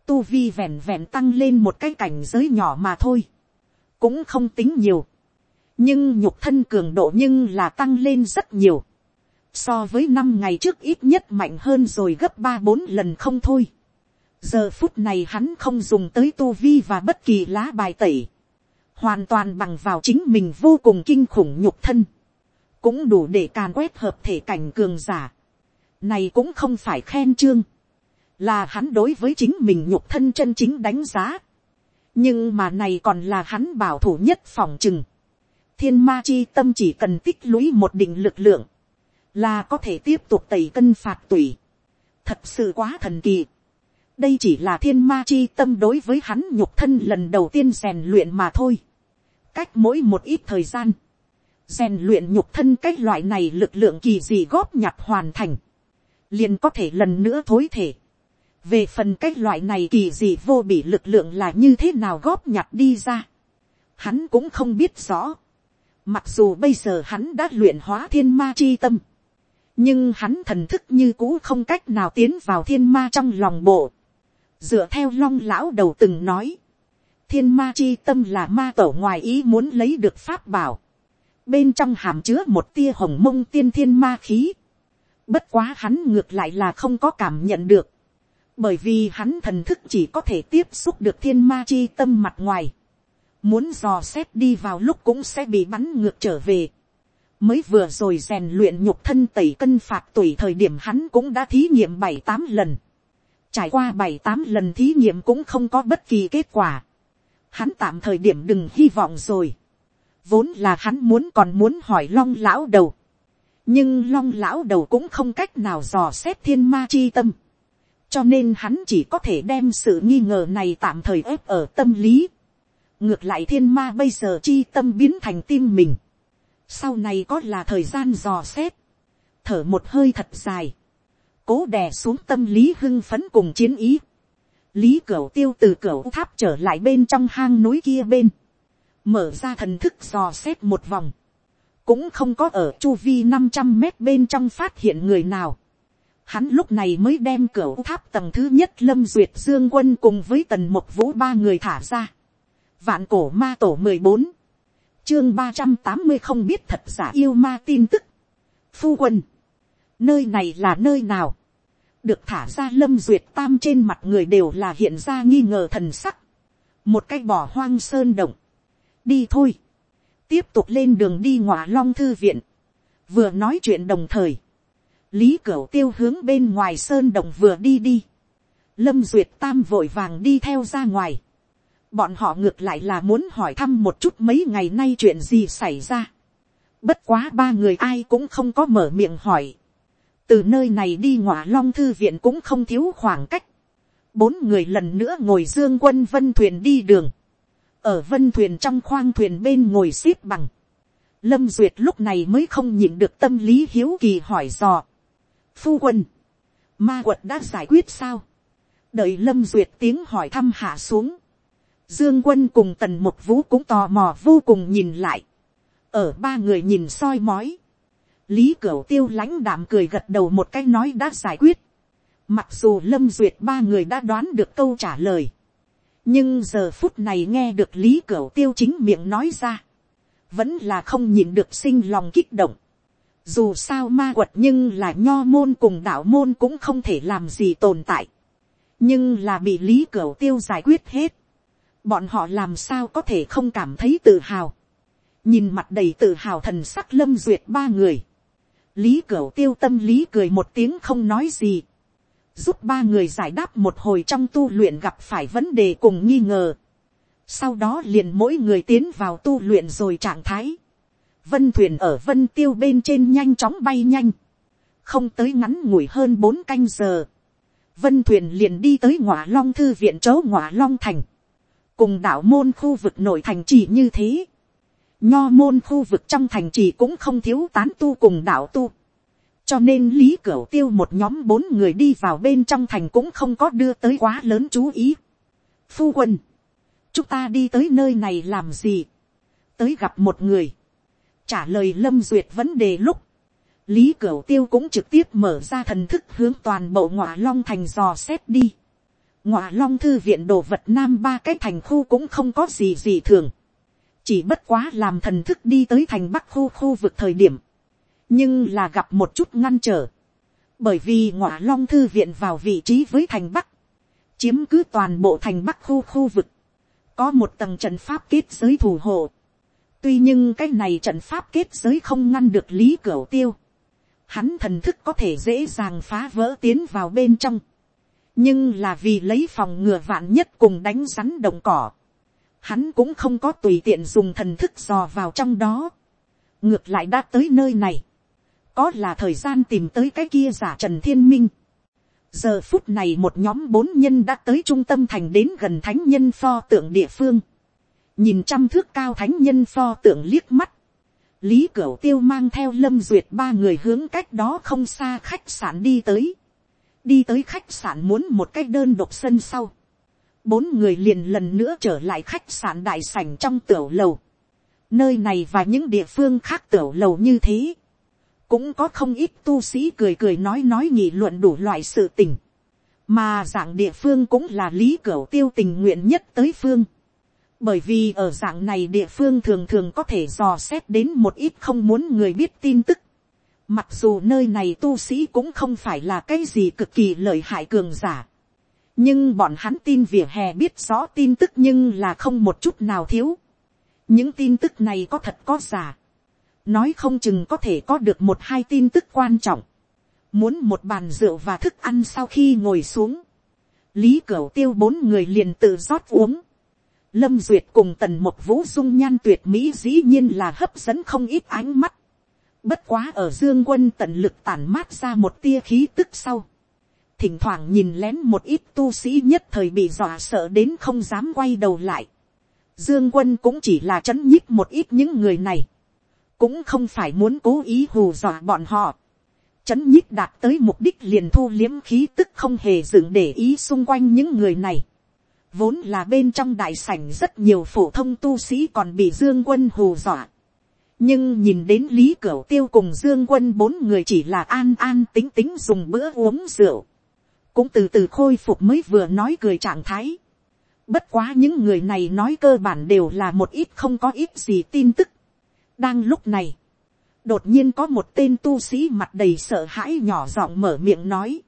tu vi vẹn vẹn tăng lên một cái cảnh giới nhỏ mà thôi, cũng không tính nhiều, nhưng nhục thân cường độ nhưng là tăng lên rất nhiều, so với năm ngày trước ít nhất mạnh hơn rồi gấp ba bốn lần không thôi giờ phút này hắn không dùng tới tu vi và bất kỳ lá bài tẩy, hoàn toàn bằng vào chính mình vô cùng kinh khủng nhục thân, cũng đủ để càn quét hợp thể cảnh cường giả. này cũng không phải khen trương, là hắn đối với chính mình nhục thân chân chính đánh giá. nhưng mà này còn là hắn bảo thủ nhất phòng chừng. thiên ma chi tâm chỉ cần tích lũy một định lực lượng, là có thể tiếp tục tẩy cân phạt tủy. thật sự quá thần kỳ đây chỉ là thiên ma chi tâm đối với hắn nhục thân lần đầu tiên rèn luyện mà thôi. cách mỗi một ít thời gian, rèn luyện nhục thân cách loại này lực lượng kỳ dị góp nhặt hoàn thành, liền có thể lần nữa thối thể. về phần cách loại này kỳ dị vô bị lực lượng là như thế nào góp nhặt đi ra, hắn cũng không biết rõ. Mặc dù bây giờ hắn đã luyện hóa thiên ma chi tâm, nhưng hắn thần thức như cũ không cách nào tiến vào thiên ma trong lòng bộ dựa theo long lão đầu từng nói, thiên ma chi tâm là ma tổ ngoài ý muốn lấy được pháp bảo. bên trong hàm chứa một tia hồng mông tiên thiên ma khí. bất quá hắn ngược lại là không có cảm nhận được. bởi vì hắn thần thức chỉ có thể tiếp xúc được thiên ma chi tâm mặt ngoài. muốn dò xét đi vào lúc cũng sẽ bị bắn ngược trở về mới vừa rồi rèn luyện nhục thân tẩy cân phạt tùy thời điểm hắn cũng đã thí nghiệm bảy tám lần. Trải qua bảy tám lần thí nghiệm cũng không có bất kỳ kết quả. Hắn tạm thời điểm đừng hy vọng rồi. Vốn là hắn muốn còn muốn hỏi long lão đầu. Nhưng long lão đầu cũng không cách nào dò xét thiên ma chi tâm. Cho nên hắn chỉ có thể đem sự nghi ngờ này tạm thời ép ở tâm lý. Ngược lại thiên ma bây giờ chi tâm biến thành tim mình sau này có là thời gian dò xét, thở một hơi thật dài, cố đè xuống tâm lý hưng phấn cùng chiến ý, lý cửu tiêu từ cửu tháp trở lại bên trong hang núi kia bên, mở ra thần thức dò xét một vòng, cũng không có ở chu vi năm trăm mét bên trong phát hiện người nào. Hắn lúc này mới đem cẩu tháp tầng thứ nhất lâm duyệt dương quân cùng với tần một vũ ba người thả ra. Vạn cổ ma tổ mười bốn chương ba trăm tám mươi không biết thật giả yêu ma tin tức. phu quân, nơi này là nơi nào, được thả ra lâm duyệt tam trên mặt người đều là hiện ra nghi ngờ thần sắc, một cái bỏ hoang sơn động, đi thôi, tiếp tục lên đường đi ngọa long thư viện, vừa nói chuyện đồng thời, lý cửu tiêu hướng bên ngoài sơn động vừa đi đi, lâm duyệt tam vội vàng đi theo ra ngoài, bọn họ ngược lại là muốn hỏi thăm một chút mấy ngày nay chuyện gì xảy ra. Bất quá ba người ai cũng không có mở miệng hỏi. Từ nơi này đi ngọa long thư viện cũng không thiếu khoảng cách. Bốn người lần nữa ngồi dương quân vân thuyền đi đường. Ở vân thuyền trong khoang thuyền bên ngồi xếp bằng. Lâm Duyệt lúc này mới không nhịn được tâm lý hiếu kỳ hỏi dò. Phu quân. Ma quật đã giải quyết sao? Đợi Lâm Duyệt tiếng hỏi thăm hạ xuống Dương quân cùng tần một vũ cũng tò mò vô cùng nhìn lại. Ở ba người nhìn soi mói. Lý Cửu tiêu lãnh đạm cười gật đầu một cái nói đã giải quyết. Mặc dù lâm duyệt ba người đã đoán được câu trả lời. nhưng giờ phút này nghe được lý cửu tiêu chính miệng nói ra. vẫn là không nhìn được sinh lòng kích động. dù sao ma quật nhưng là nho môn cùng đạo môn cũng không thể làm gì tồn tại. nhưng là bị lý cửu tiêu giải quyết hết. bọn họ làm sao có thể không cảm thấy tự hào. nhìn mặt đầy tự hào thần sắc lâm duyệt ba người lý cửu tiêu tâm lý cười một tiếng không nói gì giúp ba người giải đáp một hồi trong tu luyện gặp phải vấn đề cùng nghi ngờ. Sau đó liền mỗi người tiến vào tu luyện rồi trạng thái. Vân thuyền ở vân tiêu bên trên nhanh chóng bay nhanh. Không tới ngắn ngủi hơn bốn canh giờ. Vân thuyền liền đi tới ngọa long thư viện chấu ngọa long thành. Cùng đảo môn khu vực nội thành chỉ như thế. Nho môn khu vực trong thành chỉ cũng không thiếu tán tu cùng đạo tu. Cho nên lý cửu tiêu một nhóm bốn người đi vào bên trong thành cũng không có đưa tới quá lớn chú ý. phu quân, chúng ta đi tới nơi này làm gì, tới gặp một người, trả lời lâm duyệt vấn đề lúc, lý cửu tiêu cũng trực tiếp mở ra thần thức hướng toàn bộ ngọa long thành dò xét đi. ngọa long thư viện đồ vật nam ba cái thành khu cũng không có gì gì thường, chỉ bất quá làm thần thức đi tới thành bắc khu khu vực thời điểm, nhưng là gặp một chút ngăn trở, bởi vì ngọa long thư viện vào vị trí với thành bắc, chiếm cứ toàn bộ thành bắc khu khu vực, có một tầng trận pháp kết giới thủ hộ, tuy nhưng cái này trận pháp kết giới không ngăn được lý cửa tiêu, hắn thần thức có thể dễ dàng phá vỡ tiến vào bên trong, nhưng là vì lấy phòng ngừa vạn nhất cùng đánh rắn đồng cỏ, hắn cũng không có tùy tiện dùng thần thức dò vào trong đó, ngược lại đã tới nơi này, có là thời gian tìm tới cái kia giả trần thiên minh. giờ phút này một nhóm bốn nhân đã tới trung tâm thành đến gần thánh nhân pho tượng địa phương. nhìn trăm thước cao thánh nhân pho tượng liếc mắt. lý cửu tiêu mang theo lâm duyệt ba người hướng cách đó không xa khách sạn đi tới. đi tới khách sạn muốn một cái đơn độc sân sau bốn người liền lần nữa trở lại khách sạn đại sảnh trong tiểu lầu. nơi này và những địa phương khác tiểu lầu như thế. Cũng có không ít tu sĩ cười cười nói nói nghị luận đủ loại sự tình, mà dạng địa phương cũng là lý cửu tiêu tình nguyện nhất tới phương, bởi vì ở dạng này địa phương thường thường có thể dò xét đến một ít không muốn người biết tin tức, mặc dù nơi này tu sĩ cũng không phải là cái gì cực kỳ lợi hại cường giả, nhưng bọn hắn tin vỉa hè biết rõ tin tức nhưng là không một chút nào thiếu, những tin tức này có thật có giả, nói không chừng có thể có được một hai tin tức quan trọng, muốn một bàn rượu và thức ăn sau khi ngồi xuống, lý cửu tiêu bốn người liền tự rót uống, lâm duyệt cùng tần một vũ dung nhan tuyệt mỹ dĩ nhiên là hấp dẫn không ít ánh mắt, bất quá ở dương quân tận lực tản mát ra một tia khí tức sau, thỉnh thoảng nhìn lén một ít tu sĩ nhất thời bị dọa sợ đến không dám quay đầu lại, dương quân cũng chỉ là chấn nhích một ít những người này, cũng không phải muốn cố ý hù dọa bọn họ. Chấn nhích đạt tới mục đích liền thu liếm khí tức không hề dừng để ý xung quanh những người này. Vốn là bên trong đại sảnh rất nhiều phổ thông tu sĩ còn bị Dương quân hù dọa. Nhưng nhìn đến Lý Cửu Tiêu cùng Dương quân bốn người chỉ là an an tính tính dùng bữa uống rượu. Cũng từ từ khôi phục mới vừa nói cười trạng thái. Bất quá những người này nói cơ bản đều là một ít không có ít gì tin tức đang lúc này, đột nhiên có một tên tu sĩ mặt đầy sợ hãi nhỏ giọng mở miệng nói.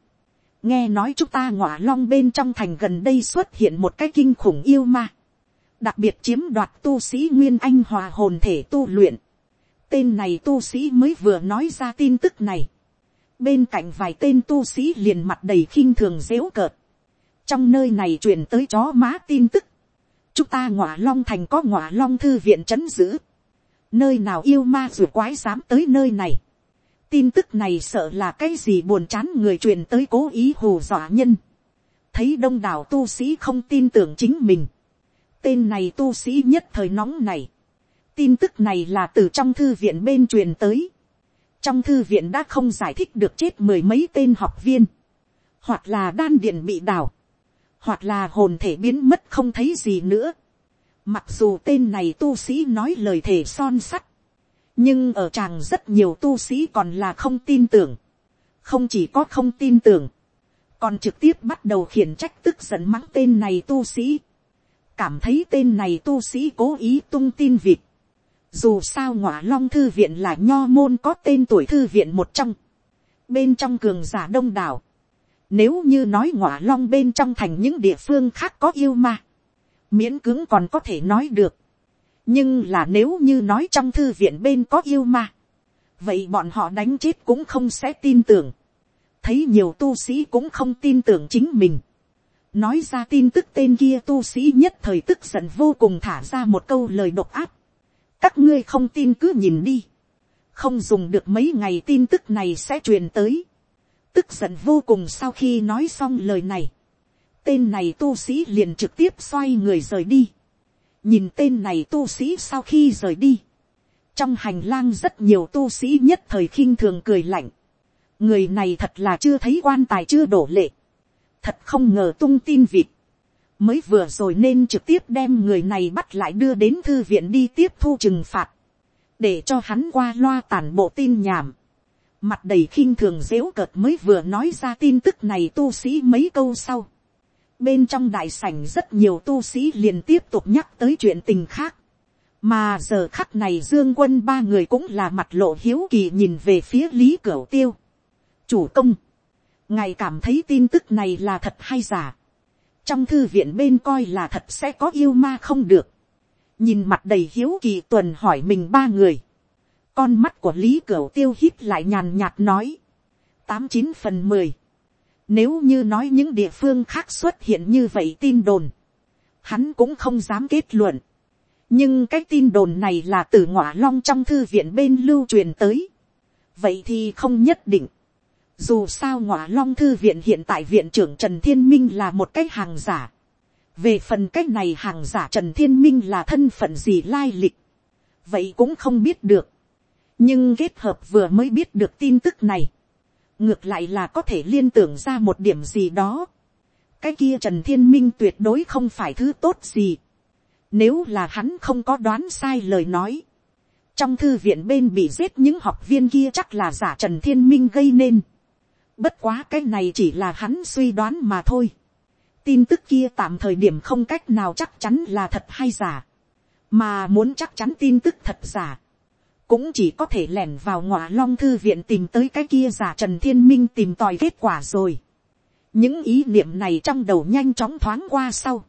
nghe nói chúng ta ngọa long bên trong thành gần đây xuất hiện một cái kinh khủng yêu ma. đặc biệt chiếm đoạt tu sĩ nguyên anh hòa hồn thể tu luyện. tên này tu sĩ mới vừa nói ra tin tức này bên cạnh vài tên tu sĩ liền mặt đầy khinh thường dếu cợt. trong nơi này truyền tới chó má tin tức. chúng ta ngọa long thành có ngọa long thư viện chấn giữ nơi nào yêu ma dù quái dám tới nơi này. tin tức này sợ là cái gì buồn chán người truyền tới cố ý hù dọa nhân. thấy đông đảo tu sĩ không tin tưởng chính mình. tên này tu sĩ nhất thời nóng này. tin tức này là từ trong thư viện bên truyền tới trong thư viện đã không giải thích được chết mười mấy tên học viên. hoặc là đan điện bị đào. hoặc là hồn thể biến mất không thấy gì nữa Mặc dù tên này tu sĩ nói lời thề son sắt. Nhưng ở chàng rất nhiều tu sĩ còn là không tin tưởng. Không chỉ có không tin tưởng. còn trực tiếp bắt đầu khiển trách tức giận mắng tên này tu sĩ, cảm thấy tên này tu sĩ cố ý tung tin vịt, dù sao ngọa long thư viện là nho môn có tên tuổi thư viện một trong, bên trong cường giả đông đảo, nếu như nói ngọa long bên trong thành những địa phương khác có yêu ma, miễn cứng còn có thể nói được, nhưng là nếu như nói trong thư viện bên có yêu ma, vậy bọn họ đánh chết cũng không sẽ tin tưởng, thấy nhiều tu sĩ cũng không tin tưởng chính mình, nói ra tin tức tên kia tu sĩ nhất thời tức giận vô cùng thả ra một câu lời độc áp, các ngươi không tin cứ nhìn đi, không dùng được mấy ngày tin tức này sẽ truyền tới, tức giận vô cùng sau khi nói xong lời này, tên này tu sĩ liền trực tiếp xoay người rời đi, nhìn tên này tu sĩ sau khi rời đi, trong hành lang rất nhiều tu sĩ nhất thời khinh thường cười lạnh, người này thật là chưa thấy quan tài chưa đổ lệ, thật không ngờ tung tin vịt, mới vừa rồi nên trực tiếp đem người này bắt lại đưa đến thư viện đi tiếp thu trừng phạt, để cho hắn qua loa tàn bộ tin nhảm, mặt đầy khinh thường dếu cợt mới vừa nói ra tin tức này tu sĩ mấy câu sau, bên trong đại sảnh rất nhiều tu sĩ liền tiếp tục nhắc tới chuyện tình khác, mà giờ khắc này dương quân ba người cũng là mặt lộ hiếu kỳ nhìn về phía lý cửu tiêu, chủ công, ngài cảm thấy tin tức này là thật hay giả, trong thư viện bên coi là thật sẽ có yêu ma không được, nhìn mặt đầy hiếu kỳ tuần hỏi mình ba người, con mắt của lý cửu tiêu hít lại nhàn nhạt nói, tám chín phần mười, nếu như nói những địa phương khác xuất hiện như vậy tin đồn, hắn cũng không dám kết luận, nhưng cái tin đồn này là từ ngọa long trong thư viện bên lưu truyền tới, vậy thì không nhất định, dù sao ngọa long thư viện hiện tại viện trưởng Trần Thiên Minh là một cái hàng giả. Về phần cách này hàng giả Trần Thiên Minh là thân phận gì lai lịch. Vậy cũng không biết được. Nhưng kết hợp vừa mới biết được tin tức này. Ngược lại là có thể liên tưởng ra một điểm gì đó. Cái kia Trần Thiên Minh tuyệt đối không phải thứ tốt gì. Nếu là hắn không có đoán sai lời nói. Trong thư viện bên bị giết những học viên kia chắc là giả Trần Thiên Minh gây nên Bất quá cái này chỉ là hắn suy đoán mà thôi. Tin tức kia tạm thời điểm không cách nào chắc chắn là thật hay giả. Mà muốn chắc chắn tin tức thật giả. Cũng chỉ có thể lẻn vào ngọa long thư viện tìm tới cái kia giả Trần Thiên Minh tìm tòi kết quả rồi. Những ý niệm này trong đầu nhanh chóng thoáng qua sau.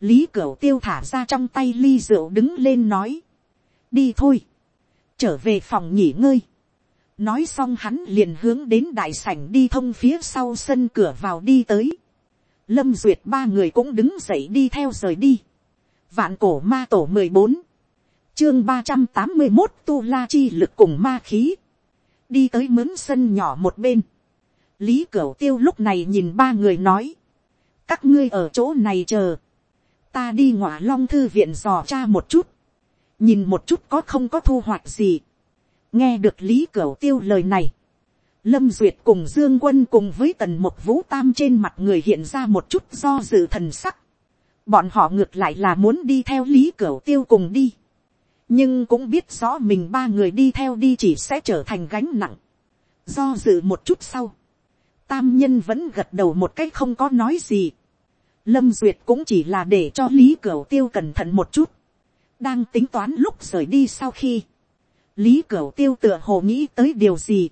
Lý Cửu tiêu thả ra trong tay ly rượu đứng lên nói. Đi thôi. Trở về phòng nghỉ ngơi nói xong hắn liền hướng đến đại sảnh đi thông phía sau sân cửa vào đi tới. lâm duyệt ba người cũng đứng dậy đi theo rời đi. vạn cổ ma tổ mười bốn, chương ba trăm tám mươi một tu la chi lực cùng ma khí. đi tới mướn sân nhỏ một bên. lý cửu tiêu lúc này nhìn ba người nói. các ngươi ở chỗ này chờ. ta đi ngọa long thư viện dò cha một chút. nhìn một chút có không có thu hoạch gì nghe được lý cửu tiêu lời này, lâm duyệt cùng dương quân cùng với tần một vũ tam trên mặt người hiện ra một chút do dự thần sắc. bọn họ ngược lại là muốn đi theo lý cửu tiêu cùng đi. nhưng cũng biết rõ mình ba người đi theo đi chỉ sẽ trở thành gánh nặng. do dự một chút sau, tam nhân vẫn gật đầu một cách không có nói gì. lâm duyệt cũng chỉ là để cho lý cửu tiêu cẩn thận một chút. đang tính toán lúc rời đi sau khi, lý cửu tiêu tựa hồ nghĩ tới điều gì,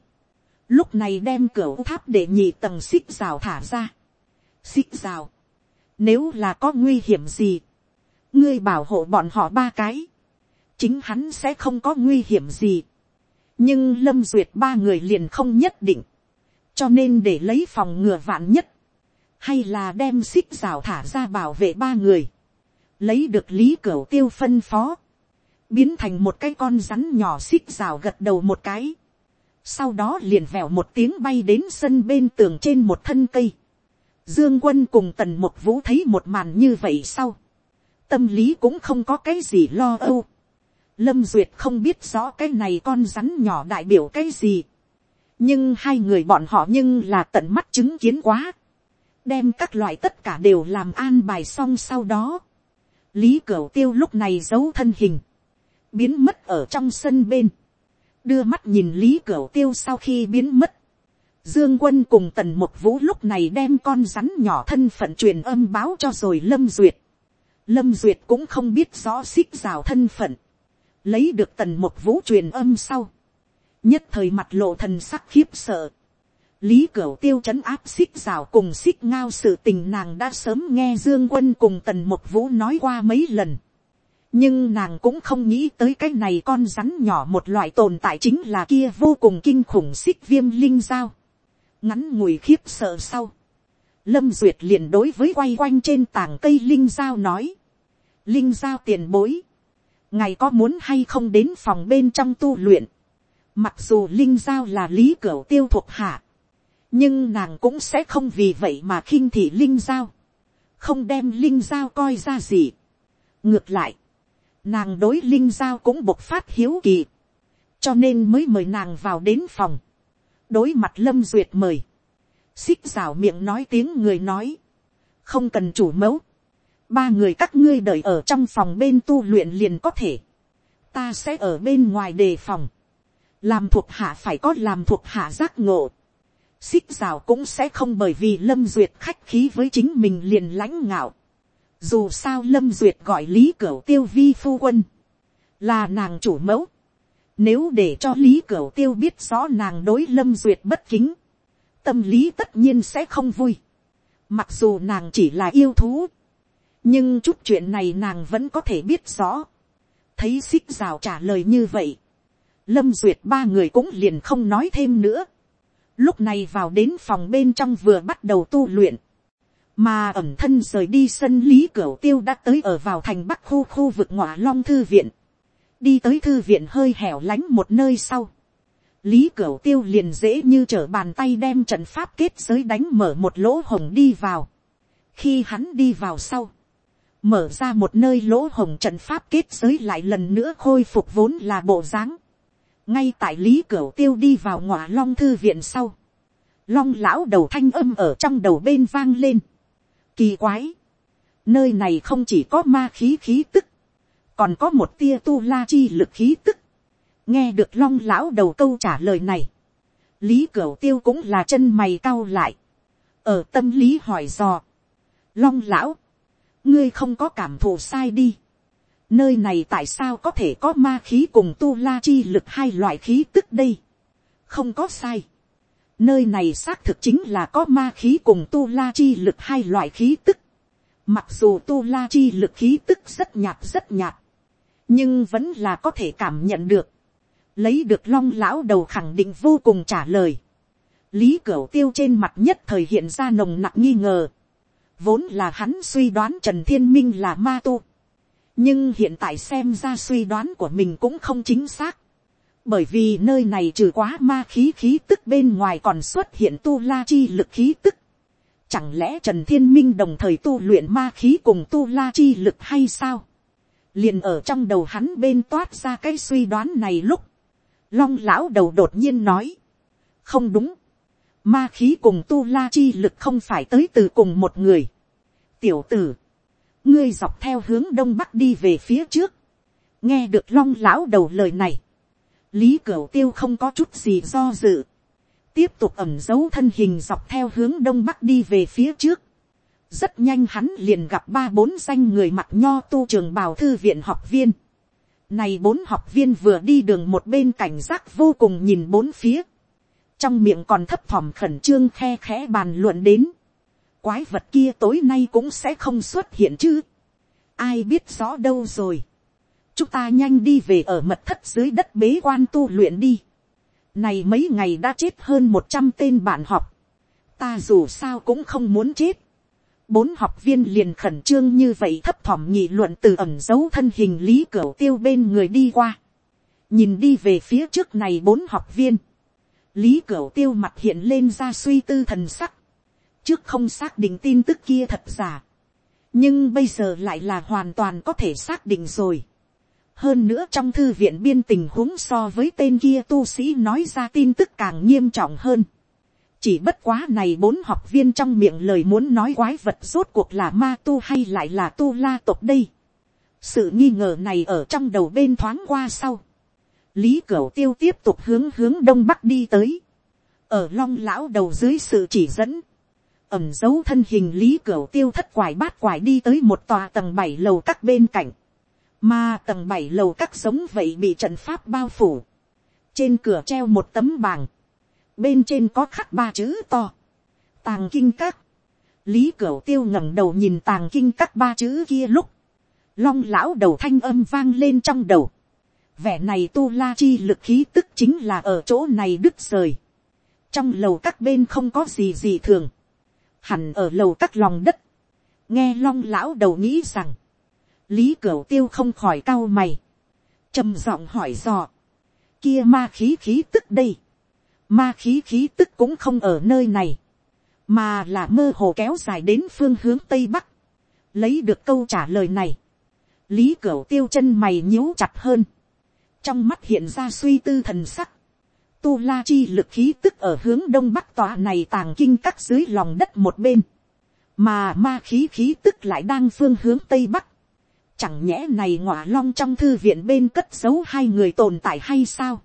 lúc này đem cửa tháp để nhị tầng xích rào thả ra. xích rào, nếu là có nguy hiểm gì, ngươi bảo hộ bọn họ ba cái, chính hắn sẽ không có nguy hiểm gì. nhưng lâm duyệt ba người liền không nhất định, cho nên để lấy phòng ngừa vạn nhất, hay là đem xích rào thả ra bảo vệ ba người, lấy được lý cửu tiêu phân phó, biến thành một cái con rắn nhỏ xích rào gật đầu một cái, sau đó liền vèo một tiếng bay đến sân bên tường trên một thân cây. Dương quân cùng tần một vũ thấy một màn như vậy sau. Tâm lý cũng không có cái gì lo âu. Lâm Duyệt không biết rõ cái này con rắn nhỏ đại biểu cái gì. Nhưng hai người bọn họ nhưng là tận mắt chứng kiến quá. Đem các loại tất cả đều làm an bài xong sau đó. Lý Cửu Tiêu lúc này giấu thân hình biến mất ở trong sân bên, đưa mắt nhìn lý cửu tiêu sau khi biến mất, Dương quân cùng tần một vũ lúc này đem con rắn nhỏ thân phận truyền âm báo cho rồi Lâm Duyệt. Lâm Duyệt cũng không biết rõ xích rào thân phận. Lấy được tần một vũ truyền âm sau. Nhất thời mặt lộ thần sắc khiếp sợ. Lý Cửu tiêu chấn áp xích rào cùng xích ngao sự tình nàng đã sớm nghe Dương Quân cùng Tần Mục Vũ nói qua mấy lần. Nhưng nàng cũng không nghĩ tới cái này con rắn nhỏ một loại tồn tại chính là kia vô cùng kinh khủng xích viêm linh dao. Ngắn ngủi khiếp sợ sau. Lâm Duyệt liền đối với quay quanh trên tảng cây linh dao nói. Linh dao tiền bối. Ngày có muốn hay không đến phòng bên trong tu luyện. Mặc dù linh dao là lý cửu tiêu thuộc hạ nhưng nàng cũng sẽ không vì vậy mà khinh thị linh giao, không đem linh giao coi ra gì. ngược lại, nàng đối linh giao cũng bộc phát hiếu kỳ, cho nên mới mời nàng vào đến phòng, đối mặt lâm duyệt mời, xích rào miệng nói tiếng người nói, không cần chủ mẫu, ba người các ngươi đợi ở trong phòng bên tu luyện liền có thể, ta sẽ ở bên ngoài đề phòng, làm thuộc hạ phải có làm thuộc hạ giác ngộ, xích rào cũng sẽ không bởi vì lâm duyệt khách khí với chính mình liền lãnh ngạo dù sao lâm duyệt gọi lý cửu tiêu vi phu quân, là nàng chủ mẫu. nếu để cho lý cửu tiêu biết rõ nàng đối lâm duyệt bất kính, tâm lý tất nhiên sẽ không vui. mặc dù nàng chỉ là yêu thú, nhưng chút chuyện này nàng vẫn có thể biết rõ. thấy xích rào trả lời như vậy, lâm duyệt ba người cũng liền không nói thêm nữa lúc này vào đến phòng bên trong vừa bắt đầu tu luyện, mà ẩm thân rời đi sân lý cửa tiêu đã tới ở vào thành bắc khu khu vực ngọa long thư viện, đi tới thư viện hơi hẻo lánh một nơi sau, lý cửa tiêu liền dễ như trở bàn tay đem trận pháp kết giới đánh mở một lỗ hồng đi vào, khi hắn đi vào sau, mở ra một nơi lỗ hồng trận pháp kết giới lại lần nữa khôi phục vốn là bộ dáng, ngay tại lý cửu tiêu đi vào ngọa long thư viện sau, long lão đầu thanh âm ở trong đầu bên vang lên. Kỳ quái, nơi này không chỉ có ma khí khí tức, còn có một tia tu la chi lực khí tức. nghe được long lão đầu câu trả lời này, lý cửu tiêu cũng là chân mày cau lại, ở tâm lý hỏi dò. long lão, ngươi không có cảm thụ sai đi Nơi này tại sao có thể có ma khí cùng tu la chi lực hai loại khí tức đây? Không có sai. Nơi này xác thực chính là có ma khí cùng tu la chi lực hai loại khí tức. Mặc dù tu la chi lực khí tức rất nhạt rất nhạt. Nhưng vẫn là có thể cảm nhận được. Lấy được long lão đầu khẳng định vô cùng trả lời. Lý Cửu tiêu trên mặt nhất thời hiện ra nồng nặng nghi ngờ. Vốn là hắn suy đoán Trần Thiên Minh là ma tu nhưng hiện tại xem ra suy đoán của mình cũng không chính xác, bởi vì nơi này trừ quá ma khí khí tức bên ngoài còn xuất hiện tu la chi lực khí tức. Chẳng lẽ Trần Thiên Minh đồng thời tu luyện ma khí cùng tu la chi lực hay sao? Liền ở trong đầu hắn bên toát ra cái suy đoán này lúc. Long lão đầu đột nhiên nói. Không đúng. Ma khí cùng tu la chi lực không phải tới từ cùng một người. Tiểu tử ngươi dọc theo hướng đông bắc đi về phía trước, nghe được long lão đầu lời này, lý cửu tiêu không có chút gì do dự, tiếp tục ẩm giấu thân hình dọc theo hướng đông bắc đi về phía trước, rất nhanh hắn liền gặp ba bốn danh người mặt nho tu trường bào thư viện học viên. Này bốn học viên vừa đi đường một bên cảnh giác vô cùng nhìn bốn phía. Trong miệng còn thấp thỏm khẩn trương khe khẽ bàn luận đến quái vật kia tối nay cũng sẽ không xuất hiện chứ. ai biết rõ đâu rồi chúng ta nhanh đi về ở mật thất dưới đất bế quan tu luyện đi. này mấy ngày đã chết hơn một trăm tên bạn học. ta dù sao cũng không muốn chết. bốn học viên liền khẩn trương như vậy thấp thỏm nhị luận từ ẩm dấu thân hình lý cửa tiêu bên người đi qua. nhìn đi về phía trước này bốn học viên. lý cửa tiêu mặt hiện lên ra suy tư thần sắc trước không xác định tin tức kia thật giả, nhưng bây giờ lại là hoàn toàn có thể xác định rồi hơn nữa trong thư viện biên tình huống so với tên kia tu sĩ nói ra tin tức càng nghiêm trọng hơn. chỉ bất quá này bốn học viên trong miệng lời muốn nói quái vật rốt cuộc là ma tu hay lại là tu la tộc đây. sự nghi ngờ này ở trong đầu bên thoáng qua sau. lý cửu tiêu tiếp tục hướng hướng đông bắc đi tới ở long lão đầu dưới sự chỉ dẫn, ẩm dấu thân hình lý cửu tiêu thất quải bát quải đi tới một tòa tầng bảy lầu các bên cạnh, mà tầng bảy lầu các giống vậy bị trận pháp bao phủ, trên cửa treo một tấm bảng, bên trên có khắc ba chữ to, tàng kinh các, lý cửu tiêu ngẩng đầu nhìn tàng kinh các ba chữ kia lúc, long lão đầu thanh âm vang lên trong đầu, vẻ này tu la chi lực khí tức chính là ở chỗ này đứt rời, trong lầu các bên không có gì gì thường, hẳn ở lầu các lòng đất, nghe long lão đầu nghĩ rằng, lý cửu tiêu không khỏi cau mày, trầm giọng hỏi dò, kia ma khí khí tức đây, ma khí khí tức cũng không ở nơi này, mà là mơ hồ kéo dài đến phương hướng tây bắc, lấy được câu trả lời này, lý cửu tiêu chân mày nhíu chặt hơn, trong mắt hiện ra suy tư thần sắc, tu la chi lực khí tức ở hướng đông bắc tòa này tàng kinh cắt dưới lòng đất một bên, mà ma khí khí tức lại đang phương hướng tây bắc, chẳng nhẽ này ngọa long trong thư viện bên cất giấu hai người tồn tại hay sao,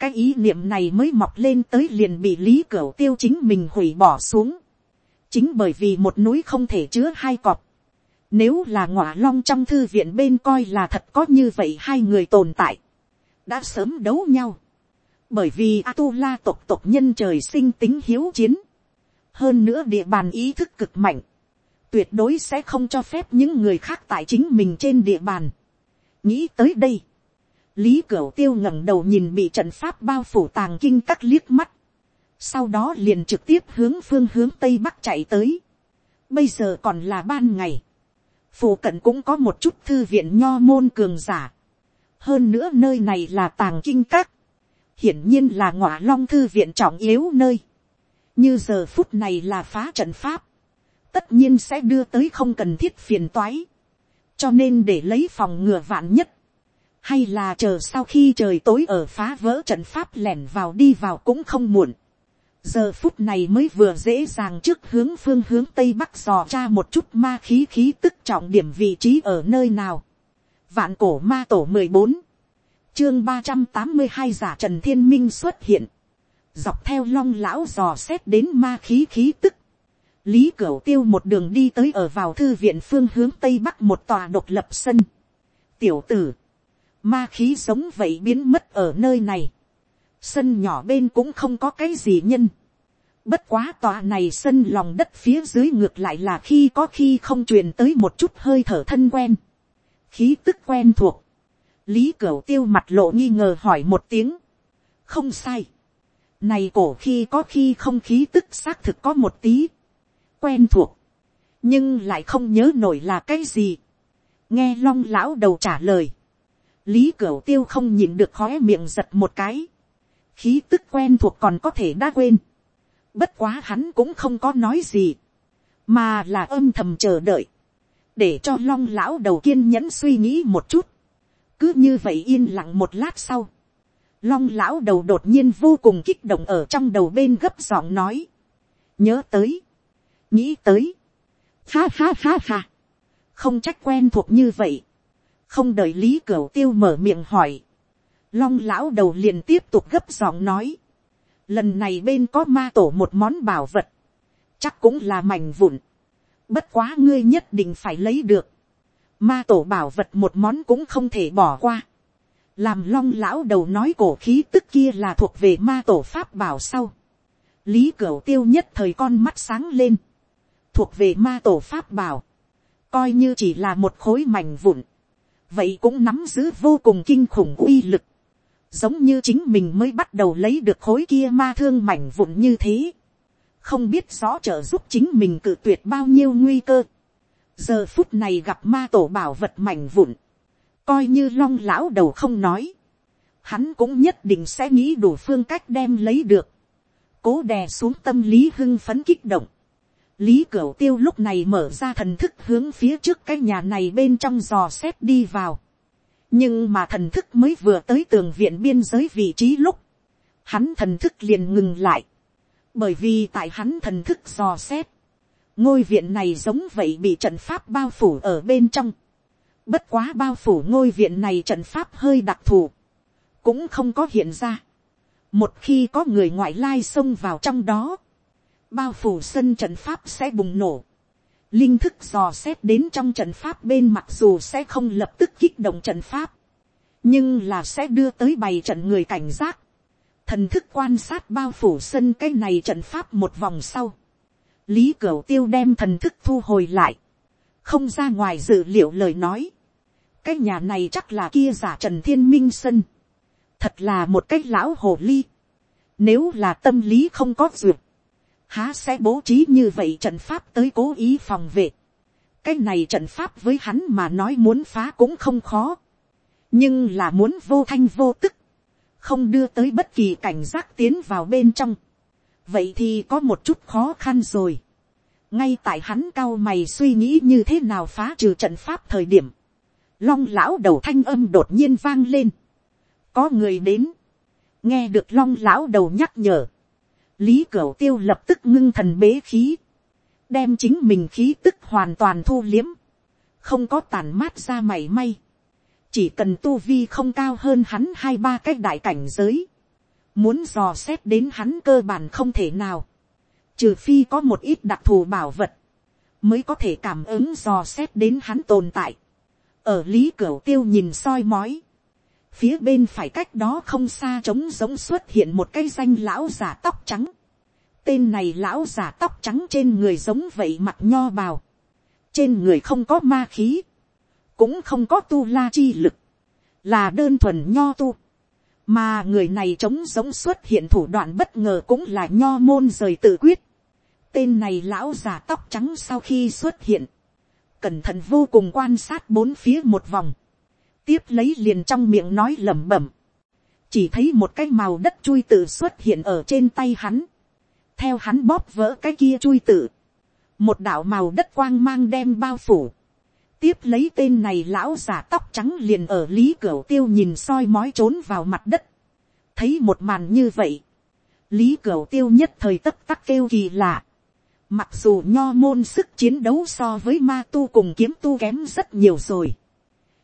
cái ý niệm này mới mọc lên tới liền bị lý cửu tiêu chính mình hủy bỏ xuống. chính bởi vì một núi không thể chứa hai cọp. nếu là ngọa long trong thư viện bên coi là thật có như vậy hai người tồn tại. đã sớm đấu nhau. bởi vì Atula tộc tộc nhân trời sinh tính hiếu chiến. hơn nữa địa bàn ý thức cực mạnh tuyệt đối sẽ không cho phép những người khác tại chính mình trên địa bàn. nghĩ tới đây lý cửu tiêu ngẩng đầu nhìn bị trận pháp bao phủ tàng kinh các liếc mắt, sau đó liền trực tiếp hướng phương hướng tây bắc chạy tới. bây giờ còn là ban ngày, phủ cận cũng có một chút thư viện nho môn cường giả, hơn nữa nơi này là tàng kinh các, hiển nhiên là ngọa long thư viện trọng yếu nơi, như giờ phút này là phá trận pháp, tất nhiên sẽ đưa tới không cần thiết phiền toái, cho nên để lấy phòng ngừa vạn nhất, hay là chờ sau khi trời tối ở phá vỡ trận pháp lẻn vào đi vào cũng không muộn. giờ phút này mới vừa dễ dàng trước hướng phương hướng tây bắc dò ra một chút ma khí khí tức trọng điểm vị trí ở nơi nào. vạn cổ ma tổ mười bốn, chương ba trăm tám mươi hai giả trần thiên minh xuất hiện, dọc theo long lão dò xét đến ma khí khí tức lý cửu tiêu một đường đi tới ở vào thư viện phương hướng tây bắc một tòa độc lập sân. tiểu tử, ma khí giống vậy biến mất ở nơi này. sân nhỏ bên cũng không có cái gì nhân. bất quá tòa này sân lòng đất phía dưới ngược lại là khi có khi không truyền tới một chút hơi thở thân quen. khí tức quen thuộc. lý cửu tiêu mặt lộ nghi ngờ hỏi một tiếng. không sai. này cổ khi có khi không khí tức xác thực có một tí quen thuộc. nhưng lại không nhớ nổi là cái gì. nghe long lão đầu trả lời. Lý cửu tiêu không nhìn được khóe miệng giật một cái, khí tức quen thuộc còn có thể đã quên, bất quá hắn cũng không có nói gì, mà là âm thầm chờ đợi, để cho long lão đầu kiên nhẫn suy nghĩ một chút, cứ như vậy yên lặng một lát sau, long lão đầu đột nhiên vô cùng kích động ở trong đầu bên gấp giọng nói, nhớ tới, nghĩ tới, ha ha ha ha, không trách quen thuộc như vậy, không đợi lý cửu tiêu mở miệng hỏi, long lão đầu liền tiếp tục gấp giọng nói, lần này bên có ma tổ một món bảo vật, chắc cũng là mảnh vụn, bất quá ngươi nhất định phải lấy được, ma tổ bảo vật một món cũng không thể bỏ qua, làm long lão đầu nói cổ khí tức kia là thuộc về ma tổ pháp bảo sau, lý cửu tiêu nhất thời con mắt sáng lên, thuộc về ma tổ pháp bảo, coi như chỉ là một khối mảnh vụn, vậy cũng nắm giữ vô cùng kinh khủng uy lực, giống như chính mình mới bắt đầu lấy được khối kia ma thương mảnh vụn như thế, không biết rõ trợ giúp chính mình cự tuyệt bao nhiêu nguy cơ, giờ phút này gặp ma tổ bảo vật mảnh vụn, coi như long lão đầu không nói, hắn cũng nhất định sẽ nghĩ đủ phương cách đem lấy được, cố đè xuống tâm lý hưng phấn kích động, Lý Cửu Tiêu lúc này mở ra thần thức hướng phía trước cái nhà này bên trong dò xét đi vào. Nhưng mà thần thức mới vừa tới tường viện biên giới vị trí lúc. Hắn thần thức liền ngừng lại. Bởi vì tại hắn thần thức dò xét. Ngôi viện này giống vậy bị trận pháp bao phủ ở bên trong. Bất quá bao phủ ngôi viện này trận pháp hơi đặc thù. Cũng không có hiện ra. một khi có người ngoại lai xông vào trong đó, bao phủ sân trận pháp sẽ bùng nổ, linh thức dò xét đến trong trận pháp bên mặc dù sẽ không lập tức kích động trận pháp, nhưng là sẽ đưa tới bày trận người cảnh giác, thần thức quan sát bao phủ sân cái này trận pháp một vòng sau, lý cửu tiêu đem thần thức thu hồi lại, không ra ngoài dự liệu lời nói, cái nhà này chắc là kia giả trần thiên minh sân, thật là một cái lão hồ ly, nếu là tâm lý không có duyệt, há sẽ bố trí như vậy trận pháp tới cố ý phòng vệ. cái này trận pháp với hắn mà nói muốn phá cũng không khó, nhưng là muốn vô thanh vô tức, không đưa tới bất kỳ cảnh giác tiến vào bên trong, vậy thì có một chút khó khăn rồi. ngay tại hắn cao mày suy nghĩ như thế nào phá trừ trận pháp thời điểm, long lão đầu thanh âm đột nhiên vang lên, có người đến, nghe được long lão đầu nhắc nhở, lý cửu tiêu lập tức ngưng thần bế khí, đem chính mình khí tức hoàn toàn thu liếm, không có tàn mát ra mảy may, chỉ cần tu vi không cao hơn hắn hai ba cái đại cảnh giới, muốn dò xét đến hắn cơ bản không thể nào, trừ phi có một ít đặc thù bảo vật, mới có thể cảm ứng dò xét đến hắn tồn tại. ở lý cửu tiêu nhìn soi mói, phía bên phải cách đó không xa trống giống xuất hiện một cái danh lão giả tóc trắng. tên này lão giả tóc trắng trên người giống vậy mặt nho bào. trên người không có ma khí, cũng không có tu la chi lực, là đơn thuần nho tu. mà người này trống giống xuất hiện thủ đoạn bất ngờ cũng là nho môn rời tự quyết. tên này lão giả tóc trắng sau khi xuất hiện, cẩn thận vô cùng quan sát bốn phía một vòng tiếp lấy liền trong miệng nói lẩm bẩm. Chỉ thấy một cái màu đất chui tự xuất hiện ở trên tay hắn. Theo hắn bóp vỡ cái kia chui tự. Một đạo màu đất quang mang đem bao phủ. Tiếp lấy tên này lão giả tóc trắng liền ở lý cửa tiêu nhìn soi mói trốn vào mặt đất. Thấy một màn như vậy. Lý cửa tiêu nhất thời tất tắc kêu kỳ lạ. Mặc dù nho môn sức chiến đấu so với ma tu cùng kiếm tu kém rất nhiều rồi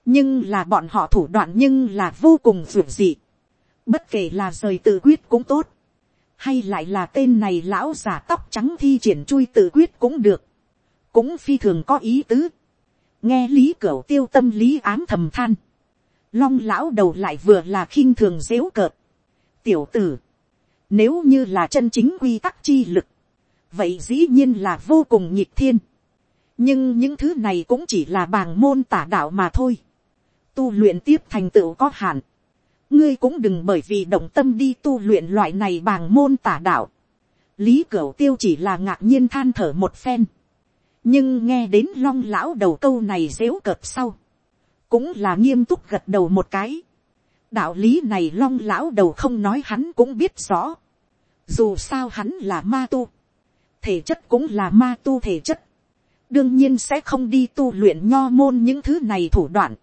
nhưng là bọn họ thủ đoạn nhưng là vô cùng ruột dị. bất kể là rời tự quyết cũng tốt, hay lại là tên này lão giả tóc trắng thi triển chui tự quyết cũng được, cũng phi thường có ý tứ. nghe lý cửu tiêu tâm lý ám thầm than, long lão đầu lại vừa là khinh thường dếu cợt. tiểu tử, nếu như là chân chính quy tắc chi lực, vậy dĩ nhiên là vô cùng nhịp thiên. nhưng những thứ này cũng chỉ là bàng môn tả đạo mà thôi tu luyện tiếp thành tựu có hạn. ngươi cũng đừng bởi vì động tâm đi tu luyện loại này bằng môn tả đạo. lý cửu tiêu chỉ là ngạc nhiên than thở một phen. nhưng nghe đến long lão đầu câu này dếu cợt sau. cũng là nghiêm túc gật đầu một cái. đạo lý này long lão đầu không nói hắn cũng biết rõ. dù sao hắn là ma tu. thể chất cũng là ma tu thể chất đương nhiên sẽ không đi tu luyện nho môn những thứ này thủ đoạn.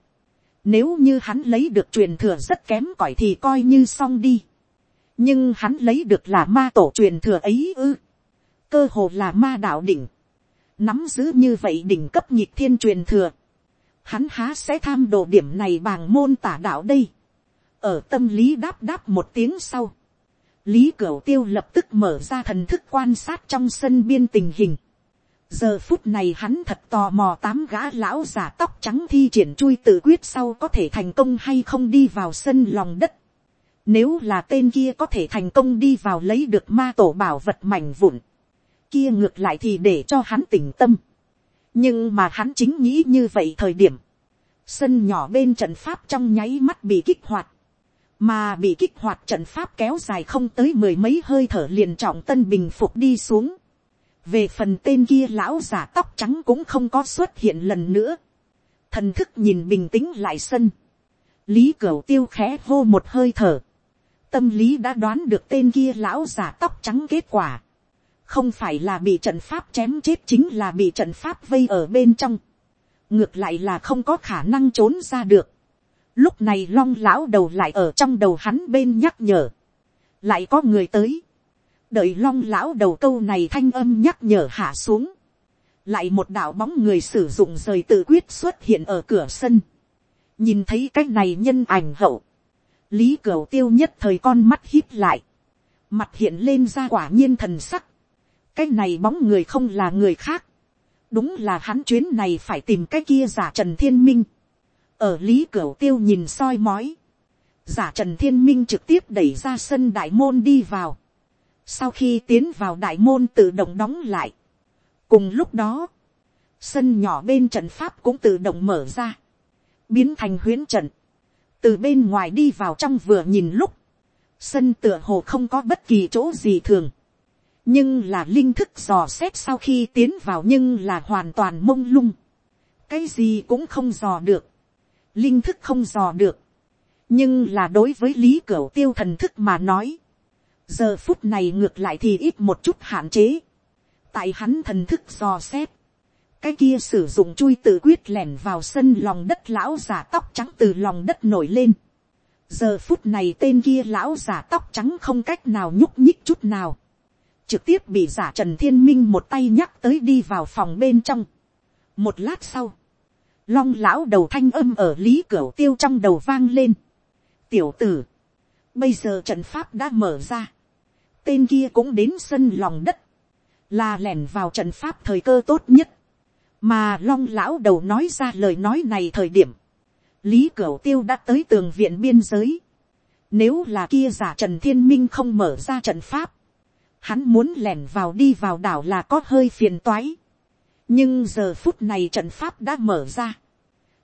Nếu như hắn lấy được truyền thừa rất kém cỏi thì coi như xong đi. Nhưng hắn lấy được là ma tổ truyền thừa ấy ư. Cơ hồ là ma đạo đỉnh. Nắm giữ như vậy đỉnh cấp nhịp thiên truyền thừa. Hắn há sẽ tham đồ điểm này bằng môn tả đạo đây. Ở tâm lý đáp đáp một tiếng sau. Lý Cửu Tiêu lập tức mở ra thần thức quan sát trong sân biên tình hình giờ phút này hắn thật tò mò tám gã lão giả tóc trắng thi triển chui tự quyết sau có thể thành công hay không đi vào sân lòng đất. Nếu là tên kia có thể thành công đi vào lấy được ma tổ bảo vật mảnh vụn. Kia ngược lại thì để cho hắn tỉnh tâm. Nhưng mà hắn chính nghĩ như vậy thời điểm. Sân nhỏ bên trận pháp trong nháy mắt bị kích hoạt. Mà bị kích hoạt trận pháp kéo dài không tới mười mấy hơi thở liền trọng tân bình phục đi xuống về phần tên kia lão giả tóc trắng cũng không có xuất hiện lần nữa. thần thức nhìn bình tĩnh lại sân. lý cửu tiêu khẽ hô một hơi thở. tâm lý đã đoán được tên kia lão giả tóc trắng kết quả. không phải là bị trận pháp chém chết chính là bị trận pháp vây ở bên trong. ngược lại là không có khả năng trốn ra được. lúc này long lão đầu lại ở trong đầu hắn bên nhắc nhở. lại có người tới đợi long lão đầu câu này thanh âm nhắc nhở hạ xuống. lại một đạo bóng người sử dụng rời tự quyết xuất hiện ở cửa sân. nhìn thấy cái này nhân ảnh hậu. lý cửa tiêu nhất thời con mắt hít lại. mặt hiện lên ra quả nhiên thần sắc, cái này bóng người không là người khác, đúng là hắn chuyến này phải tìm cái kia giả trần thiên minh, ở lý cửa tiêu nhìn soi mói, giả trần thiên minh trực tiếp đẩy ra sân đại môn đi vào, sau khi tiến vào đại môn tự động đóng lại, cùng lúc đó, sân nhỏ bên trận pháp cũng tự động mở ra, biến thành huyến trận, từ bên ngoài đi vào trong vừa nhìn lúc, sân tựa hồ không có bất kỳ chỗ gì thường, nhưng là linh thức dò xét sau khi tiến vào nhưng là hoàn toàn mông lung, cái gì cũng không dò được, linh thức không dò được, nhưng là đối với lý cửa tiêu thần thức mà nói, giờ phút này ngược lại thì ít một chút hạn chế, tại hắn thần thức dò xét, cái kia sử dụng chui tự quyết lẻn vào sân lòng đất lão giả tóc trắng từ lòng đất nổi lên. giờ phút này tên kia lão giả tóc trắng không cách nào nhúc nhích chút nào. trực tiếp bị giả trần thiên minh một tay nhắc tới đi vào phòng bên trong. một lát sau, long lão đầu thanh âm ở lý cửa tiêu trong đầu vang lên. tiểu tử, bây giờ trận pháp đã mở ra tên kia cũng đến sân lòng đất, là lẻn vào trận pháp thời cơ tốt nhất mà long lão đầu nói ra lời nói này thời điểm, lý cửu tiêu đã tới tường viện biên giới. Nếu là kia giả trần thiên minh không mở ra trận pháp, hắn muốn lẻn vào đi vào đảo là có hơi phiền toái. nhưng giờ phút này trận pháp đã mở ra,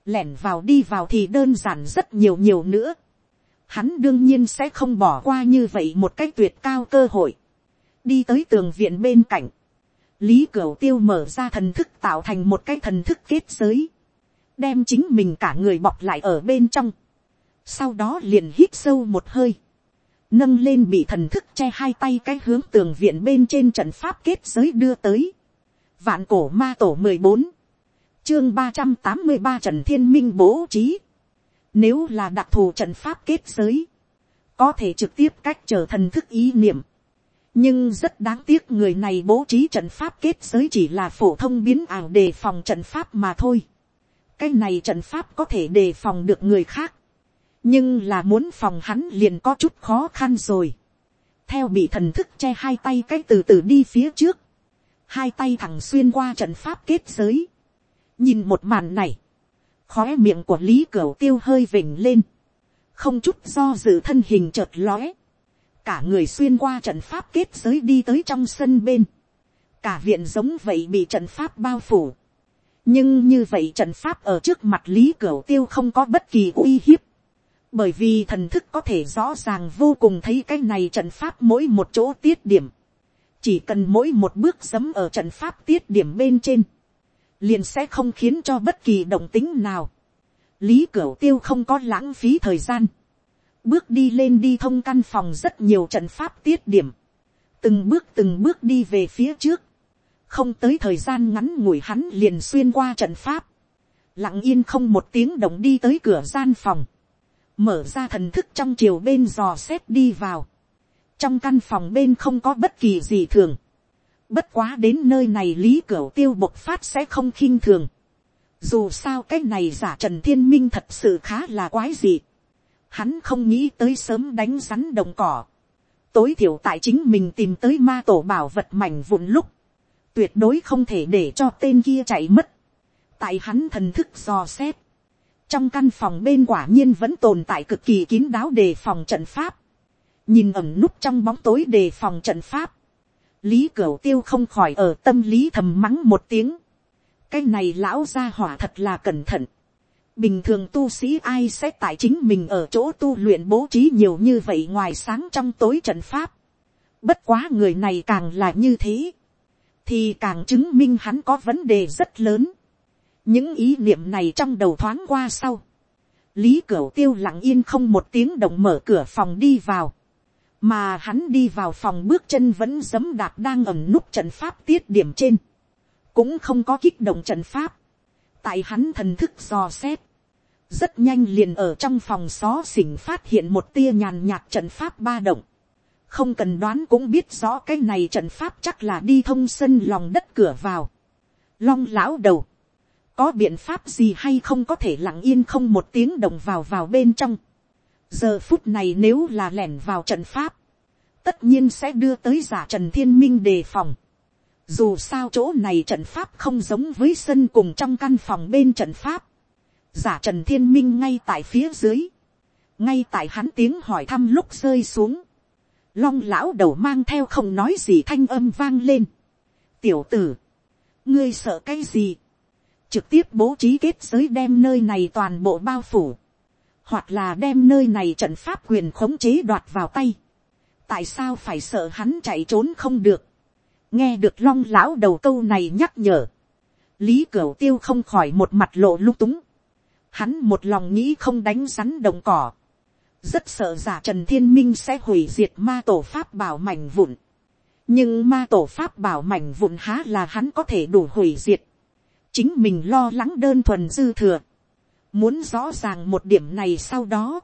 lẻn vào đi vào thì đơn giản rất nhiều nhiều nữa. Hắn đương nhiên sẽ không bỏ qua như vậy một cách tuyệt cao cơ hội. đi tới tường viện bên cạnh, lý cửu tiêu mở ra thần thức tạo thành một cái thần thức kết giới, đem chính mình cả người bọc lại ở bên trong, sau đó liền hít sâu một hơi, nâng lên bị thần thức che hai tay cái hướng tường viện bên trên trận pháp kết giới đưa tới, vạn cổ ma tổ mười bốn, chương ba trăm tám mươi ba trần thiên minh bố trí, nếu là đặc thù trận pháp kết giới, có thể trực tiếp cách trở thần thức ý niệm, nhưng rất đáng tiếc người này bố trí trận pháp kết giới chỉ là phổ thông biến ảo đề phòng trận pháp mà thôi. cái này trận pháp có thể đề phòng được người khác, nhưng là muốn phòng hắn liền có chút khó khăn rồi. theo bị thần thức che hai tay cái từ từ đi phía trước, hai tay thẳng xuyên qua trận pháp kết giới. nhìn một màn này, khóe miệng của lý cửu tiêu hơi vỉnh lên, không chút do dự thân hình chợt lóe, cả người xuyên qua trận pháp kết giới đi tới trong sân bên, cả viện giống vậy bị trận pháp bao phủ, nhưng như vậy trận pháp ở trước mặt lý cửu tiêu không có bất kỳ uy hiếp, bởi vì thần thức có thể rõ ràng vô cùng thấy cái này trận pháp mỗi một chỗ tiết điểm, chỉ cần mỗi một bước dấm ở trận pháp tiết điểm bên trên, liền sẽ không khiến cho bất kỳ động tính nào. lý cửu tiêu không có lãng phí thời gian, bước đi lên đi thông căn phòng rất nhiều trận pháp tiết điểm, từng bước từng bước đi về phía trước, không tới thời gian ngắn ngủi hắn liền xuyên qua trận pháp, lặng yên không một tiếng động đi tới cửa gian phòng, mở ra thần thức trong chiều bên dò xét đi vào, trong căn phòng bên không có bất kỳ gì thường, bất quá đến nơi này lý cửa tiêu bộc phát sẽ không khinh thường, dù sao cái này giả trần thiên minh thật sự khá là quái dị, hắn không nghĩ tới sớm đánh rắn đồng cỏ. tối thiểu tại chính mình tìm tới ma tổ bảo vật mảnh vụn lúc, tuyệt đối không thể để cho tên kia chạy mất. tại hắn thần thức dò xét, trong căn phòng bên quả nhiên vẫn tồn tại cực kỳ kín đáo đề phòng trận pháp, nhìn ẩm núp trong bóng tối đề phòng trận pháp, lý cửu tiêu không khỏi ở tâm lý thầm mắng một tiếng, cái này lão gia hỏa thật là cẩn thận, bình thường tu sĩ ai sẽ tại chính mình ở chỗ tu luyện bố trí nhiều như vậy ngoài sáng trong tối trận pháp. Bất quá người này càng là như thế, thì càng chứng minh hắn có vấn đề rất lớn. những ý niệm này trong đầu thoáng qua sau. lý cửu tiêu lặng yên không một tiếng động mở cửa phòng đi vào mà hắn đi vào phòng bước chân vẫn giấm đạp đang ẩm núp trận pháp tiết điểm trên. cũng không có kích động trận pháp. tại hắn thần thức dò xét rất nhanh liền ở trong phòng xó xỉnh phát hiện một tia nhàn nhạt trận pháp ba động. không cần đoán cũng biết rõ cái này trận pháp chắc là đi thông sân lòng đất cửa vào. long lão đầu, có biện pháp gì hay không có thể lặng yên không một tiếng động vào vào bên trong giờ phút này nếu là lẻn vào trận pháp, tất nhiên sẽ đưa tới giả trần thiên minh đề phòng. Dù sao chỗ này trận pháp không giống với sân cùng trong căn phòng bên trận pháp. Giả trần thiên minh ngay tại phía dưới. Ngay tại hắn tiếng hỏi thăm lúc rơi xuống. Long lão đầu mang theo không nói gì thanh âm vang lên. Tiểu tử. Ngươi sợ cái gì? Trực tiếp bố trí kết giới đem nơi này toàn bộ bao phủ. Hoặc là đem nơi này trận pháp quyền khống chế đoạt vào tay. Tại sao phải sợ hắn chạy trốn không được? nghe được long lão đầu câu này nhắc nhở, lý cửu tiêu không khỏi một mặt lộ lung túng, hắn một lòng nghĩ không đánh rắn đồng cỏ, rất sợ giả trần thiên minh sẽ hủy diệt ma tổ pháp bảo mảnh vụn, nhưng ma tổ pháp bảo mảnh vụn há là hắn có thể đủ hủy diệt, chính mình lo lắng đơn thuần dư thừa, muốn rõ ràng một điểm này sau đó,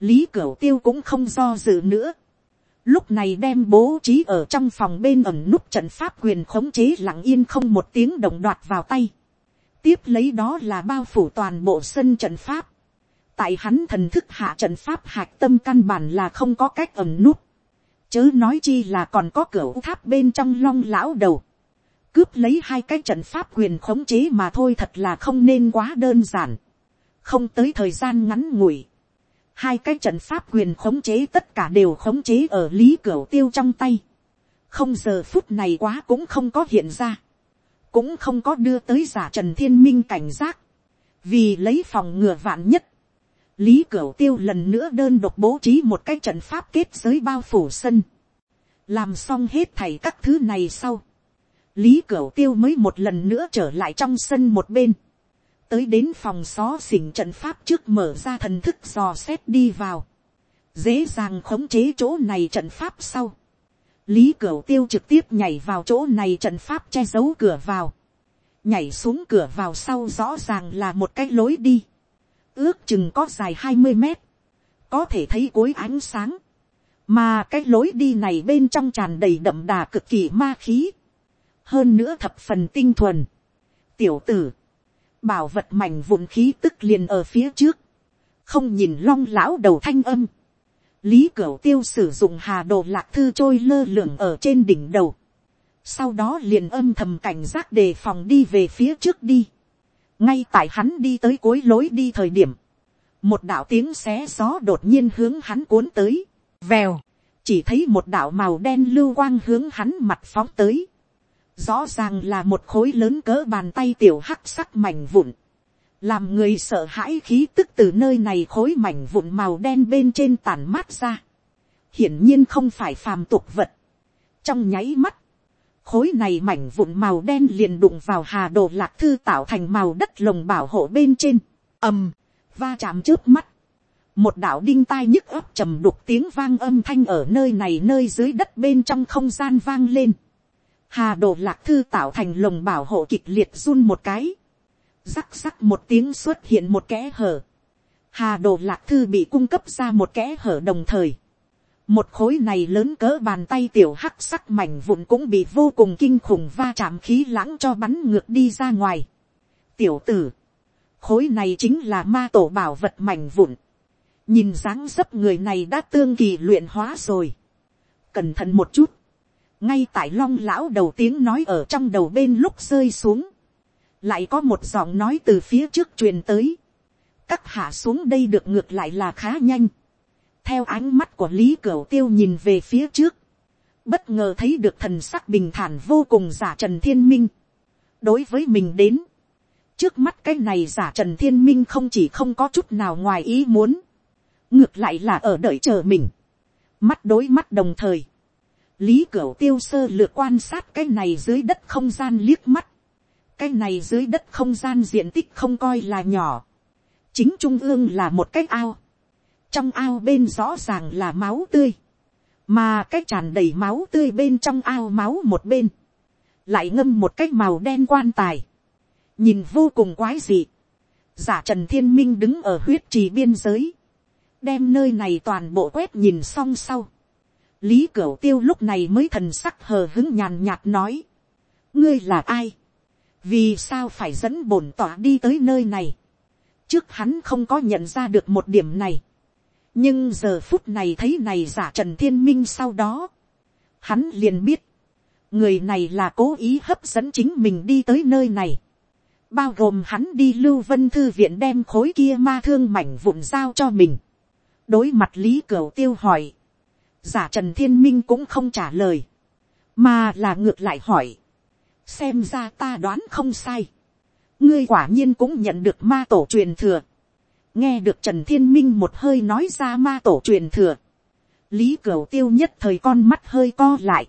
lý cửu tiêu cũng không do dự nữa, lúc này đem bố trí ở trong phòng bên ẩm nút trận pháp quyền khống chế lặng yên không một tiếng đồng đoạt vào tay. tiếp lấy đó là bao phủ toàn bộ sân trận pháp. tại hắn thần thức hạ trận pháp hạc tâm căn bản là không có cách ẩm nút. chớ nói chi là còn có cửa tháp bên trong long lão đầu. cướp lấy hai cái trận pháp quyền khống chế mà thôi thật là không nên quá đơn giản không tới thời gian ngắn ngủi hai cái trận pháp quyền khống chế tất cả đều khống chế ở lý cửa tiêu trong tay. không giờ phút này quá cũng không có hiện ra. cũng không có đưa tới giả trần thiên minh cảnh giác. vì lấy phòng ngừa vạn nhất. lý cửa tiêu lần nữa đơn độc bố trí một cái trận pháp kết giới bao phủ sân. làm xong hết thảy các thứ này sau. lý cửa tiêu mới một lần nữa trở lại trong sân một bên tới đến phòng xó xỉnh trận pháp trước mở ra thần thức dò xét đi vào, dễ dàng khống chế chỗ này trận pháp sau, lý cửu tiêu trực tiếp nhảy vào chỗ này trận pháp che giấu cửa vào, nhảy xuống cửa vào sau rõ ràng là một cái lối đi, ước chừng có dài hai mươi mét, có thể thấy cối ánh sáng, mà cái lối đi này bên trong tràn đầy đậm đà cực kỳ ma khí, hơn nữa thập phần tinh thuần. tiểu tử, bảo vật mảnh vụn khí tức liền ở phía trước, không nhìn long lão đầu thanh âm, lý cửu tiêu sử dụng hà đồ lạc thư trôi lơ lửng ở trên đỉnh đầu, sau đó liền âm thầm cảnh giác đề phòng đi về phía trước đi, ngay tại hắn đi tới cuối lối đi thời điểm, một đạo tiếng xé gió đột nhiên hướng hắn cuốn tới, vèo, chỉ thấy một đạo màu đen lưu quang hướng hắn mặt phóng tới, rõ ràng là một khối lớn cỡ bàn tay tiểu hắc sắc mảnh vụn, làm người sợ hãi khí tức từ nơi này khối mảnh vụn màu đen bên trên tàn mát ra, hiển nhiên không phải phàm tục vật. trong nháy mắt, khối này mảnh vụn màu đen liền đụng vào hà đồ lạc thư tạo thành màu đất lồng bảo hộ bên trên, ầm, va chạm trước mắt, một đạo đinh tai nhức ấp trầm đục tiếng vang âm thanh ở nơi này nơi dưới đất bên trong không gian vang lên. Hà đồ lạc thư tạo thành lồng bảo hộ kịch liệt run một cái. Rắc rắc một tiếng xuất hiện một kẽ hở. Hà đồ lạc thư bị cung cấp ra một kẽ hở đồng thời. Một khối này lớn cỡ bàn tay tiểu hắc sắc mảnh vụn cũng bị vô cùng kinh khủng va chạm khí lãng cho bắn ngược đi ra ngoài. Tiểu tử. Khối này chính là ma tổ bảo vật mảnh vụn. Nhìn dáng dấp người này đã tương kỳ luyện hóa rồi. Cẩn thận một chút ngay tại long lão đầu tiếng nói ở trong đầu bên lúc rơi xuống, lại có một giọng nói từ phía trước truyền tới, các hạ xuống đây được ngược lại là khá nhanh, theo ánh mắt của lý cửu tiêu nhìn về phía trước, bất ngờ thấy được thần sắc bình thản vô cùng giả trần thiên minh, đối với mình đến, trước mắt cái này giả trần thiên minh không chỉ không có chút nào ngoài ý muốn, ngược lại là ở đợi chờ mình, mắt đối mắt đồng thời, lý cửu tiêu sơ lược quan sát cái này dưới đất không gian liếc mắt. cái này dưới đất không gian diện tích không coi là nhỏ. chính trung ương là một cái ao. trong ao bên rõ ràng là máu tươi. mà cái tràn đầy máu tươi bên trong ao máu một bên. lại ngâm một cái màu đen quan tài. nhìn vô cùng quái dị. giả trần thiên minh đứng ở huyết trì biên giới. đem nơi này toàn bộ quét nhìn xong sau lý cửu tiêu lúc này mới thần sắc hờ hứng nhàn nhạt nói, ngươi là ai, vì sao phải dẫn bổn tỏa đi tới nơi này, trước hắn không có nhận ra được một điểm này, nhưng giờ phút này thấy này giả trần thiên minh sau đó, hắn liền biết, người này là cố ý hấp dẫn chính mình đi tới nơi này, bao gồm hắn đi lưu vân thư viện đem khối kia ma thương mảnh vụn giao cho mình, đối mặt lý cửu tiêu hỏi, giả trần thiên minh cũng không trả lời, mà là ngược lại hỏi, xem ra ta đoán không sai, ngươi quả nhiên cũng nhận được ma tổ truyền thừa, nghe được trần thiên minh một hơi nói ra ma tổ truyền thừa, lý cửu tiêu nhất thời con mắt hơi co lại,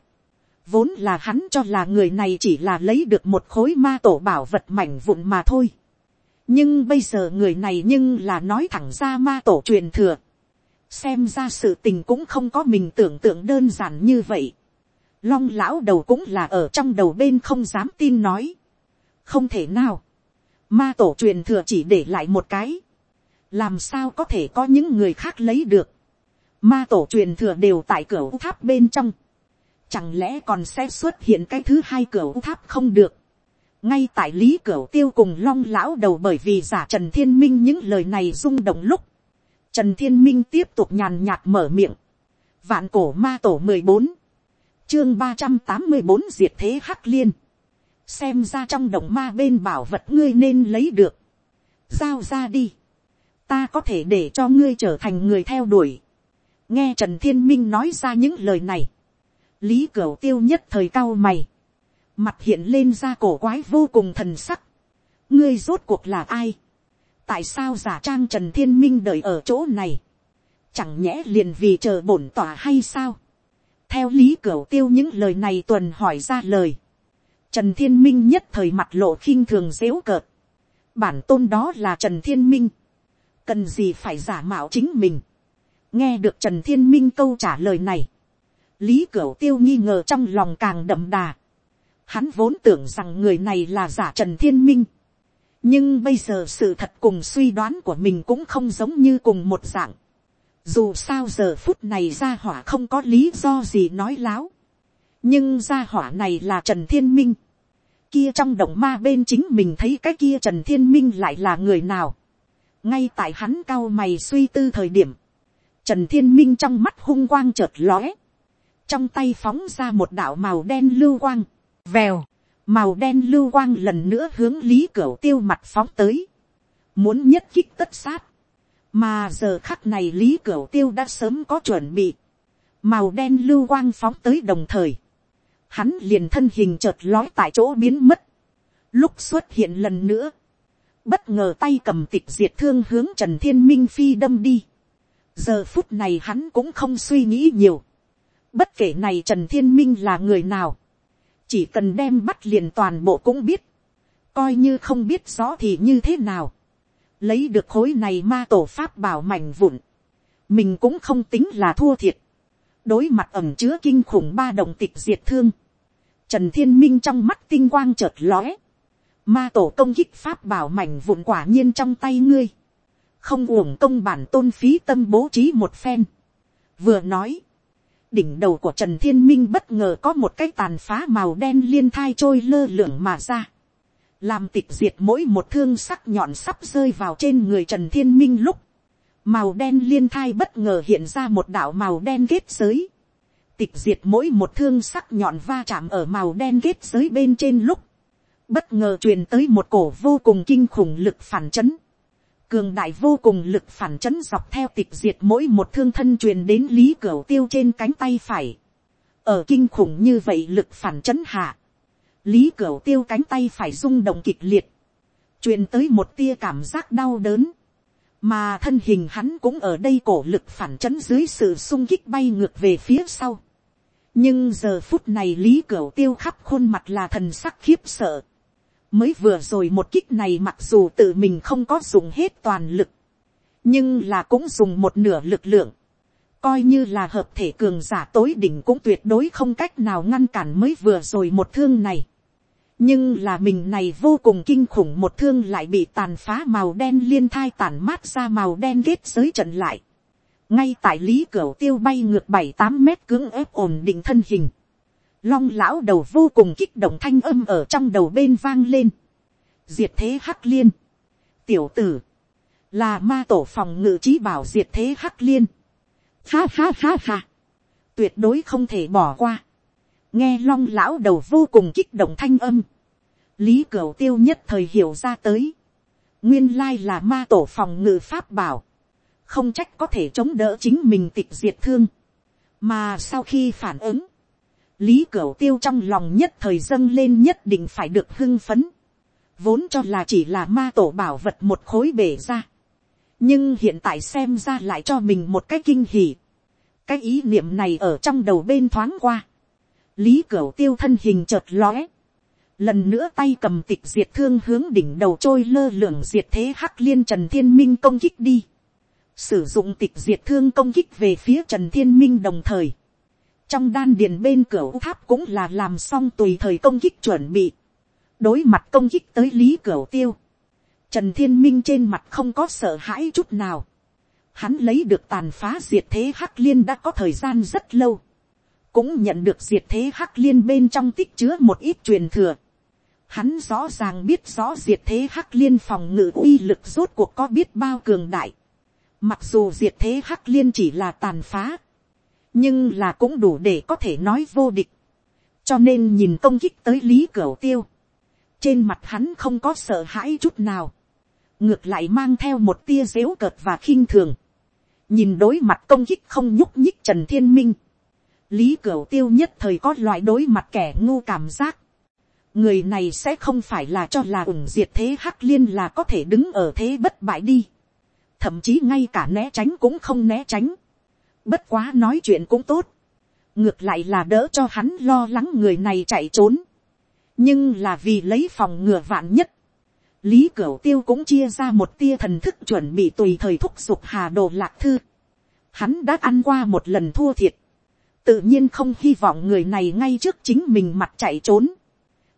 vốn là hắn cho là người này chỉ là lấy được một khối ma tổ bảo vật mảnh vụn mà thôi. nhưng bây giờ người này nhưng là nói thẳng ra ma tổ truyền thừa xem ra sự tình cũng không có mình tưởng tượng đơn giản như vậy. long lão đầu cũng là ở trong đầu bên không dám tin nói. không thể nào. ma tổ truyền thừa chỉ để lại một cái. làm sao có thể có những người khác lấy được. ma tổ truyền thừa đều tại cửa tháp bên trong chẳng lẽ còn sẽ xuất hiện cái thứ hai cửa tháp không được. ngay tại lý cửa tiêu cùng long lão đầu bởi vì giả trần thiên minh những lời này rung động lúc, trần thiên minh tiếp tục nhàn nhạt mở miệng, vạn cổ ma tổ mười bốn, chương ba trăm tám mươi bốn diệt thế hắc liên, xem ra trong động ma bên bảo vật ngươi nên lấy được, giao ra đi, ta có thể để cho ngươi trở thành người theo đuổi. nghe trần thiên minh nói ra những lời này, lý cửu tiêu nhất thời cao mày, mặt hiện lên ra cổ quái vô cùng thần sắc, ngươi rốt cuộc là ai, tại sao giả trang trần thiên minh đợi ở chỗ này, chẳng nhẽ liền vì chờ bổn tỏa hay sao, theo lý cửu tiêu những lời này tuần hỏi ra lời, trần thiên minh nhất thời mặt lộ khinh thường dếu cợt, bản tôn đó là trần thiên minh, cần gì phải giả mạo chính mình, nghe được trần thiên minh câu trả lời này, lý cửu tiêu nghi ngờ trong lòng càng đậm đà. Hắn vốn tưởng rằng người này là giả trần thiên minh nhưng bây giờ sự thật cùng suy đoán của mình cũng không giống như cùng một dạng. dù sao giờ phút này gia hỏa không có lý do gì nói láo. nhưng gia hỏa này là trần thiên minh. kia trong động ma bên chính mình thấy cái kia trần thiên minh lại là người nào. ngay tại hắn cao mày suy tư thời điểm. Trần thiên minh trong mắt hung quang chợt lóe trong tay phóng ra một đạo màu đen lưu quang, vèo, màu đen lưu quang lần nữa hướng lý cửa tiêu mặt phóng tới, muốn nhất kích tất sát, mà giờ khắc này lý cửa tiêu đã sớm có chuẩn bị, màu đen lưu quang phóng tới đồng thời, hắn liền thân hình chợt lói tại chỗ biến mất, lúc xuất hiện lần nữa, bất ngờ tay cầm tịch diệt thương hướng trần thiên minh phi đâm đi, giờ phút này hắn cũng không suy nghĩ nhiều, Bất kể này Trần Thiên Minh là người nào. Chỉ cần đem bắt liền toàn bộ cũng biết. Coi như không biết rõ thì như thế nào. Lấy được khối này ma tổ pháp bảo mảnh vụn. Mình cũng không tính là thua thiệt. Đối mặt ẩm chứa kinh khủng ba đồng tịch diệt thương. Trần Thiên Minh trong mắt tinh quang chợt lóe. Ma tổ công kích pháp bảo mảnh vụn quả nhiên trong tay ngươi. Không uổng công bản tôn phí tâm bố trí một phen. Vừa nói đỉnh đầu của trần thiên minh bất ngờ có một cái tàn phá màu đen liên thai trôi lơ lửng mà ra. làm tịch diệt mỗi một thương sắc nhọn sắp rơi vào trên người trần thiên minh lúc. màu đen liên thai bất ngờ hiện ra một đạo màu đen kết giới. tịch diệt mỗi một thương sắc nhọn va chạm ở màu đen kết giới bên trên lúc. bất ngờ truyền tới một cổ vô cùng kinh khủng lực phản chấn cường đại vô cùng lực phản chấn dọc theo tịch diệt mỗi một thương thân truyền đến lý cửa tiêu trên cánh tay phải. ở kinh khủng như vậy lực phản chấn hạ. lý cửa tiêu cánh tay phải rung động kịch liệt. truyền tới một tia cảm giác đau đớn. mà thân hình hắn cũng ở đây cổ lực phản chấn dưới sự sung kích bay ngược về phía sau. nhưng giờ phút này lý cửa tiêu khắp khuôn mặt là thần sắc khiếp sợ mới vừa rồi một kích này mặc dù tự mình không có dùng hết toàn lực, nhưng là cũng dùng một nửa lực lượng, coi như là hợp thể cường giả tối đỉnh cũng tuyệt đối không cách nào ngăn cản mới vừa rồi một thương này. nhưng là mình này vô cùng kinh khủng một thương lại bị tàn phá màu đen liên thai tàn mát ra màu đen kết giới trận lại. ngay tại lý cửa tiêu bay ngược bảy tám mét cưỡng ép ổn định thân hình long lão đầu vô cùng kích động thanh âm ở trong đầu bên vang lên. diệt thế hắc liên. tiểu tử, là ma tổ phòng ngự trí bảo diệt thế hắc liên. Ha ha ha ha, tuyệt đối không thể bỏ qua. nghe long lão đầu vô cùng kích động thanh âm. lý cửu tiêu nhất thời hiểu ra tới. nguyên lai là ma tổ phòng ngự pháp bảo. không trách có thể chống đỡ chính mình tịch diệt thương. mà sau khi phản ứng, lý cửu tiêu trong lòng nhất thời dâng lên nhất định phải được hưng phấn. vốn cho là chỉ là ma tổ bảo vật một khối bể ra nhưng hiện tại xem ra lại cho mình một cái kinh hỉ. cái ý niệm này ở trong đầu bên thoáng qua. lý cửu tiêu thân hình chợt lóe. lần nữa tay cầm tịch diệt thương hướng đỉnh đầu trôi lơ lửng diệt thế hắc liên trần thiên minh công kích đi. sử dụng tịch diệt thương công kích về phía trần thiên minh đồng thời trong đan điền bên cửa tháp cũng là làm xong tùy thời công kích chuẩn bị. đối mặt công kích tới lý cửa tiêu Trần Thiên Minh trên mặt không có sợ hãi chút nào. Hắn lấy được tàn phá diệt thế Hắc Liên đã có thời gian rất lâu. Cũng nhận được diệt thế Hắc Liên bên trong tích chứa một ít truyền thừa. Hắn rõ ràng biết rõ diệt thế Hắc Liên phòng ngự uy lực rốt cuộc có biết bao cường đại. Mặc dù diệt thế Hắc Liên chỉ là tàn phá. Nhưng là cũng đủ để có thể nói vô địch. Cho nên nhìn công kích tới Lý Cửu Tiêu. Trên mặt hắn không có sợ hãi chút nào, ngược lại mang theo một tia dếu cợt và khinh thường, nhìn đối mặt công kích không nhúc nhích trần thiên minh, lý cửu tiêu nhất thời có loại đối mặt kẻ ngu cảm giác, người này sẽ không phải là cho là ủng diệt thế hắc liên là có thể đứng ở thế bất bại đi, thậm chí ngay cả né tránh cũng không né tránh, bất quá nói chuyện cũng tốt, ngược lại là đỡ cho hắn lo lắng người này chạy trốn, nhưng là vì lấy phòng ngừa vạn nhất, lý cửu tiêu cũng chia ra một tia thần thức chuẩn bị tùy thời thúc giục hà đồ lạc thư. Hắn đã ăn qua một lần thua thiệt, tự nhiên không hy vọng người này ngay trước chính mình mặt chạy trốn.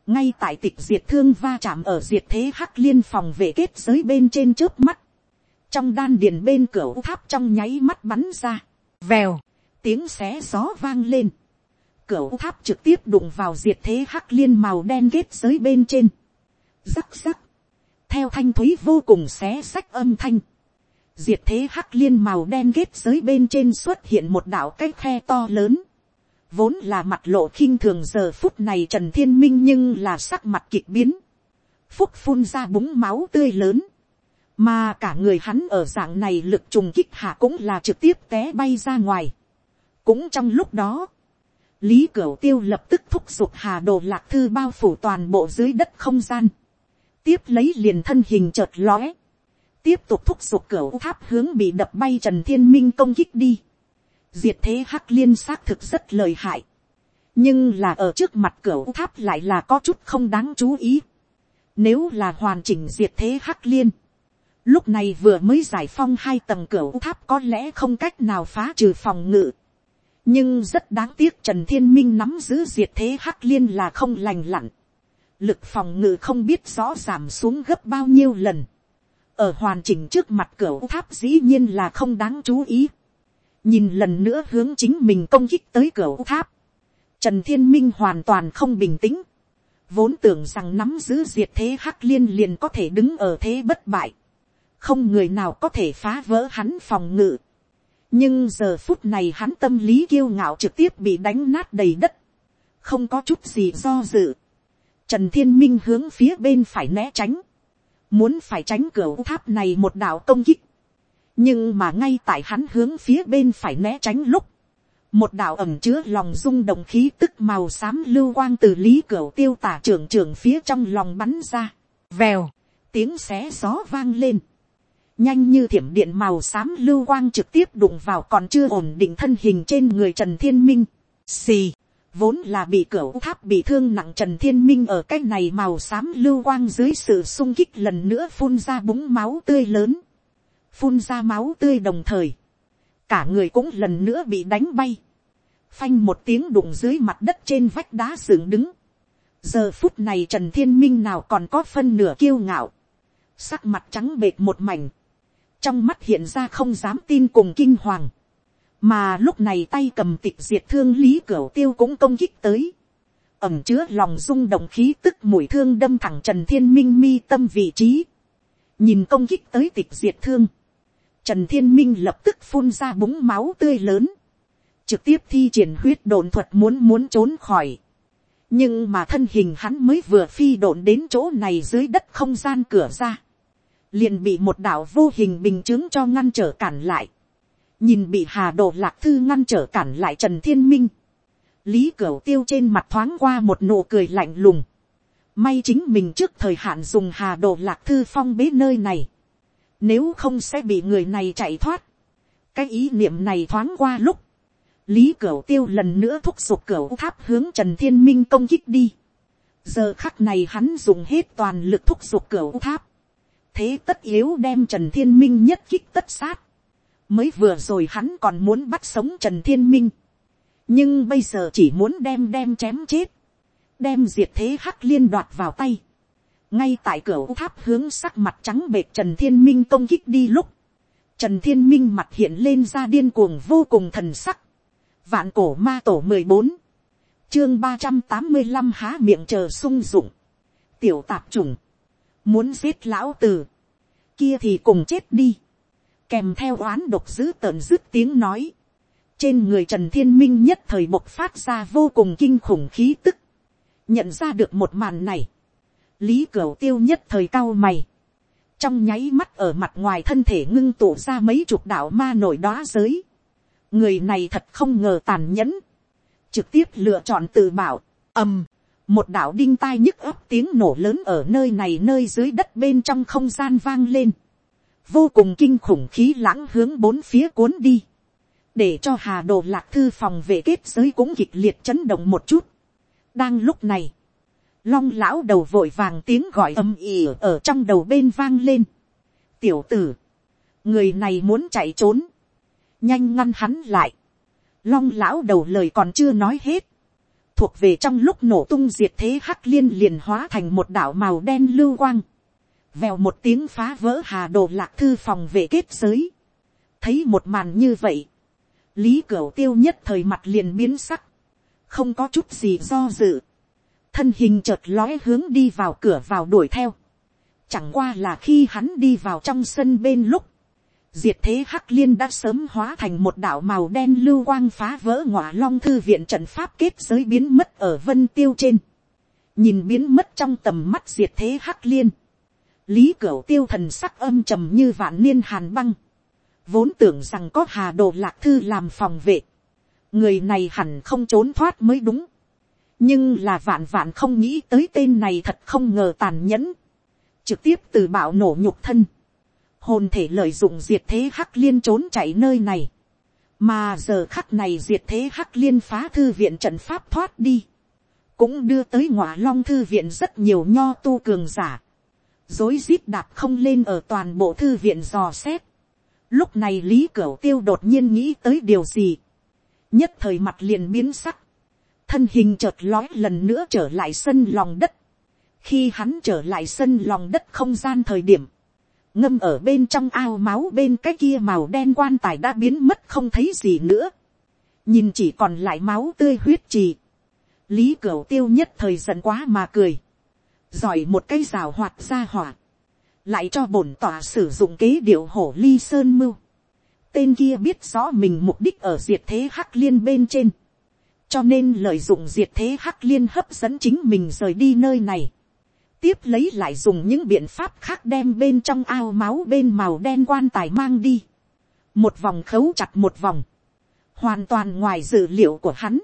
ngay tại tịch diệt thương va chạm ở diệt thế hắc liên phòng vệ kết giới bên trên trước mắt, trong đan điền bên cửa tháp trong nháy mắt bắn ra, vèo, tiếng xé gió vang lên cửa tháp trực tiếp đụng vào diệt thế hắc liên màu đen kết giới bên trên. Rắc rắc. Theo thanh thúy vô cùng xé sách âm thanh. Diệt thế hắc liên màu đen kết giới bên trên xuất hiện một đạo cái khe to lớn. Vốn là mặt lộ khinh thường giờ phút này Trần Thiên Minh nhưng là sắc mặt kịch biến. Phúc phun ra búng máu tươi lớn. Mà cả người hắn ở dạng này lực trùng kích hạ cũng là trực tiếp té bay ra ngoài. Cũng trong lúc đó lý cửu tiêu lập tức thúc giục hà đồ lạc thư bao phủ toàn bộ dưới đất không gian, tiếp lấy liền thân hình chợt lóe, tiếp tục thúc giục cửu tháp hướng bị đập bay trần thiên minh công kích đi, diệt thế hắc liên xác thực rất lời hại, nhưng là ở trước mặt cửu tháp lại là có chút không đáng chú ý, nếu là hoàn chỉnh diệt thế hắc liên, lúc này vừa mới giải phong hai tầng cửa tháp có lẽ không cách nào phá trừ phòng ngự nhưng rất đáng tiếc trần thiên minh nắm giữ diệt thế hắc liên là không lành lặn. lực phòng ngự không biết rõ giảm xuống gấp bao nhiêu lần. ở hoàn chỉnh trước mặt cửa tháp dĩ nhiên là không đáng chú ý. nhìn lần nữa hướng chính mình công kích tới cửa tháp. trần thiên minh hoàn toàn không bình tĩnh. vốn tưởng rằng nắm giữ diệt thế hắc liên liền có thể đứng ở thế bất bại không người nào có thể phá vỡ hắn phòng ngự. Nhưng giờ phút này hắn tâm lý kiêu ngạo trực tiếp bị đánh nát đầy đất, không có chút gì do dự. Trần thiên minh hướng phía bên phải né tránh, muốn phải tránh cửa tháp này một đạo công kích, nhưng mà ngay tại hắn hướng phía bên phải né tránh lúc, một đạo ẩm chứa lòng rung động khí tức màu xám lưu quang từ lý cửa tiêu tả trưởng trưởng phía trong lòng bắn ra, vèo, tiếng xé gió vang lên, nhanh như thiểm điện màu xám lưu quang trực tiếp đụng vào còn chưa ổn định thân hình trên người trần thiên minh. xì, vốn là bị cửa tháp bị thương nặng trần thiên minh ở cái này màu xám lưu quang dưới sự sung kích lần nữa phun ra búng máu tươi lớn, phun ra máu tươi đồng thời, cả người cũng lần nữa bị đánh bay, phanh một tiếng đụng dưới mặt đất trên vách đá dựng đứng. giờ phút này trần thiên minh nào còn có phân nửa kiêu ngạo, sắc mặt trắng bệt một mảnh, trong mắt hiện ra không dám tin cùng kinh hoàng, mà lúc này tay cầm tịch diệt thương lý cửa tiêu cũng công kích tới, ẩm chứa lòng rung động khí tức mùi thương đâm thẳng trần thiên minh mi tâm vị trí, nhìn công kích tới tịch diệt thương, trần thiên minh lập tức phun ra búng máu tươi lớn, trực tiếp thi triển huyết đồn thuật muốn muốn trốn khỏi, nhưng mà thân hình hắn mới vừa phi độn đến chỗ này dưới đất không gian cửa ra, liền bị một đạo vô hình bình chứng cho ngăn trở cản lại, nhìn bị hà đồ lạc thư ngăn trở cản lại trần thiên minh, lý cửu tiêu trên mặt thoáng qua một nụ cười lạnh lùng, may chính mình trước thời hạn dùng hà đồ lạc thư phong bế nơi này, nếu không sẽ bị người này chạy thoát, cái ý niệm này thoáng qua lúc, lý cửu tiêu lần nữa thúc giục cửu tháp hướng trần thiên minh công kích đi. giờ khắc này hắn dùng hết toàn lực thúc giục cửu tháp thế tất yếu đem trần thiên minh nhất kích tất sát. mới vừa rồi hắn còn muốn bắt sống trần thiên minh. nhưng bây giờ chỉ muốn đem đem chém chết. đem diệt thế hắc liên đoạt vào tay. ngay tại cửa tháp hướng sắc mặt trắng bệt trần thiên minh công kích đi lúc. Trần thiên minh mặt hiện lên ra điên cuồng vô cùng thần sắc Vạn cổ ma tổ mười bốn Chương ba trăm tám mươi năm há miệng chờ sung dụng. Tiểu tạp trùng. Muốn giết lão tử. Kia thì cùng chết đi. Kèm theo oán độc dữ tợn dứt tiếng nói. Trên người Trần Thiên Minh nhất thời bộc phát ra vô cùng kinh khủng khí tức. Nhận ra được một màn này. Lý Cửu Tiêu nhất thời cao mày. Trong nháy mắt ở mặt ngoài thân thể ngưng tụ ra mấy chục đạo ma nổi đóa giới người này thật không ngờ tàn nhẫn, trực tiếp lựa chọn tự bảo, ầm, một đạo đinh tai nhức ấp tiếng nổ lớn ở nơi này nơi dưới đất bên trong không gian vang lên, vô cùng kinh khủng khí lãng hướng bốn phía cuốn đi, để cho hà đồ lạc thư phòng về kết giới cũng kịch liệt chấn động một chút. đang lúc này, long lão đầu vội vàng tiếng gọi âm ỉ ở trong đầu bên vang lên. tiểu tử, người này muốn chạy trốn, nhanh ngăn hắn lại. Long lão đầu lời còn chưa nói hết. Thuộc về trong lúc nổ tung diệt thế hắc liên liền hóa thành một đảo màu đen lưu quang. Vèo một tiếng phá vỡ hà đồ lạc thư phòng về kết giới. Thấy một màn như vậy. Lý Cửu tiêu nhất thời mặt liền biến sắc. Không có chút gì do dự. Thân hình chợt lóe hướng đi vào cửa vào đuổi theo. Chẳng qua là khi hắn đi vào trong sân bên lúc diệt thế hắc liên đã sớm hóa thành một đạo màu đen lưu quang phá vỡ ngọa long thư viện trận pháp kết giới biến mất ở vân tiêu trên. nhìn biến mất trong tầm mắt diệt thế hắc liên. lý cửu tiêu thần sắc âm trầm như vạn niên hàn băng. vốn tưởng rằng có hà đồ lạc thư làm phòng vệ. người này hẳn không trốn thoát mới đúng. nhưng là vạn vạn không nghĩ tới tên này thật không ngờ tàn nhẫn. trực tiếp từ bạo nổ nhục thân hồn thể lợi dụng diệt thế hắc liên trốn chạy nơi này, mà giờ khắc này diệt thế hắc liên phá thư viện trận pháp thoát đi, cũng đưa tới ngọa long thư viện rất nhiều nho tu cường giả, dối rít đạp không lên ở toàn bộ thư viện dò xét. Lúc này lý cửu tiêu đột nhiên nghĩ tới điều gì, nhất thời mặt liền biến sắc, thân hình chợt lói lần nữa trở lại sân lòng đất, khi hắn trở lại sân lòng đất không gian thời điểm, ngâm ở bên trong ao máu bên cái kia màu đen quan tài đã biến mất không thấy gì nữa. nhìn chỉ còn lại máu tươi huyết trì. lý cửu tiêu nhất thời giận quá mà cười. giỏi một cái rào hoạt ra hỏa. lại cho bổn tỏa sử dụng kế điệu hổ ly sơn mưu. tên kia biết rõ mình mục đích ở diệt thế hắc liên bên trên. cho nên lợi dụng diệt thế hắc liên hấp dẫn chính mình rời đi nơi này tiếp lấy lại dùng những biện pháp khác đem bên trong ao máu bên màu đen quan tài mang đi. một vòng khấu chặt một vòng, hoàn toàn ngoài dự liệu của hắn.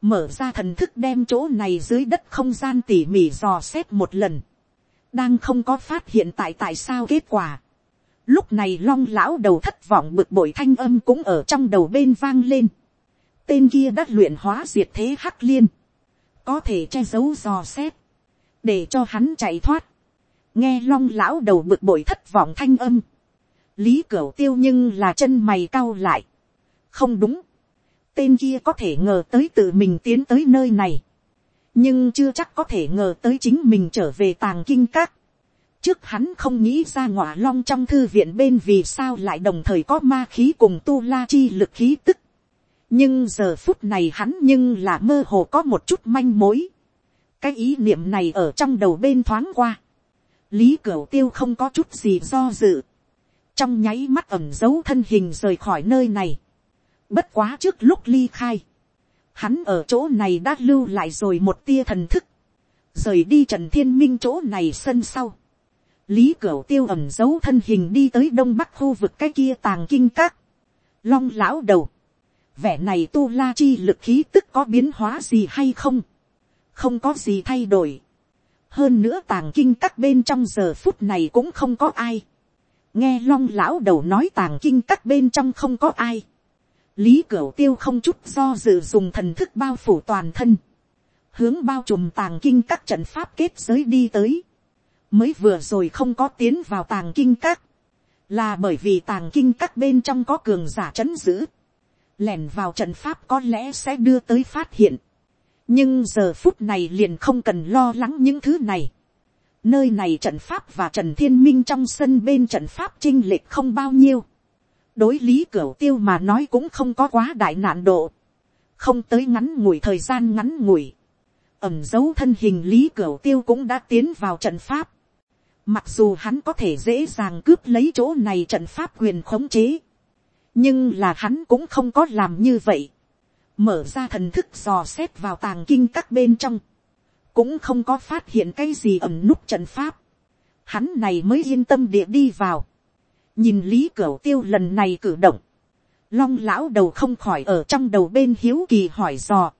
mở ra thần thức đem chỗ này dưới đất không gian tỉ mỉ dò xét một lần. đang không có phát hiện tại tại sao kết quả. lúc này long lão đầu thất vọng bực bội thanh âm cũng ở trong đầu bên vang lên. tên kia đã luyện hóa diệt thế hắc liên. có thể che giấu dò xét để cho hắn chạy thoát, nghe long lão đầu bực bội thất vọng thanh âm, lý cửu tiêu nhưng là chân mày cau lại, không đúng, tên kia có thể ngờ tới tự mình tiến tới nơi này, nhưng chưa chắc có thể ngờ tới chính mình trở về tàng kinh các, trước hắn không nghĩ ra ngọa long trong thư viện bên vì sao lại đồng thời có ma khí cùng tu la chi lực khí tức, nhưng giờ phút này hắn nhưng là mơ hồ có một chút manh mối cái ý niệm này ở trong đầu bên thoáng qua, lý cửu tiêu không có chút gì do dự, trong nháy mắt ẩm dấu thân hình rời khỏi nơi này, bất quá trước lúc ly khai, hắn ở chỗ này đã lưu lại rồi một tia thần thức, rời đi trần thiên minh chỗ này sân sau, lý cửu tiêu ẩm dấu thân hình đi tới đông bắc khu vực cái kia tàng kinh các, long lão đầu, vẻ này tu la chi lực khí tức có biến hóa gì hay không, không có gì thay đổi, hơn nữa tàng kinh các bên trong giờ phút này cũng không có ai, nghe long lão đầu nói tàng kinh các bên trong không có ai, lý cửu tiêu không chút do dự dùng thần thức bao phủ toàn thân, hướng bao trùm tàng kinh các trận pháp kết giới đi tới, mới vừa rồi không có tiến vào tàng kinh các, là bởi vì tàng kinh các bên trong có cường giả c h ấ n giữ, lẻn vào trận pháp có lẽ sẽ đưa tới phát hiện, nhưng giờ phút này liền không cần lo lắng những thứ này, nơi này trận pháp và trần thiên minh trong sân bên trận pháp chinh lệch không bao nhiêu, đối lý cửu tiêu mà nói cũng không có quá đại nạn độ, không tới ngắn ngủi thời gian ngắn ngủi, ẩm dấu thân hình lý cửu tiêu cũng đã tiến vào trận pháp, Mặc dù hắn có thể dễ dàng cướp lấy chỗ này trận pháp quyền khống chế. Nhưng là hắn cũng không có làm như vậy. Mở ra thần thức dò xét vào tàng kinh các bên trong. Cũng không có phát hiện cái gì ẩm nút trận pháp. Hắn này mới yên tâm địa đi vào. Nhìn Lý cửa Tiêu lần này cử động. Long lão đầu không khỏi ở trong đầu bên hiếu kỳ hỏi dò.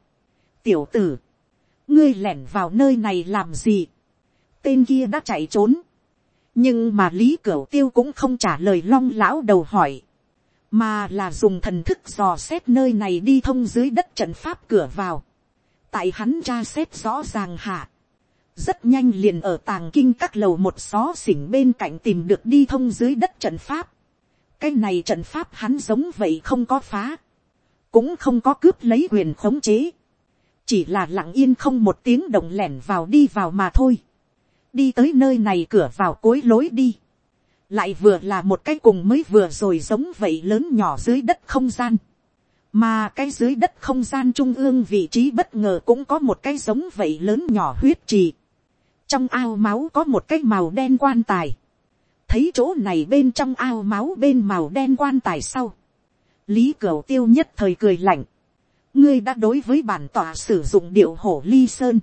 Tiểu tử. Ngươi lẻn vào nơi này làm gì? Tên kia đã chạy trốn nhưng mà lý cửa tiêu cũng không trả lời long lão đầu hỏi, mà là dùng thần thức dò xét nơi này đi thông dưới đất trận pháp cửa vào, tại hắn tra xét rõ ràng hạ, rất nhanh liền ở tàng kinh các lầu một xó xỉnh bên cạnh tìm được đi thông dưới đất trận pháp, cái này trận pháp hắn giống vậy không có phá, cũng không có cướp lấy quyền khống chế, chỉ là lặng yên không một tiếng động lẻn vào đi vào mà thôi. Đi tới nơi này cửa vào cối lối đi lại vừa là một cái cùng mới vừa rồi giống vậy lớn nhỏ dưới đất không gian. mà cái dưới đất không gian trung ương vị trí bất ngờ cũng có một cái giống vậy lớn nhỏ huyết trì. trong ao máu có một cái màu đen quan tài. thấy chỗ này bên trong ao máu bên màu đen quan tài sau. lý cửu tiêu nhất thời cười lạnh. ngươi đã đối với bản tòa sử dụng điệu hổ ly sơn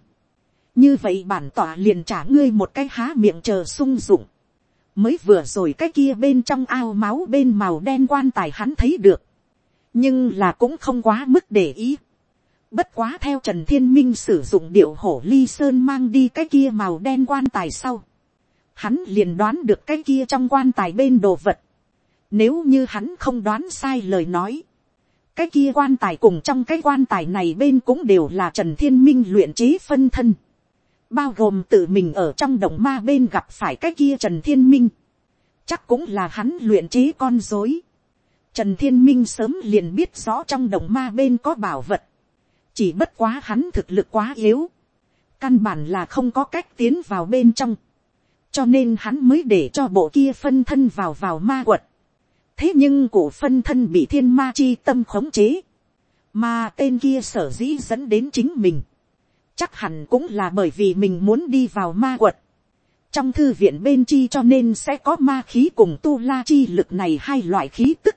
như vậy bản tỏa liền trả ngươi một cái há miệng chờ sung dụng mới vừa rồi cái kia bên trong ao máu bên màu đen quan tài hắn thấy được. nhưng là cũng không quá mức để ý. bất quá theo trần thiên minh sử dụng điệu hổ ly sơn mang đi cái kia màu đen quan tài sau. hắn liền đoán được cái kia trong quan tài bên đồ vật. nếu như hắn không đoán sai lời nói, cái kia quan tài cùng trong cái quan tài này bên cũng đều là trần thiên minh luyện chế phân thân bao gồm tự mình ở trong đồng ma bên gặp phải cái kia trần thiên minh, chắc cũng là hắn luyện chế con dối. Trần thiên minh sớm liền biết rõ trong đồng ma bên có bảo vật, chỉ bất quá hắn thực lực quá yếu, căn bản là không có cách tiến vào bên trong, cho nên hắn mới để cho bộ kia phân thân vào vào ma quật. thế nhưng cổ phân thân bị thiên ma chi tâm khống chế, mà tên kia sở dĩ dẫn đến chính mình, chắc hẳn cũng là bởi vì mình muốn đi vào ma quật. trong thư viện bên chi cho nên sẽ có ma khí cùng tu la chi lực này hai loại khí tức.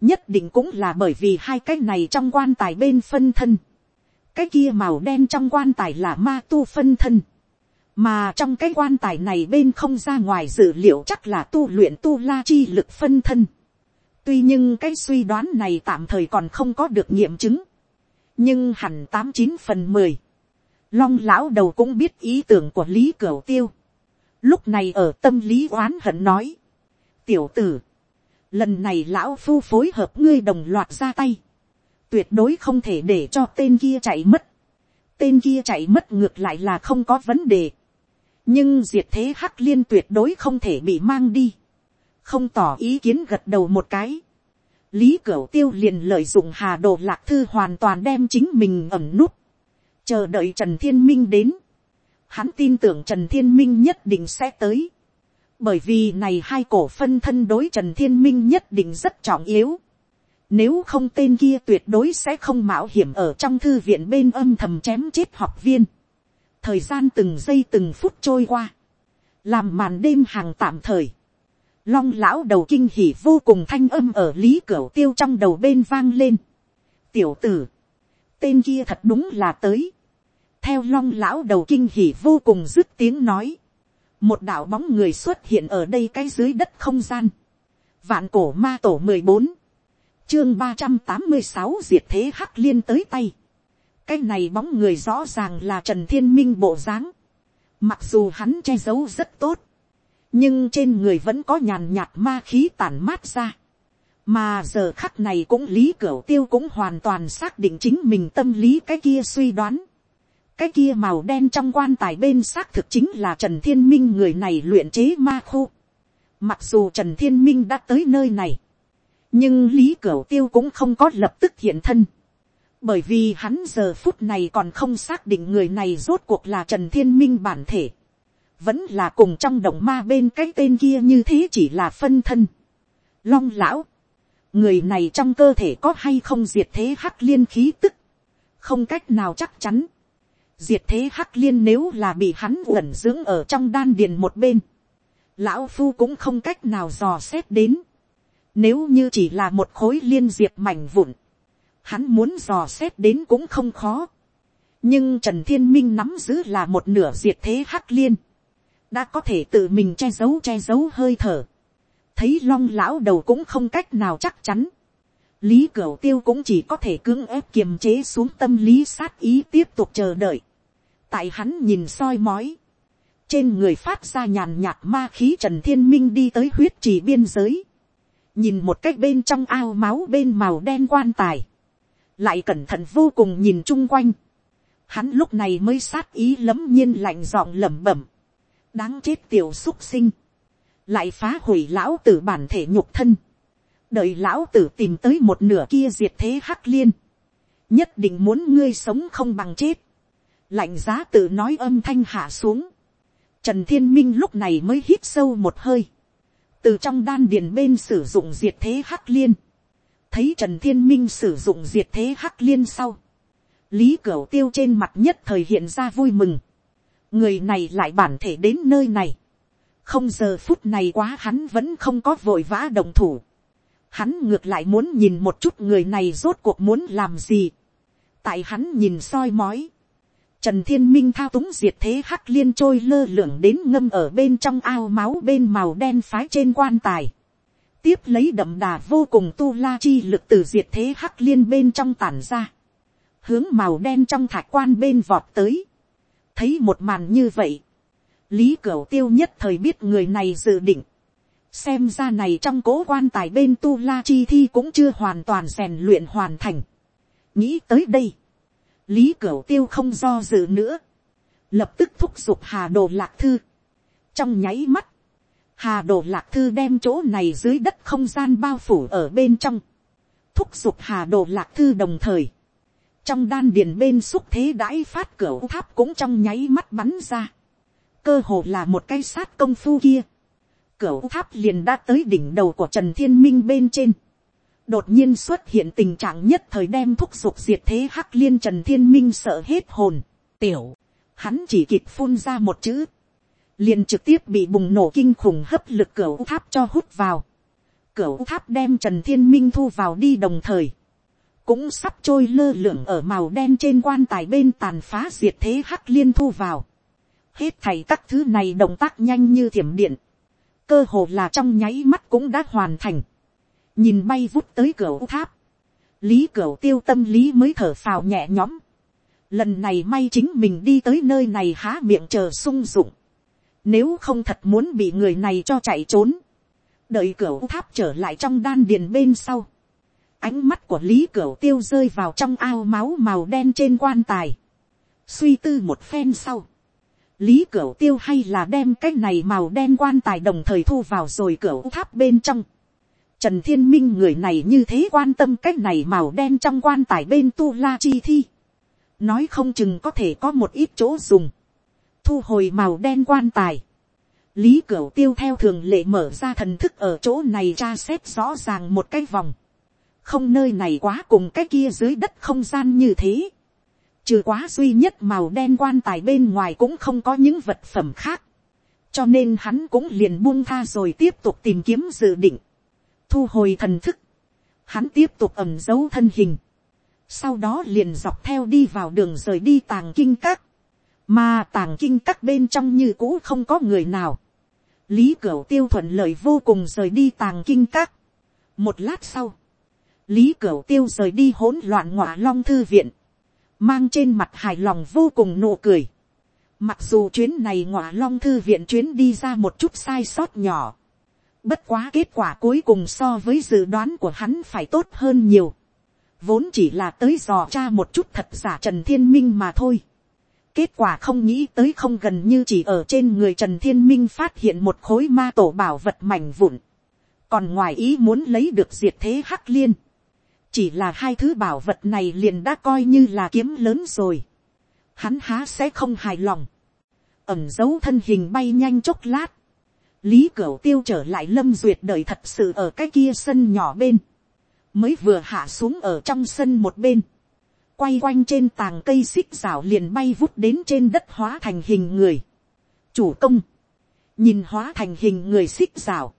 nhất định cũng là bởi vì hai cái này trong quan tài bên phân thân. cái kia màu đen trong quan tài là ma tu phân thân. mà trong cái quan tài này bên không ra ngoài dự liệu chắc là tu luyện tu la chi lực phân thân. tuy nhưng cái suy đoán này tạm thời còn không có được nghiệm chứng. nhưng hẳn tám chín phần mười Long lão đầu cũng biết ý tưởng của Lý Cửu Tiêu. Lúc này ở tâm lý oán hận nói. Tiểu tử. Lần này lão phu phối hợp ngươi đồng loạt ra tay. Tuyệt đối không thể để cho tên kia chạy mất. Tên kia chạy mất ngược lại là không có vấn đề. Nhưng diệt thế hắc liên tuyệt đối không thể bị mang đi. Không tỏ ý kiến gật đầu một cái. Lý Cửu Tiêu liền lợi dụng Hà Đồ Lạc Thư hoàn toàn đem chính mình ẩm nút chờ đợi trần thiên minh đến, hắn tin tưởng trần thiên minh nhất định sẽ tới, bởi vì này hai cổ phân thân đối trần thiên minh nhất định rất trọng yếu, nếu không tên kia tuyệt đối sẽ không mạo hiểm ở trong thư viện bên âm thầm chém chết học viên. Thời gian từng giây từng phút trôi qua. làm màn đêm hàng tạm thời, long lão đầu kinh hỉ vô cùng thanh âm ở lý cửa tiêu trong đầu bên vang lên. tiểu tử, tên kia thật đúng là tới theo long lão đầu kinh hỉ vô cùng dứt tiếng nói. một đạo bóng người xuất hiện ở đây cái dưới đất không gian. vạn cổ ma tổ mười bốn, chương ba trăm tám mươi sáu diệt thế hắc liên tới tay. cái này bóng người rõ ràng là trần thiên minh bộ dáng. mặc dù hắn che giấu rất tốt nhưng trên người vẫn có nhàn nhạt ma khí tản mát ra. mà giờ khắc này cũng lý cửu tiêu cũng hoàn toàn xác định chính mình tâm lý cái kia suy đoán cái kia màu đen trong quan tài bên xác thực chính là trần thiên minh người này luyện chế ma khu. mặc dù trần thiên minh đã tới nơi này, nhưng lý cửu tiêu cũng không có lập tức hiện thân. bởi vì hắn giờ phút này còn không xác định người này rốt cuộc là trần thiên minh bản thể vẫn là cùng trong động ma bên cái tên kia như thế chỉ là phân thân. Long lão, người này trong cơ thể có hay không diệt thế hắc liên khí tức, không cách nào chắc chắn. Diệt thế hắc liên nếu là bị hắn uẩn dưỡng ở trong đan điền một bên, lão phu cũng không cách nào dò xét đến. Nếu như chỉ là một khối liên diệt mảnh vụn, hắn muốn dò xét đến cũng không khó. nhưng trần thiên minh nắm giữ là một nửa diệt thế hắc liên. Đã có thể tự mình che giấu che giấu hơi thở, thấy long lão đầu cũng không cách nào chắc chắn, lý cửu tiêu cũng chỉ có thể cưỡng ép kiềm chế xuống tâm lý sát ý tiếp tục chờ đợi, tại hắn nhìn soi mói, trên người phát ra nhàn nhạt ma khí trần thiên minh đi tới huyết trì biên giới, nhìn một cách bên trong ao máu bên màu đen quan tài, lại cẩn thận vô cùng nhìn chung quanh, hắn lúc này mới sát ý lấm nhiên lạnh giọng lẩm bẩm, đáng chết tiểu xúc sinh, lại phá hủy lão tử bản thể nhục thân, đợi lão tử tìm tới một nửa kia diệt thế hắc liên, nhất định muốn ngươi sống không bằng chết, lạnh giá tự nói âm thanh hạ xuống, trần thiên minh lúc này mới hít sâu một hơi, từ trong đan điền bên sử dụng diệt thế hắc liên, thấy trần thiên minh sử dụng diệt thế hắc liên sau, lý cửu tiêu trên mặt nhất thời hiện ra vui mừng, người này lại bản thể đến nơi này. không giờ phút này quá hắn vẫn không có vội vã đồng thủ. hắn ngược lại muốn nhìn một chút người này rốt cuộc muốn làm gì. tại hắn nhìn soi mói. Trần Thiên Minh thao túng diệt thế hắc liên trôi lơ lửng đến ngâm ở bên trong ao máu bên màu đen phái trên quan tài. Tiếp lấy đậm đà vô cùng tu la chi lực từ diệt thế hắc liên bên trong tản ra. Hướng màu đen trong thạch quan bên vọt tới thấy một màn như vậy, lý cửu tiêu nhất thời biết người này dự định, xem ra này trong cố quan tài bên tu la chi thi cũng chưa hoàn toàn rèn luyện hoàn thành. nghĩ tới đây, lý cửu tiêu không do dự nữa, lập tức thúc giục hà đồ lạc thư. trong nháy mắt, hà đồ lạc thư đem chỗ này dưới đất không gian bao phủ ở bên trong, thúc giục hà đồ lạc thư đồng thời, trong đan điền bên xúc thế đãi phát cửa tháp cũng trong nháy mắt bắn ra, cơ hồ là một cái sát công phu kia, cửa tháp liền đã tới đỉnh đầu của trần thiên minh bên trên, đột nhiên xuất hiện tình trạng nhất thời đem thúc giục diệt thế hắc liên trần thiên minh sợ hết hồn, tiểu, hắn chỉ kịp phun ra một chữ, liền trực tiếp bị bùng nổ kinh khủng hấp lực cửa tháp cho hút vào, cửa tháp đem trần thiên minh thu vào đi đồng thời, cũng sắp trôi lơ lửng ở màu đen trên quan tài bên tàn phá diệt thế hắc liên thu vào. Hết thảy các thứ này động tác nhanh như thiểm điện. Cơ hồ là trong nháy mắt cũng đã hoàn thành. Nhìn bay vút tới cửa tháp. Lý cửa tiêu tâm lý mới thở phào nhẹ nhõm. Lần này may chính mình đi tới nơi này há miệng chờ sung dụng. Nếu không thật muốn bị người này cho chạy trốn. Đợi cửa tháp trở lại trong đan điền bên sau Ánh mắt của Lý cửa Tiêu rơi vào trong ao máu màu đen trên quan tài. Suy tư một phen sau. Lý cửa Tiêu hay là đem cái này màu đen quan tài đồng thời thu vào rồi cửa tháp bên trong. Trần Thiên Minh người này như thế quan tâm cách này màu đen trong quan tài bên tu la chi thi. Nói không chừng có thể có một ít chỗ dùng. Thu hồi màu đen quan tài. Lý Cửu Tiêu theo thường lệ mở ra thần thức ở chỗ này tra xét rõ ràng một cái vòng không nơi này quá cùng cái kia dưới đất không gian như thế. Trừ quá duy nhất màu đen quan tài bên ngoài cũng không có những vật phẩm khác. cho nên hắn cũng liền buông tha rồi tiếp tục tìm kiếm dự định, thu hồi thần thức, hắn tiếp tục ẩm giấu thân hình, sau đó liền dọc theo đi vào đường rời đi tàng kinh các, mà tàng kinh các bên trong như cũ không có người nào, lý cửu tiêu thuận lợi vô cùng rời đi tàng kinh các. một lát sau, lý cửu tiêu rời đi hỗn loạn ngọa long thư viện, mang trên mặt hài lòng vô cùng nụ cười. mặc dù chuyến này ngọa long thư viện chuyến đi ra một chút sai sót nhỏ, bất quá kết quả cuối cùng so với dự đoán của hắn phải tốt hơn nhiều. vốn chỉ là tới dò cha một chút thật giả trần thiên minh mà thôi Kết quả không nghĩ tới không gần như chỉ ở trên người Trần Thiên Minh phát hiện một khối ma tổ bảo vật mảnh vụn. Còn ngoài ý muốn lấy được diệt thế hắc liên. Chỉ là hai thứ bảo vật này liền đã coi như là kiếm lớn rồi. Hắn há sẽ không hài lòng. Ẩm dấu thân hình bay nhanh chốc lát. Lý Cửu Tiêu trở lại Lâm Duyệt đợi thật sự ở cái kia sân nhỏ bên. Mới vừa hạ xuống ở trong sân một bên quay quanh trên tàng cây xích rào liền bay vút đến trên đất hóa thành hình người. chủ công, nhìn hóa thành hình người xích rào.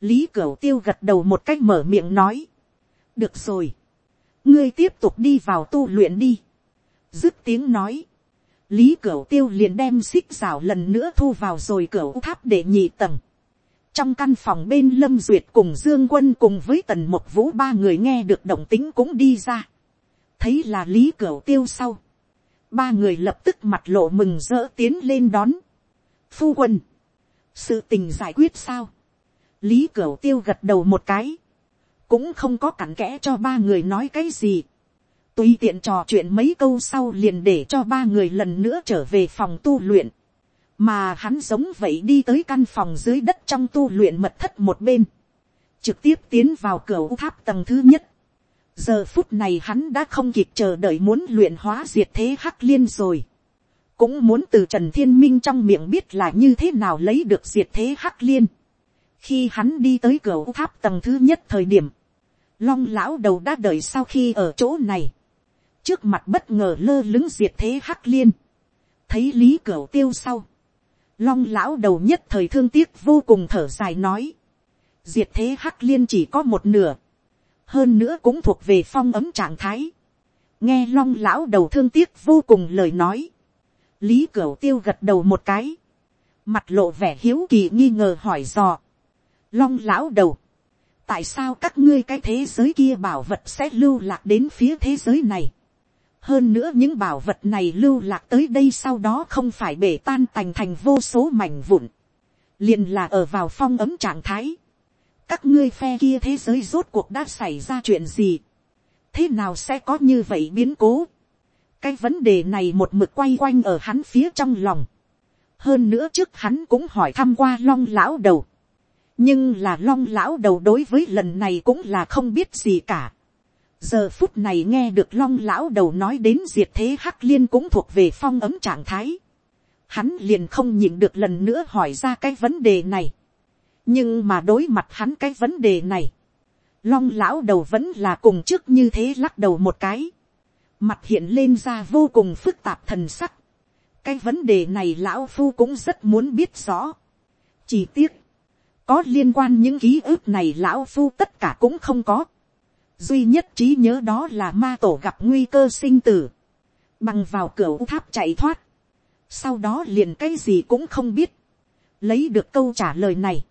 lý cửu tiêu gật đầu một cách mở miệng nói. được rồi, ngươi tiếp tục đi vào tu luyện đi. dứt tiếng nói lý cửu tiêu liền đem xích rào lần nữa thu vào rồi cửu tháp để nhị tầng. trong căn phòng bên lâm duyệt cùng dương quân cùng với tần một vũ ba người nghe được động tính cũng đi ra. Thấy là lý cửu tiêu sau, ba người lập tức mặt lộ mừng rỡ tiến lên đón. phu quân, sự tình giải quyết sao, lý cửu tiêu gật đầu một cái, cũng không có cặn kẽ cho ba người nói cái gì, tùy tiện trò chuyện mấy câu sau liền để cho ba người lần nữa trở về phòng tu luyện, mà hắn giống vậy đi tới căn phòng dưới đất trong tu luyện mật thất một bên, trực tiếp tiến vào cửa tháp tầng thứ nhất, giờ phút này hắn đã không kịp chờ đợi muốn luyện hóa diệt thế hắc liên rồi. cũng muốn từ trần thiên minh trong miệng biết là như thế nào lấy được diệt thế hắc liên. khi hắn đi tới cửa tháp tầng thứ nhất thời điểm, long lão đầu đã đợi sau khi ở chỗ này trước mặt bất ngờ lơ lứng diệt thế hắc liên. thấy lý cửa tiêu sau. long lão đầu nhất thời thương tiếc vô cùng thở dài nói. diệt thế hắc liên chỉ có một nửa hơn nữa cũng thuộc về phong ấm trạng thái. nghe long lão đầu thương tiếc vô cùng lời nói. lý cửa tiêu gật đầu một cái. mặt lộ vẻ hiếu kỳ nghi ngờ hỏi dò. long lão đầu. tại sao các ngươi cái thế giới kia bảo vật sẽ lưu lạc đến phía thế giới này hơn nữa những bảo vật này lưu lạc tới đây sau đó không phải bể tan tành thành vô số mảnh vụn. liền là ở vào phong ấm trạng thái. Các ngươi phe kia thế giới rốt cuộc đã xảy ra chuyện gì, thế nào sẽ có như vậy biến cố, cái vấn đề này một mực quay quanh ở hắn phía trong lòng, hơn nữa trước hắn cũng hỏi thăm qua long lão đầu, nhưng là long lão đầu đối với lần này cũng là không biết gì cả giờ phút này nghe được long lão đầu nói đến diệt thế hắc liên cũng thuộc về phong ấm trạng thái. hắn liền không nhịn được lần nữa hỏi ra cái vấn đề này. Nhưng mà đối mặt hắn cái vấn đề này, long lão đầu vẫn là cùng trước như thế lắc đầu một cái, mặt hiện lên ra vô cùng phức tạp thần sắc, cái vấn đề này lão phu cũng rất muốn biết rõ, chỉ tiếc, có liên quan những ký ức này lão phu tất cả cũng không có, duy nhất trí nhớ đó là ma tổ gặp nguy cơ sinh tử, bằng vào cửa tháp chạy thoát, sau đó liền cái gì cũng không biết, lấy được câu trả lời này,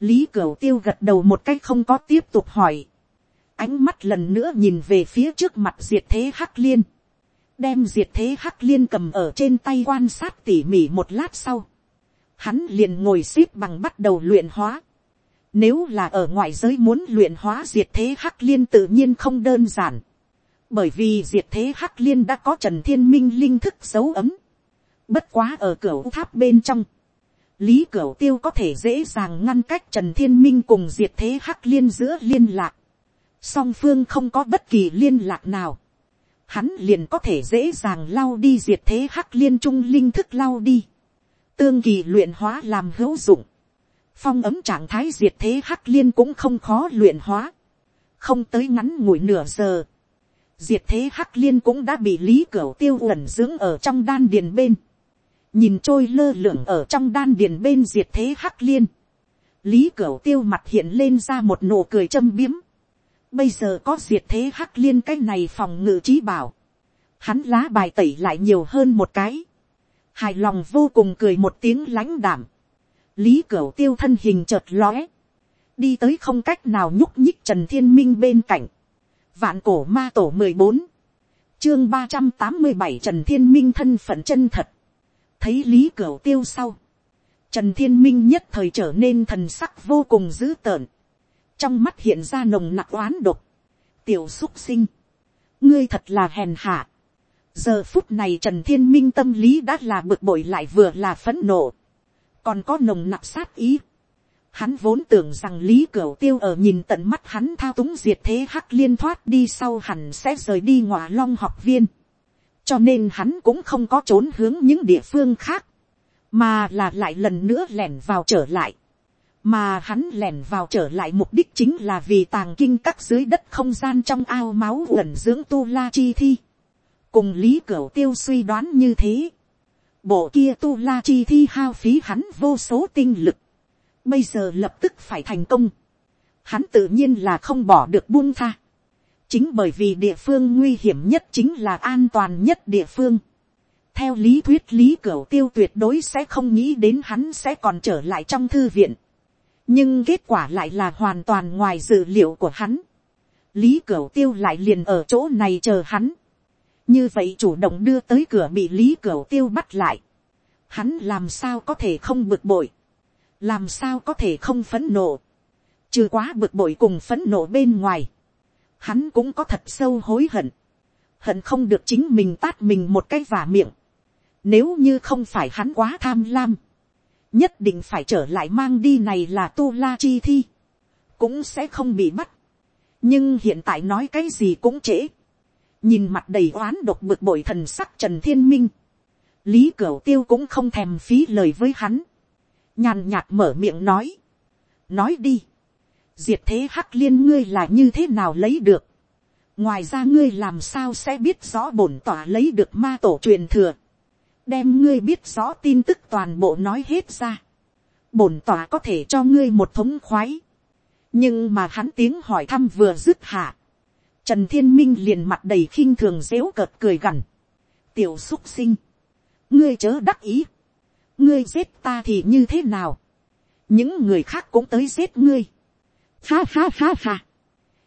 lý cửa tiêu gật đầu một cách không có tiếp tục hỏi. ánh mắt lần nữa nhìn về phía trước mặt diệt thế hắc liên. đem diệt thế hắc liên cầm ở trên tay quan sát tỉ mỉ một lát sau. hắn liền ngồi xếp bằng bắt đầu luyện hóa nếu là ở ngoại giới muốn luyện hóa diệt thế hắc liên tự nhiên không đơn giản. bởi vì diệt thế hắc liên đã có trần thiên minh linh thức dấu ấm. bất quá ở cửa tháp bên trong lý cửu tiêu có thể dễ dàng ngăn cách trần thiên minh cùng diệt thế hắc liên giữa liên lạc. song phương không có bất kỳ liên lạc nào. hắn liền có thể dễ dàng lau đi diệt thế hắc liên trung linh thức lau đi. tương kỳ luyện hóa làm hữu dụng phong ấm trạng thái diệt thế hắc liên cũng không khó luyện hóa. không tới ngắn ngủi nửa giờ. diệt thế hắc liên cũng đã bị lý cửa tiêu uẩn dưỡng ở trong đan điền bên nhìn trôi lơ lửng ở trong đan điền bên diệt thế hắc liên, lý cửa tiêu mặt hiện lên ra một nụ cười châm biếm, bây giờ có diệt thế hắc liên cái này phòng ngự trí bảo, hắn lá bài tẩy lại nhiều hơn một cái, hài lòng vô cùng cười một tiếng lãnh đảm, lý cửu tiêu thân hình chợt lóe, đi tới không cách nào nhúc nhích trần thiên minh bên cạnh, vạn cổ ma tổ mười bốn, chương ba trăm tám mươi bảy trần thiên minh thân phận chân thật, thấy lý cửu tiêu sau, trần thiên minh nhất thời trở nên thần sắc vô cùng dữ tợn, trong mắt hiện ra nồng nặc oán độc, tiểu xúc sinh, ngươi thật là hèn hạ, giờ phút này trần thiên minh tâm lý đã là bực bội lại vừa là phẫn nộ, còn có nồng nặc sát ý. Hắn vốn tưởng rằng lý cửu tiêu ở nhìn tận mắt hắn thao túng diệt thế hắc liên thoát đi sau hẳn sẽ rời đi ngọa long học viên. cho nên hắn cũng không có trốn hướng những địa phương khác, mà là lại lần nữa lẻn vào trở lại. mà hắn lẻn vào trở lại mục đích chính là vì tàng kinh các dưới đất không gian trong ao máu uẩn dưỡng tu la chi thi cùng lý cửu tiêu suy đoán như thế, bộ kia tu la chi thi hao phí hắn vô số tinh lực, bây giờ lập tức phải thành công, hắn tự nhiên là không bỏ được buông tha, chính bởi vì địa phương nguy hiểm nhất chính là an toàn nhất địa phương, theo lý thuyết lý cửu tiêu tuyệt đối sẽ không nghĩ đến hắn sẽ còn trở lại trong thư viện, nhưng kết quả lại là hoàn toàn ngoài dự liệu của hắn, lý cửu tiêu lại liền ở chỗ này chờ hắn, như vậy chủ động đưa tới cửa bị lý cửa tiêu bắt lại. Hắn làm sao có thể không bực bội. Làm sao có thể không phấn nộ. Trừ quá bực bội cùng phấn nộ bên ngoài. Hắn cũng có thật sâu hối hận. Hận không được chính mình tát mình một cái vả miệng. Nếu như không phải hắn quá tham lam. Nhất định phải trở lại mang đi này là tu la chi thi. Cũng sẽ không bị bắt. Nhưng hiện tại nói cái gì cũng trễ nhìn mặt đầy oán độc bực bội thần sắc trần thiên minh, lý cửu tiêu cũng không thèm phí lời với hắn, nhàn nhạt mở miệng nói, nói đi, diệt thế hắc liên ngươi là như thế nào lấy được, ngoài ra ngươi làm sao sẽ biết rõ bổn tỏa lấy được ma tổ truyền thừa, đem ngươi biết rõ tin tức toàn bộ nói hết ra, bổn tỏa có thể cho ngươi một thống khoái, nhưng mà hắn tiếng hỏi thăm vừa dứt hạ, Trần Thiên Minh liền mặt đầy khinh thường dễu cợt cười gằn. Tiểu xúc sinh. Ngươi chớ đắc ý. Ngươi giết ta thì như thế nào? Những người khác cũng tới giết ngươi. Ha ha ha ha.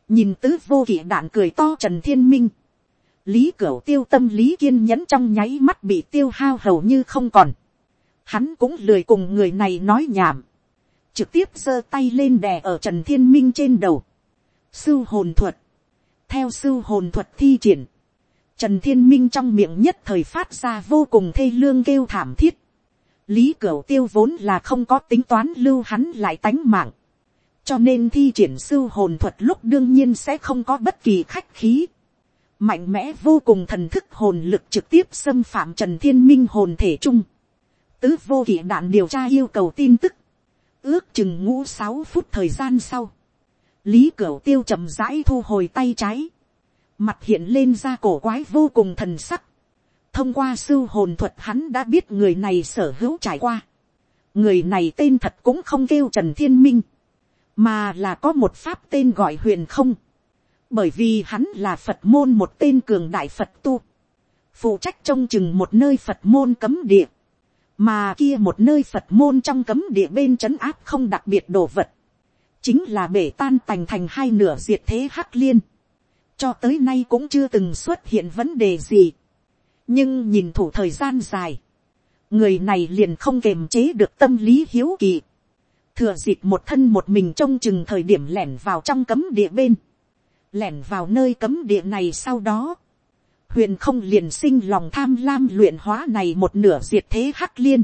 Nhìn tứ vô kỷ đạn cười to Trần Thiên Minh. Lý Cửu tiêu tâm lý kiên nhẫn trong nháy mắt bị tiêu hao hầu như không còn. Hắn cũng lười cùng người này nói nhảm. Trực tiếp giơ tay lên đè ở Trần Thiên Minh trên đầu. Sư hồn thuật theo sư hồn thuật thi triển, trần thiên minh trong miệng nhất thời phát ra vô cùng thê lương kêu thảm thiết. lý cửu tiêu vốn là không có tính toán lưu hắn lại tánh mạng, cho nên thi triển sư hồn thuật lúc đương nhiên sẽ không có bất kỳ khách khí. mạnh mẽ vô cùng thần thức hồn lực trực tiếp xâm phạm trần thiên minh hồn thể chung. tứ vô kỷ đạn điều tra yêu cầu tin tức, ước chừng ngũ sáu phút thời gian sau, lý cửu tiêu chậm rãi thu hồi tay trái, mặt hiện lên ra cổ quái vô cùng thần sắc, thông qua sư hồn thuật hắn đã biết người này sở hữu trải qua, người này tên thật cũng không kêu trần thiên minh, mà là có một pháp tên gọi huyền không, bởi vì hắn là phật môn một tên cường đại phật tu, phụ trách trông chừng một nơi phật môn cấm địa, mà kia một nơi phật môn trong cấm địa bên c h ấ n áp không đặc biệt đồ vật, chính là bể tan tành thành hai nửa diệt thế hắc liên, cho tới nay cũng chưa từng xuất hiện vấn đề gì, nhưng nhìn thủ thời gian dài, người này liền không kềm chế được tâm lý hiếu kỳ, thừa dịp một thân một mình trông chừng thời điểm lẻn vào trong cấm địa bên, lẻn vào nơi cấm địa này sau đó, huyền không liền sinh lòng tham lam luyện hóa này một nửa diệt thế hắc liên,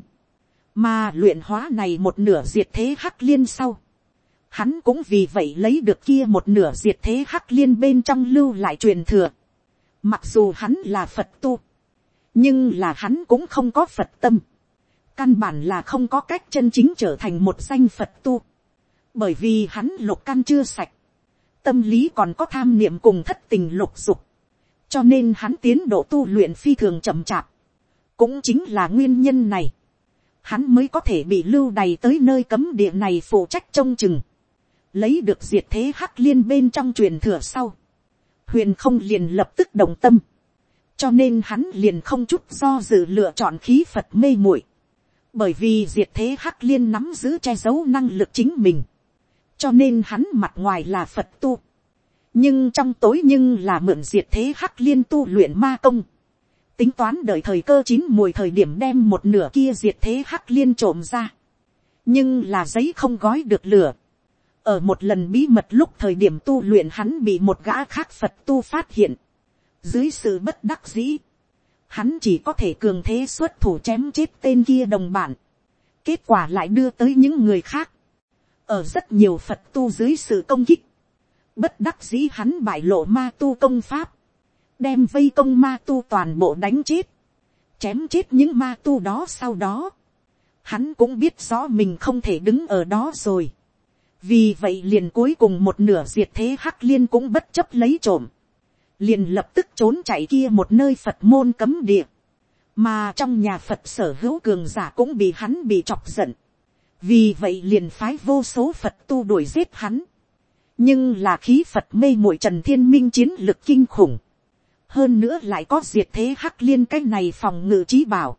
mà luyện hóa này một nửa diệt thế hắc liên sau, Hắn cũng vì vậy lấy được kia một nửa diệt thế hắc liên bên trong lưu lại truyền thừa. Mặc dù hắn là Phật tu. Nhưng là hắn cũng không có Phật tâm. Căn bản là không có cách chân chính trở thành một danh Phật tu. Bởi vì hắn lục căn chưa sạch. Tâm lý còn có tham niệm cùng thất tình lục dục. Cho nên hắn tiến độ tu luyện phi thường chậm chạp. cũng chính là nguyên nhân này, hắn mới có thể bị lưu đày tới nơi cấm địa này phụ trách trông chừng, lấy được diệt thế hắc liên bên trong truyền thừa sau, huyền không liền lập tức đồng tâm, cho nên hắn liền không chút do dự lựa chọn khí phật mê muội, bởi vì diệt thế hắc liên nắm giữ che giấu năng lực chính mình, cho nên hắn mặt ngoài là phật tu, nhưng trong tối nhưng là mượn diệt thế hắc liên tu luyện ma công, tính toán đợi thời cơ chín mùi thời điểm đem một nửa kia diệt thế hắc liên trộm ra, nhưng là giấy không gói được lửa, ở một lần bí mật lúc thời điểm tu luyện hắn bị một gã khác phật tu phát hiện, dưới sự bất đắc dĩ, hắn chỉ có thể cường thế xuất thủ chém chết tên kia đồng bản, kết quả lại đưa tới những người khác, ở rất nhiều phật tu dưới sự công kích, bất đắc dĩ hắn bại lộ ma tu công pháp, đem vây công ma tu toàn bộ đánh chết, chém chết những ma tu đó. Sau đó, hắn cũng biết rõ mình không thể đứng ở đó rồi, vì vậy liền cuối cùng một nửa diệt thế hắc liên cũng bất chấp lấy trộm, liền lập tức trốn chạy kia một nơi phật môn cấm địa, mà trong nhà phật sở hữu cường giả cũng bị hắn bị chọc giận, vì vậy liền phái vô số phật tu đuổi giết hắn, nhưng là khí phật mê muội trần thiên minh chiến lực kinh khủng, hơn nữa lại có diệt thế hắc liên cái này phòng ngự trí bảo,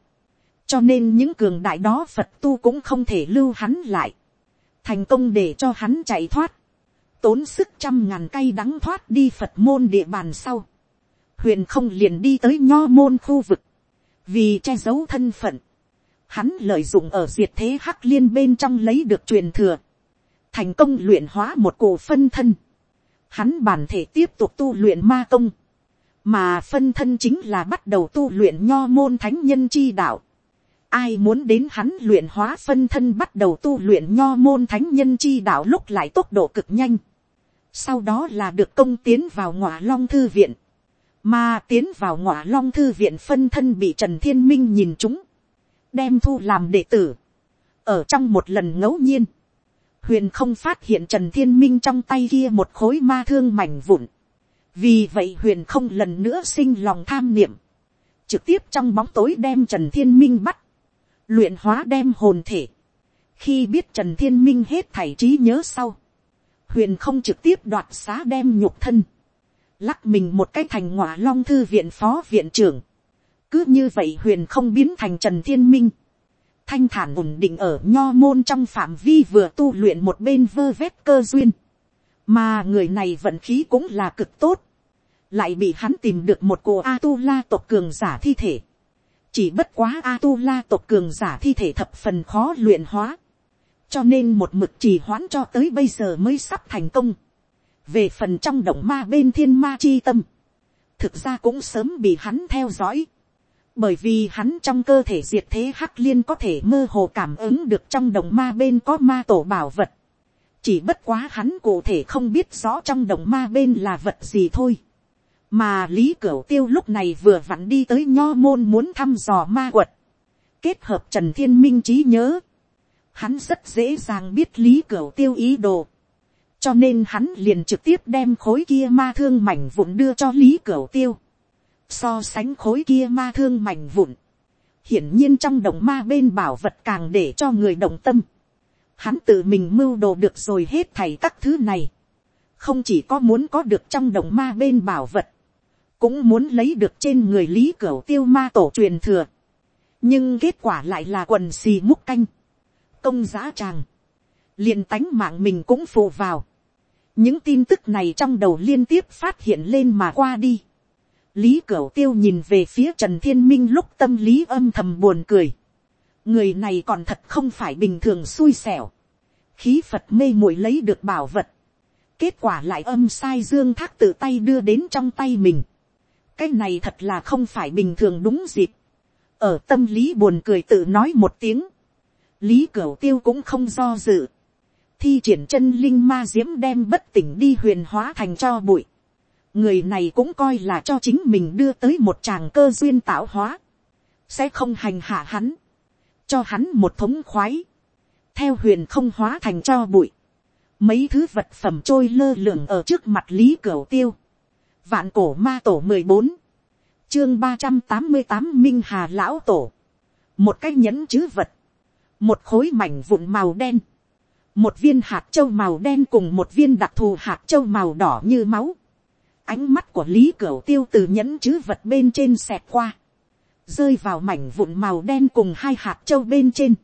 cho nên những cường đại đó phật tu cũng không thể lưu hắn lại, thành công để cho hắn chạy thoát, tốn sức trăm ngàn cây đắng thoát đi phật môn địa bàn sau, huyền không liền đi tới nho môn khu vực, vì che giấu thân phận, hắn lợi dụng ở diệt thế hắc liên bên trong lấy được truyền thừa, thành công luyện hóa một cổ phân thân, hắn bản thể tiếp tục tu luyện ma công, mà phân thân chính là bắt đầu tu luyện nho môn thánh nhân chi đạo. Ai muốn đến hắn luyện hóa phân thân bắt đầu tu luyện nho môn thánh nhân chi đạo lúc lại tốc độ cực nhanh. Sau đó là được công tiến vào ngọa long thư viện. Mà tiến vào ngọa long thư viện phân thân bị Trần Thiên Minh nhìn chúng. Đem thu làm đệ tử. Ở trong một lần ngẫu nhiên. Huyền không phát hiện Trần Thiên Minh trong tay kia một khối ma thương mảnh vụn vì vậy huyền không lần nữa sinh lòng tham niệm, trực tiếp trong bóng tối đem trần thiên minh bắt, luyện hóa đem hồn thể. khi biết trần thiên minh hết thảy trí nhớ sau, huyền không trực tiếp đoạt xá đem nhục thân, lắc mình một cái thành ngọa long thư viện phó viện trưởng, cứ như vậy huyền không biến thành trần thiên minh, thanh thản ổn định ở nho môn trong phạm vi vừa tu luyện một bên vơ vét cơ duyên, mà người này vận khí cũng là cực tốt, lại bị hắn tìm được một cô a tu la tộc cường giả thi thể chỉ bất quá a tu la tộc cường giả thi thể thập phần khó luyện hóa, cho nên một mực trì hoãn cho tới bây giờ mới sắp thành công. về phần trong động ma bên thiên ma chi tâm, thực ra cũng sớm bị hắn theo dõi, bởi vì hắn trong cơ thể diệt thế hắc liên có thể mơ hồ cảm ứng được trong động ma bên có ma tổ bảo vật. chỉ bất quá hắn cụ thể không biết rõ trong động ma bên là vật gì thôi mà lý cửu tiêu lúc này vừa vặn đi tới nho môn muốn thăm dò ma quật, kết hợp trần thiên minh trí nhớ, hắn rất dễ dàng biết lý cửu tiêu ý đồ, cho nên hắn liền trực tiếp đem khối kia ma thương mảnh vụn đưa cho lý cửu tiêu, so sánh khối kia ma thương mảnh vụn, hiển nhiên trong động ma bên bảo vật càng để cho người động tâm, hắn tự mình mưu đồ được rồi hết thảy các thứ này, không chỉ có muốn có được trong động ma bên bảo vật, cũng muốn lấy được trên người lý cửu tiêu ma tổ truyền thừa. nhưng kết quả lại là quần xì múc canh, công giá tràng, liền tánh mạng mình cũng phụ vào. những tin tức này trong đầu liên tiếp phát hiện lên mà qua đi. lý cửu tiêu nhìn về phía trần thiên minh lúc tâm lý âm thầm buồn cười. người này còn thật không phải bình thường xui xẻo. khí phật mê muội lấy được bảo vật. kết quả lại âm sai dương thác tự tay đưa đến trong tay mình cái này thật là không phải bình thường đúng dịp. ở tâm lý buồn cười tự nói một tiếng. lý cửu tiêu cũng không do dự. thi triển chân linh ma diễm đem bất tỉnh đi huyền hóa thành cho bụi. người này cũng coi là cho chính mình đưa tới một tràng cơ duyên tạo hóa. sẽ không hành hạ hắn. cho hắn một thống khoái. theo huyền không hóa thành cho bụi. mấy thứ vật phẩm trôi lơ lửng ở trước mặt lý cửu tiêu vạn cổ ma tổ mười bốn, chương ba trăm tám mươi tám minh hà lão tổ, một cái nhẫn chữ vật, một khối mảnh vụn màu đen, một viên hạt châu màu đen cùng một viên đặc thù hạt châu màu đỏ như máu, ánh mắt của lý cửu tiêu từ nhẫn chữ vật bên trên xẹt qua, rơi vào mảnh vụn màu đen cùng hai hạt châu bên trên,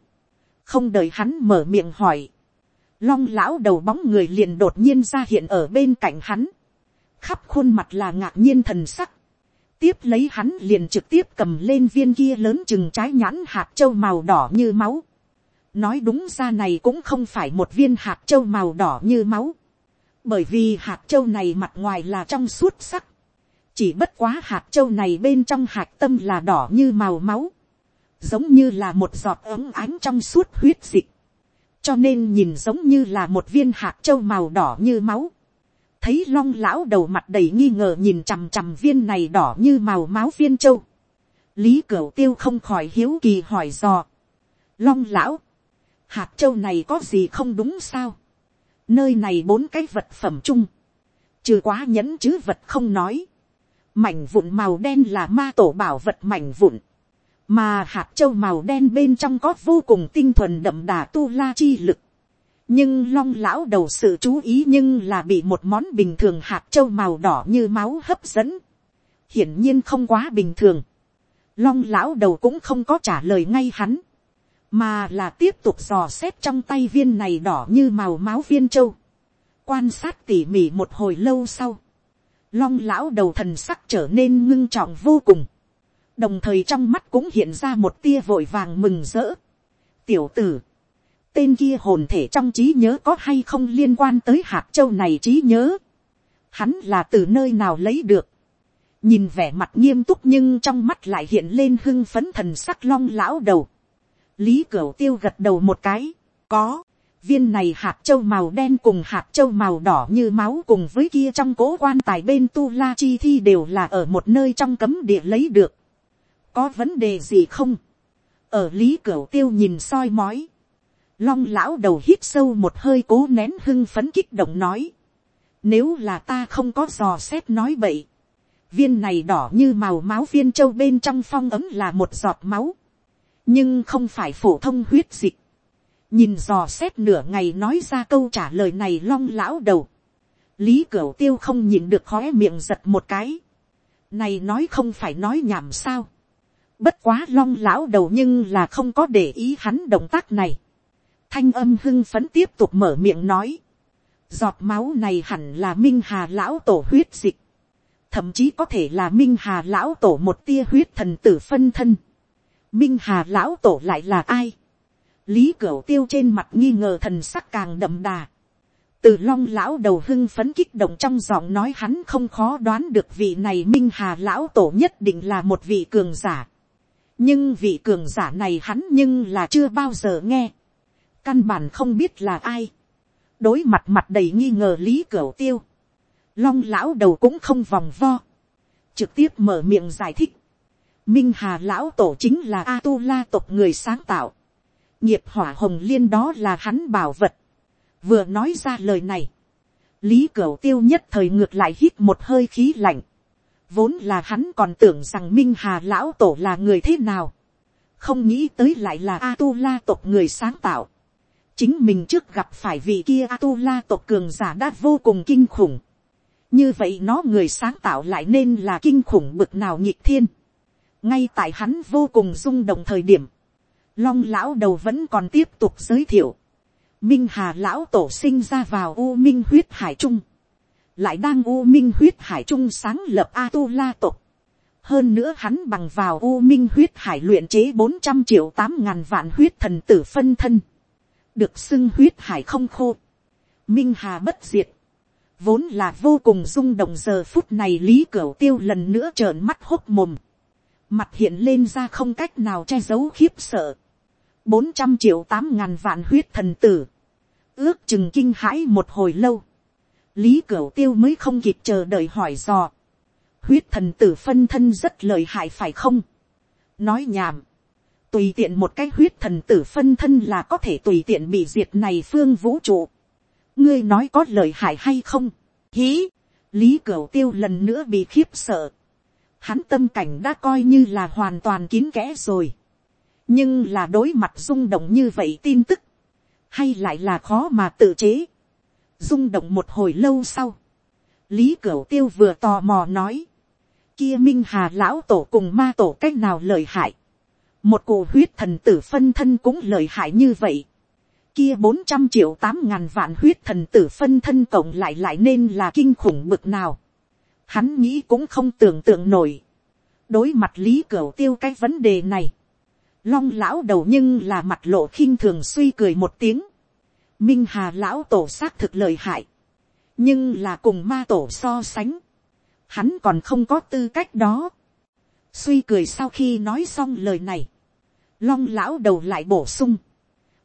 không đợi hắn mở miệng hỏi, long lão đầu bóng người liền đột nhiên ra hiện ở bên cạnh hắn, khắp khuôn mặt là ngạc nhiên thần sắc, tiếp lấy hắn liền trực tiếp cầm lên viên kia lớn chừng trái nhãn hạt châu màu đỏ như máu, nói đúng ra này cũng không phải một viên hạt châu màu đỏ như máu, bởi vì hạt châu này mặt ngoài là trong suốt sắc, chỉ bất quá hạt châu này bên trong hạt tâm là đỏ như màu máu, giống như là một giọt ấm ánh trong suốt huyết dịch, cho nên nhìn giống như là một viên hạt châu màu đỏ như máu thấy long lão đầu mặt đầy nghi ngờ nhìn chằm chằm viên này đỏ như màu máu viên châu. lý cửu tiêu không khỏi hiếu kỳ hỏi dò. long lão, hạt châu này có gì không đúng sao. nơi này bốn cái vật phẩm chung, trừ quá nhẫn chứ vật không nói. mảnh vụn màu đen là ma tổ bảo vật mảnh vụn mà hạt châu màu đen bên trong có vô cùng tinh thuần đậm đà tu la chi lực nhưng long lão đầu sự chú ý nhưng là bị một món bình thường hạt châu màu đỏ như máu hấp dẫn. hiển nhiên không quá bình thường. long lão đầu cũng không có trả lời ngay hắn, mà là tiếp tục dò xét trong tay viên này đỏ như màu máu viên châu. quan sát tỉ mỉ một hồi lâu sau, long lão đầu thần sắc trở nên ngưng trọng vô cùng đồng thời trong mắt cũng hiện ra một tia vội vàng mừng rỡ. tiểu tử, tên kia hồn thể trong trí nhớ có hay không liên quan tới hạt châu này trí nhớ. hắn là từ nơi nào lấy được. nhìn vẻ mặt nghiêm túc nhưng trong mắt lại hiện lên hưng phấn thần sắc long lão đầu. lý cửu tiêu gật đầu một cái, có, viên này hạt châu màu đen cùng hạt châu màu đỏ như máu cùng với kia trong cố quan tài bên tu la chi thi đều là ở một nơi trong cấm địa lấy được có vấn đề gì không, ở lý cửu tiêu nhìn soi mói, long lão đầu hít sâu một hơi cố nén hưng phấn kích động nói, nếu là ta không có dò xét nói bậy, viên này đỏ như màu máu viên châu bên trong phong ấm là một giọt máu, nhưng không phải phổ thông huyết dịch, nhìn dò xét nửa ngày nói ra câu trả lời này long lão đầu, lý cửu tiêu không nhìn được khóe miệng giật một cái, này nói không phải nói nhảm sao, Bất quá long lão đầu nhưng là không có để ý hắn động tác này. Thanh âm hưng phấn tiếp tục mở miệng nói. Giọt máu này hẳn là minh hà lão tổ huyết dịch. Thậm chí có thể là minh hà lão tổ một tia huyết thần tử phân thân. Minh hà lão tổ lại là ai? Lý Cửu tiêu trên mặt nghi ngờ thần sắc càng đậm đà. Từ long lão đầu hưng phấn kích động trong giọng nói hắn không khó đoán được vị này minh hà lão tổ nhất định là một vị cường giả nhưng vị cường giả này hắn nhưng là chưa bao giờ nghe, căn bản không biết là ai, đối mặt mặt đầy nghi ngờ lý cửu tiêu, long lão đầu cũng không vòng vo, trực tiếp mở miệng giải thích, minh hà lão tổ chính là a tu la tộc người sáng tạo, nghiệp hỏa hồng liên đó là hắn bảo vật, vừa nói ra lời này, lý cửu tiêu nhất thời ngược lại hít một hơi khí lạnh, Vốn là hắn còn tưởng rằng Minh Hà Lão Tổ là người thế nào. Không nghĩ tới lại là A-tu-la tộc người sáng tạo. Chính mình trước gặp phải vị kia Atula tộc cường giả đã vô cùng kinh khủng. Như vậy nó người sáng tạo lại nên là kinh khủng bực nào nhịp thiên. Ngay tại hắn vô cùng rung động thời điểm. Long lão đầu vẫn còn tiếp tục giới thiệu. Minh Hà lão tổ sinh ra vào U Minh huyết hải trung lại đang u minh huyết hải trung sáng lập atula tộc. hơn nữa hắn bằng vào u minh huyết hải luyện chế bốn trăm triệu tám ngàn vạn huyết thần tử phân thân, được xưng huyết hải không khô, minh hà bất diệt, vốn là vô cùng rung động giờ phút này lý cửu tiêu lần nữa trợn mắt hốc mồm, mặt hiện lên ra không cách nào che giấu khiếp sợ, bốn trăm triệu tám ngàn vạn huyết thần tử, ước chừng kinh hãi một hồi lâu, lý cửu tiêu mới không kịp chờ đợi hỏi dò. huyết thần tử phân thân rất lợi hại phải không. nói nhảm tùy tiện một cái huyết thần tử phân thân là có thể tùy tiện bị diệt này phương vũ trụ. ngươi nói có lợi hại hay không. hí. lý cửu tiêu lần nữa bị khiếp sợ. hắn tâm cảnh đã coi như là hoàn toàn kín kẽ rồi. nhưng là đối mặt rung động như vậy tin tức, hay lại là khó mà tự chế. rung động một hồi lâu sau, lý cửu tiêu vừa tò mò nói, kia minh hà lão tổ cùng ma tổ c á c h nào lời hại, một cụ huyết thần tử phân thân cũng lợi hại như vậy, kia bốn trăm triệu tám ngàn vạn huyết thần tử phân thân cộng lại lại nên là kinh khủng bực nào, hắn nghĩ cũng không tưởng tượng nổi, đối mặt lý cửu tiêu cái vấn đề này, long lão đầu nhưng là mặt lộ khinh thường suy cười một tiếng, minh hà lão tổ xác thực lợi hại, nhưng là cùng ma tổ so sánh, hắn còn không có tư cách đó. suy cười sau khi nói xong lời này, long lão đầu lại bổ sung,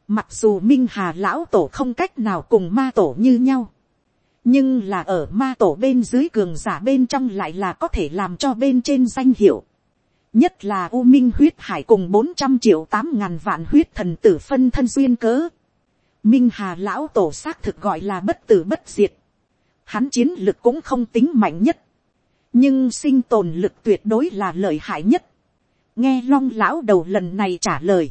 mặc dù minh hà lão tổ không cách nào cùng ma tổ như nhau, nhưng là ở ma tổ bên dưới cường giả bên trong lại là có thể làm cho bên trên danh hiệu. nhất là u minh huyết hải cùng bốn trăm triệu tám ngàn vạn huyết thần tử phân thân duyên cớ. minh hà lão tổ xác thực gọi là bất tử bất diệt hắn chiến lực cũng không tính mạnh nhất, nhưng sinh tồn lực tuyệt đối là lợi hại nhất nghe long lão đầu lần này trả lời,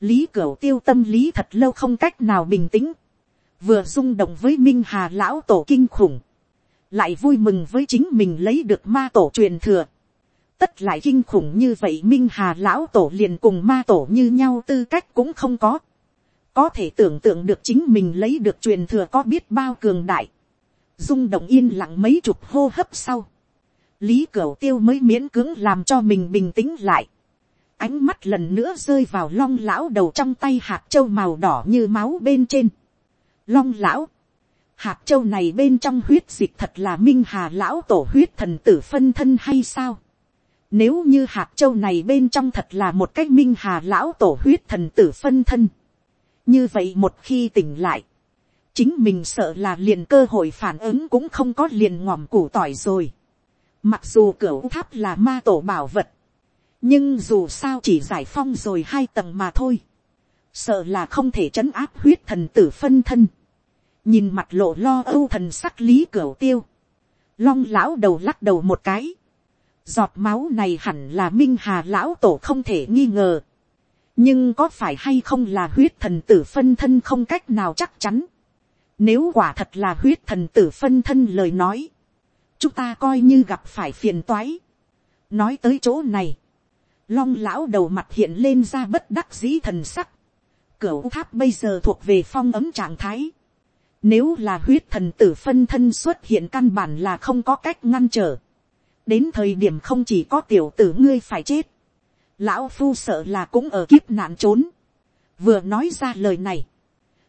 lý cửu tiêu tâm lý thật lâu không cách nào bình tĩnh, vừa rung động với minh hà lão tổ kinh khủng, lại vui mừng với chính mình lấy được ma tổ truyền thừa. tất lại kinh khủng như vậy minh hà lão tổ liền cùng ma tổ như nhau tư cách cũng không có. có thể tưởng tượng được chính mình lấy được truyền thừa có biết bao cường đại. Rung động yên lặng mấy chục hô hấp sau, lý cửu tiêu mới miễn cưỡng làm cho mình bình tĩnh lại, ánh mắt lần nữa rơi vào long lão đầu trong tay hạt châu màu đỏ như máu bên trên. long lão, hạt châu này bên trong huyết dịch thật là minh hà lão tổ huyết thần tử phân thân hay sao. Nếu như hạt châu này bên trong thật là một cách minh hà lão tổ huyết thần tử phân thân. như vậy một khi tỉnh lại, chính mình sợ là liền cơ hội phản ứng cũng không có liền ngòm củ tỏi rồi. Mặc dù cửa tháp là ma tổ bảo vật, nhưng dù sao chỉ giải phong rồi hai tầng mà thôi. Sợ là không thể trấn áp huyết thần tử phân thân. Nhìn mặt lộ lo âu thần sắc lý cửa tiêu. Long lão đầu lắc đầu một cái. Giọt máu này hẳn là minh hà lão tổ không thể nghi ngờ. Nhưng có phải hay không là huyết thần tử phân thân không cách nào chắc chắn nếu quả thật là huyết thần tử phân thân lời nói. Chúng ta coi như gặp phải phiền toái. Nói tới chỗ này. Long lão đầu mặt hiện lên ra bất đắc dĩ thần sắc. cửa tháp bây giờ thuộc về phong ấm trạng thái. Nếu là huyết thần tử phân thân xuất hiện căn bản là không có cách ngăn trở. Đến thời điểm không chỉ có tiểu tử ngươi phải chết. Lão phu sợ là cũng ở kiếp nạn trốn. Vừa nói ra lời này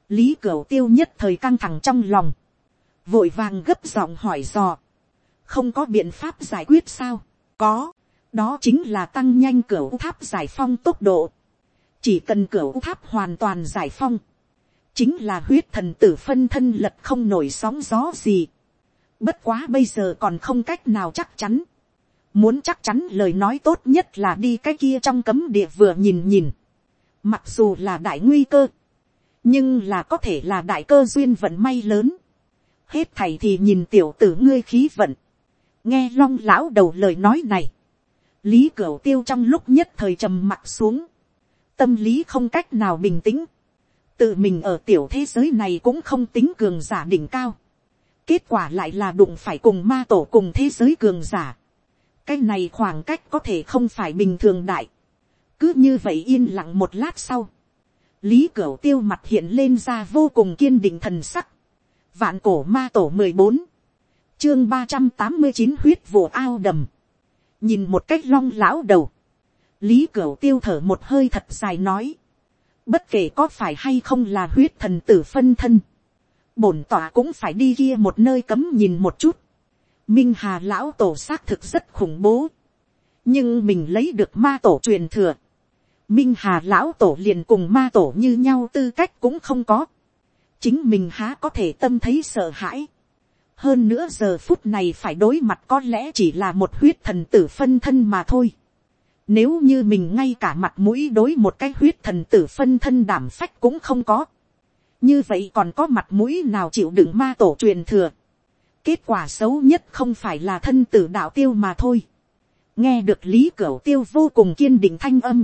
lý cửu tiêu nhất thời căng thẳng trong lòng, vội vàng gấp giọng hỏi dò, không có biện pháp giải quyết sao, có, đó chính là tăng nhanh cửa tháp giải phong tốc độ, chỉ cần cửa tháp hoàn toàn giải phong, chính là huyết thần tử phân thân lật không nổi sóng gió gì, bất quá bây giờ còn không cách nào chắc chắn, muốn chắc chắn lời nói tốt nhất là đi cái kia trong cấm địa vừa nhìn nhìn, mặc dù là đại nguy cơ, nhưng là có thể là đại cơ duyên vận may lớn. hết thầy thì nhìn tiểu tử ngươi khí vận nghe long lão đầu lời nói này. lý cửu tiêu trong lúc nhất thời trầm mặt xuống. tâm lý không cách nào bình tĩnh. tự mình ở tiểu thế giới này cũng không tính cường giả đỉnh cao. kết quả lại là đụng phải cùng ma tổ cùng thế giới cường giả. cái này khoảng cách có thể không phải bình thường đại. cứ như vậy yên lặng một lát sau lý cửu tiêu mặt hiện lên ra vô cùng kiên định thần sắc. vạn cổ ma tổ mười bốn, chương ba trăm tám mươi chín huyết vụ ao đầm. nhìn một cách long lão đầu, lý cửu tiêu thở một hơi thật dài nói. bất kể có phải hay không là huyết thần tử phân thân, bổn tỏa cũng phải đi kia một nơi cấm nhìn một chút. minh hà lão tổ xác thực rất khủng bố, nhưng mình lấy được ma tổ truyền thừa Minh Hà lão tổ liền cùng ma tổ như nhau tư cách cũng không có. Chính mình há có thể tâm thấy sợ hãi. Hơn nữa giờ phút này phải đối mặt có lẽ chỉ là một huyết thần tử phân thân mà thôi. Nếu như mình ngay cả mặt mũi đối một cái huyết thần tử phân thân đảm phách cũng không có. Như vậy còn có mặt mũi nào chịu đựng ma tổ truyền thừa. Kết quả xấu nhất không phải là thân tử đạo tiêu mà thôi nghe được lý cửu tiêu vô cùng kiên định thanh âm,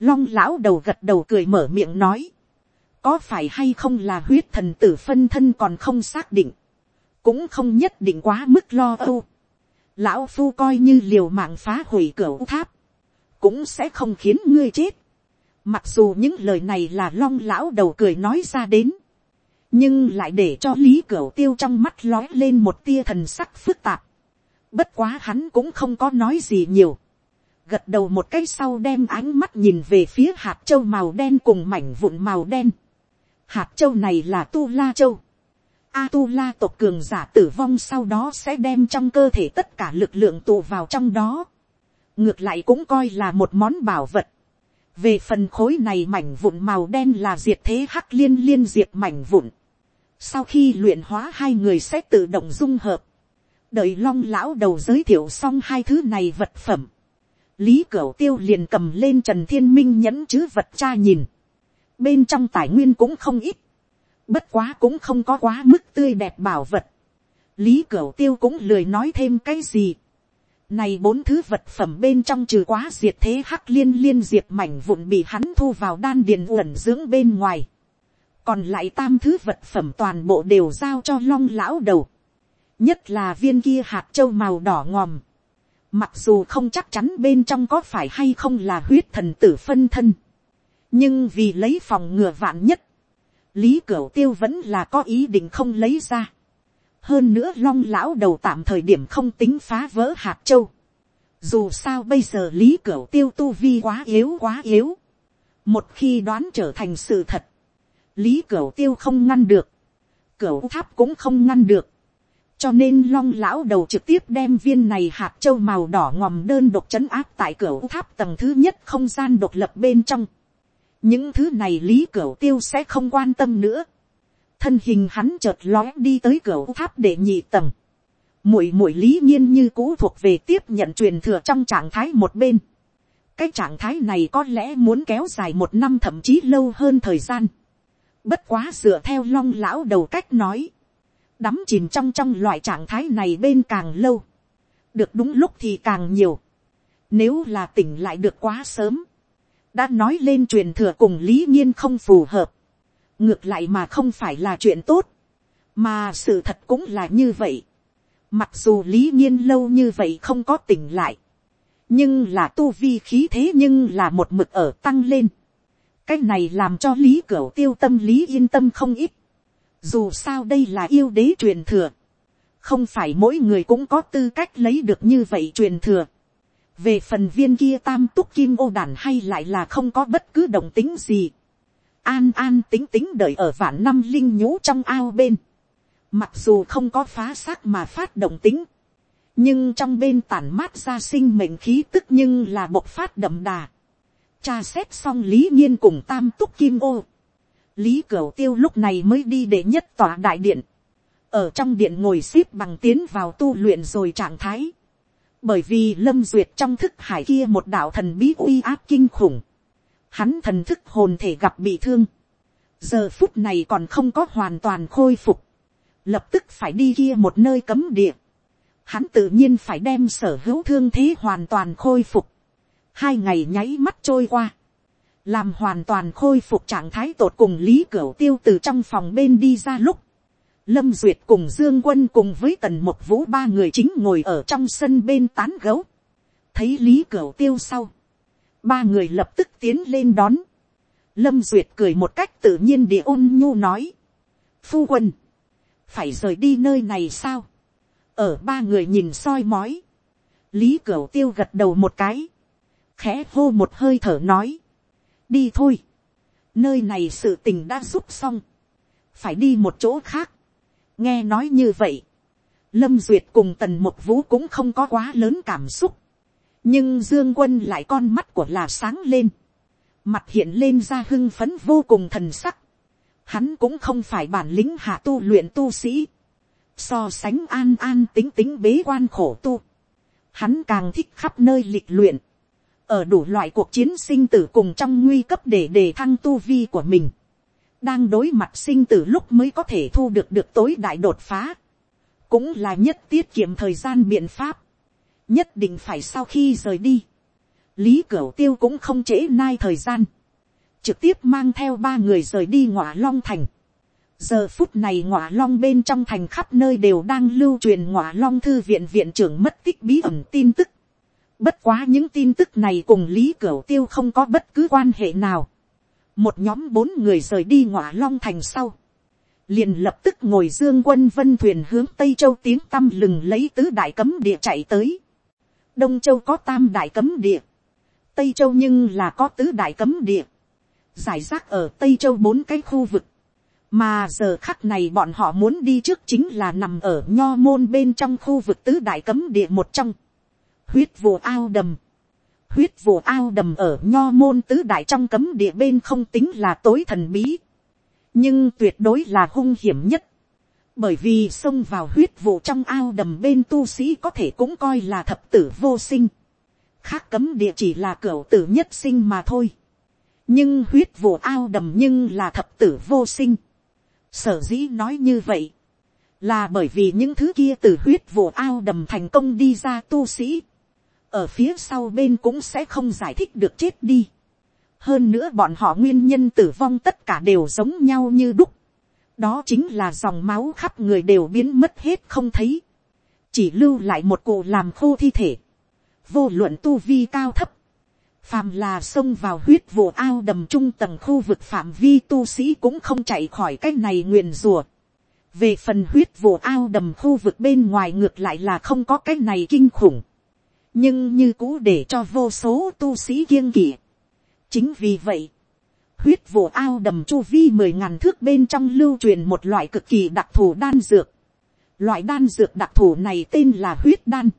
long lão đầu gật đầu cười mở miệng nói, có phải hay không là huyết thần tử phân thân còn không xác định, cũng không nhất định quá mức lo âu. Lão phu coi như liều mạng phá hủy cửa tháp, cũng sẽ không khiến ngươi chết. Mặc dù những lời này là long lão đầu cười nói ra đến, nhưng lại để cho lý cửa tiêu trong mắt lói lên một tia thần sắc phức tạp. Bất quá hắn cũng không có nói gì nhiều. Gật đầu một cái sau đem ánh mắt nhìn về phía hạt châu màu đen cùng mảnh vụn màu đen. Hạt châu này là tu la châu. A tu la tộc cường giả tử vong sau đó sẽ đem trong cơ thể tất cả lực lượng tụ vào trong đó. Ngược lại cũng coi là một món bảo vật. Về phần khối này mảnh vụn màu đen là diệt thế hắc liên liên diệt mảnh vụn. Sau khi luyện hóa hai người sẽ tự động dung hợp. Đợi long lão đầu giới thiệu xong hai thứ này vật phẩm. Lý Cửu Tiêu liền cầm lên Trần Thiên Minh nhẫn chứ vật cha nhìn. Bên trong tài nguyên cũng không ít. Bất quá cũng không có quá mức tươi đẹp bảo vật. Lý Cửu Tiêu cũng lười nói thêm cái gì. Này bốn thứ vật phẩm bên trong trừ quá diệt thế hắc liên liên diệt mảnh vụn bị hắn thu vào đan điền uẩn dưỡng bên ngoài. Còn lại tam thứ vật phẩm toàn bộ đều giao cho long lão đầu. Nhất là viên kia hạt châu màu đỏ ngòm. Mặc dù không chắc chắn bên trong có phải hay không là huyết thần tử phân thân. Nhưng vì lấy phòng ngừa vạn nhất. Lý Cửu Tiêu vẫn là có ý định không lấy ra. Hơn nữa long lão đầu tạm thời điểm không tính phá vỡ hạt châu. Dù sao bây giờ Lý Cửu Tiêu tu vi quá yếu quá yếu. Một khi đoán trở thành sự thật. Lý Cửu Tiêu không ngăn được. Cửu tháp cũng không ngăn được. Cho nên long lão đầu trực tiếp đem viên này hạt châu màu đỏ ngòm đơn độc chấn áp tại cửu tháp tầng thứ nhất không gian độc lập bên trong những thứ này lý cửu tiêu sẽ không quan tâm nữa. thân hình hắn chợt lóe đi tới cửu tháp để nhị tầng. muội muội lý nhiên như cũ thuộc về tiếp nhận truyền thừa trong trạng thái một bên. cái trạng thái này có lẽ muốn kéo dài một năm thậm chí lâu hơn thời gian. bất quá dựa theo long lão đầu cách nói. đắm chìm trong trong loại trạng thái này bên càng lâu. được đúng lúc thì càng nhiều. nếu là tỉnh lại được quá sớm đã nói lên truyền thừa cùng lý nhiên không phù hợp, ngược lại mà không phải là chuyện tốt, mà sự thật cũng là như vậy. Mặc dù lý nhiên lâu như vậy không có tỉnh lại, nhưng là tu vi khí thế nhưng là một mực ở tăng lên. cái này làm cho lý cửu tiêu tâm lý yên tâm không ít. dù sao đây là yêu đế truyền thừa, không phải mỗi người cũng có tư cách lấy được như vậy truyền thừa về phần viên kia tam túc kim ô đàn hay lại là không có bất cứ động tính gì. an an tính tính đợi ở vạn năm linh nhũ trong ao bên. mặc dù không có phá xác mà phát động tính. nhưng trong bên tản mát ra sinh mệnh khí tức nhưng là bộc phát đậm đà. tra xét xong lý nhiên cùng tam túc kim ô. lý cửu tiêu lúc này mới đi để nhất tòa đại điện. ở trong điện ngồi xếp bằng tiến vào tu luyện rồi trạng thái bởi vì lâm duyệt trong thức hải kia một đạo thần bí uy áp kinh khủng, hắn thần thức hồn thể gặp bị thương, giờ phút này còn không có hoàn toàn khôi phục, lập tức phải đi kia một nơi cấm địa, hắn tự nhiên phải đem sở hữu thương thế hoàn toàn khôi phục, hai ngày nháy mắt trôi qua, làm hoàn toàn khôi phục trạng thái tột cùng lý cửa tiêu từ trong phòng bên đi ra lúc, Lâm Duyệt cùng Dương Quân cùng với Tần Một Vũ ba người chính ngồi ở trong sân bên tán gấu. Thấy Lý Cửu Tiêu sau. Ba người lập tức tiến lên đón. Lâm Duyệt cười một cách tự nhiên địa ôn nhu nói. Phu quân. Phải rời đi nơi này sao? Ở ba người nhìn soi mói. Lý Cửu Tiêu gật đầu một cái. Khẽ hô một hơi thở nói. Đi thôi. Nơi này sự tình đã giúp xong. Phải đi một chỗ khác nghe nói như vậy, lâm duyệt cùng tần một vũ cũng không có quá lớn cảm xúc, nhưng dương quân lại con mắt của là sáng lên, mặt hiện lên ra hưng phấn vô cùng thần sắc, hắn cũng không phải bản lĩnh hạ tu luyện tu sĩ, so sánh an an tính tính bế quan khổ tu, hắn càng thích khắp nơi lịch luyện, ở đủ loại cuộc chiến sinh tử cùng trong nguy cấp để đề thăng tu vi của mình đang đối mặt sinh tử lúc mới có thể thu được được tối đại đột phá, cũng là nhất tiết kiệm thời gian biện pháp. nhất định phải sau khi rời đi, lý cửu tiêu cũng không trễ nai thời gian, trực tiếp mang theo ba người rời đi ngọa long thành. giờ phút này ngọa long bên trong thành khắp nơi đều đang lưu truyền ngọa long thư viện viện trưởng mất tích bí ẩn tin tức. bất quá những tin tức này cùng lý cửu tiêu không có bất cứ quan hệ nào một nhóm bốn người rời đi ngọa long thành sau. liền lập tức ngồi dương quân vân thuyền hướng tây châu tiếng tăm lừng lấy tứ đại cấm địa chạy tới. đông châu có tam đại cấm địa. tây châu nhưng là có tứ đại cấm địa giải rác ở tây châu bốn cái khu vực, mà giờ khắc này bọn họ muốn đi trước chính là nằm ở nho môn bên trong khu vực tứ đại cấm địa một trong, huyết vụ ao đầm, huyết vụ ao đầm ở nho môn tứ đại trong cấm địa bên không tính là tối thần bí, nhưng tuyệt đối là hung hiểm nhất, bởi vì xông vào huyết vụ trong ao đầm bên tu sĩ có thể cũng coi là thập tử vô sinh, khác cấm địa chỉ là cửa tử nhất sinh mà thôi. Nhưng huyết vụ ao đầm nhưng là thập tử vô sinh. sở dĩ nói như vậy, là bởi vì những thứ kia từ huyết vụ ao đầm thành công đi ra tu sĩ, ở phía sau bên cũng sẽ không giải thích được chết đi. hơn nữa bọn họ nguyên nhân tử vong tất cả đều giống nhau như đúc. đó chính là dòng máu khắp người đều biến mất hết không thấy. chỉ lưu lại một cụ làm khô thi thể. vô luận tu vi cao thấp phàm là xông vào huyết vụ ao đầm trung tầng khu vực phạm vi tu sĩ cũng không chạy khỏi cái này nguyền rùa. về phần huyết vụ ao đầm khu vực bên ngoài ngược lại là không có cái này kinh khủng nhưng như cũ để cho vô số tu sĩ kiêng kỵ. chính vì vậy, huyết vụ ao đầm chu vi mười ngàn thước bên trong lưu truyền một loại cực kỳ đặc thù đan dược. loại đan dược đặc thù này tên là huyết đan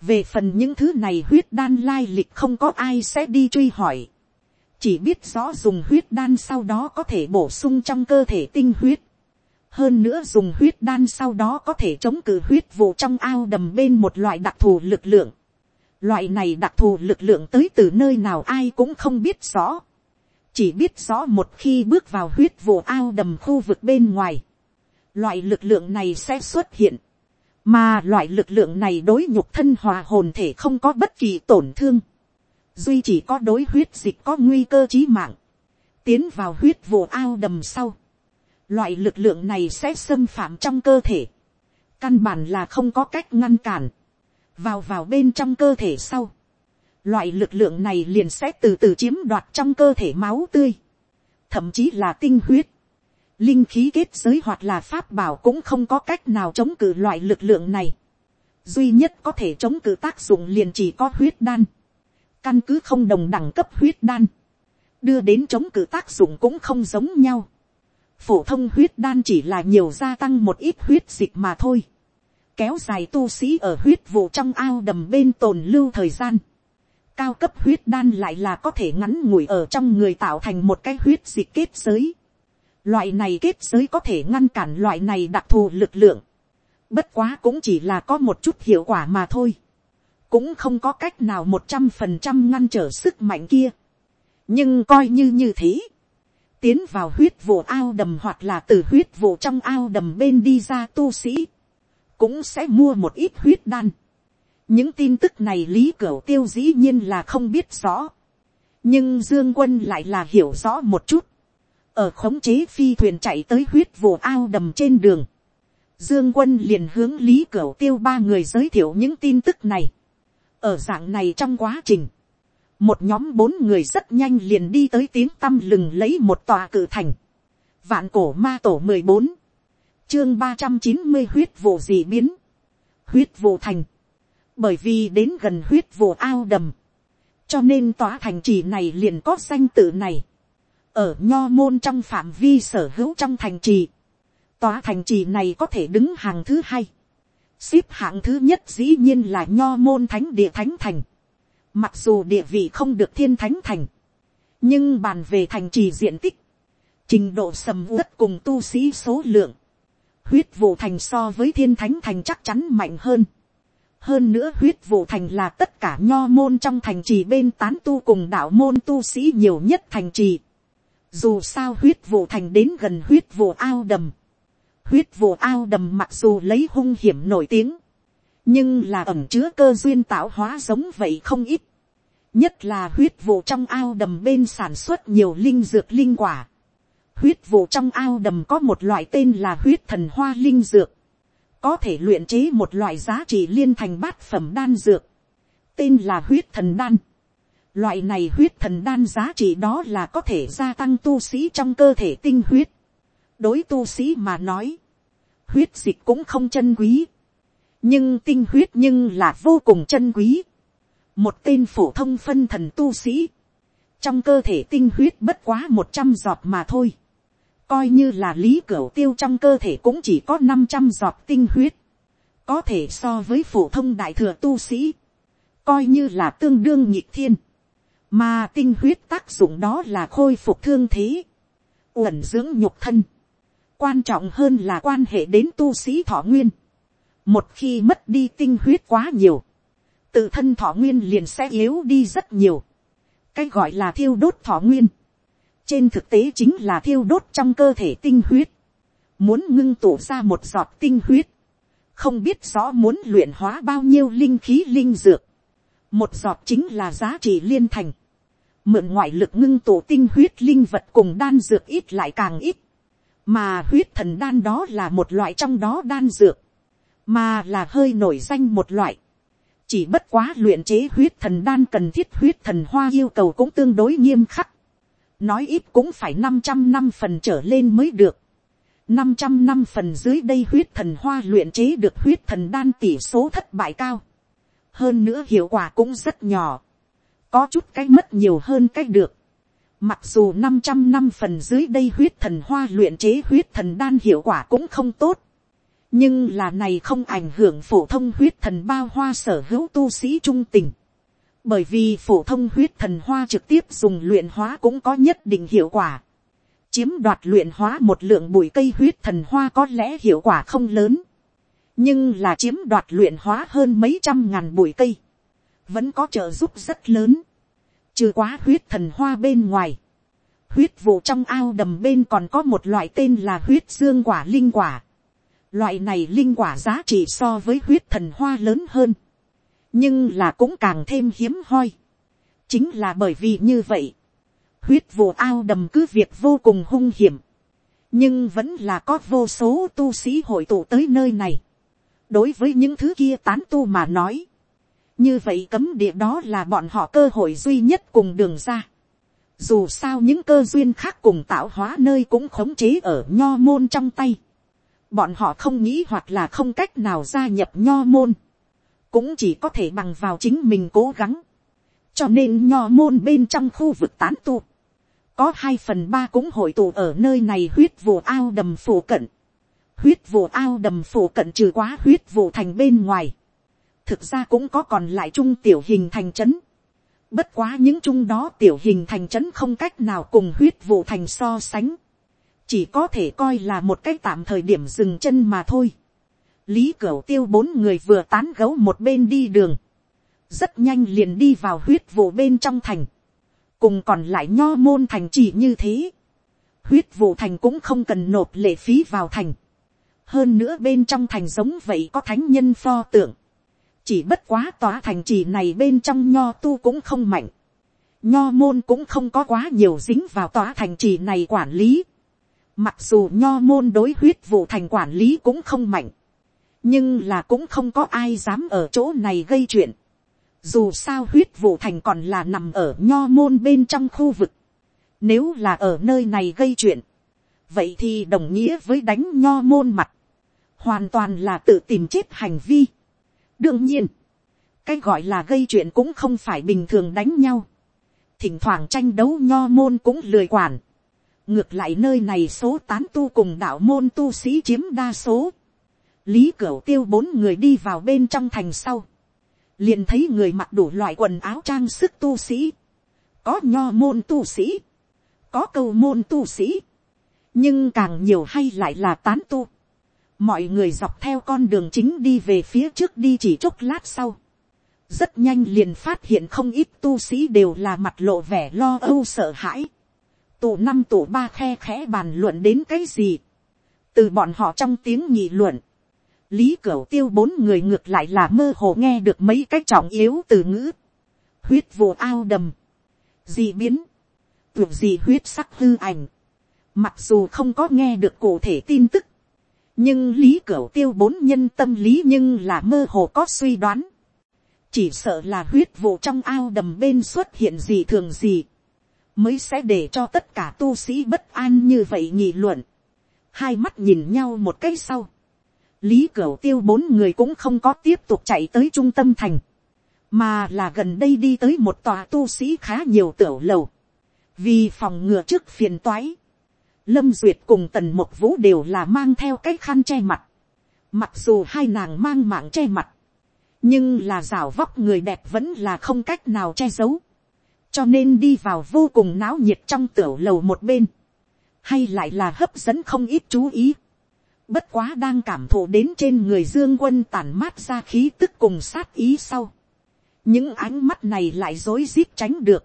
về phần những thứ này huyết đan lai lịch không có ai sẽ đi truy hỏi. chỉ biết rõ dùng huyết đan sau đó có thể bổ sung trong cơ thể tinh huyết. hơn nữa dùng huyết đan sau đó có thể chống cự huyết vụ trong ao đầm bên một loại đặc thù lực lượng loại này đặc thù lực lượng tới từ nơi nào ai cũng không biết rõ. chỉ biết rõ một khi bước vào huyết vụ ao đầm khu vực bên ngoài. loại lực lượng này sẽ xuất hiện. Mà loại lực lượng này đối nhục thân hòa hồn thể không có bất kỳ tổn thương, duy chỉ có đối huyết dịch có nguy cơ chí mạng, tiến vào huyết vụ ao đầm sau, loại lực lượng này sẽ xâm phạm trong cơ thể, căn bản là không có cách ngăn cản, vào vào bên trong cơ thể sau, loại lực lượng này liền sẽ từ từ chiếm đoạt trong cơ thể máu tươi, thậm chí là tinh huyết, linh khí kết giới hoặc là pháp bảo cũng không có cách nào chống cự loại lực lượng này. duy nhất có thể chống cự tác dụng liền chỉ có huyết đan. căn cứ không đồng đẳng cấp huyết đan. đưa đến chống cự tác dụng cũng không giống nhau. phổ thông huyết đan chỉ là nhiều gia tăng một ít huyết dịch mà thôi kéo dài tu sĩ ở huyết vụ trong ao đầm bên tồn lưu thời gian. cao cấp huyết đan lại là có thể ngắn ngủi ở trong người tạo thành một cái huyết dịch kết giới Loại này kết giới có thể ngăn cản loại này đặc thù lực lượng. Bất quá cũng chỉ là có một chút hiệu quả mà thôi. Cũng không có cách nào một trăm phần trăm ngăn trở sức mạnh kia. Nhưng coi như như thế. Tiến vào huyết vụ ao đầm hoặc là từ huyết vụ trong ao đầm bên đi ra tu sĩ. Cũng sẽ mua một ít huyết đan. Những tin tức này Lý Cửu Tiêu dĩ nhiên là không biết rõ. Nhưng Dương Quân lại là hiểu rõ một chút ở khống chế phi thuyền chạy tới huyết vồ ao đầm trên đường, dương quân liền hướng lý cửu tiêu ba người giới thiệu những tin tức này. ở dạng này trong quá trình, một nhóm bốn người rất nhanh liền đi tới tiếng tăm lừng lấy một tòa cử thành. vạn cổ ma tổ mười bốn, chương ba trăm chín mươi huyết vụ dị biến, huyết vụ thành, bởi vì đến gần huyết vụ ao đầm, cho nên tòa thành trì này liền có danh tự này. Ở nho môn trong phạm vi sở hữu trong thành trì, tòa thành trì này có thể đứng hàng thứ hai, xếp hạng thứ nhất dĩ nhiên là nho môn thánh địa thánh thành, mặc dù địa vị không được thiên thánh thành, nhưng bàn về thành trì diện tích, trình độ sầm uất cùng tu sĩ số lượng, huyết vụ thành so với thiên thánh thành chắc chắn mạnh hơn. hơn nữa huyết vụ thành là tất cả nho môn trong thành trì bên tán tu cùng đạo môn tu sĩ nhiều nhất thành trì. Dù sao huyết vụ thành đến gần huyết vụ ao đầm. Huyết vụ ao đầm mặc dù lấy hung hiểm nổi tiếng. nhưng là ẩm chứa cơ duyên tạo hóa giống vậy không ít, nhất là huyết vụ trong ao đầm bên sản xuất nhiều linh dược linh quả, huyết vụ trong ao đầm có một loại tên là huyết thần hoa linh dược, có thể luyện chế một loại giá trị liên thành bát phẩm đan dược, tên là huyết thần đan. Loại này huyết thần đan giá trị đó là có thể gia tăng tu sĩ trong cơ thể tinh huyết. đối tu sĩ mà nói, huyết dịch cũng không chân quý, nhưng tinh huyết nhưng là vô cùng chân quý. một tên phổ thông phân thần tu sĩ, trong cơ thể tinh huyết bất quá một trăm giọt mà thôi coi như là lý cửu tiêu trong cơ thể cũng chỉ có năm trăm giọt tinh huyết, có thể so với phổ thông đại thừa tu sĩ, coi như là tương đương nhịp thiên, mà tinh huyết tác dụng đó là khôi phục thương thế, uẩn dưỡng nhục thân, quan trọng hơn là quan hệ đến tu sĩ thọ nguyên, một khi mất đi tinh huyết quá nhiều, tự thân thọ nguyên liền sẽ yếu đi rất nhiều, cái gọi là thiêu đốt thọ nguyên, trên thực tế chính là thiêu đốt trong cơ thể tinh huyết, muốn ngưng tụ ra một giọt tinh huyết, không biết rõ muốn luyện hóa bao nhiêu linh khí linh dược, một giọt chính là giá trị liên thành, mượn ngoại lực ngưng tụ tinh huyết linh vật cùng đan dược ít lại càng ít, mà huyết thần đan đó là một loại trong đó đan dược, mà là hơi nổi danh một loại, chỉ bất quá luyện chế huyết thần đan cần thiết huyết thần hoa yêu cầu cũng tương đối nghiêm khắc, nói ít cũng phải năm trăm năm phần trở lên mới được. năm trăm năm phần dưới đây huyết thần hoa luyện chế được huyết thần đan tỷ số thất bại cao. hơn nữa hiệu quả cũng rất nhỏ. có chút cái mất nhiều hơn cái được. mặc dù năm trăm năm phần dưới đây huyết thần hoa luyện chế huyết thần đan hiệu quả cũng không tốt. nhưng là này không ảnh hưởng phổ thông huyết thần bao hoa sở hữu tu sĩ trung tình bởi vì phổ thông huyết thần hoa trực tiếp dùng luyện hóa cũng có nhất định hiệu quả. chiếm đoạt luyện hóa một lượng bụi cây huyết thần hoa có lẽ hiệu quả không lớn, nhưng là chiếm đoạt luyện hóa hơn mấy trăm ngàn bụi cây, vẫn có trợ giúp rất lớn, trừ quá huyết thần hoa bên ngoài. huyết vụ trong ao đầm bên còn có một loại tên là huyết dương quả linh quả. loại này linh quả giá trị so với huyết thần hoa lớn hơn nhưng là cũng càng thêm hiếm hoi. chính là bởi vì như vậy, huyết vụ ao đầm cứ việc vô cùng hung hiểm, nhưng vẫn là có vô số tu sĩ hội tụ tới nơi này. đối với những thứ kia tán tu mà nói, như vậy cấm địa đó là bọn họ cơ hội duy nhất cùng đường ra. dù sao những cơ duyên khác cùng tạo hóa nơi cũng khống chế ở nho môn trong tay. bọn họ không nghĩ hoặc là không cách nào gia nhập nho môn cũng chỉ có thể bằng vào chính mình cố gắng. cho nên nho môn bên trong khu vực tán tu, có hai phần ba cũng hội tụ ở nơi này huyết vụ ao đầm phổ cận. huyết vụ ao đầm phổ cận trừ quá huyết vụ thành bên ngoài. thực ra cũng có còn lại trung tiểu hình thành trấn. bất quá những trung đó tiểu hình thành trấn không cách nào cùng huyết vụ thành so sánh. chỉ có thể coi là một cái tạm thời điểm dừng chân mà thôi lý cửu tiêu bốn người vừa tán gấu một bên đi đường, rất nhanh liền đi vào huyết vụ bên trong thành, cùng còn lại nho môn thành chỉ như thế, huyết vụ thành cũng không cần nộp lệ phí vào thành, hơn nữa bên trong thành giống vậy có thánh nhân pho tượng, chỉ bất quá tòa thành chỉ này bên trong nho tu cũng không mạnh, nho môn cũng không có quá nhiều dính vào tòa thành trì này quản lý. Mặc dù nho môn đối huyết vụ thành quản lý cũng không mạnh nhưng là cũng không có ai dám ở chỗ này gây chuyện. dù sao huyết vụ thành còn là nằm ở nho môn bên trong khu vực. nếu là ở nơi này gây chuyện, vậy thì đồng nghĩa với đánh nho môn mặt, hoàn toàn là tự tìm chết hành vi. đương nhiên, cái gọi là gây chuyện cũng không phải bình thường đánh nhau. thỉnh thoảng tranh đấu nho môn cũng lười quản. ngược lại nơi này số tán tu cùng đạo môn tu sĩ chiếm đa số lý cửu tiêu bốn người đi vào bên trong thành sau, liền thấy người mặc đủ loại quần áo trang sức tu sĩ, có nho môn tu sĩ, có câu môn tu sĩ, nhưng càng nhiều hay lại là tán tu. mọi người dọc theo con đường chính đi về phía trước đi chỉ chốc lát sau, rất nhanh liền phát hiện không ít tu sĩ đều là mặt lộ vẻ lo âu sợ hãi. Tụ năm tụ ba khe khẽ bàn luận đến cái gì. Từ bọn họ trong tiếng nhị luận lý cửu tiêu bốn người ngược lại là mơ hồ nghe được mấy cách trọng yếu từ ngữ, huyết vụ ao đầm, dị biến, tưởng gì huyết sắc hư ảnh, mặc dù không có nghe được cụ thể tin tức, nhưng lý cửu tiêu bốn nhân tâm lý nhưng là mơ hồ có suy đoán, chỉ sợ là huyết vụ trong ao đầm bên xuất hiện gì thường gì, mới sẽ để cho tất cả tu sĩ bất an như vậy nghị luận, hai mắt nhìn nhau một cái sau, lý cửu tiêu bốn người cũng không có tiếp tục chạy tới trung tâm thành, mà là gần đây đi tới một tòa tu sĩ khá nhiều tiểu lầu, vì phòng ngừa trước phiền toái, lâm duyệt cùng tần một vũ đều là mang theo cái khăn che mặt, mặc dù hai nàng mang mạng che mặt, nhưng là rào vóc người đẹp vẫn là không cách nào che giấu, cho nên đi vào vô cùng náo nhiệt trong tiểu lầu một bên, hay lại là hấp dẫn không ít chú ý. Bất quá đang cảm thụ đến trên người dương quân tàn mát ra khí tức cùng sát ý sau. những ánh mắt này lại dối rít tránh được.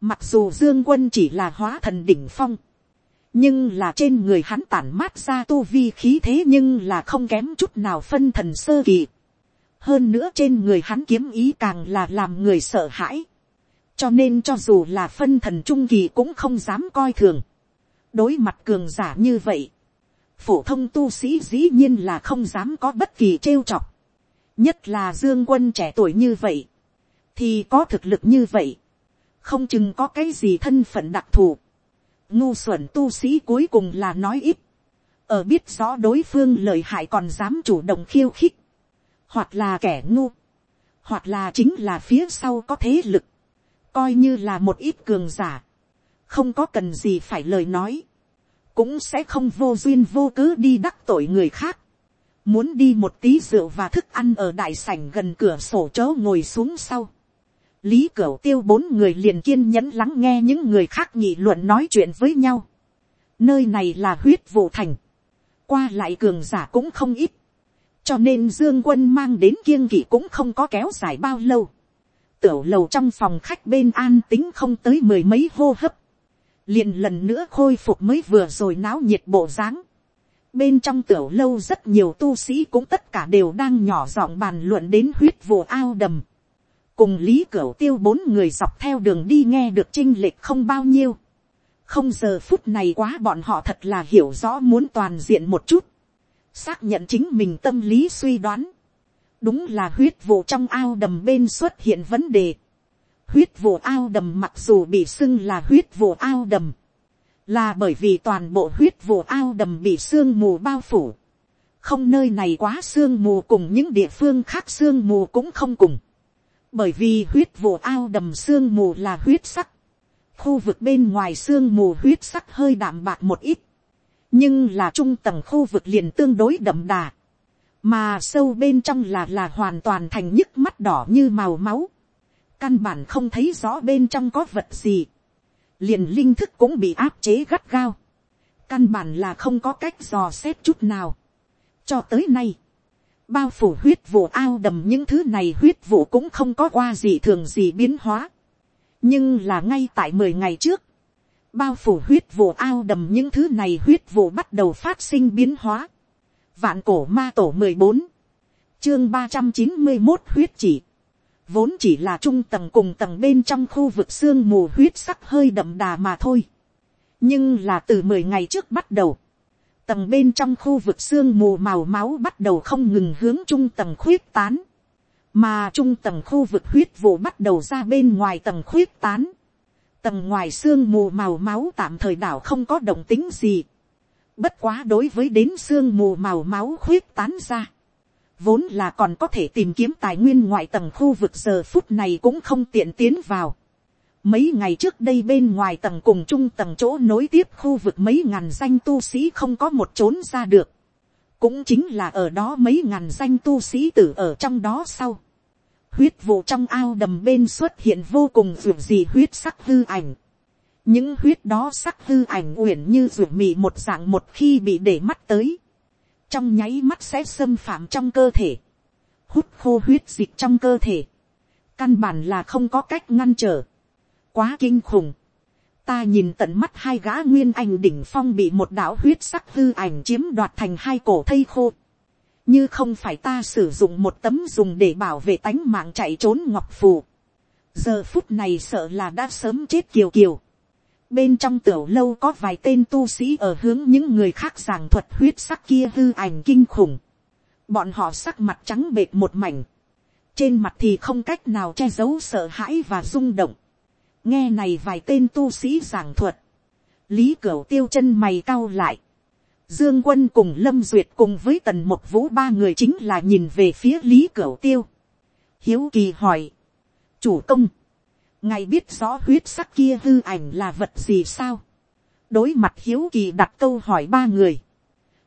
mặc dù dương quân chỉ là hóa thần đỉnh phong, nhưng là trên người hắn tản mát ra tu vi khí thế nhưng là không kém chút nào phân thần sơ kỳ. hơn nữa trên người hắn kiếm ý càng là làm người sợ hãi cho nên cho dù là phân thần trung kỳ cũng không dám coi thường. đối mặt cường giả như vậy, phổ thông tu sĩ dĩ nhiên là không dám có bất kỳ trêu chọc. nhất là dương quân trẻ tuổi như vậy, thì có thực lực như vậy, không chừng có cái gì thân phận đặc thù. ngu xuẩn tu sĩ cuối cùng là nói ít, ở biết rõ đối phương lời hại còn dám chủ động khiêu khích, hoặc là kẻ ngu, hoặc là chính là phía sau có thế lực, coi như là một ít cường giả, không có cần gì phải lời nói, cũng sẽ không vô duyên vô cớ đi đắc tội người khác, muốn đi một tí rượu và thức ăn ở đại sảnh gần cửa sổ chớ ngồi xuống sau. lý cửu tiêu bốn người liền kiên nhẫn lắng nghe những người khác nghị luận nói chuyện với nhau. nơi này là huyết vụ thành, qua lại cường giả cũng không ít, cho nên dương quân mang đến kiêng kỵ cũng không có kéo dài bao lâu. Tiểu lầu trong phòng khách bên an tính không tới mười mấy hô hấp, liền lần nữa khôi phục mới vừa rồi náo nhiệt bộ dáng. bên trong tiểu lâu rất nhiều tu sĩ cũng tất cả đều đang nhỏ giọng bàn luận đến huyết vụ ao đầm. cùng lý cửu tiêu bốn người dọc theo đường đi nghe được chinh lệch không bao nhiêu. không giờ phút này quá bọn họ thật là hiểu rõ muốn toàn diện một chút. xác nhận chính mình tâm lý suy đoán đúng là huyết vụ trong ao đầm bên xuất hiện vấn đề huyết vụ ao đầm mặc dù bị sưng là huyết vụ ao đầm, là bởi vì toàn bộ huyết vụ ao đầm bị sương mù bao phủ. không nơi này quá sương mù cùng những địa phương khác sương mù cũng không cùng. bởi vì huyết vụ ao đầm sương mù là huyết sắc. khu vực bên ngoài sương mù huyết sắc hơi đạm bạc một ít. nhưng là trung tầng khu vực liền tương đối đậm đà mà sâu bên trong là là hoàn toàn thành nhức mắt đỏ như màu máu, căn bản không thấy rõ bên trong có vật gì, liền linh thức cũng bị áp chế gắt gao, căn bản là không có cách dò xét chút nào. cho tới nay, bao phủ huyết vụ ao đầm những thứ này huyết vụ cũng không có qua gì thường gì biến hóa, nhưng là ngay tại mười ngày trước, bao phủ huyết vụ ao đầm những thứ này huyết vụ bắt đầu phát sinh biến hóa Vạn cổ ma tổ mười bốn Chương ba trăm chín mươi một huyết chỉ. Vốn chỉ là trung tầng cùng tầng bên trong khu vực xương mù huyết sắc hơi đậm đà mà thôi. Nhưng là từ mười ngày trước bắt đầu. Tầng bên trong khu vực xương mù màu máu bắt đầu không ngừng hướng trung tầng khuyết tán. Mà trung tầng khu vực huyết vụ bắt đầu ra bên ngoài tầng khuyết tán. Tầng ngoài xương mù màu máu tạm thời đảo không có động tính gì Bất quá đối với đến xương mù màu máu khuyết tán ra. Vốn là còn có thể tìm kiếm tài nguyên ngoại tầng khu vực giờ phút này cũng không tiện tiến vào. Mấy ngày trước đây bên ngoài tầng cùng trung tầng chỗ nối tiếp khu vực mấy ngàn danh tu sĩ không có một trốn ra được. Cũng chính là ở đó mấy ngàn danh tu sĩ tử ở trong đó sau. Huyết vụ trong ao đầm bên xuất hiện vô cùng dù gì huyết sắc hư ảnh những huyết đó sắc hư ảnh uyển như ruột mì một dạng một khi bị để mắt tới, trong nháy mắt sẽ xâm phạm trong cơ thể, hút khô huyết dịch trong cơ thể, căn bản là không có cách ngăn trở, quá kinh khủng, ta nhìn tận mắt hai gã nguyên ảnh đỉnh phong bị một đạo huyết sắc hư ảnh chiếm đoạt thành hai cổ thây khô, như không phải ta sử dụng một tấm dùng để bảo vệ tánh mạng chạy trốn ngọc phù, giờ phút này sợ là đã sớm chết kiều kiều bên trong tiểu lâu có vài tên tu sĩ ở hướng những người khác giảng thuật huyết sắc kia hư ảnh kinh khủng. bọn họ sắc mặt trắng bệt một mảnh, trên mặt thì không cách nào che giấu sợ hãi và rung động. nghe này vài tên tu sĩ giảng thuật, lý cửu tiêu chân mày cau lại, Dương quân cùng Lâm Duyệt cùng với tần một vũ ba người chính là nhìn về phía Lý Cửu Tiêu. Hiếu kỳ hỏi. Chủ công. Ngài biết rõ huyết sắc kia hư ảnh là vật gì sao? Đối mặt Hiếu kỳ đặt câu hỏi ba người.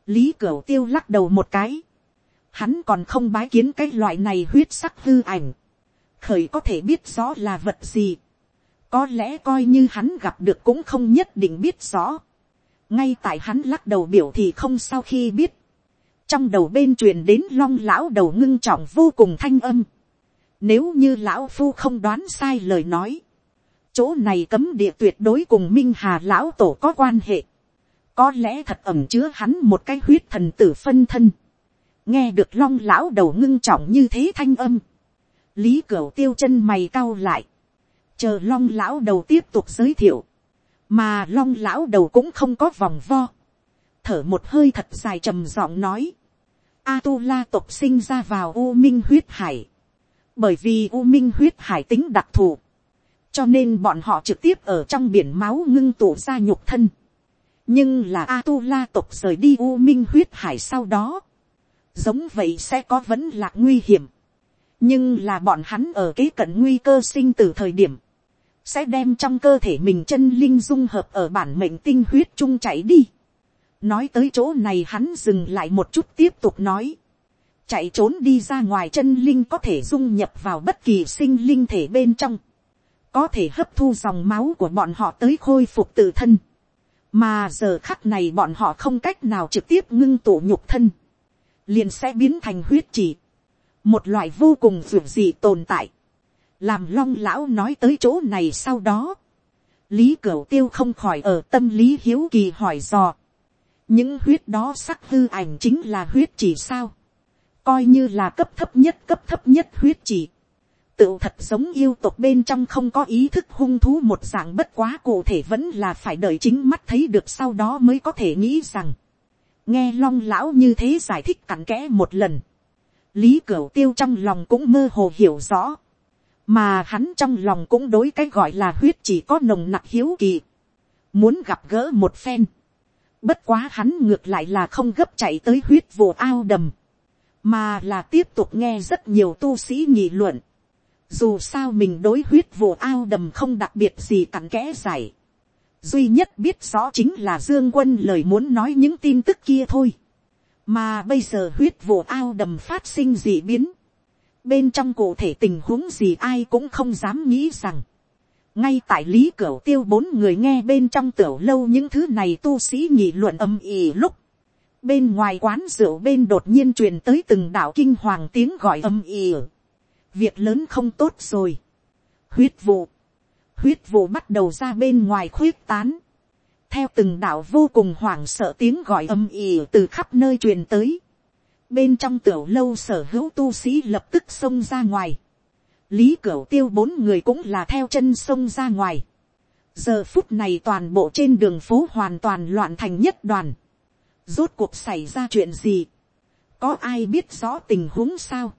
Lý Cửu Tiêu lắc đầu một cái. Hắn còn không bái kiến cái loại này huyết sắc hư ảnh. Khởi có thể biết rõ là vật gì. Có lẽ coi như hắn gặp được cũng không nhất định biết rõ ngay tại hắn lắc đầu biểu thì không sau khi biết, trong đầu bên truyền đến long lão đầu ngưng trọng vô cùng thanh âm. Nếu như lão phu không đoán sai lời nói, chỗ này cấm địa tuyệt đối cùng minh hà lão tổ có quan hệ. có lẽ thật ẩm chứa hắn một cái huyết thần tử phân thân. nghe được long lão đầu ngưng trọng như thế thanh âm. lý cửu tiêu chân mày cau lại. chờ long lão đầu tiếp tục giới thiệu mà long lão đầu cũng không có vòng vo, thở một hơi thật dài trầm giọng nói, a tu la tộc sinh ra vào u minh huyết hải, bởi vì u minh huyết hải tính đặc thù, cho nên bọn họ trực tiếp ở trong biển máu ngưng tụ ra nhục thân, nhưng là a tu la tộc rời đi u minh huyết hải sau đó, giống vậy sẽ có vẫn là nguy hiểm, nhưng là bọn hắn ở kế cận nguy cơ sinh từ thời điểm, sẽ đem trong cơ thể mình chân linh dung hợp ở bản mệnh tinh huyết chung chạy đi. nói tới chỗ này hắn dừng lại một chút tiếp tục nói chạy trốn đi ra ngoài chân linh có thể dung nhập vào bất kỳ sinh linh thể bên trong. có thể hấp thu dòng máu của bọn họ tới khôi phục tự thân. mà giờ khắc này bọn họ không cách nào trực tiếp ngưng tụ nhục thân. liền sẽ biến thành huyết chỉ. một loại vô cùng ruột gì tồn tại làm long lão nói tới chỗ này sau đó, lý cửu tiêu không khỏi ở tâm lý hiếu kỳ hỏi dò, những huyết đó sắc hư ảnh chính là huyết chỉ sao, coi như là cấp thấp nhất cấp thấp nhất huyết chỉ, tự thật giống yêu tộc bên trong không có ý thức hung thú một dạng bất quá cụ thể vẫn là phải đợi chính mắt thấy được sau đó mới có thể nghĩ rằng, nghe long lão như thế giải thích cặn kẽ một lần, lý cửu tiêu trong lòng cũng mơ hồ hiểu rõ, mà hắn trong lòng cũng đối cái gọi là huyết chỉ có nồng nặc hiếu kỳ, muốn gặp gỡ một phen, bất quá hắn ngược lại là không gấp chạy tới huyết vụ ao đầm, mà là tiếp tục nghe rất nhiều tu sĩ nghị luận, dù sao mình đối huyết vụ ao đầm không đặc biệt gì cặn kẽ giải, duy nhất biết rõ chính là dương quân lời muốn nói những tin tức kia thôi, mà bây giờ huyết vụ ao đầm phát sinh dị biến, bên trong cụ thể tình huống gì ai cũng không dám nghĩ rằng, ngay tại lý cửu tiêu bốn người nghe bên trong tiểu lâu những thứ này tu sĩ nghị luận âm ỉ lúc, bên ngoài quán rượu bên đột nhiên truyền tới từng đạo kinh hoàng tiếng gọi âm ỉ, việc lớn không tốt rồi, huyết vụ, huyết vụ bắt đầu ra bên ngoài khuyết tán, theo từng đạo vô cùng hoảng sợ tiếng gọi âm ỉ từ khắp nơi truyền tới, bên trong tiểu lâu sở hữu tu sĩ lập tức xông ra ngoài. lý cửu tiêu bốn người cũng là theo chân xông ra ngoài. giờ phút này toàn bộ trên đường phố hoàn toàn loạn thành nhất đoàn rốt cuộc xảy ra chuyện gì. có ai biết rõ tình huống sao.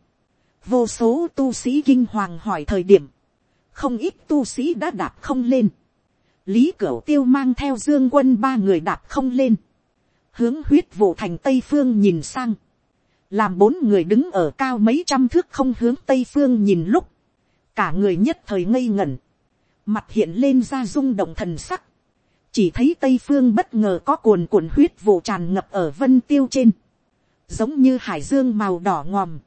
vô số tu sĩ kinh hoàng hỏi thời điểm. không ít tu sĩ đã đạp không lên. lý cửu tiêu mang theo dương quân ba người đạp không lên. hướng huyết vụ thành tây phương nhìn sang làm bốn người đứng ở cao mấy trăm thước không hướng tây phương nhìn lúc, cả người nhất thời ngây ngẩn, mặt hiện lên ra rung động thần sắc, chỉ thấy tây phương bất ngờ có cuồn cuộn huyết vụ tràn ngập ở vân tiêu trên, giống như hải dương màu đỏ ngòm,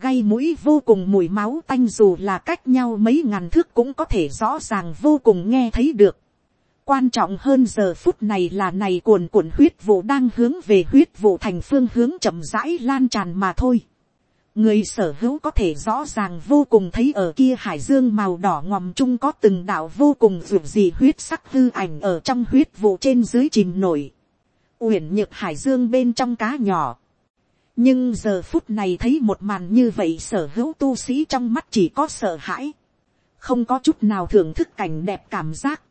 gây mũi vô cùng mùi máu tanh dù là cách nhau mấy ngàn thước cũng có thể rõ ràng vô cùng nghe thấy được. Quan trọng hơn giờ phút này là này cuồn cuộn huyết vụ đang hướng về huyết vụ thành phương hướng chậm rãi lan tràn mà thôi người sở hữu có thể rõ ràng vô cùng thấy ở kia hải dương màu đỏ ngòm chung có từng đạo vô cùng ruột gì huyết sắc hư ảnh ở trong huyết vụ trên dưới chìm nổi. uyển nhược hải dương bên trong cá nhỏ. nhưng giờ phút này thấy một màn như vậy sở hữu tu sĩ trong mắt chỉ có sợ hãi, không có chút nào thưởng thức cảnh đẹp cảm giác,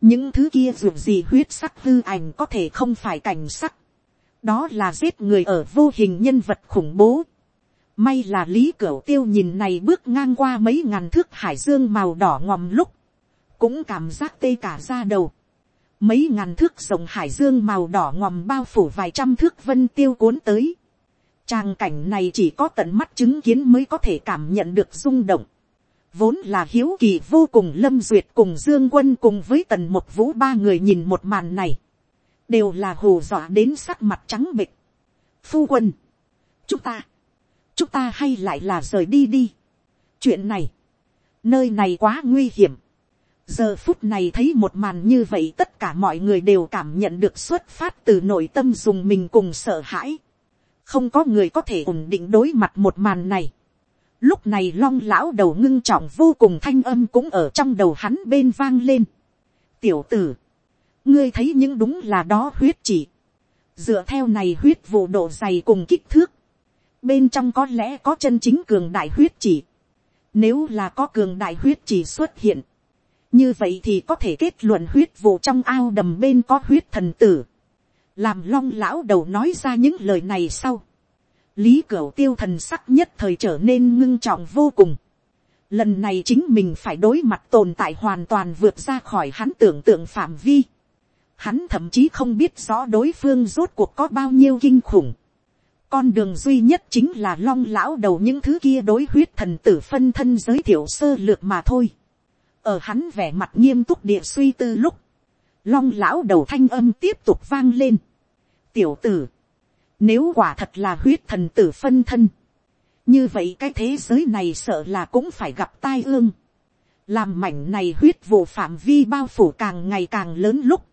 những thứ kia dù gì huyết sắc hư ảnh có thể không phải cảnh sắc, đó là giết người ở vô hình nhân vật khủng bố. May là lý cửu tiêu nhìn này bước ngang qua mấy ngàn thước hải dương màu đỏ ngòm lúc, cũng cảm giác tê cả ra đầu. Mấy ngàn thước rồng hải dương màu đỏ ngòm bao phủ vài trăm thước vân tiêu cuốn tới. Tràng cảnh này chỉ có tận mắt chứng kiến mới có thể cảm nhận được rung động. Vốn là hiếu kỳ vô cùng lâm duyệt cùng dương quân cùng với tần một vũ ba người nhìn một màn này. Đều là hù dọa đến sắc mặt trắng bịch. Phu quân. Chúng ta. Chúng ta hay lại là rời đi đi. Chuyện này. Nơi này quá nguy hiểm. Giờ phút này thấy một màn như vậy tất cả mọi người đều cảm nhận được xuất phát từ nội tâm dùng mình cùng sợ hãi. Không có người có thể ổn định đối mặt một màn này Lúc này long lão đầu ngưng trọng vô cùng thanh âm cũng ở trong đầu hắn bên vang lên. Tiểu tử, ngươi thấy những đúng là đó huyết chỉ. Dựa theo này huyết vụ độ dày cùng kích thước. Bên trong có lẽ có chân chính cường đại huyết chỉ. Nếu là có cường đại huyết chỉ xuất hiện. Như vậy thì có thể kết luận huyết vụ trong ao đầm bên có huyết thần tử. Làm long lão đầu nói ra những lời này sau lý cửu tiêu thần sắc nhất thời trở nên ngưng trọng vô cùng. lần này chính mình phải đối mặt tồn tại hoàn toàn vượt ra khỏi hắn tưởng tượng phạm vi. hắn thậm chí không biết rõ đối phương rốt cuộc có bao nhiêu kinh khủng con đường duy nhất chính là long lão đầu những thứ kia đối huyết thần tử phân thân giới thiệu sơ lược mà thôi. ở hắn vẻ mặt nghiêm túc địa suy tư lúc, long lão đầu thanh âm tiếp tục vang lên. tiểu tử, nếu quả thật là huyết thần tử phân thân. Như vậy cái thế giới này sợ là cũng phải gặp tai ương. Làm mảnh này huyết vụ phạm vi bao phủ càng ngày càng lớn lúc.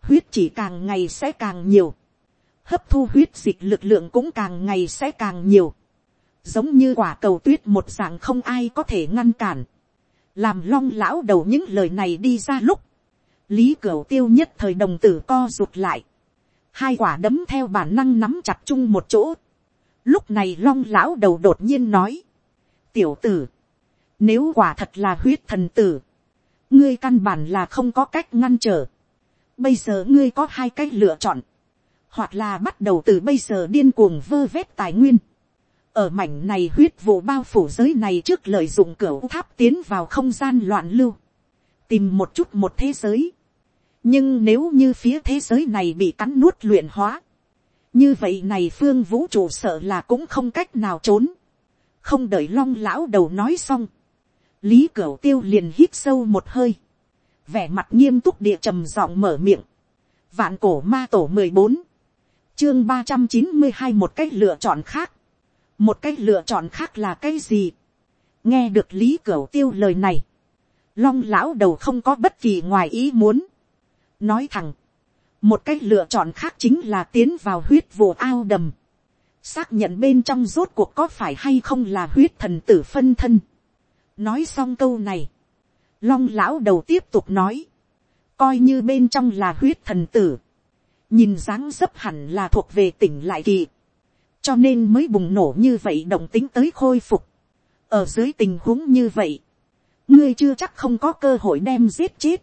Huyết chỉ càng ngày sẽ càng nhiều. Hấp thu huyết dịch lực lượng cũng càng ngày sẽ càng nhiều. Giống như quả cầu tuyết một dạng không ai có thể ngăn cản. Làm long lão đầu những lời này đi ra lúc. Lý Cửu tiêu nhất thời đồng tử co rụt lại hai quả đấm theo bản năng nắm chặt chung một chỗ. lúc này long lão đầu đột nhiên nói, tiểu tử, nếu quả thật là huyết thần tử, ngươi căn bản là không có cách ngăn trở. bây giờ ngươi có hai cách lựa chọn, hoặc là bắt đầu từ bây giờ điên cuồng vơ vét tài nguyên. ở mảnh này huyết vụ bao phủ giới này trước lợi dụng cửa tháp tiến vào không gian loạn lưu, tìm một chút một thế giới, nhưng nếu như phía thế giới này bị cắn nuốt luyện hóa, như vậy này phương vũ trụ sợ là cũng không cách nào trốn, không đợi long lão đầu nói xong, lý cửa tiêu liền hít sâu một hơi, vẻ mặt nghiêm túc địa trầm giọng mở miệng, vạn cổ ma tổ mười bốn, chương ba trăm chín mươi hai một cách lựa chọn khác, một cách lựa chọn khác là cái gì, nghe được lý cửu tiêu lời này, long lão đầu không có bất kỳ ngoài ý muốn, nói thẳng, một cách lựa chọn khác chính là tiến vào huyết vụ ao đầm, xác nhận bên trong rốt cuộc có phải hay không là huyết thần tử phân thân. nói xong câu này, long lão đầu tiếp tục nói, coi như bên trong là huyết thần tử, nhìn dáng dấp hẳn là thuộc về tỉnh lại kỳ, cho nên mới bùng nổ như vậy động tính tới khôi phục. ở dưới tình huống như vậy, ngươi chưa chắc không có cơ hội đem giết chết.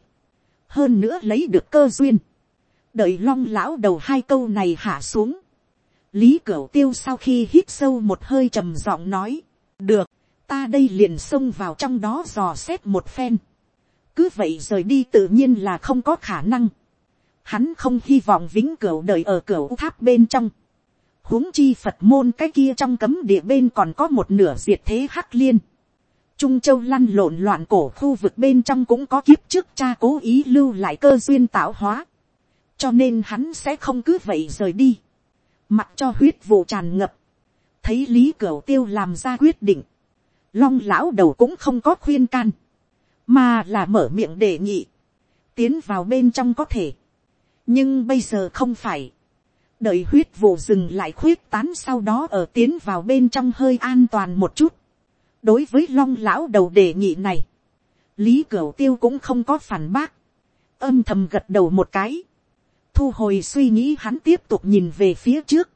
Hơn nữa lấy được cơ duyên, đợi long lão đầu hai câu này hạ xuống, lý cửu tiêu sau khi hít sâu một hơi trầm giọng nói, được, ta đây liền xông vào trong đó dò xét một phen, cứ vậy rời đi tự nhiên là không có khả năng, hắn không hy vọng vĩnh cửu đời ở cửu tháp bên trong, huống chi phật môn cái kia trong cấm địa bên còn có một nửa diệt thế hắc liên, Trung Châu lăn lộn loạn cổ khu vực bên trong cũng có kiếp trước cha cố ý lưu lại cơ duyên tạo hóa. Cho nên hắn sẽ không cứ vậy rời đi. Mặc cho huyết vụ tràn ngập. Thấy Lý Cửu Tiêu làm ra quyết định. Long lão đầu cũng không có khuyên can. Mà là mở miệng đề nghị. Tiến vào bên trong có thể. Nhưng bây giờ không phải. Đợi huyết vụ dừng lại khuyết tán sau đó ở tiến vào bên trong hơi an toàn một chút. Đối với long lão đầu đề nghị này, lý cửu tiêu cũng không có phản bác, âm thầm gật đầu một cái, thu hồi suy nghĩ hắn tiếp tục nhìn về phía trước,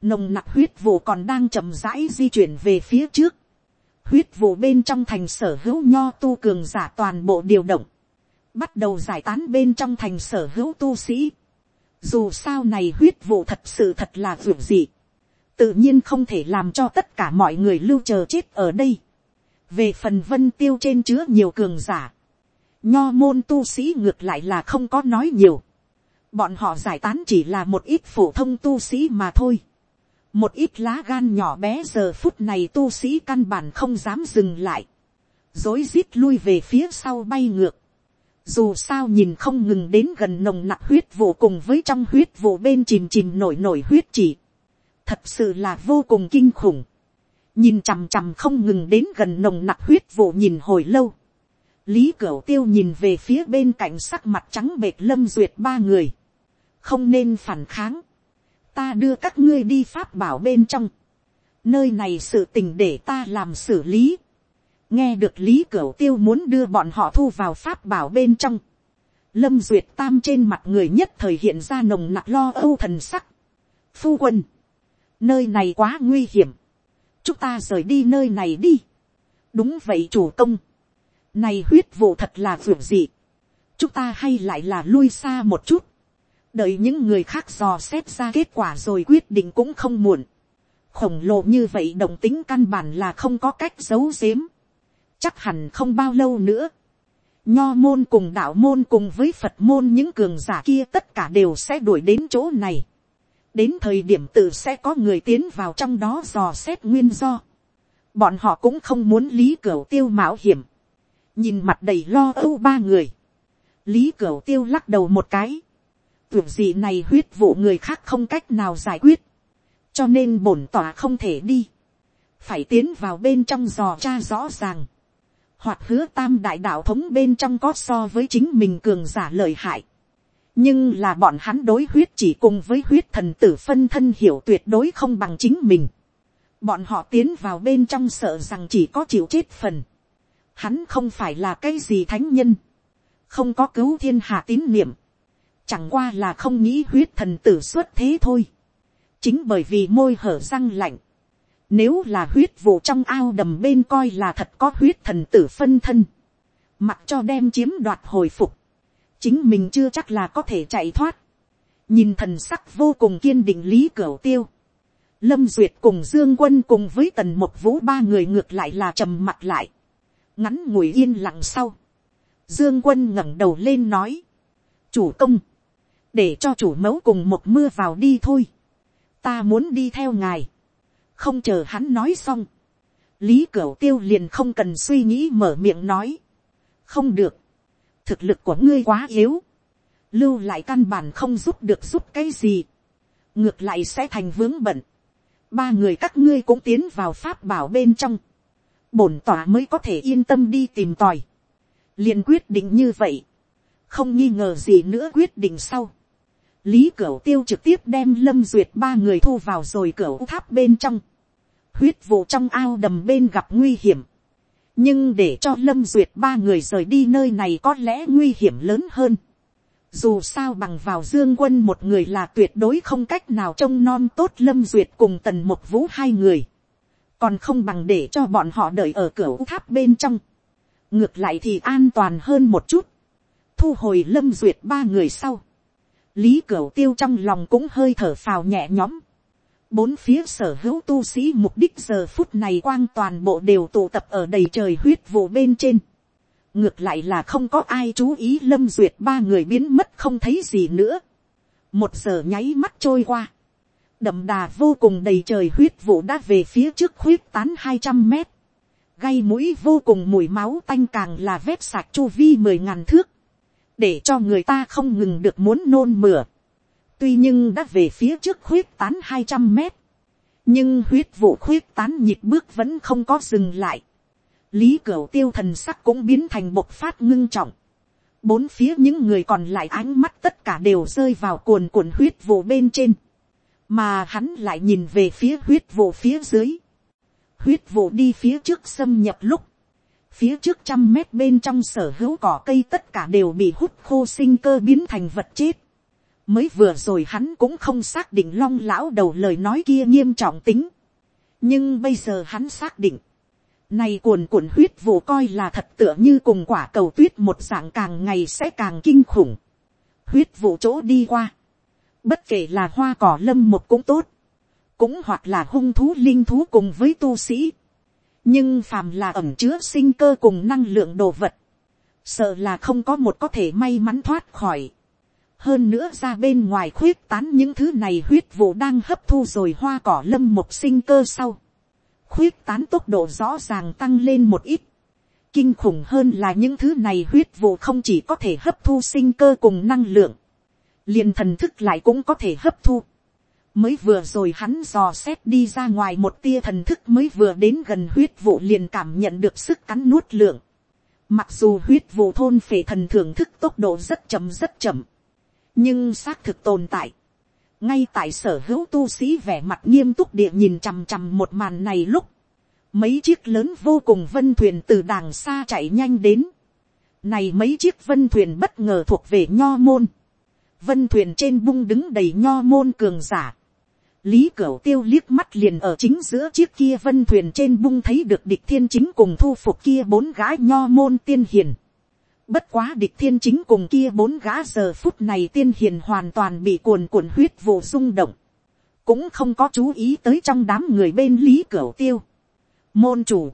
nồng nặc huyết vụ còn đang chậm rãi di chuyển về phía trước, huyết vụ bên trong thành sở hữu nho tu cường giả toàn bộ điều động, bắt đầu giải tán bên trong thành sở hữu tu sĩ. Dù sao này huyết vụ thật sự thật là vượt dị, tự nhiên không thể làm cho tất cả mọi người lưu chờ chết ở đây. về phần vân tiêu trên chứa nhiều cường giả, nho môn tu sĩ ngược lại là không có nói nhiều. bọn họ giải tán chỉ là một ít phổ thông tu sĩ mà thôi một ít lá gan nhỏ bé giờ phút này tu sĩ căn bản không dám dừng lại, dối rít lui về phía sau bay ngược, dù sao nhìn không ngừng đến gần nồng nặc huyết vụ cùng với trong huyết vụ bên chìm chìm nổi nổi huyết chỉ, thật sự là vô cùng kinh khủng, nhìn chằm chằm không ngừng đến gần nồng nặc huyết vụ nhìn hồi lâu, lý cửu tiêu nhìn về phía bên cạnh sắc mặt trắng bệt lâm duyệt ba người, không nên phản kháng, ta đưa các ngươi đi pháp bảo bên trong, nơi này sự tình để ta làm xử lý, nghe được lý cửu tiêu muốn đưa bọn họ thu vào pháp bảo bên trong, lâm duyệt tam trên mặt người nhất thời hiện ra nồng nặc lo âu thần sắc, phu quân, nơi này quá nguy hiểm, chúng ta rời đi nơi này đi, đúng vậy chủ công, này huyết vụ thật là vượt gì, chúng ta hay lại là lui xa một chút, đợi những người khác dò xét ra kết quả rồi quyết định cũng không muộn. khổng lồ như vậy đồng tính căn bản là không có cách giấu giếm chắc hẳn không bao lâu nữa. nho môn cùng đạo môn cùng với phật môn những cường giả kia tất cả đều sẽ đuổi đến chỗ này. đến thời điểm tự sẽ có người tiến vào trong đó dò xét nguyên do. bọn họ cũng không muốn lý cửa tiêu mạo hiểm. nhìn mặt đầy lo âu ba người. lý cửa tiêu lắc đầu một cái Tưởng gì này huyết vụ người khác không cách nào giải quyết. Cho nên bổn tỏa không thể đi. Phải tiến vào bên trong dò cha rõ ràng. Hoặc hứa tam đại đạo thống bên trong có so với chính mình cường giả lợi hại. Nhưng là bọn hắn đối huyết chỉ cùng với huyết thần tử phân thân hiểu tuyệt đối không bằng chính mình. Bọn họ tiến vào bên trong sợ rằng chỉ có chịu chết phần. Hắn không phải là cái gì thánh nhân. Không có cứu thiên hạ tín niệm chẳng qua là không nghĩ huyết thần tử xuất thế thôi. chính bởi vì môi hở răng lạnh nếu là huyết vụ trong ao đầm bên coi là thật có huyết thần tử phân thân. mặc cho đem chiếm đoạt hồi phục. chính mình chưa chắc là có thể chạy thoát. nhìn thần sắc vô cùng kiên định lý cửu tiêu. lâm duyệt cùng dương quân cùng với tần một vũ ba người ngược lại là trầm mặt lại. ngắn ngủi yên lặng sau. Dương quân ngẩng đầu lên nói. Chủ công để cho chủ mẫu cùng một mưa vào đi thôi. ta muốn đi theo ngài không chờ hắn nói xong. lý cửu tiêu liền không cần suy nghĩ mở miệng nói. không được. thực lực của ngươi quá yếu. lưu lại căn bản không giúp được giúp cái gì. ngược lại sẽ thành vướng bận. ba người các ngươi cũng tiến vào pháp bảo bên trong. bổn tỏa mới có thể yên tâm đi tìm tòi. liền quyết định như vậy không nghi ngờ gì nữa quyết định sau. Lý Cửu Tiêu trực tiếp đem Lâm Duyệt ba người thu vào rồi cửu tháp bên trong. Huyết vụ trong ao đầm bên gặp nguy hiểm. Nhưng để cho Lâm Duyệt ba người rời đi nơi này có lẽ nguy hiểm lớn hơn. Dù sao bằng vào dương quân một người là tuyệt đối không cách nào trông non tốt Lâm Duyệt cùng tần một vũ hai người. Còn không bằng để cho bọn họ đợi ở cửa tháp bên trong. Ngược lại thì an toàn hơn một chút. Thu hồi Lâm Duyệt ba người sau lý cửu tiêu trong lòng cũng hơi thở phào nhẹ nhõm. bốn phía sở hữu tu sĩ mục đích giờ phút này quang toàn bộ đều tụ tập ở đầy trời huyết vụ bên trên. ngược lại là không có ai chú ý lâm duyệt ba người biến mất không thấy gì nữa. một giờ nháy mắt trôi qua. đậm đà vô cùng đầy trời huyết vụ đã về phía trước huyết tán hai trăm mét. gây mũi vô cùng mùi máu tanh càng là vét sạc chu vi mười ngàn thước để cho người ta không ngừng được muốn nôn mửa. tuy nhưng đã về phía trước khuyết tán hai trăm mét, nhưng huyết vụ khuyết tán nhịp bước vẫn không có dừng lại. lý cửu tiêu thần sắc cũng biến thành bộc phát ngưng trọng. bốn phía những người còn lại ánh mắt tất cả đều rơi vào cuồn cuộn huyết vụ bên trên, mà hắn lại nhìn về phía huyết vụ phía dưới. huyết vụ đi phía trước xâm nhập lúc, phía trước trăm mét bên trong sở hữu cỏ cây tất cả đều bị hút khô sinh cơ biến thành vật chết. mới vừa rồi hắn cũng không xác định long lão đầu lời nói kia nghiêm trọng tính. nhưng bây giờ hắn xác định, này cuồn cuộn huyết vụ coi là thật tựa như cùng quả cầu tuyết một dạng càng ngày sẽ càng kinh khủng. huyết vụ chỗ đi qua, bất kể là hoa cỏ lâm một cũng tốt, cũng hoặc là hung thú linh thú cùng với tu sĩ nhưng phàm là ẩm chứa sinh cơ cùng năng lượng đồ vật, sợ là không có một có thể may mắn thoát khỏi. hơn nữa ra bên ngoài khuyết tán những thứ này huyết vụ đang hấp thu rồi hoa cỏ lâm một sinh cơ sau. khuyết tán tốc độ rõ ràng tăng lên một ít. kinh khủng hơn là những thứ này huyết vụ không chỉ có thể hấp thu sinh cơ cùng năng lượng, liền thần thức lại cũng có thể hấp thu mới vừa rồi hắn dò xét đi ra ngoài một tia thần thức mới vừa đến gần huyết vụ liền cảm nhận được sức cắn nuốt lượng. Mặc dù huyết vụ thôn phệ thần thưởng thức tốc độ rất chậm rất chậm. Nhưng xác thực tồn tại. Ngay tại sở hữu tu sĩ vẻ mặt nghiêm túc địa nhìn chằm chằm một màn này lúc. Mấy chiếc lớn vô cùng vân thuyền từ đàng xa chạy nhanh đến. Này mấy chiếc vân thuyền bất ngờ thuộc về nho môn. Vân thuyền trên bung đứng đầy nho môn cường giả Lý Cửu Tiêu liếc mắt liền ở chính giữa chiếc kia vân thuyền trên bung thấy được địch thiên chính cùng thu phục kia bốn gái nho môn tiên hiền. Bất quá địch thiên chính cùng kia bốn gã giờ phút này tiên hiền hoàn toàn bị cuồn cuộn huyết vụ rung động. Cũng không có chú ý tới trong đám người bên Lý Cửu Tiêu. Môn chủ.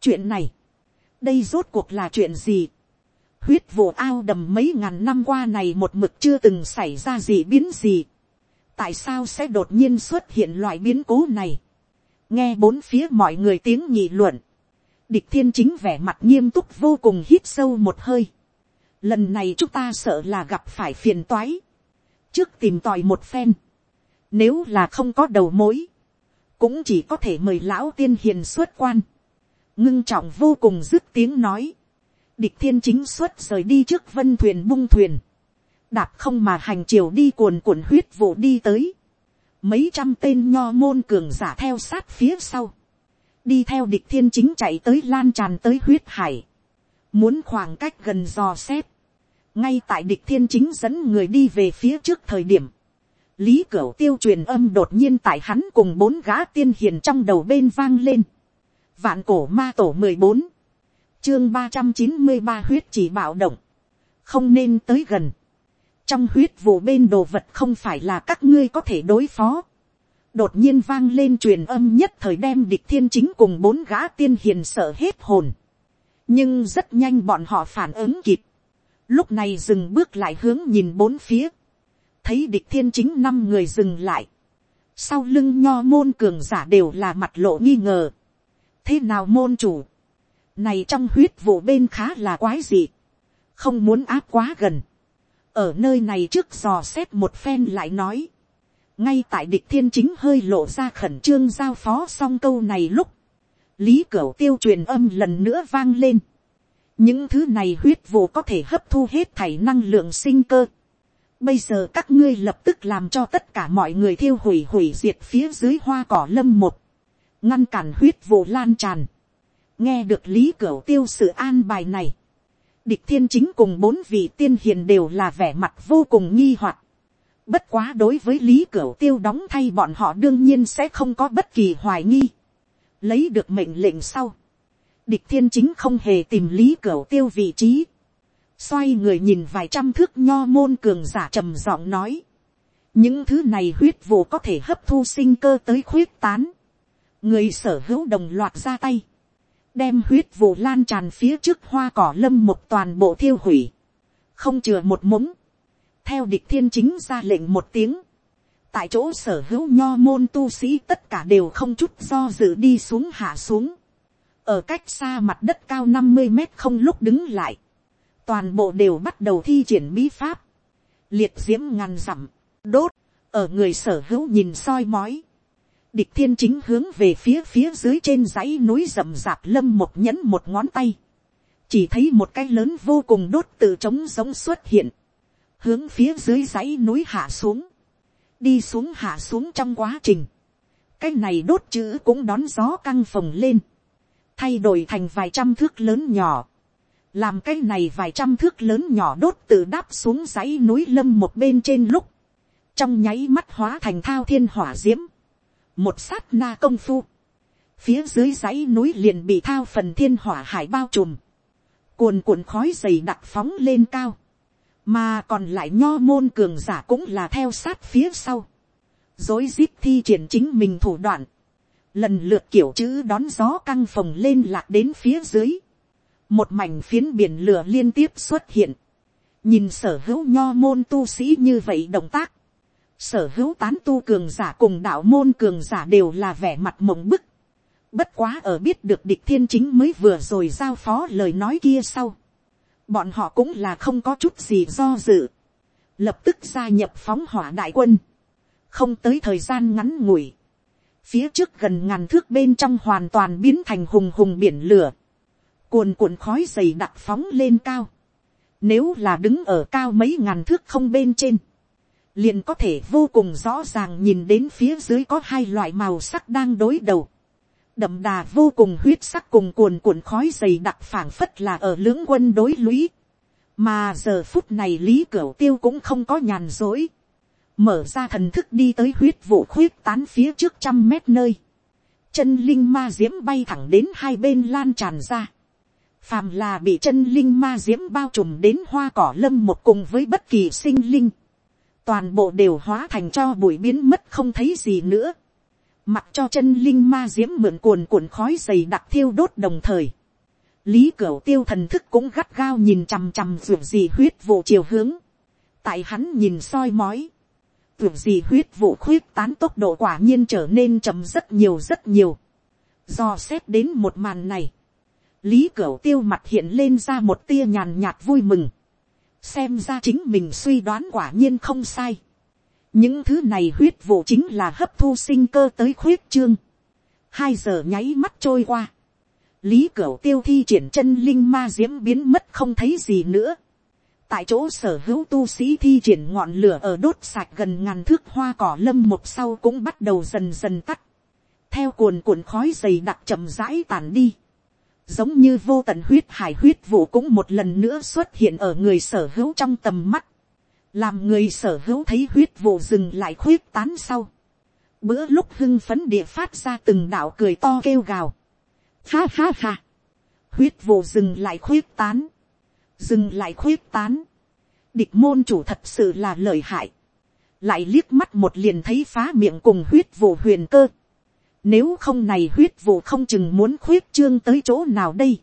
Chuyện này. Đây rốt cuộc là chuyện gì? Huyết vụ ao đầm mấy ngàn năm qua này một mực chưa từng xảy ra gì biến gì tại sao sẽ đột nhiên xuất hiện loại biến cố này. nghe bốn phía mọi người tiếng nhị luận. địch thiên chính vẻ mặt nghiêm túc vô cùng hít sâu một hơi. lần này chúng ta sợ là gặp phải phiền toái. trước tìm tòi một phen. nếu là không có đầu mối, cũng chỉ có thể mời lão tiên hiền xuất quan. ngưng trọng vô cùng dứt tiếng nói. địch thiên chính xuất rời đi trước vân thuyền bung thuyền đạp không mà hành chiều đi cuồn cuộn huyết vụ đi tới, mấy trăm tên nho môn cường giả theo sát phía sau, đi theo địch thiên chính chạy tới lan tràn tới huyết hải, muốn khoảng cách gần dò xét, ngay tại địch thiên chính dẫn người đi về phía trước thời điểm, lý cửu tiêu truyền âm đột nhiên tại hắn cùng bốn gã tiên hiền trong đầu bên vang lên, vạn cổ ma tổ mười bốn, chương ba trăm chín mươi ba huyết chỉ bạo động, không nên tới gần, trong huyết vụ bên đồ vật không phải là các ngươi có thể đối phó. đột nhiên vang lên truyền âm nhất thời đem địch thiên chính cùng bốn gã tiên hiền sợ hết hồn. nhưng rất nhanh bọn họ phản ứng kịp. lúc này dừng bước lại hướng nhìn bốn phía. thấy địch thiên chính năm người dừng lại. sau lưng nho môn cường giả đều là mặt lộ nghi ngờ. thế nào môn chủ. này trong huyết vụ bên khá là quái dị. không muốn áp quá gần ở nơi này trước dò xét một phen lại nói, ngay tại địch thiên chính hơi lộ ra khẩn trương giao phó xong câu này lúc, lý cửu tiêu truyền âm lần nữa vang lên, những thứ này huyết vụ có thể hấp thu hết thảy năng lượng sinh cơ. Bây giờ các ngươi lập tức làm cho tất cả mọi người thiêu hủy hủy diệt phía dưới hoa cỏ lâm một, ngăn cản huyết vụ lan tràn. nghe được lý cửu tiêu sự an bài này, địch thiên chính cùng bốn vị tiên hiền đều là vẻ mặt vô cùng nghi hoặc. Bất quá đối với lý cửu tiêu đóng thay bọn họ đương nhiên sẽ không có bất kỳ hoài nghi. Lấy được mệnh lệnh sau. Địch thiên chính không hề tìm lý cửu tiêu vị trí. Xoay người nhìn vài trăm thước nho môn cường giả trầm giọng nói. Những thứ này huyết vụ có thể hấp thu sinh cơ tới khuyết tán. Người sở hữu đồng loạt ra tay đem huyết vụ lan tràn phía trước hoa cỏ lâm một toàn bộ thiêu hủy, không chừa một mống, theo địch thiên chính ra lệnh một tiếng, tại chỗ sở hữu nho môn tu sĩ tất cả đều không chút do dự đi xuống hạ xuống, ở cách xa mặt đất cao năm mươi mét không lúc đứng lại, toàn bộ đều bắt đầu thi triển bí pháp, liệt diễm ngàn dặm, đốt, ở người sở hữu nhìn soi mói, Địch thiên chính hướng về phía phía dưới trên dãy núi rậm rạp lâm một nhẫn một ngón tay. Chỉ thấy một cái lớn vô cùng đốt từ trống giống xuất hiện. Hướng phía dưới dãy núi hạ xuống. Đi xuống hạ xuống trong quá trình. Cái này đốt chữ cũng đón gió căng phồng lên. Thay đổi thành vài trăm thước lớn nhỏ. Làm cái này vài trăm thước lớn nhỏ đốt từ đáp xuống dãy núi lâm một bên trên lúc. trong nháy mắt hóa thành thao thiên hỏa diễm một sát na công phu, phía dưới dãy núi liền bị thao phần thiên hỏa hải bao trùm, cuồn cuộn khói dày đặc phóng lên cao, mà còn lại nho môn cường giả cũng là theo sát phía sau, dối rít thi triển chính mình thủ đoạn, lần lượt kiểu chữ đón gió căng phồng lên lạc đến phía dưới, một mảnh phiến biển lửa liên tiếp xuất hiện, nhìn sở hữu nho môn tu sĩ như vậy động tác, sở hữu tán tu cường giả cùng đạo môn cường giả đều là vẻ mặt mộng bức, bất quá ở biết được địch thiên chính mới vừa rồi giao phó lời nói kia sau, bọn họ cũng là không có chút gì do dự, lập tức gia nhập phóng hỏa đại quân, không tới thời gian ngắn ngủi, phía trước gần ngàn thước bên trong hoàn toàn biến thành hùng hùng biển lửa, cuồn cuộn khói dày đặc phóng lên cao, nếu là đứng ở cao mấy ngàn thước không bên trên. Liền có thể vô cùng rõ ràng nhìn đến phía dưới có hai loại màu sắc đang đối đầu. Đậm đà vô cùng huyết sắc cùng cuồn cuộn khói dày đặc phảng phất là ở lưỡng quân đối lũy. Mà giờ phút này Lý Cửu Tiêu cũng không có nhàn dối. Mở ra thần thức đi tới huyết vụ khuyết tán phía trước trăm mét nơi. Chân linh ma diễm bay thẳng đến hai bên lan tràn ra phàm là bị chân linh ma diễm bao trùm đến hoa cỏ lâm một cùng với bất kỳ sinh linh, toàn bộ đều hóa thành cho bụi biến mất không thấy gì nữa, mặc cho chân linh ma diễm mượn cuồn cuộn khói dày đặc thiêu đốt đồng thời, lý cửu tiêu thần thức cũng gắt gao nhìn chằm chằm ruộng gì huyết vụ chiều hướng, tại hắn nhìn soi mói, ruộng gì huyết vụ khuyết tán tốc độ quả nhiên trở nên chậm rất nhiều rất nhiều, do xét đến một màn này, lý cửu tiêu mặt hiện lên ra một tia nhàn nhạt vui mừng, xem ra chính mình suy đoán quả nhiên không sai. những thứ này huyết vụ chính là hấp thu sinh cơ tới khuyết trương. hai giờ nháy mắt trôi qua, lý cửu tiêu thi triển chân linh ma diễm biến mất không thấy gì nữa. tại chỗ sở hữu tu sĩ thi triển ngọn lửa ở đốt sạch gần ngàn thước hoa cỏ lâm một sau cũng bắt đầu dần dần tắt. theo cuồn cuộn khói dày đặc chậm rãi tàn đi giống như vô tận huyết hải huyết vụ cũng một lần nữa xuất hiện ở người sở hữu trong tầm mắt, làm người sở hữu thấy huyết vụ dừng lại khuyết tán sau, bữa lúc hưng phấn địa phát ra từng đạo cười to kêu gào, ha ha ha, huyết vụ dừng lại khuyết tán, dừng lại khuyết tán, địch môn chủ thật sự là lợi hại, lại liếc mắt một liền thấy phá miệng cùng huyết vụ huyền cơ, nếu không này huyết vụ không chừng muốn khuyết trương tới chỗ nào đây.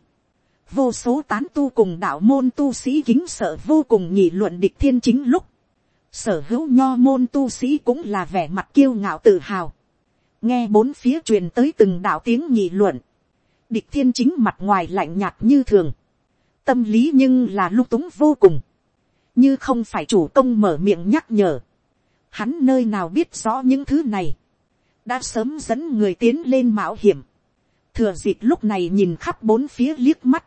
Vô số tán tu cùng đạo môn tu sĩ kính sợ vô cùng nhị luận địch thiên chính lúc. Sở hữu nho môn tu sĩ cũng là vẻ mặt kiêu ngạo tự hào. Nghe bốn phía truyền tới từng đạo tiếng nhị luận. Địch thiên chính mặt ngoài lạnh nhạt như thường. Tâm lý nhưng là lúc túng vô cùng. Như không phải chủ công mở miệng nhắc nhở. Hắn nơi nào biết rõ những thứ này đã sớm dẫn người tiến lên mạo hiểm. Thừa dịp lúc này nhìn khắp bốn phía liếc mắt.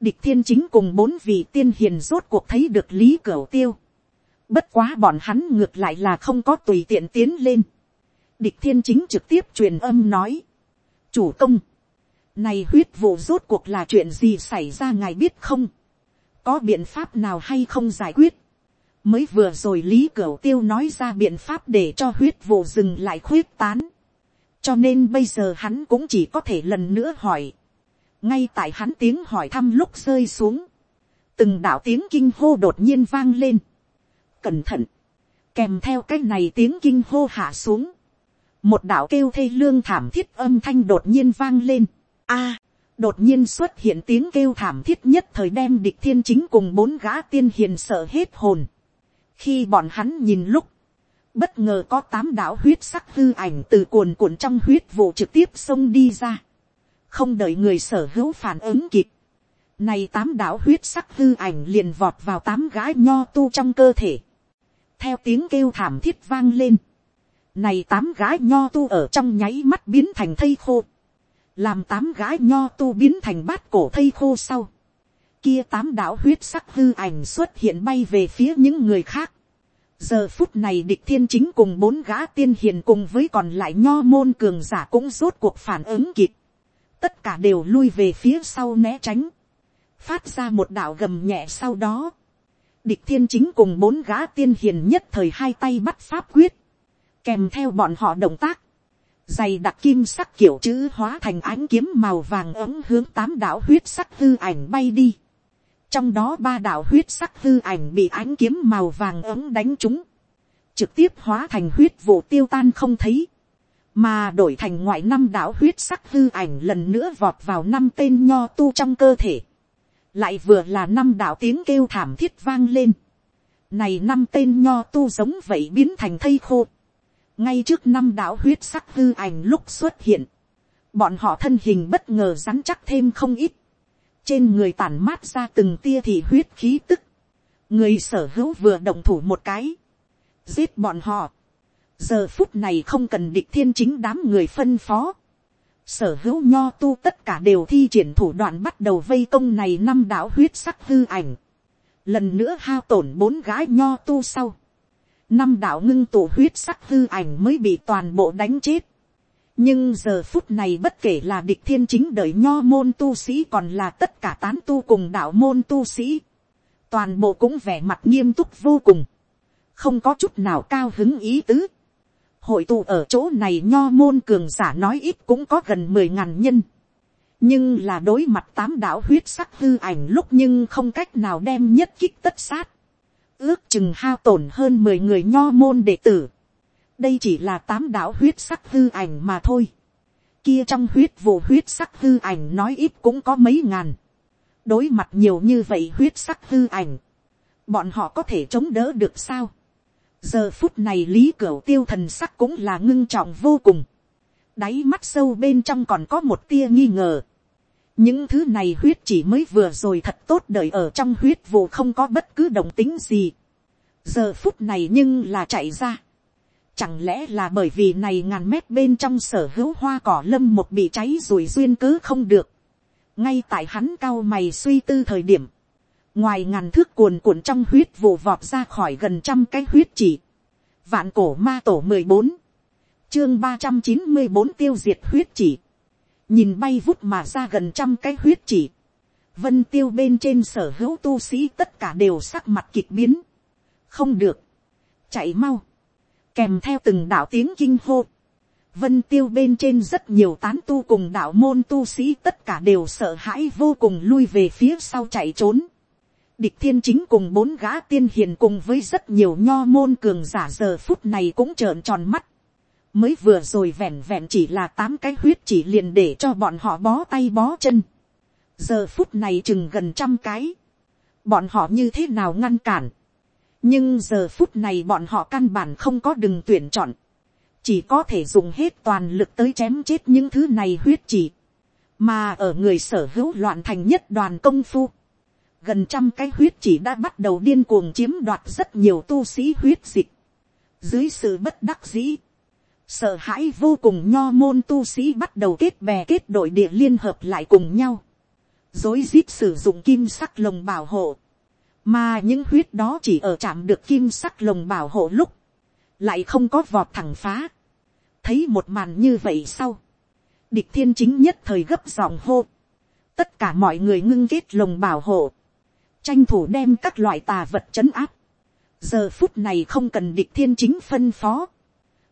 Địch thiên chính cùng bốn vị tiên hiền rốt cuộc thấy được lý cửu tiêu. Bất quá bọn hắn ngược lại là không có tùy tiện tiến lên. Địch thiên chính trực tiếp truyền âm nói. Chủ công. Này huyết vụ rốt cuộc là chuyện gì xảy ra ngài biết không? Có biện pháp nào hay không giải quyết? Mới vừa rồi lý cửu tiêu nói ra biện pháp để cho huyết vụ dừng lại khuyết tán. cho nên bây giờ hắn cũng chỉ có thể lần nữa hỏi. ngay tại hắn tiếng hỏi thăm lúc rơi xuống. từng đạo tiếng kinh hô đột nhiên vang lên. cẩn thận. kèm theo cái này tiếng kinh hô hạ xuống. một đạo kêu thê lương thảm thiết âm thanh đột nhiên vang lên. a, đột nhiên xuất hiện tiếng kêu thảm thiết nhất thời đem địch thiên chính cùng bốn gã tiên hiền sợ hết hồn khi bọn hắn nhìn lúc, bất ngờ có tám đạo huyết sắc hư ảnh từ cuồn cuộn trong huyết vụ trực tiếp xông đi ra, không đợi người sở hữu phản ứng kịp, này tám đạo huyết sắc hư ảnh liền vọt vào tám gái nho tu trong cơ thể, theo tiếng kêu thảm thiết vang lên, này tám gái nho tu ở trong nháy mắt biến thành thây khô, làm tám gái nho tu biến thành bát cổ thây khô sau, kia tám đạo huyết sắc hư ảnh xuất hiện bay về phía những người khác. giờ phút này địch thiên chính cùng bốn gã tiên hiền cùng với còn lại nho môn cường giả cũng rốt cuộc phản ứng kịp. tất cả đều lui về phía sau né tránh. phát ra một đạo gầm nhẹ sau đó. địch thiên chính cùng bốn gã tiên hiền nhất thời hai tay bắt pháp quyết, kèm theo bọn họ động tác, dày đặc kim sắc kiểu chữ hóa thành ánh kiếm màu vàng ấm hướng tám đạo huyết sắc hư ảnh bay đi trong đó ba đạo huyết sắc hư ảnh bị ánh kiếm màu vàng ấm đánh trúng, trực tiếp hóa thành huyết vụ tiêu tan không thấy, mà đổi thành ngoại năm đạo huyết sắc hư ảnh lần nữa vọt vào năm tên nho tu trong cơ thể, lại vừa là năm đạo tiếng kêu thảm thiết vang lên, này năm tên nho tu giống vậy biến thành thây khô, ngay trước năm đạo huyết sắc hư ảnh lúc xuất hiện, bọn họ thân hình bất ngờ rắn chắc thêm không ít, trên người tản mát ra từng tia thì huyết khí tức, người sở hữu vừa động thủ một cái, giết bọn họ, giờ phút này không cần địch thiên chính đám người phân phó, sở hữu nho tu tất cả đều thi triển thủ đoạn bắt đầu vây công này năm đạo huyết sắc hư ảnh, lần nữa hao tổn bốn gái nho tu sau, năm đạo ngưng tụ huyết sắc hư ảnh mới bị toàn bộ đánh chết nhưng giờ phút này bất kể là địch thiên chính đợi nho môn tu sĩ còn là tất cả tán tu cùng đạo môn tu sĩ, toàn bộ cũng vẻ mặt nghiêm túc vô cùng, không có chút nào cao hứng ý tứ. hội tụ ở chỗ này nho môn cường giả nói ít cũng có gần mười ngàn nhân. nhưng là đối mặt tám đạo huyết sắc hư ảnh lúc nhưng không cách nào đem nhất kích tất sát ước chừng hao tổn hơn mười người nho môn đệ tử đây chỉ là tám đạo huyết sắc hư ảnh mà thôi. kia trong huyết vụ huyết sắc hư ảnh nói ít cũng có mấy ngàn. đối mặt nhiều như vậy huyết sắc hư ảnh. bọn họ có thể chống đỡ được sao. giờ phút này lý cửu tiêu thần sắc cũng là ngưng trọng vô cùng. đáy mắt sâu bên trong còn có một tia nghi ngờ những thứ này huyết chỉ mới vừa rồi thật tốt đợi ở trong huyết vụ không có bất cứ động tính gì. giờ phút này nhưng là chạy ra chẳng lẽ là bởi vì này ngàn mét bên trong sở hữu hoa cỏ lâm một bị cháy rồi duyên cứ không được. ngay tại hắn cao mày suy tư thời điểm, ngoài ngàn thước cuồn cuộn trong huyết vụ vọt ra khỏi gần trăm cái huyết chỉ. vạn cổ ma tổ mười bốn, chương ba trăm chín mươi bốn tiêu diệt huyết chỉ. Nhìn bay vút mà ra gần trăm cái huyết chỉ, vân tiêu bên trên sở hữu tu sĩ tất cả đều sắc mặt kịch biến, không được, chạy mau, kèm theo từng đạo tiếng kinh hô, vân tiêu bên trên rất nhiều tán tu cùng đạo môn tu sĩ tất cả đều sợ hãi vô cùng lui về phía sau chạy trốn. Địch thiên chính cùng bốn gã tiên hiền cùng với rất nhiều nho môn cường giả giờ phút này cũng trợn tròn mắt mới vừa rồi vẹn vẹn chỉ là tám cái huyết chỉ liền để cho bọn họ bó tay bó chân. giờ phút này chừng gần trăm cái. bọn họ như thế nào ngăn cản nhưng giờ phút này bọn họ căn bản không có đừng tuyển chọn. chỉ có thể dùng hết toàn lực tới chém chết những thứ này huyết chỉ. mà ở người sở hữu loạn thành nhất đoàn công phu. gần trăm cái huyết chỉ đã bắt đầu điên cuồng chiếm đoạt rất nhiều tu sĩ huyết dịch. dưới sự bất đắc dĩ sợ hãi vô cùng nho môn tu sĩ bắt đầu kết bè kết đội địa liên hợp lại cùng nhau, dối rít sử dụng kim sắc lồng bảo hộ, mà những huyết đó chỉ ở chạm được kim sắc lồng bảo hộ lúc, lại không có vọt thẳng phá, thấy một màn như vậy sau, địch thiên chính nhất thời gấp giọng hô, tất cả mọi người ngưng kết lồng bảo hộ, tranh thủ đem các loại tà vật chấn áp, giờ phút này không cần địch thiên chính phân phó,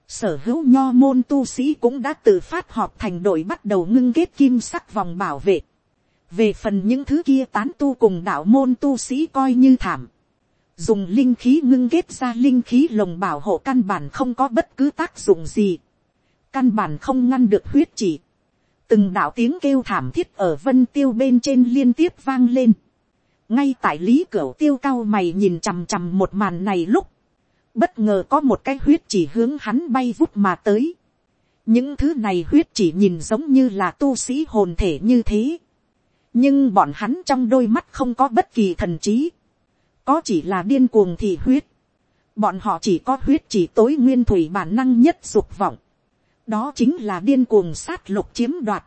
sở hữu nho môn tu sĩ cũng đã tự phát họp thành đội bắt đầu ngưng kết kim sắc vòng bảo vệ về phần những thứ kia tán tu cùng đạo môn tu sĩ coi như thảm. dùng linh khí ngưng kết ra linh khí lồng bảo hộ căn bản không có bất cứ tác dụng gì. căn bản không ngăn được huyết chỉ. từng đạo tiếng kêu thảm thiết ở vân tiêu bên trên liên tiếp vang lên. ngay tại lý cửa tiêu cao mày nhìn chằm chằm một màn này lúc bất ngờ có một cái huyết chỉ hướng hắn bay vút mà tới. những thứ này huyết chỉ nhìn giống như là tu sĩ hồn thể như thế nhưng bọn hắn trong đôi mắt không có bất kỳ thần trí. có chỉ là điên cuồng thì huyết. bọn họ chỉ có huyết chỉ tối nguyên thủy bản năng nhất dục vọng. đó chính là điên cuồng sát lục chiếm đoạt.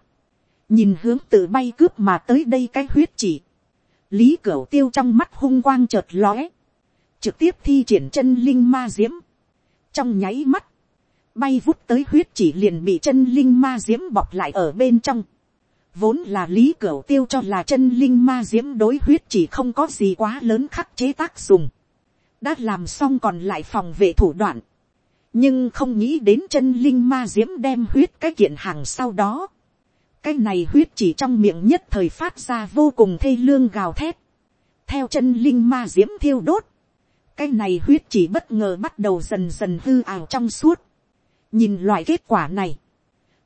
nhìn hướng tự bay cướp mà tới đây cái huyết chỉ. lý cửu tiêu trong mắt hung quang chợt lóe trực tiếp thi triển chân linh ma diễm, trong nháy mắt, bay vút tới huyết chỉ liền bị chân linh ma diễm bọc lại ở bên trong, vốn là lý cửu tiêu cho là chân linh ma diễm đối huyết chỉ không có gì quá lớn khắc chế tác dùng, đã làm xong còn lại phòng vệ thủ đoạn, nhưng không nghĩ đến chân linh ma diễm đem huyết cái kiện hàng sau đó, cái này huyết chỉ trong miệng nhất thời phát ra vô cùng thê lương gào thét, theo chân linh ma diễm thiêu đốt, cái này huyết chỉ bất ngờ bắt đầu dần dần hư ảo trong suốt, nhìn loại kết quả này,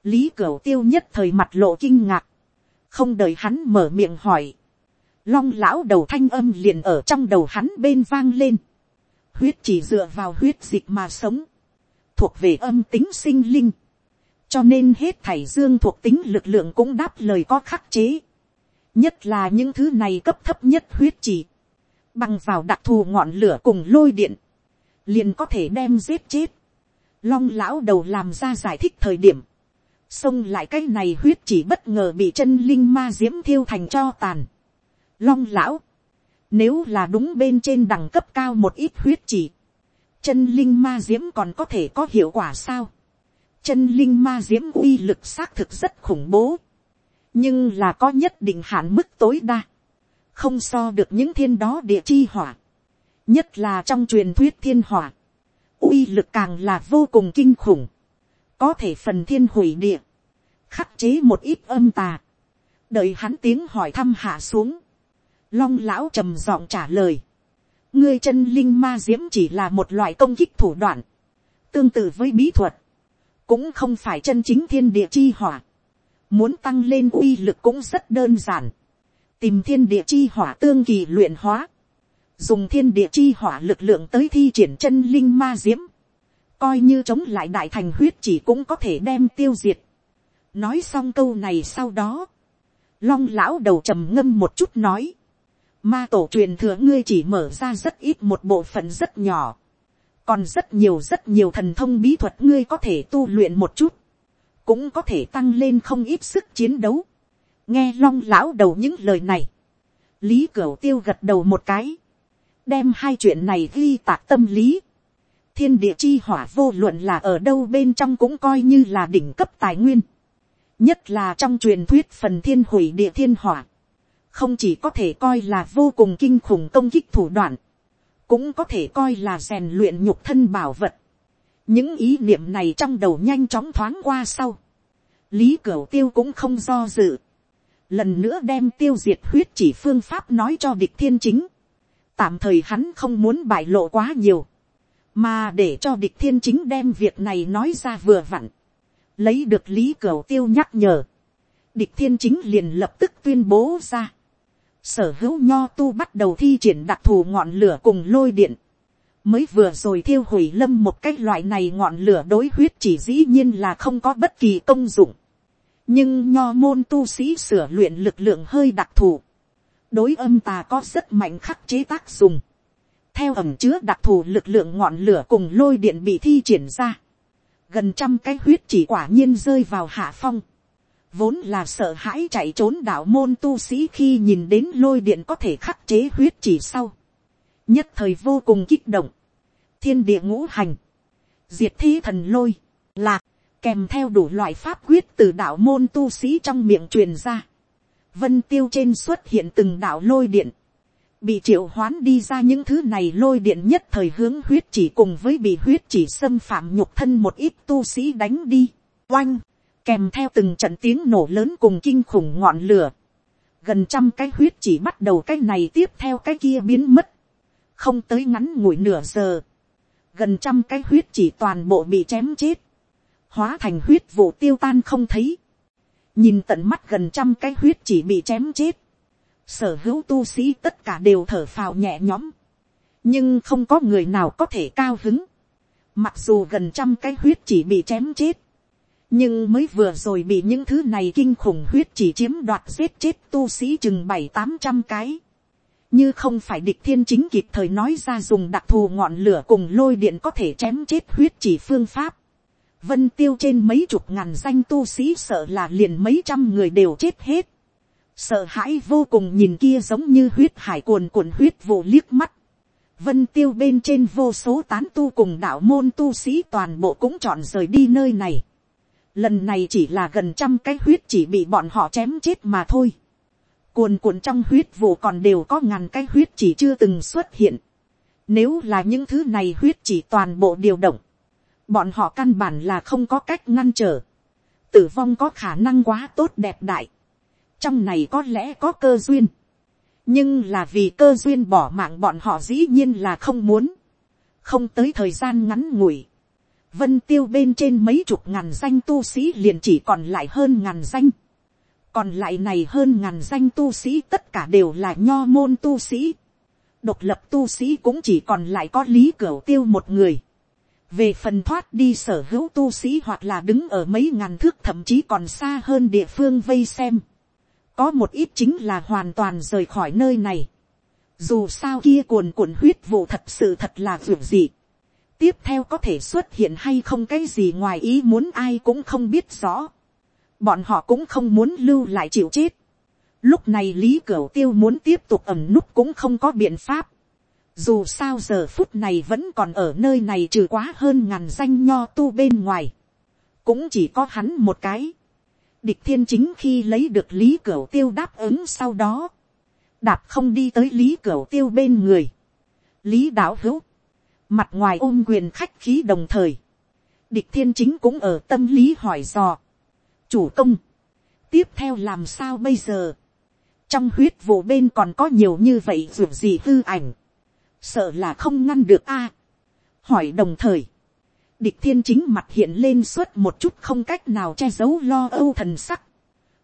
lý cửu tiêu nhất thời mặt lộ kinh ngạc, không đợi hắn mở miệng hỏi, long lão đầu thanh âm liền ở trong đầu hắn bên vang lên, huyết chỉ dựa vào huyết dịch mà sống, thuộc về âm tính sinh linh, cho nên hết thảy dương thuộc tính lực lượng cũng đáp lời có khắc chế, nhất là những thứ này cấp thấp nhất huyết chỉ, bằng vào đặc thù ngọn lửa cùng lôi điện, liền có thể đem giết chết. Long lão đầu làm ra giải thích thời điểm, xông lại cái này huyết chỉ bất ngờ bị chân linh ma diễm thiêu thành cho tàn. Long lão, nếu là đúng bên trên đẳng cấp cao một ít huyết chỉ, chân linh ma diễm còn có thể có hiệu quả sao. chân linh ma diễm uy lực xác thực rất khủng bố, nhưng là có nhất định hạn mức tối đa, không so được những thiên đó địa chi hỏa, nhất là trong truyền thuyết thiên hỏa, uy lực càng là vô cùng kinh khủng, có thể phần thiên hủy địa, khắc chế một ít âm tà, đợi hắn tiếng hỏi thăm hạ xuống, long lão trầm giọng trả lời, ngươi chân linh ma diễm chỉ là một loại công kích thủ đoạn, tương tự với bí thuật, cũng không phải chân chính thiên địa chi hỏa, muốn tăng lên uy lực cũng rất đơn giản, tìm thiên địa chi hỏa tương kỳ luyện hóa, dùng thiên địa chi hỏa lực lượng tới thi triển chân linh ma diễm, coi như chống lại đại thành huyết chỉ cũng có thể đem tiêu diệt. nói xong câu này sau đó, long lão đầu trầm ngâm một chút nói, ma tổ truyền thừa ngươi chỉ mở ra rất ít một bộ phận rất nhỏ, còn rất nhiều rất nhiều thần thông bí thuật ngươi có thể tu luyện một chút, cũng có thể tăng lên không ít sức chiến đấu. nghe long lão đầu những lời này, lý cửu tiêu gật đầu một cái, đem hai chuyện này ghi tạc tâm lý thiên địa chi hỏa vô luận là ở đâu bên trong cũng coi như là đỉnh cấp tài nguyên. nhất là trong truyền thuyết phần thiên hủy địa thiên hỏa. không chỉ có thể coi là vô cùng kinh khủng công kích thủ đoạn, cũng có thể coi là rèn luyện nhục thân bảo vật. những ý niệm này trong đầu nhanh chóng thoáng qua sau. lý cửu tiêu cũng không do dự. lần nữa đem tiêu diệt huyết chỉ phương pháp nói cho địch thiên chính tạm thời hắn không muốn bại lộ quá nhiều, mà để cho địch thiên chính đem việc này nói ra vừa vặn, lấy được lý cửu tiêu nhắc nhở, địch thiên chính liền lập tức tuyên bố ra, sở hữu nho tu bắt đầu thi triển đặc thù ngọn lửa cùng lôi điện, mới vừa rồi thiêu hủy lâm một cái loại này ngọn lửa đối huyết chỉ dĩ nhiên là không có bất kỳ công dụng, nhưng nho môn tu sĩ sửa luyện lực lượng hơi đặc thù, đối âm tà có rất mạnh khắc chế tác dùng, theo ẩm chứa đặc thù lực lượng ngọn lửa cùng lôi điện bị thi triển ra, gần trăm cái huyết chỉ quả nhiên rơi vào hạ phong, vốn là sợ hãi chạy trốn đạo môn tu sĩ khi nhìn đến lôi điện có thể khắc chế huyết chỉ sau, nhất thời vô cùng kích động, thiên địa ngũ hành, diệt thi thần lôi, lạc, kèm theo đủ loại pháp quyết từ đạo môn tu sĩ trong miệng truyền ra, vân tiêu trên xuất hiện từng đạo lôi điện, bị triệu hoán đi ra những thứ này lôi điện nhất thời hướng huyết chỉ cùng với bị huyết chỉ xâm phạm nhục thân một ít tu sĩ đánh đi, oanh, kèm theo từng trận tiếng nổ lớn cùng kinh khủng ngọn lửa, gần trăm cái huyết chỉ bắt đầu cái này tiếp theo cái kia biến mất, không tới ngắn ngủi nửa giờ, gần trăm cái huyết chỉ toàn bộ bị chém chết, hóa thành huyết vụ tiêu tan không thấy, nhìn tận mắt gần trăm cái huyết chỉ bị chém chết, sở hữu tu sĩ tất cả đều thở phào nhẹ nhõm, nhưng không có người nào có thể cao hứng, mặc dù gần trăm cái huyết chỉ bị chém chết, nhưng mới vừa rồi bị những thứ này kinh khủng huyết chỉ chiếm đoạt giết chết tu sĩ chừng bảy tám trăm cái, như không phải địch thiên chính kịp thời nói ra dùng đặc thù ngọn lửa cùng lôi điện có thể chém chết huyết chỉ phương pháp, vân tiêu trên mấy chục ngàn danh tu sĩ sợ là liền mấy trăm người đều chết hết sợ hãi vô cùng nhìn kia giống như huyết hải cuồn cuộn huyết vụ liếc mắt. vân tiêu bên trên vô số tán tu cùng đạo môn tu sĩ toàn bộ cũng chọn rời đi nơi này. lần này chỉ là gần trăm cái huyết chỉ bị bọn họ chém chết mà thôi. cuồn cuộn trong huyết vụ còn đều có ngàn cái huyết chỉ chưa từng xuất hiện. Nếu là những thứ này huyết chỉ toàn bộ điều động, bọn họ căn bản là không có cách ngăn trở. Tử vong có khả năng quá tốt đẹp đại. Trong này có lẽ có cơ duyên. Nhưng là vì cơ duyên bỏ mạng bọn họ dĩ nhiên là không muốn. Không tới thời gian ngắn ngủi. Vân tiêu bên trên mấy chục ngàn danh tu sĩ liền chỉ còn lại hơn ngàn danh. Còn lại này hơn ngàn danh tu sĩ tất cả đều là nho môn tu sĩ. Độc lập tu sĩ cũng chỉ còn lại có lý cửu tiêu một người. Về phần thoát đi sở hữu tu sĩ hoặc là đứng ở mấy ngàn thước thậm chí còn xa hơn địa phương vây xem. Có một ít chính là hoàn toàn rời khỏi nơi này. Dù sao kia cuồn cuộn huyết vụ thật sự thật là vượt dị tiếp theo có thể xuất hiện hay không cái gì ngoài ý muốn ai cũng không biết rõ. bọn họ cũng không muốn lưu lại chịu chết. lúc này lý cửu tiêu muốn tiếp tục ẩm núp cũng không có biện pháp. dù sao giờ phút này vẫn còn ở nơi này trừ quá hơn ngàn danh nho tu bên ngoài. cũng chỉ có hắn một cái địch thiên chính khi lấy được lý cửu tiêu đáp ứng sau đó. đạp không đi tới lý cửu tiêu bên người. lý đạo hữu Mặt ngoài ôm quyền khách khí đồng thời. Địch thiên chính cũng ở tâm lý hỏi dò. Chủ công. Tiếp theo làm sao bây giờ? Trong huyết vụ bên còn có nhiều như vậy dù gì hư ảnh. Sợ là không ngăn được a Hỏi đồng thời. Địch thiên chính mặt hiện lên suốt một chút không cách nào che giấu lo âu thần sắc.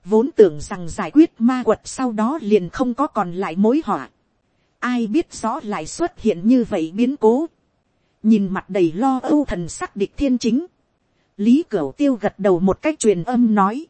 Vốn tưởng rằng giải quyết ma quật sau đó liền không có còn lại mối họa. Ai biết rõ lại xuất hiện như vậy biến cố nhìn mặt đầy lo âu thần sắc địch thiên chính, lý cửu tiêu gật đầu một cách truyền âm nói,